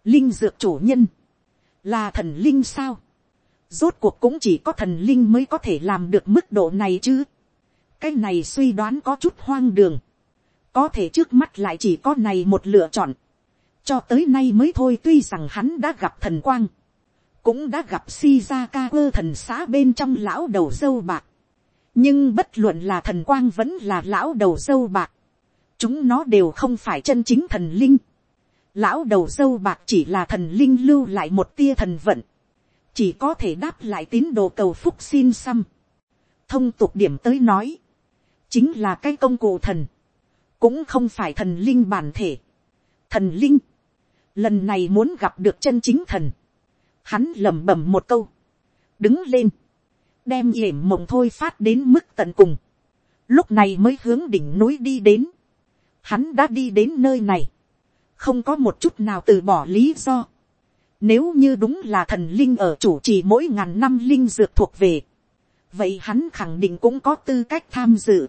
linh dược chủ nhân, là thần linh sao. rốt cuộc cũng chỉ có thần linh mới có thể làm được mức độ này chứ. cái này suy đoán có chút hoang đường. có thể trước mắt lại chỉ có này một lựa chọn. cho tới nay mới thôi tuy rằng hắn đã gặp thần quang cũng đã gặp si ra ca ơ thần xã bên trong lão đầu dâu bạc. nhưng bất luận là thần quang vẫn là lão đầu dâu bạc. chúng nó đều không phải chân chính thần linh lão đầu dâu bạc chỉ là thần linh lưu lại một tia thần vận. chỉ có thể đáp lại tín đồ cầu phúc xin xăm. thông tục điểm tới nói. chính là cái công cụ thần. cũng không phải thần linh bản thể. thần linh. lần này muốn gặp được chân chính thần hắn lẩm bẩm một câu, đứng lên, đem yểm mộng thôi phát đến mức tận cùng, lúc này mới hướng đỉnh núi đi đến, hắn đã đi đến nơi này, không có một chút nào từ bỏ lý do, nếu như đúng là thần linh ở chủ trì mỗi ngàn năm linh dược thuộc về, vậy hắn khẳng định cũng có tư cách tham dự,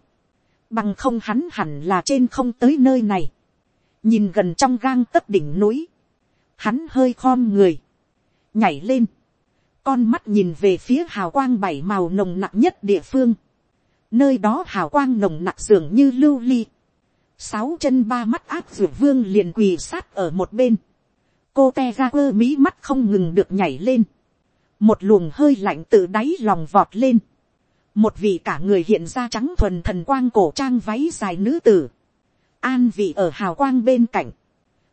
bằng không hắn hẳn là trên không tới nơi này, nhìn gần trong gang tấc đỉnh núi, hắn hơi khom người, nhảy lên, con mắt nhìn về phía hào quang bảy màu nồng nặc nhất địa phương, nơi đó hào quang nồng nặc dường như lưu ly, sáu chân ba mắt áp dược vương liền quỳ sát ở một bên, cô te ra quơ mí mắt không ngừng được nhảy lên, một luồng hơi lạnh từ đáy lòng vọt lên, một vị cả người hiện ra trắng thuần thần quang cổ trang váy dài nữ tử, an vị ở hào quang bên cạnh,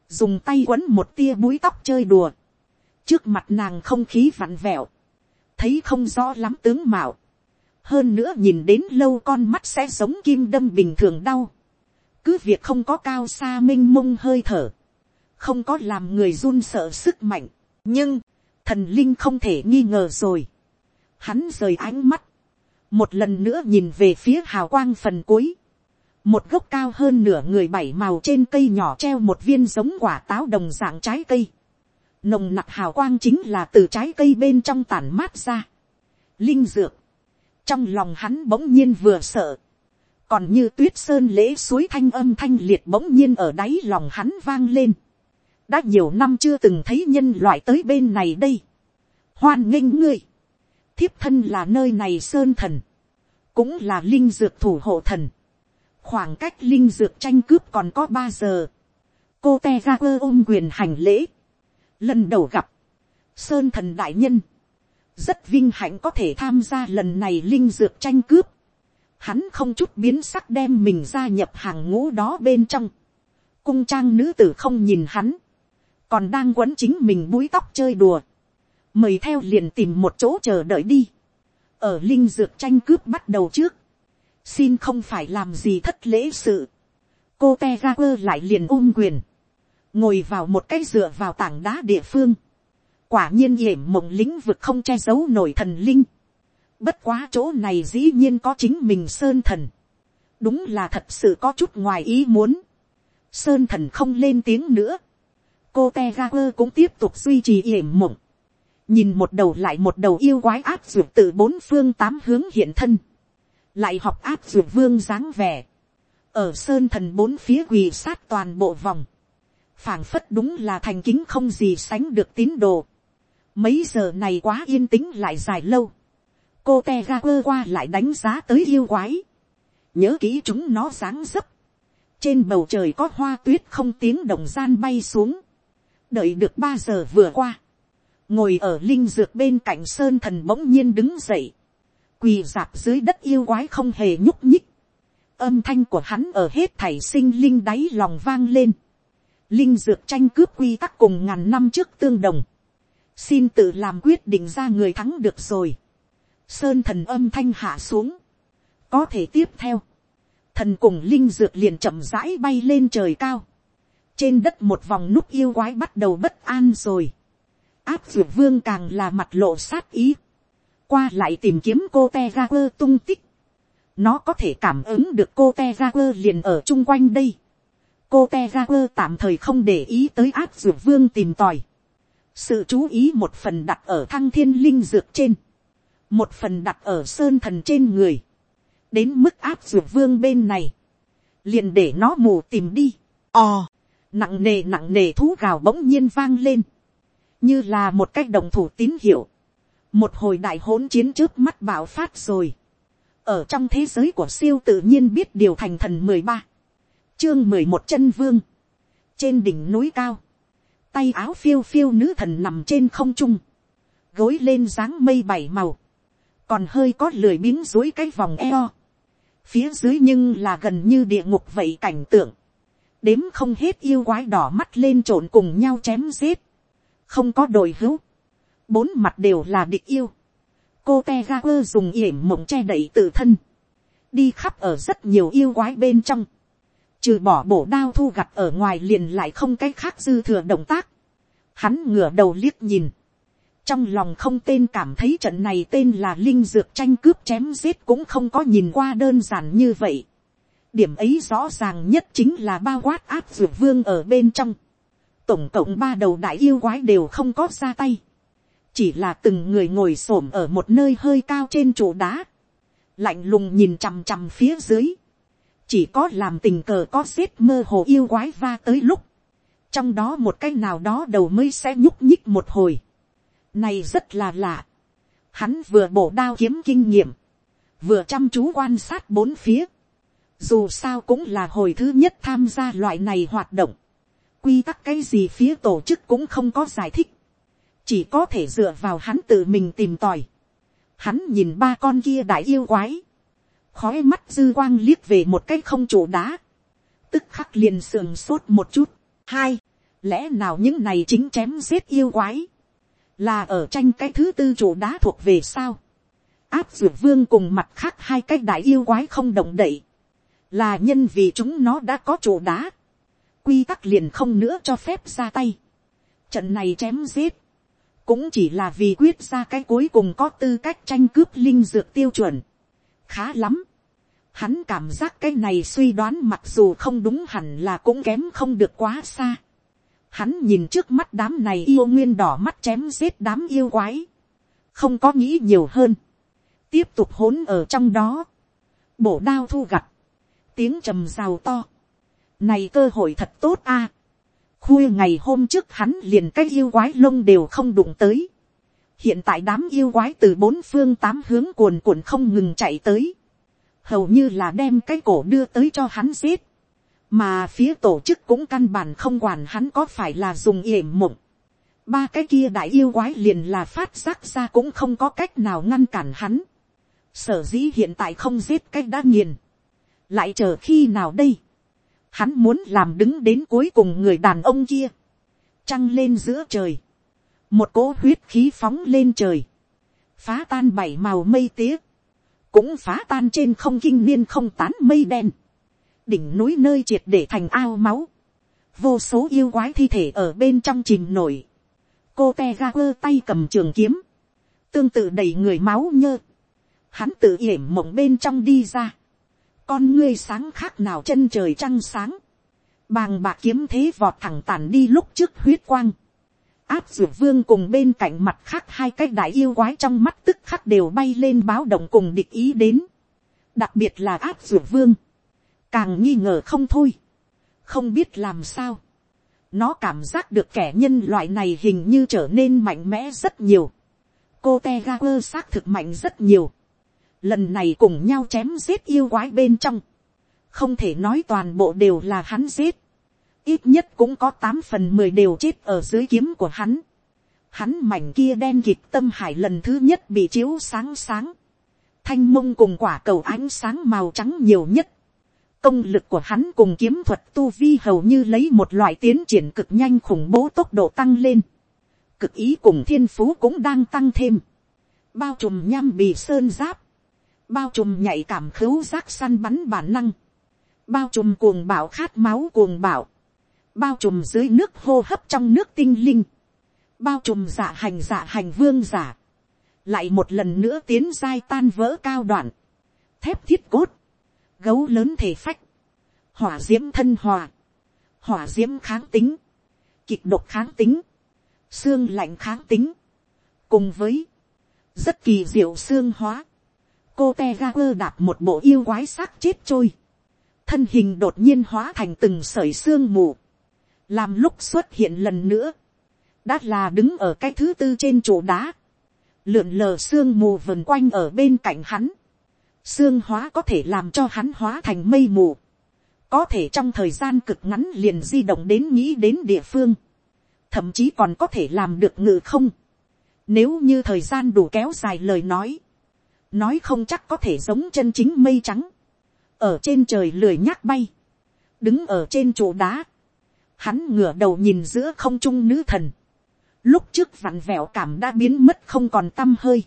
dùng tay quấn một tia búi tóc chơi đùa, trước mặt nàng không khí vặn vẹo, thấy không rõ lắm tướng mạo, hơn nữa nhìn đến lâu con mắt sẽ giống kim đâm bình thường đau, cứ việc không có cao xa m i n h mông hơi thở, không có làm người run sợ sức mạnh, nhưng, thần linh không thể nghi ngờ rồi, hắn rời ánh mắt, một lần nữa nhìn về phía hào quang phần cuối, một gốc cao hơn nửa người bảy màu trên cây nhỏ treo một viên giống quả táo đồng dạng trái cây, nồng nặc hào quang chính là từ trái cây bên trong tản mát ra, linh dược, trong lòng hắn bỗng nhiên vừa sợ, còn như tuyết sơn lễ suối thanh âm thanh liệt bỗng nhiên ở đáy lòng hắn vang lên. đã nhiều năm chưa từng thấy nhân loại tới bên này đây. hoan nghênh ngươi. thiếp thân là nơi này sơn thần. cũng là linh dược thủ hộ thần. khoảng cách linh dược tranh cướp còn có ba giờ. cô te ga quơ ôm quyền hành lễ. lần đầu gặp. sơn thần đại nhân rất vinh hạnh có thể tham gia lần này linh dược tranh cướp. Hắn không chút biến sắc đem mình gia nhập hàng ngũ đó bên trong. Cung trang nữ tử không nhìn hắn. Còn đang quấn chính mình búi tóc chơi đùa. Mời theo liền tìm một chỗ chờ đợi đi. Ở linh dược tranh cướp bắt đầu trước. Xin không phải làm gì thất lễ sự. Cô te ra quơ lại liền ôm quyền. Ngồi vào một cái dựa vào tảng đá địa phương quả nhiên hiểm mộng lĩnh vực không che giấu nổi thần linh. Bất quá chỗ này dĩ nhiên có chính mình sơn thần. Đúng là thật sự có chút ngoài ý muốn. Sơn thần không lên tiếng nữa. Cô Tegaper cũng tiếp tục duy trì yểm mộng. Nhìn một đầu lại một đầu yêu quái áp dược từ bốn phương tám hướng hiện thân. Lại học áp dược vương dáng vẻ. Ở sơn thần bốn phía quỳ sát toàn bộ vòng phảng phất đúng là thành kính không gì sánh được tín đồ. Mấy giờ này quá yên tĩnh lại dài lâu. Cô te ga quơ qua lại đánh giá tới yêu quái. Nhớ kỹ chúng nó sáng dấp. Trên bầu trời có hoa tuyết không tiếng đồng gian bay xuống. Đợi được ba giờ vừa qua. Ngồi ở linh dược bên cạnh sơn thần bỗng nhiên đứng dậy. Quỳ dạp dưới đất yêu quái không hề nhúc nhích. Âm thanh của hắn ở hết thảy sinh linh đáy lòng vang lên. Linh dược tranh cướp quy tắc cùng ngàn năm trước tương đồng xin tự làm quyết định ra người thắng được rồi sơn thần âm thanh hạ xuống. có thể tiếp theo. thần cùng linh dược liền chậm rãi bay lên trời cao. trên đất một vòng núp yêu quái bắt đầu bất an rồi. áp dược vương càng là mặt lộ sát ý. qua lại tìm kiếm cô te ga quơ tung tích. nó có thể cảm ứng được cô te ga quơ liền ở chung quanh đây. cô te ga quơ tạm thời không để ý tới áp dược vương tìm tòi sự chú ý một phần đặt ở thăng thiên linh dược trên, một phần đặt ở sơn thần trên người, đến mức áp dược vương bên này, liền để nó mù tìm đi, ò, nặng nề nặng nề thú gào bỗng nhiên vang lên, như là một cách đồng thủ tín hiệu, một hồi đại hỗn chiến trước mắt bạo phát rồi, ở trong thế giới của siêu tự nhiên biết điều thành thần mười ba, chương mười một chân vương, trên đỉnh núi cao, tay áo phiêu phiêu nữ thần nằm trên không trung, gối lên dáng mây bảy màu, còn hơi có lười biếng dối cái vòng eo, phía dưới nhưng là gần như địa ngục vậy cảnh tượng, đếm không hết yêu quái đỏ mắt lên trộn cùng nhau chém giết, không có đồi hữu, bốn mặt đều là địch yêu, cô te ga quơ dùng yểm mộng che đậy tự thân, đi khắp ở rất nhiều yêu quái bên trong, trừ bỏ bổ đao thu gặt ở ngoài liền lại không cái khác dư thừa động tác. Hắn ngửa đầu liếc nhìn. Trong lòng không tên cảm thấy trận này tên là linh dược tranh cướp chém giết cũng không có nhìn qua đơn giản như vậy. Điểm ấy rõ ràng nhất chính là bao quát áp dược vương ở bên trong. Tổng cộng ba đầu đại yêu quái đều không có ra tay. Chỉ là từng người ngồi xổm ở một nơi hơi cao trên trụ đá. Lạnh lùng nhìn chằm chằm phía dưới chỉ có làm tình cờ có xếp mơ hồ yêu quái va tới lúc, trong đó một cái nào đó đầu mới sẽ nhúc nhích một hồi. Này rất là lạ. Hắn vừa bổ đao kiếm kinh nghiệm, vừa chăm chú quan sát bốn phía. Dù sao cũng là hồi thứ nhất tham gia loại này hoạt động. Quy tắc cái gì phía tổ chức cũng không có giải thích. Chỉ có thể dựa vào hắn tự mình tìm tòi. Hắn nhìn ba con kia đại yêu quái khói mắt dư quang liếc về một cái không chỗ đá, tức khắc liền sườn sốt một chút. hai, lẽ nào những này chính chém giết yêu quái, là ở tranh cái thứ tư chủ đá thuộc về sao. áp dược vương cùng mặt khác hai cái đại yêu quái không động đậy, là nhân vì chúng nó đã có chủ đá, quy tắc liền không nữa cho phép ra tay, trận này chém giết, cũng chỉ là vì quyết ra cái cuối cùng có tư cách tranh cướp linh dược tiêu chuẩn, khá lắm, hắn cảm giác cái này suy đoán mặc dù không đúng hẳn là cũng kém không được quá xa, hắn nhìn trước mắt đám này yêu nguyên đỏ mắt chém giết đám yêu quái, không có nghĩ nhiều hơn, tiếp tục hốn ở trong đó, bổ đao thu gặt, tiếng trầm rào to, này cơ hội thật tốt a, khuya ngày hôm trước hắn liền cái yêu quái lông đều không đụng tới, hiện tại đám yêu quái từ bốn phương tám hướng cuồn cuộn không ngừng chạy tới, hầu như là đem cái cổ đưa tới cho hắn giết, mà phía tổ chức cũng căn bản không quản hắn có phải là dùng yểm mộng, ba cái kia đại yêu quái liền là phát giác ra cũng không có cách nào ngăn cản hắn. Sở dĩ hiện tại không giết cách đã nghiền. Lại chờ khi nào đây? Hắn muốn làm đứng đến cuối cùng người đàn ông kia. Trăng lên giữa trời. Một cỗ huyết khí phóng lên trời. Phá tan bảy màu mây tía. Cũng phá tan trên không kinh niên không tán mây đen. Đỉnh núi nơi triệt để thành ao máu. Vô số yêu quái thi thể ở bên trong chìm nổi. Cô te ga quơ tay cầm trường kiếm, tương tự đầy người máu nhơ, hắn tự yểm mộng bên trong đi ra, con ngươi sáng khác nào chân trời trăng sáng, bàng bạc kiếm thế vọt thẳng tàn đi lúc trước huyết quang, áp dược vương cùng bên cạnh mặt khác hai cái đại yêu quái trong mắt tức khắc đều bay lên báo động cùng địch ý đến, đặc biệt là áp dược vương, càng nghi ngờ không thôi, không biết làm sao, nó cảm giác được kẻ nhân loại này hình như trở nên mạnh mẽ rất nhiều. cô te ga quơ xác thực mạnh rất nhiều. lần này cùng nhau chém giết yêu quái bên trong. không thể nói toàn bộ đều là hắn giết. ít nhất cũng có tám phần mười đều chết ở dưới kiếm của hắn. hắn mảnh kia đen kịt tâm hải lần thứ nhất bị chiếu sáng sáng. thanh mông cùng quả cầu ánh sáng màu trắng nhiều nhất công lực của hắn cùng kiếm thuật tu vi hầu như lấy một loại tiến triển cực nhanh khủng bố tốc độ tăng lên. Cực ý cùng thiên phú cũng đang tăng thêm. Bao trùm nham bì sơn giáp. Bao trùm nhạy cảm khứu giác săn bắn bản năng. Bao trùm cuồng bảo khát máu cuồng bảo. Bao trùm dưới nước hô hấp trong nước tinh linh. Bao trùm giả hành giả hành vương giả. Lại một lần nữa tiến dai tan vỡ cao đoạn. Thép thiết cốt gấu lớn thể phách, hỏa d i ễ m thân hòa, hỏa d i ễ m kháng tính, kịch độc kháng tính, xương lạnh kháng tính, cùng với rất kỳ diệu xương hóa, cô te ga quơ đạp một bộ yêu quái xác chết trôi, thân hình đột nhiên hóa thành từng sởi xương mù, làm lúc xuất hiện lần nữa, đã là đứng ở cái thứ tư trên chỗ đá, lượn lờ xương mù vần quanh ở bên cạnh hắn, xương hóa có thể làm cho hắn hóa thành mây mù, có thể trong thời gian cực ngắn liền di động đến nghĩ đến địa phương, thậm chí còn có thể làm được ngự không, nếu như thời gian đủ kéo dài lời nói, nói không chắc có thể giống chân chính mây trắng, ở trên trời lười nhác bay, đứng ở trên chỗ đá, hắn ngửa đầu nhìn giữa không trung nữ thần, lúc trước vặn vẹo cảm đã biến mất không còn t â m hơi,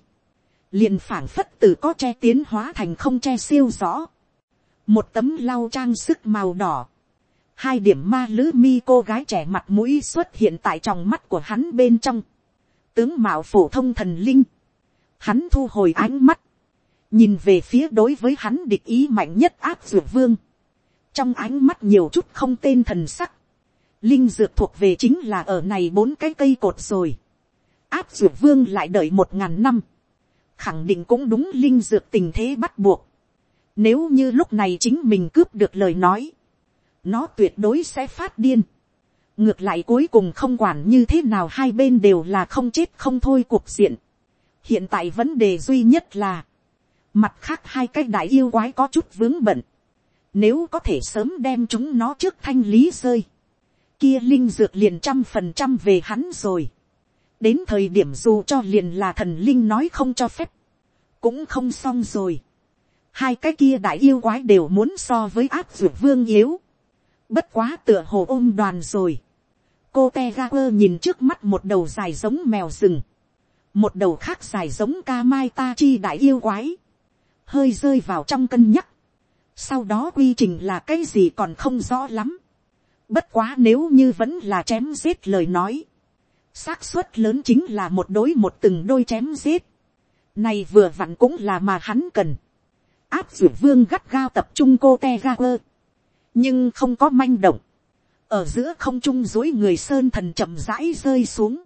liền phảng phất từ có che tiến hóa thành không che siêu rõ. một tấm lau trang sức màu đỏ, hai điểm ma lữ mi cô gái trẻ mặt mũi xuất hiện tại trong mắt của hắn bên trong, tướng mạo phổ thông thần linh, hắn thu hồi ánh mắt, nhìn về phía đối với hắn địch ý mạnh nhất áp dược vương, trong ánh mắt nhiều chút không tên thần sắc, linh dược thuộc về chính là ở này bốn cái cây cột rồi, áp dược vương lại đợi một ngàn năm, khẳng định cũng đúng linh dược tình thế bắt buộc. Nếu như lúc này chính mình cướp được lời nói, nó tuyệt đối sẽ phát điên. ngược lại cuối cùng không quản như thế nào hai bên đều là không chết không thôi cuộc diện. hiện tại vấn đề duy nhất là, mặt khác hai cái đại yêu quái có chút vướng bận. nếu có thể sớm đem chúng nó trước thanh lý rơi, kia linh dược liền trăm phần trăm về hắn rồi đến thời điểm dù cho liền là thần linh nói không cho phép, cũng không xong rồi. hai cái kia đại yêu quái đều muốn so với áp dược vương yếu. bất quá tựa hồ ôm đoàn rồi. cô te ga quơ nhìn trước mắt một đầu dài giống mèo rừng. một đầu khác dài giống ca mai ta chi đại yêu quái, hơi rơi vào trong cân nhắc, sau đó quy trình là cái gì còn không rõ lắm, bất quá nếu như vẫn là chém giết lời nói, xác suất lớn chính là một đối một từng đôi chém giết, này vừa vặn cũng là mà hắn cần, áp dụ vương gắt gao tập trung cô te ga quơ, nhưng không có manh động, ở giữa không trung dối người sơn thần chậm rãi rơi xuống,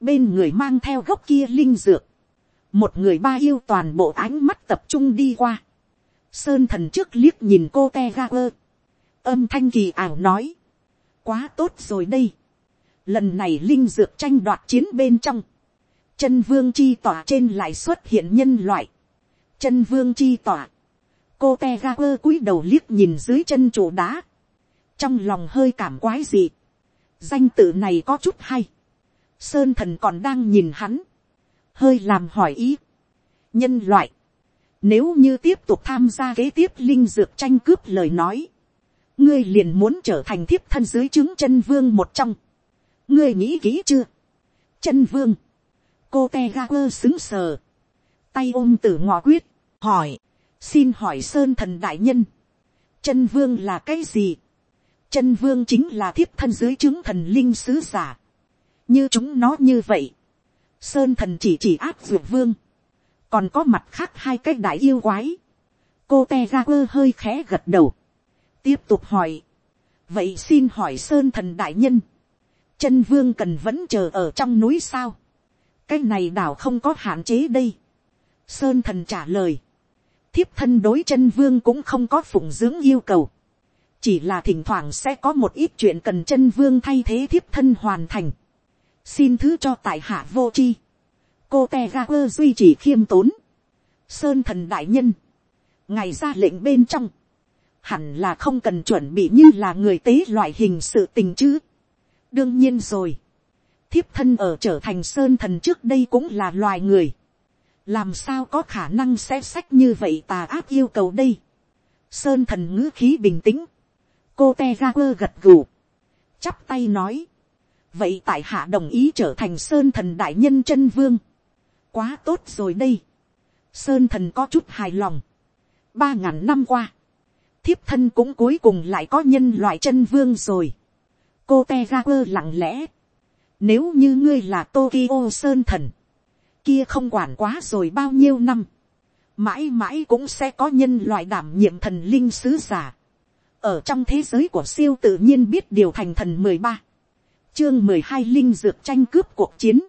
bên người mang theo gốc kia linh dược, một người ba yêu toàn bộ ánh mắt tập trung đi qua, sơn thần trước liếc nhìn cô te ga quơ, âm thanh kỳ ảo nói, quá tốt rồi đây, lần này linh dược tranh đoạt chiến bên trong, chân vương chi tỏa trên lại xuất hiện nhân loại, chân vương chi tỏa, cô te ga quơ cúi đầu liếc nhìn dưới chân chỗ đá, trong lòng hơi cảm quái gì, danh tự này có chút hay, sơn thần còn đang nhìn hắn, hơi làm hỏi ý, nhân loại, nếu như tiếp tục tham gia kế tiếp linh dược tranh cướp lời nói, ngươi liền muốn trở thành thiếp thân dưới chứng chân vương một trong, ngươi nghĩ kỹ chưa, chân vương, cô te ga quơ xứng sờ, tay ôm tử ngọ quyết, hỏi, xin hỏi sơn thần đại nhân, chân vương là cái gì, chân vương chính là thiếp thân dưới chứng thần linh sứ giả, như chúng nó như vậy, sơn thần chỉ chỉ áp dược vương, còn có mặt khác hai cái đại yêu quái, cô te ra quơ hơi khẽ gật đầu, tiếp tục hỏi, vậy xin hỏi sơn thần đại nhân, chân vương cần vẫn chờ ở trong núi sao, cái này đảo không có hạn chế đây, sơn thần trả lời, thiếp thân đối chân vương cũng không có phụng dưỡng yêu cầu, chỉ là thỉnh thoảng sẽ có một ít chuyện cần chân vương thay thế thiếp thân hoàn thành, xin thứ cho tại hạ vô chi, cô te ga quơ duy trì khiêm tốn, sơn thần đại nhân, ngày ra lệnh bên trong, hẳn là không cần chuẩn bị như là người tế loại hình sự tình chứ đương nhiên rồi, thiếp thân ở trở thành sơn thần trước đây cũng là loài người, làm sao có khả năng sẽ sách như vậy tà áp yêu cầu đây. sơn thần ngữ khí bình tĩnh, cô te ra quơ gật gù, chắp tay nói, vậy tại hạ đồng ý trở thành sơn thần đại nhân chân vương, quá tốt rồi đây, sơn thần có chút hài lòng, ba ngàn năm qua, thiếp thân cũng cuối cùng lại có nhân loại chân vương rồi, cô te ra quơ lặng lẽ, nếu như ngươi là Tokyo Sơn Thần. Kia không quản quá rồi bao nhiêu năm. Mãi mãi cũng sẽ có nhân loại đảm nhiệm thần linh sứ giả. Ở trong thế giới của siêu tự nhiên biết điều thành thần mười ba Chương mười hai linh dược tranh cướp cuộc chiến.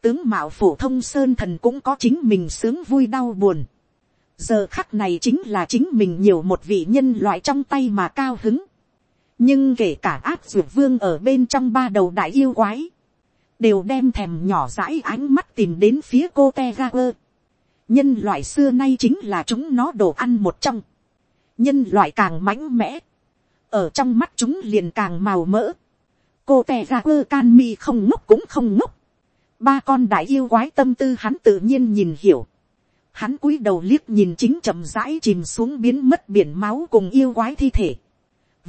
Tướng mạo phổ thông Sơn Thần cũng có chính mình sướng vui đau buồn. Giờ khắc này chính là chính mình nhiều một vị nhân loại trong tay mà cao hứng nhưng kể cả áp dược vương ở bên trong ba đầu đại yêu quái, đều đem thèm nhỏ dãi ánh mắt tìm đến phía cô te ga quơ. nhân loại xưa nay chính là chúng nó đồ ăn một trong. nhân loại càng mãnh mẽ, ở trong mắt chúng liền càng màu mỡ. cô te ga quơ can mi không ngốc cũng không ngốc. ba con đại yêu quái tâm tư hắn tự nhiên nhìn hiểu. hắn cúi đầu liếc nhìn chính chậm rãi chìm xuống biến mất biển máu cùng yêu quái thi thể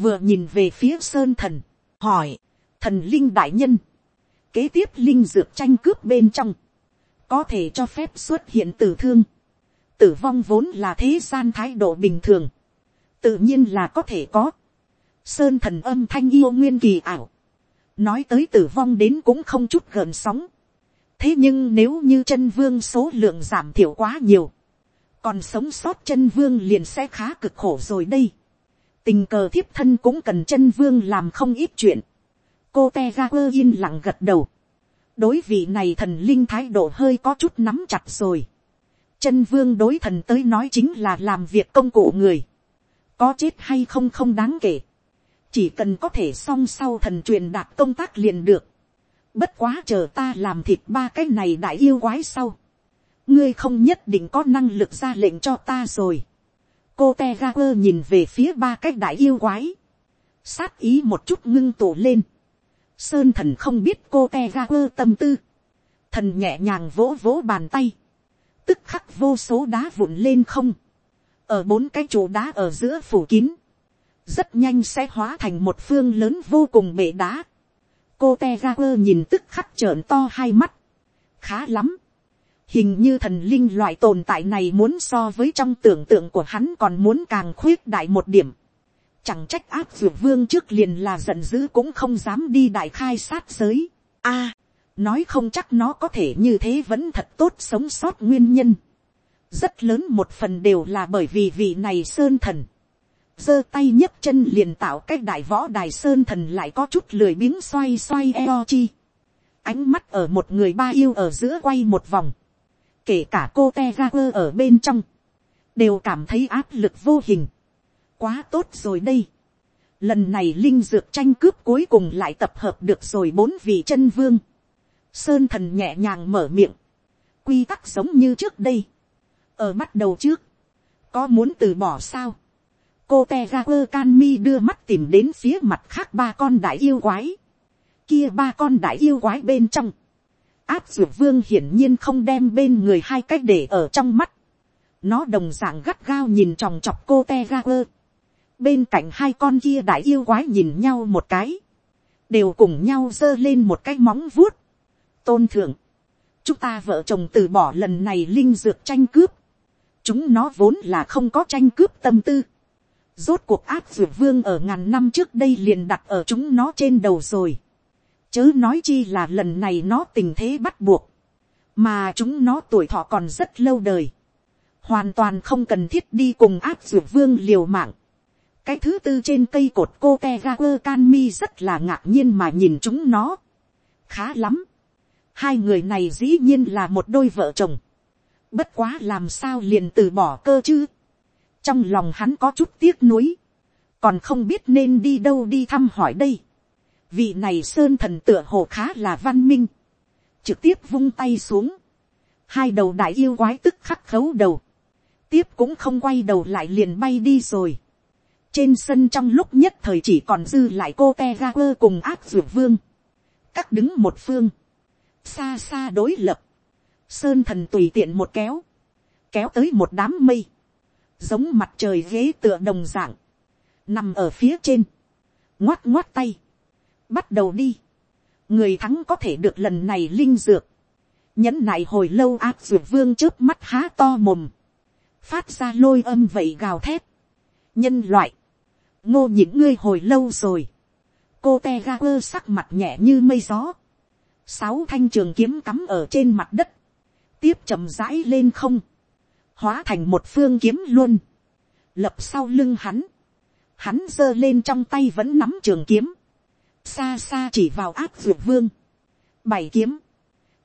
vừa nhìn về phía sơn thần, hỏi, thần linh đại nhân, kế tiếp linh dược tranh cướp bên trong, có thể cho phép xuất hiện tử thương, tử vong vốn là thế gian thái độ bình thường, tự nhiên là có thể có, sơn thần âm thanh yêu nguyên kỳ ảo, nói tới tử vong đến cũng không chút gợn sóng, thế nhưng nếu như chân vương số lượng giảm thiểu quá nhiều, còn sống sót chân vương liền sẽ khá cực khổ rồi đây tình cờ thiếp thân cũng cần chân vương làm không ít chuyện cô te ga quơ yên lặng gật đầu. đối vị này thần linh thái độ hơi có chút nắm chặt rồi. chân vương đối thần tới nói chính là làm việc công cụ người. có chết hay không không đáng kể. chỉ cần có thể song sau thần truyền đạt công tác liền được. bất quá chờ ta làm thịt ba cái này đại yêu quái sau. ngươi không nhất định có năng lực ra lệnh cho ta rồi cô te ga quơ nhìn về phía ba cái đại yêu quái sát ý một chút ngưng tụ lên. Sơn thần không biết cô te ga quơ tâm tư. Thần nhẹ nhàng vỗ vỗ bàn tay. Tức khắc vô số đá vụn lên không. Ở bốn cái chỗ đá ở giữa phủ kín. Rất nhanh sẽ hóa thành một phương lớn vô cùng bể đá. Cô te ga quơ nhìn tức khắc trợn to hai mắt. Khá lắm hình như thần linh loại tồn tại này muốn so với trong tưởng tượng của hắn còn muốn càng khuyết đại một điểm. Chẳng trách áp dược vương trước liền là giận dữ cũng không dám đi đại khai sát giới. a, nói không chắc nó có thể như thế vẫn thật tốt sống sót nguyên nhân. rất lớn một phần đều là bởi vì vị này sơn thần. giơ tay nhấc chân liền tạo cách đại võ đài sơn thần lại có chút lười biếng xoay xoay eo chi. ánh mắt ở một người ba yêu ở giữa quay một vòng kể cả cô te ga quơ ở bên trong, đều cảm thấy áp lực vô hình. quá tốt rồi đây. lần này linh dược tranh cướp cuối cùng lại tập hợp được rồi bốn vị chân vương. sơn thần nhẹ nhàng mở miệng. quy tắc giống như trước đây. ở bắt đầu trước, có muốn từ bỏ sao. cô te ra quơ can mi đưa mắt tìm đến phía mặt khác ba con đại yêu quái. kia ba con đại yêu quái bên trong áp dược vương hiển nhiên không đem bên người hai cách để ở trong mắt. nó đồng dạng gắt gao nhìn tròng chọc cô te ga quơ. bên cạnh hai con kia đại yêu quái nhìn nhau một cái. đều cùng nhau giơ lên một cái móng vuốt. tôn thượng, chúng ta vợ chồng từ bỏ lần này linh dược tranh cướp. chúng nó vốn là không có tranh cướp tâm tư. rốt cuộc áp dược vương ở ngàn năm trước đây liền đặt ở chúng nó trên đầu rồi Chớ nói chi là lần này nó tình thế bắt buộc. Mà chúng nó tuổi thọ còn rất lâu đời. Hoàn toàn không cần thiết đi cùng áp dược vương liều mạng. Cái thứ tư trên cây cột cô Tegaper Canmi rất là ngạc nhiên mà nhìn chúng nó. Khá lắm. Hai người này dĩ nhiên là một đôi vợ chồng. Bất quá làm sao liền từ bỏ cơ chứ. Trong lòng hắn có chút tiếc nuối. Còn không biết nên đi đâu đi thăm hỏi đây vị này sơn thần tựa hồ khá là văn minh, trực tiếp vung tay xuống, hai đầu đại yêu quái tức khắc khấu đầu, tiếp cũng không quay đầu lại liền bay đi rồi. trên sân trong lúc nhất thời chỉ còn dư lại cô te ga quơ cùng ác dược vương, các đứng một phương, xa xa đối lập, sơn thần tùy tiện một kéo, kéo tới một đám mây, giống mặt trời ghế tựa đồng dạng, nằm ở phía trên, ngoắt ngoắt tay, bắt đầu đi, người thắng có thể được lần này linh dược, nhẫn nại hồi lâu ác dược vương trước mắt há to mồm, phát ra lôi âm vậy gào thét, nhân loại, ngô những ngươi hồi lâu rồi, cô te ga quơ sắc mặt nhẹ như mây gió, sáu thanh trường kiếm cắm ở trên mặt đất, tiếp chậm rãi lên không, hóa thành một phương kiếm luôn, lập sau lưng hắn, hắn giơ lên trong tay vẫn nắm trường kiếm, xa xa chỉ vào áp dược vương, bảy kiếm,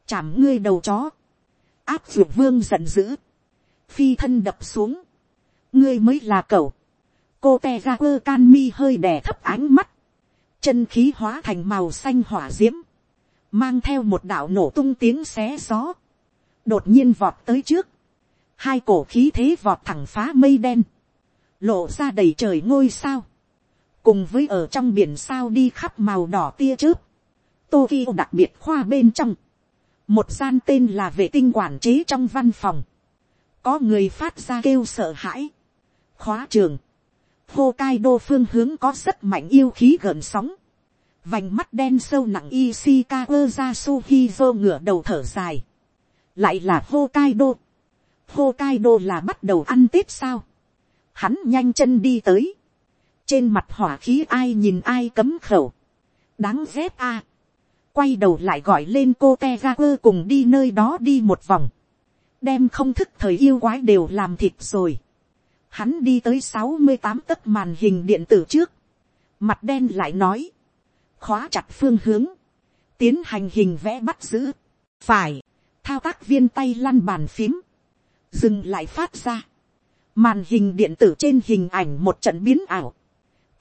chạm ngươi đầu chó, áp dược vương giận dữ, phi thân đập xuống, ngươi mới là cậu, cô te ra quơ can mi hơi đè thấp ánh mắt, chân khí hóa thành màu xanh hỏa d i ễ m mang theo một đạo nổ tung tiếng xé gió, đột nhiên vọt tới trước, hai cổ khí thế vọt thẳng phá mây đen, lộ ra đầy trời ngôi sao, cùng với ở trong biển sao đi khắp màu đỏ tia chớp, Tokyo đặc biệt khoa bên trong, một gian tên là vệ tinh quản chế trong văn phòng, có người phát ra kêu sợ hãi, khóa trường, Hokkaido phương hướng có rất mạnh yêu khí gợn sóng, vành mắt đen sâu nặng Ishikawa Yasuhizo ngửa đầu thở dài, lại là Hokkaido, Hokkaido là bắt đầu ăn tết sao, hắn nhanh chân đi tới, trên mặt hỏa khí ai nhìn ai cấm khẩu, đáng ghét a, quay đầu lại gọi lên cô te ga quơ cùng đi nơi đó đi một vòng, đem không thức thời yêu quái đều làm thịt rồi, hắn đi tới sáu mươi tám tấc màn hình điện tử trước, mặt đen lại nói, khóa chặt phương hướng, tiến hành hình vẽ bắt giữ, phải, thao tác viên tay lăn bàn phím, dừng lại phát ra, màn hình điện tử trên hình ảnh một trận biến ảo,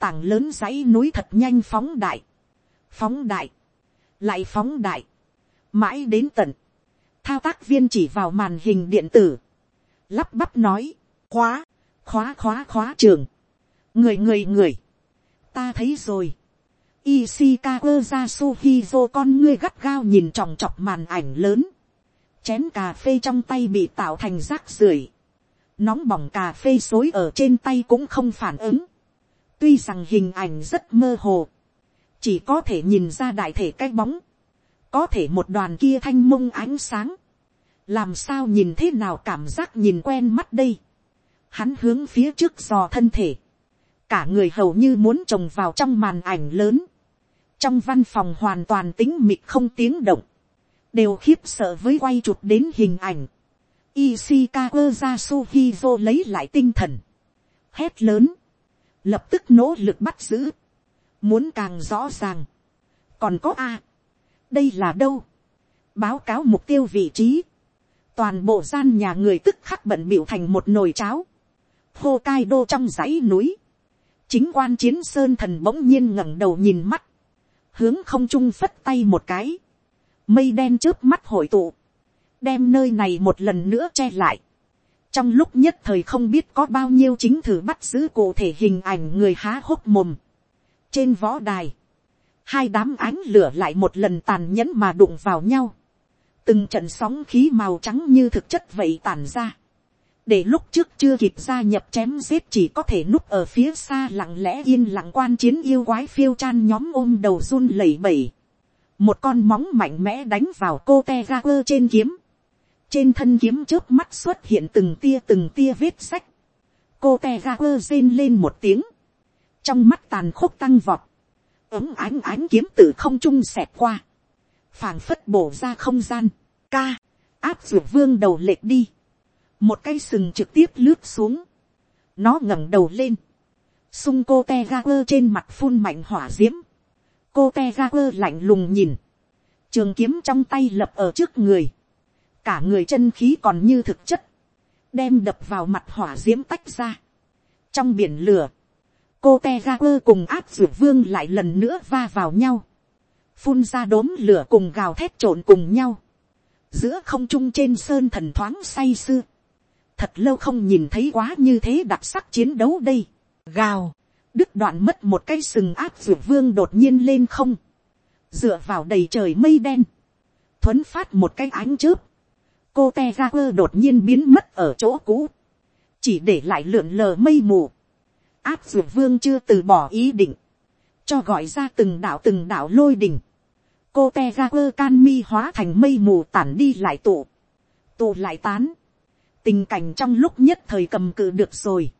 tảng lớn dãy núi thật nhanh phóng đại, phóng đại, lại phóng đại, mãi đến tận, thao tác viên chỉ vào màn hình điện tử, lắp bắp nói, khóa, khóa khóa khóa trường, người người người, ta thấy rồi, Ishikawa Yasuhizo con ngươi gắt gao nhìn tròng trọc màn ảnh lớn. Chén cà phê trong tay bị tạo thành rác rưởi. Nóng bỏng cà phê xối ở trên tay cũng không phản ứng. Tuy rằng hình ảnh rất mơ hồ. Chỉ có thể nhìn ra đại thể cái bóng. Có thể một đoàn kia thanh mông ánh sáng. làm sao nhìn thế nào cảm giác nhìn quen mắt đây, hắn hướng phía trước dò thân thể, cả người hầu như muốn trồng vào trong màn ảnh lớn, trong văn phòng hoàn toàn tính mịt không tiếng động, đều khiếp sợ với quay chụp đến hình ảnh. Ishikawa Yasuhizo lấy lại tinh thần, hét lớn, lập tức nỗ lực bắt giữ, muốn càng rõ ràng, còn có a, đây là đâu, báo cáo mục tiêu vị trí, toàn bộ gian nhà người tức khắc bận biểu thành một nồi cháo, hô cai đô trong dãy núi, chính quan chiến sơn thần bỗng nhiên ngẩng đầu nhìn mắt, hướng không trung phất tay một cái, mây đen trước mắt hội tụ, đem nơi này một lần nữa che lại trong lúc nhất thời không biết có bao nhiêu chính thử bắt giữ cụ thể hình ảnh người há hốc mồm. trên võ đài, hai đám ánh lửa lại một lần tàn nhẫn mà đụng vào nhau. từng trận sóng khí màu trắng như thực chất vậy tàn ra. để lúc trước chưa kịp gia nhập chém giết chỉ có thể núp ở phía xa lặng lẽ yên lặng quan chiến yêu quái phiêu chan nhóm ôm đầu run lẩy bẩy một con móng mạnh mẽ đánh vào cô te ga quơ trên kiếm, trên thân kiếm trước mắt xuất hiện từng tia từng tia vết sách, cô te ga quơ rên lên một tiếng, trong mắt tàn khốc tăng vọt, ấm ánh ánh kiếm từ không trung xẹt qua, phảng phất bổ ra không gian, ca, áp ruột vương đầu lệch đi, một cây sừng trực tiếp lướt xuống, nó ngẩng đầu lên, sung cô te ga quơ trên mặt phun mạnh hỏa d i ễ m cô te ga quơ lạnh lùng nhìn, trường kiếm trong tay lập ở trước người, cả người chân khí còn như thực chất, đem đập vào mặt hỏa d i ễ m tách ra. trong biển lửa, cô te ga quơ cùng áp d vương lại lần nữa va vào nhau, phun ra đốm lửa cùng gào thét trộn cùng nhau, giữa không trung trên sơn thần thoáng say sưa, thật lâu không nhìn thấy quá như thế đặc sắc chiến đấu đây, gào, đứt đoạn mất một cái sừng áp dược vương đột nhiên lên không, dựa vào đầy trời mây đen, thuấn phát một cái ánh chớp, cô te ra quơ đột nhiên biến mất ở chỗ cũ, chỉ để lại lượn lờ mây mù, áp dược vương chưa từ bỏ ý định, cho gọi ra từng đạo từng đạo lôi đỉnh, cô te ra quơ can mi hóa thành mây mù tản đi lại tụ, tụ lại tán, tình cảnh trong lúc nhất thời cầm cự được rồi,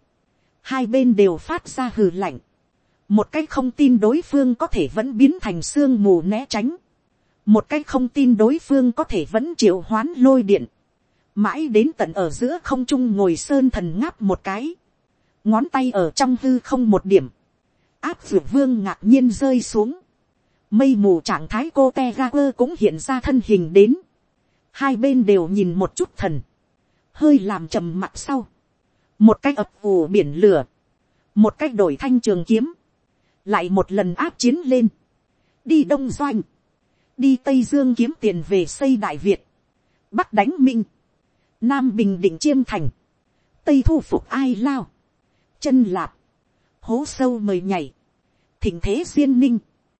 hai bên đều phát ra hừ lạnh, một cách không tin đối phương có thể vẫn biến thành sương mù né tránh, một cái không tin đối phương có thể vẫn triệu hoán lôi điện, mãi đến tận ở giữa không trung ngồi sơn thần ngáp một cái, ngón tay ở trong hư không một điểm, áp dược vương ngạc nhiên rơi xuống, mây mù trạng thái cô te ga quơ cũng hiện ra thân hình đến, hai bên đều nhìn một chút thần, hơi làm trầm mặt sau, một cách ập ù biển lửa, một cách đổi thanh trường kiếm, lại một lần áp chiến lên, đi đông doanh, đi tây dương kiếm tiền về xây đại việt, bắc đánh minh, nam bình định chiêm thành, tây thu phục ai lao, chân lạp, hố sâu mời nhảy, thỉnh thế duyên ninh,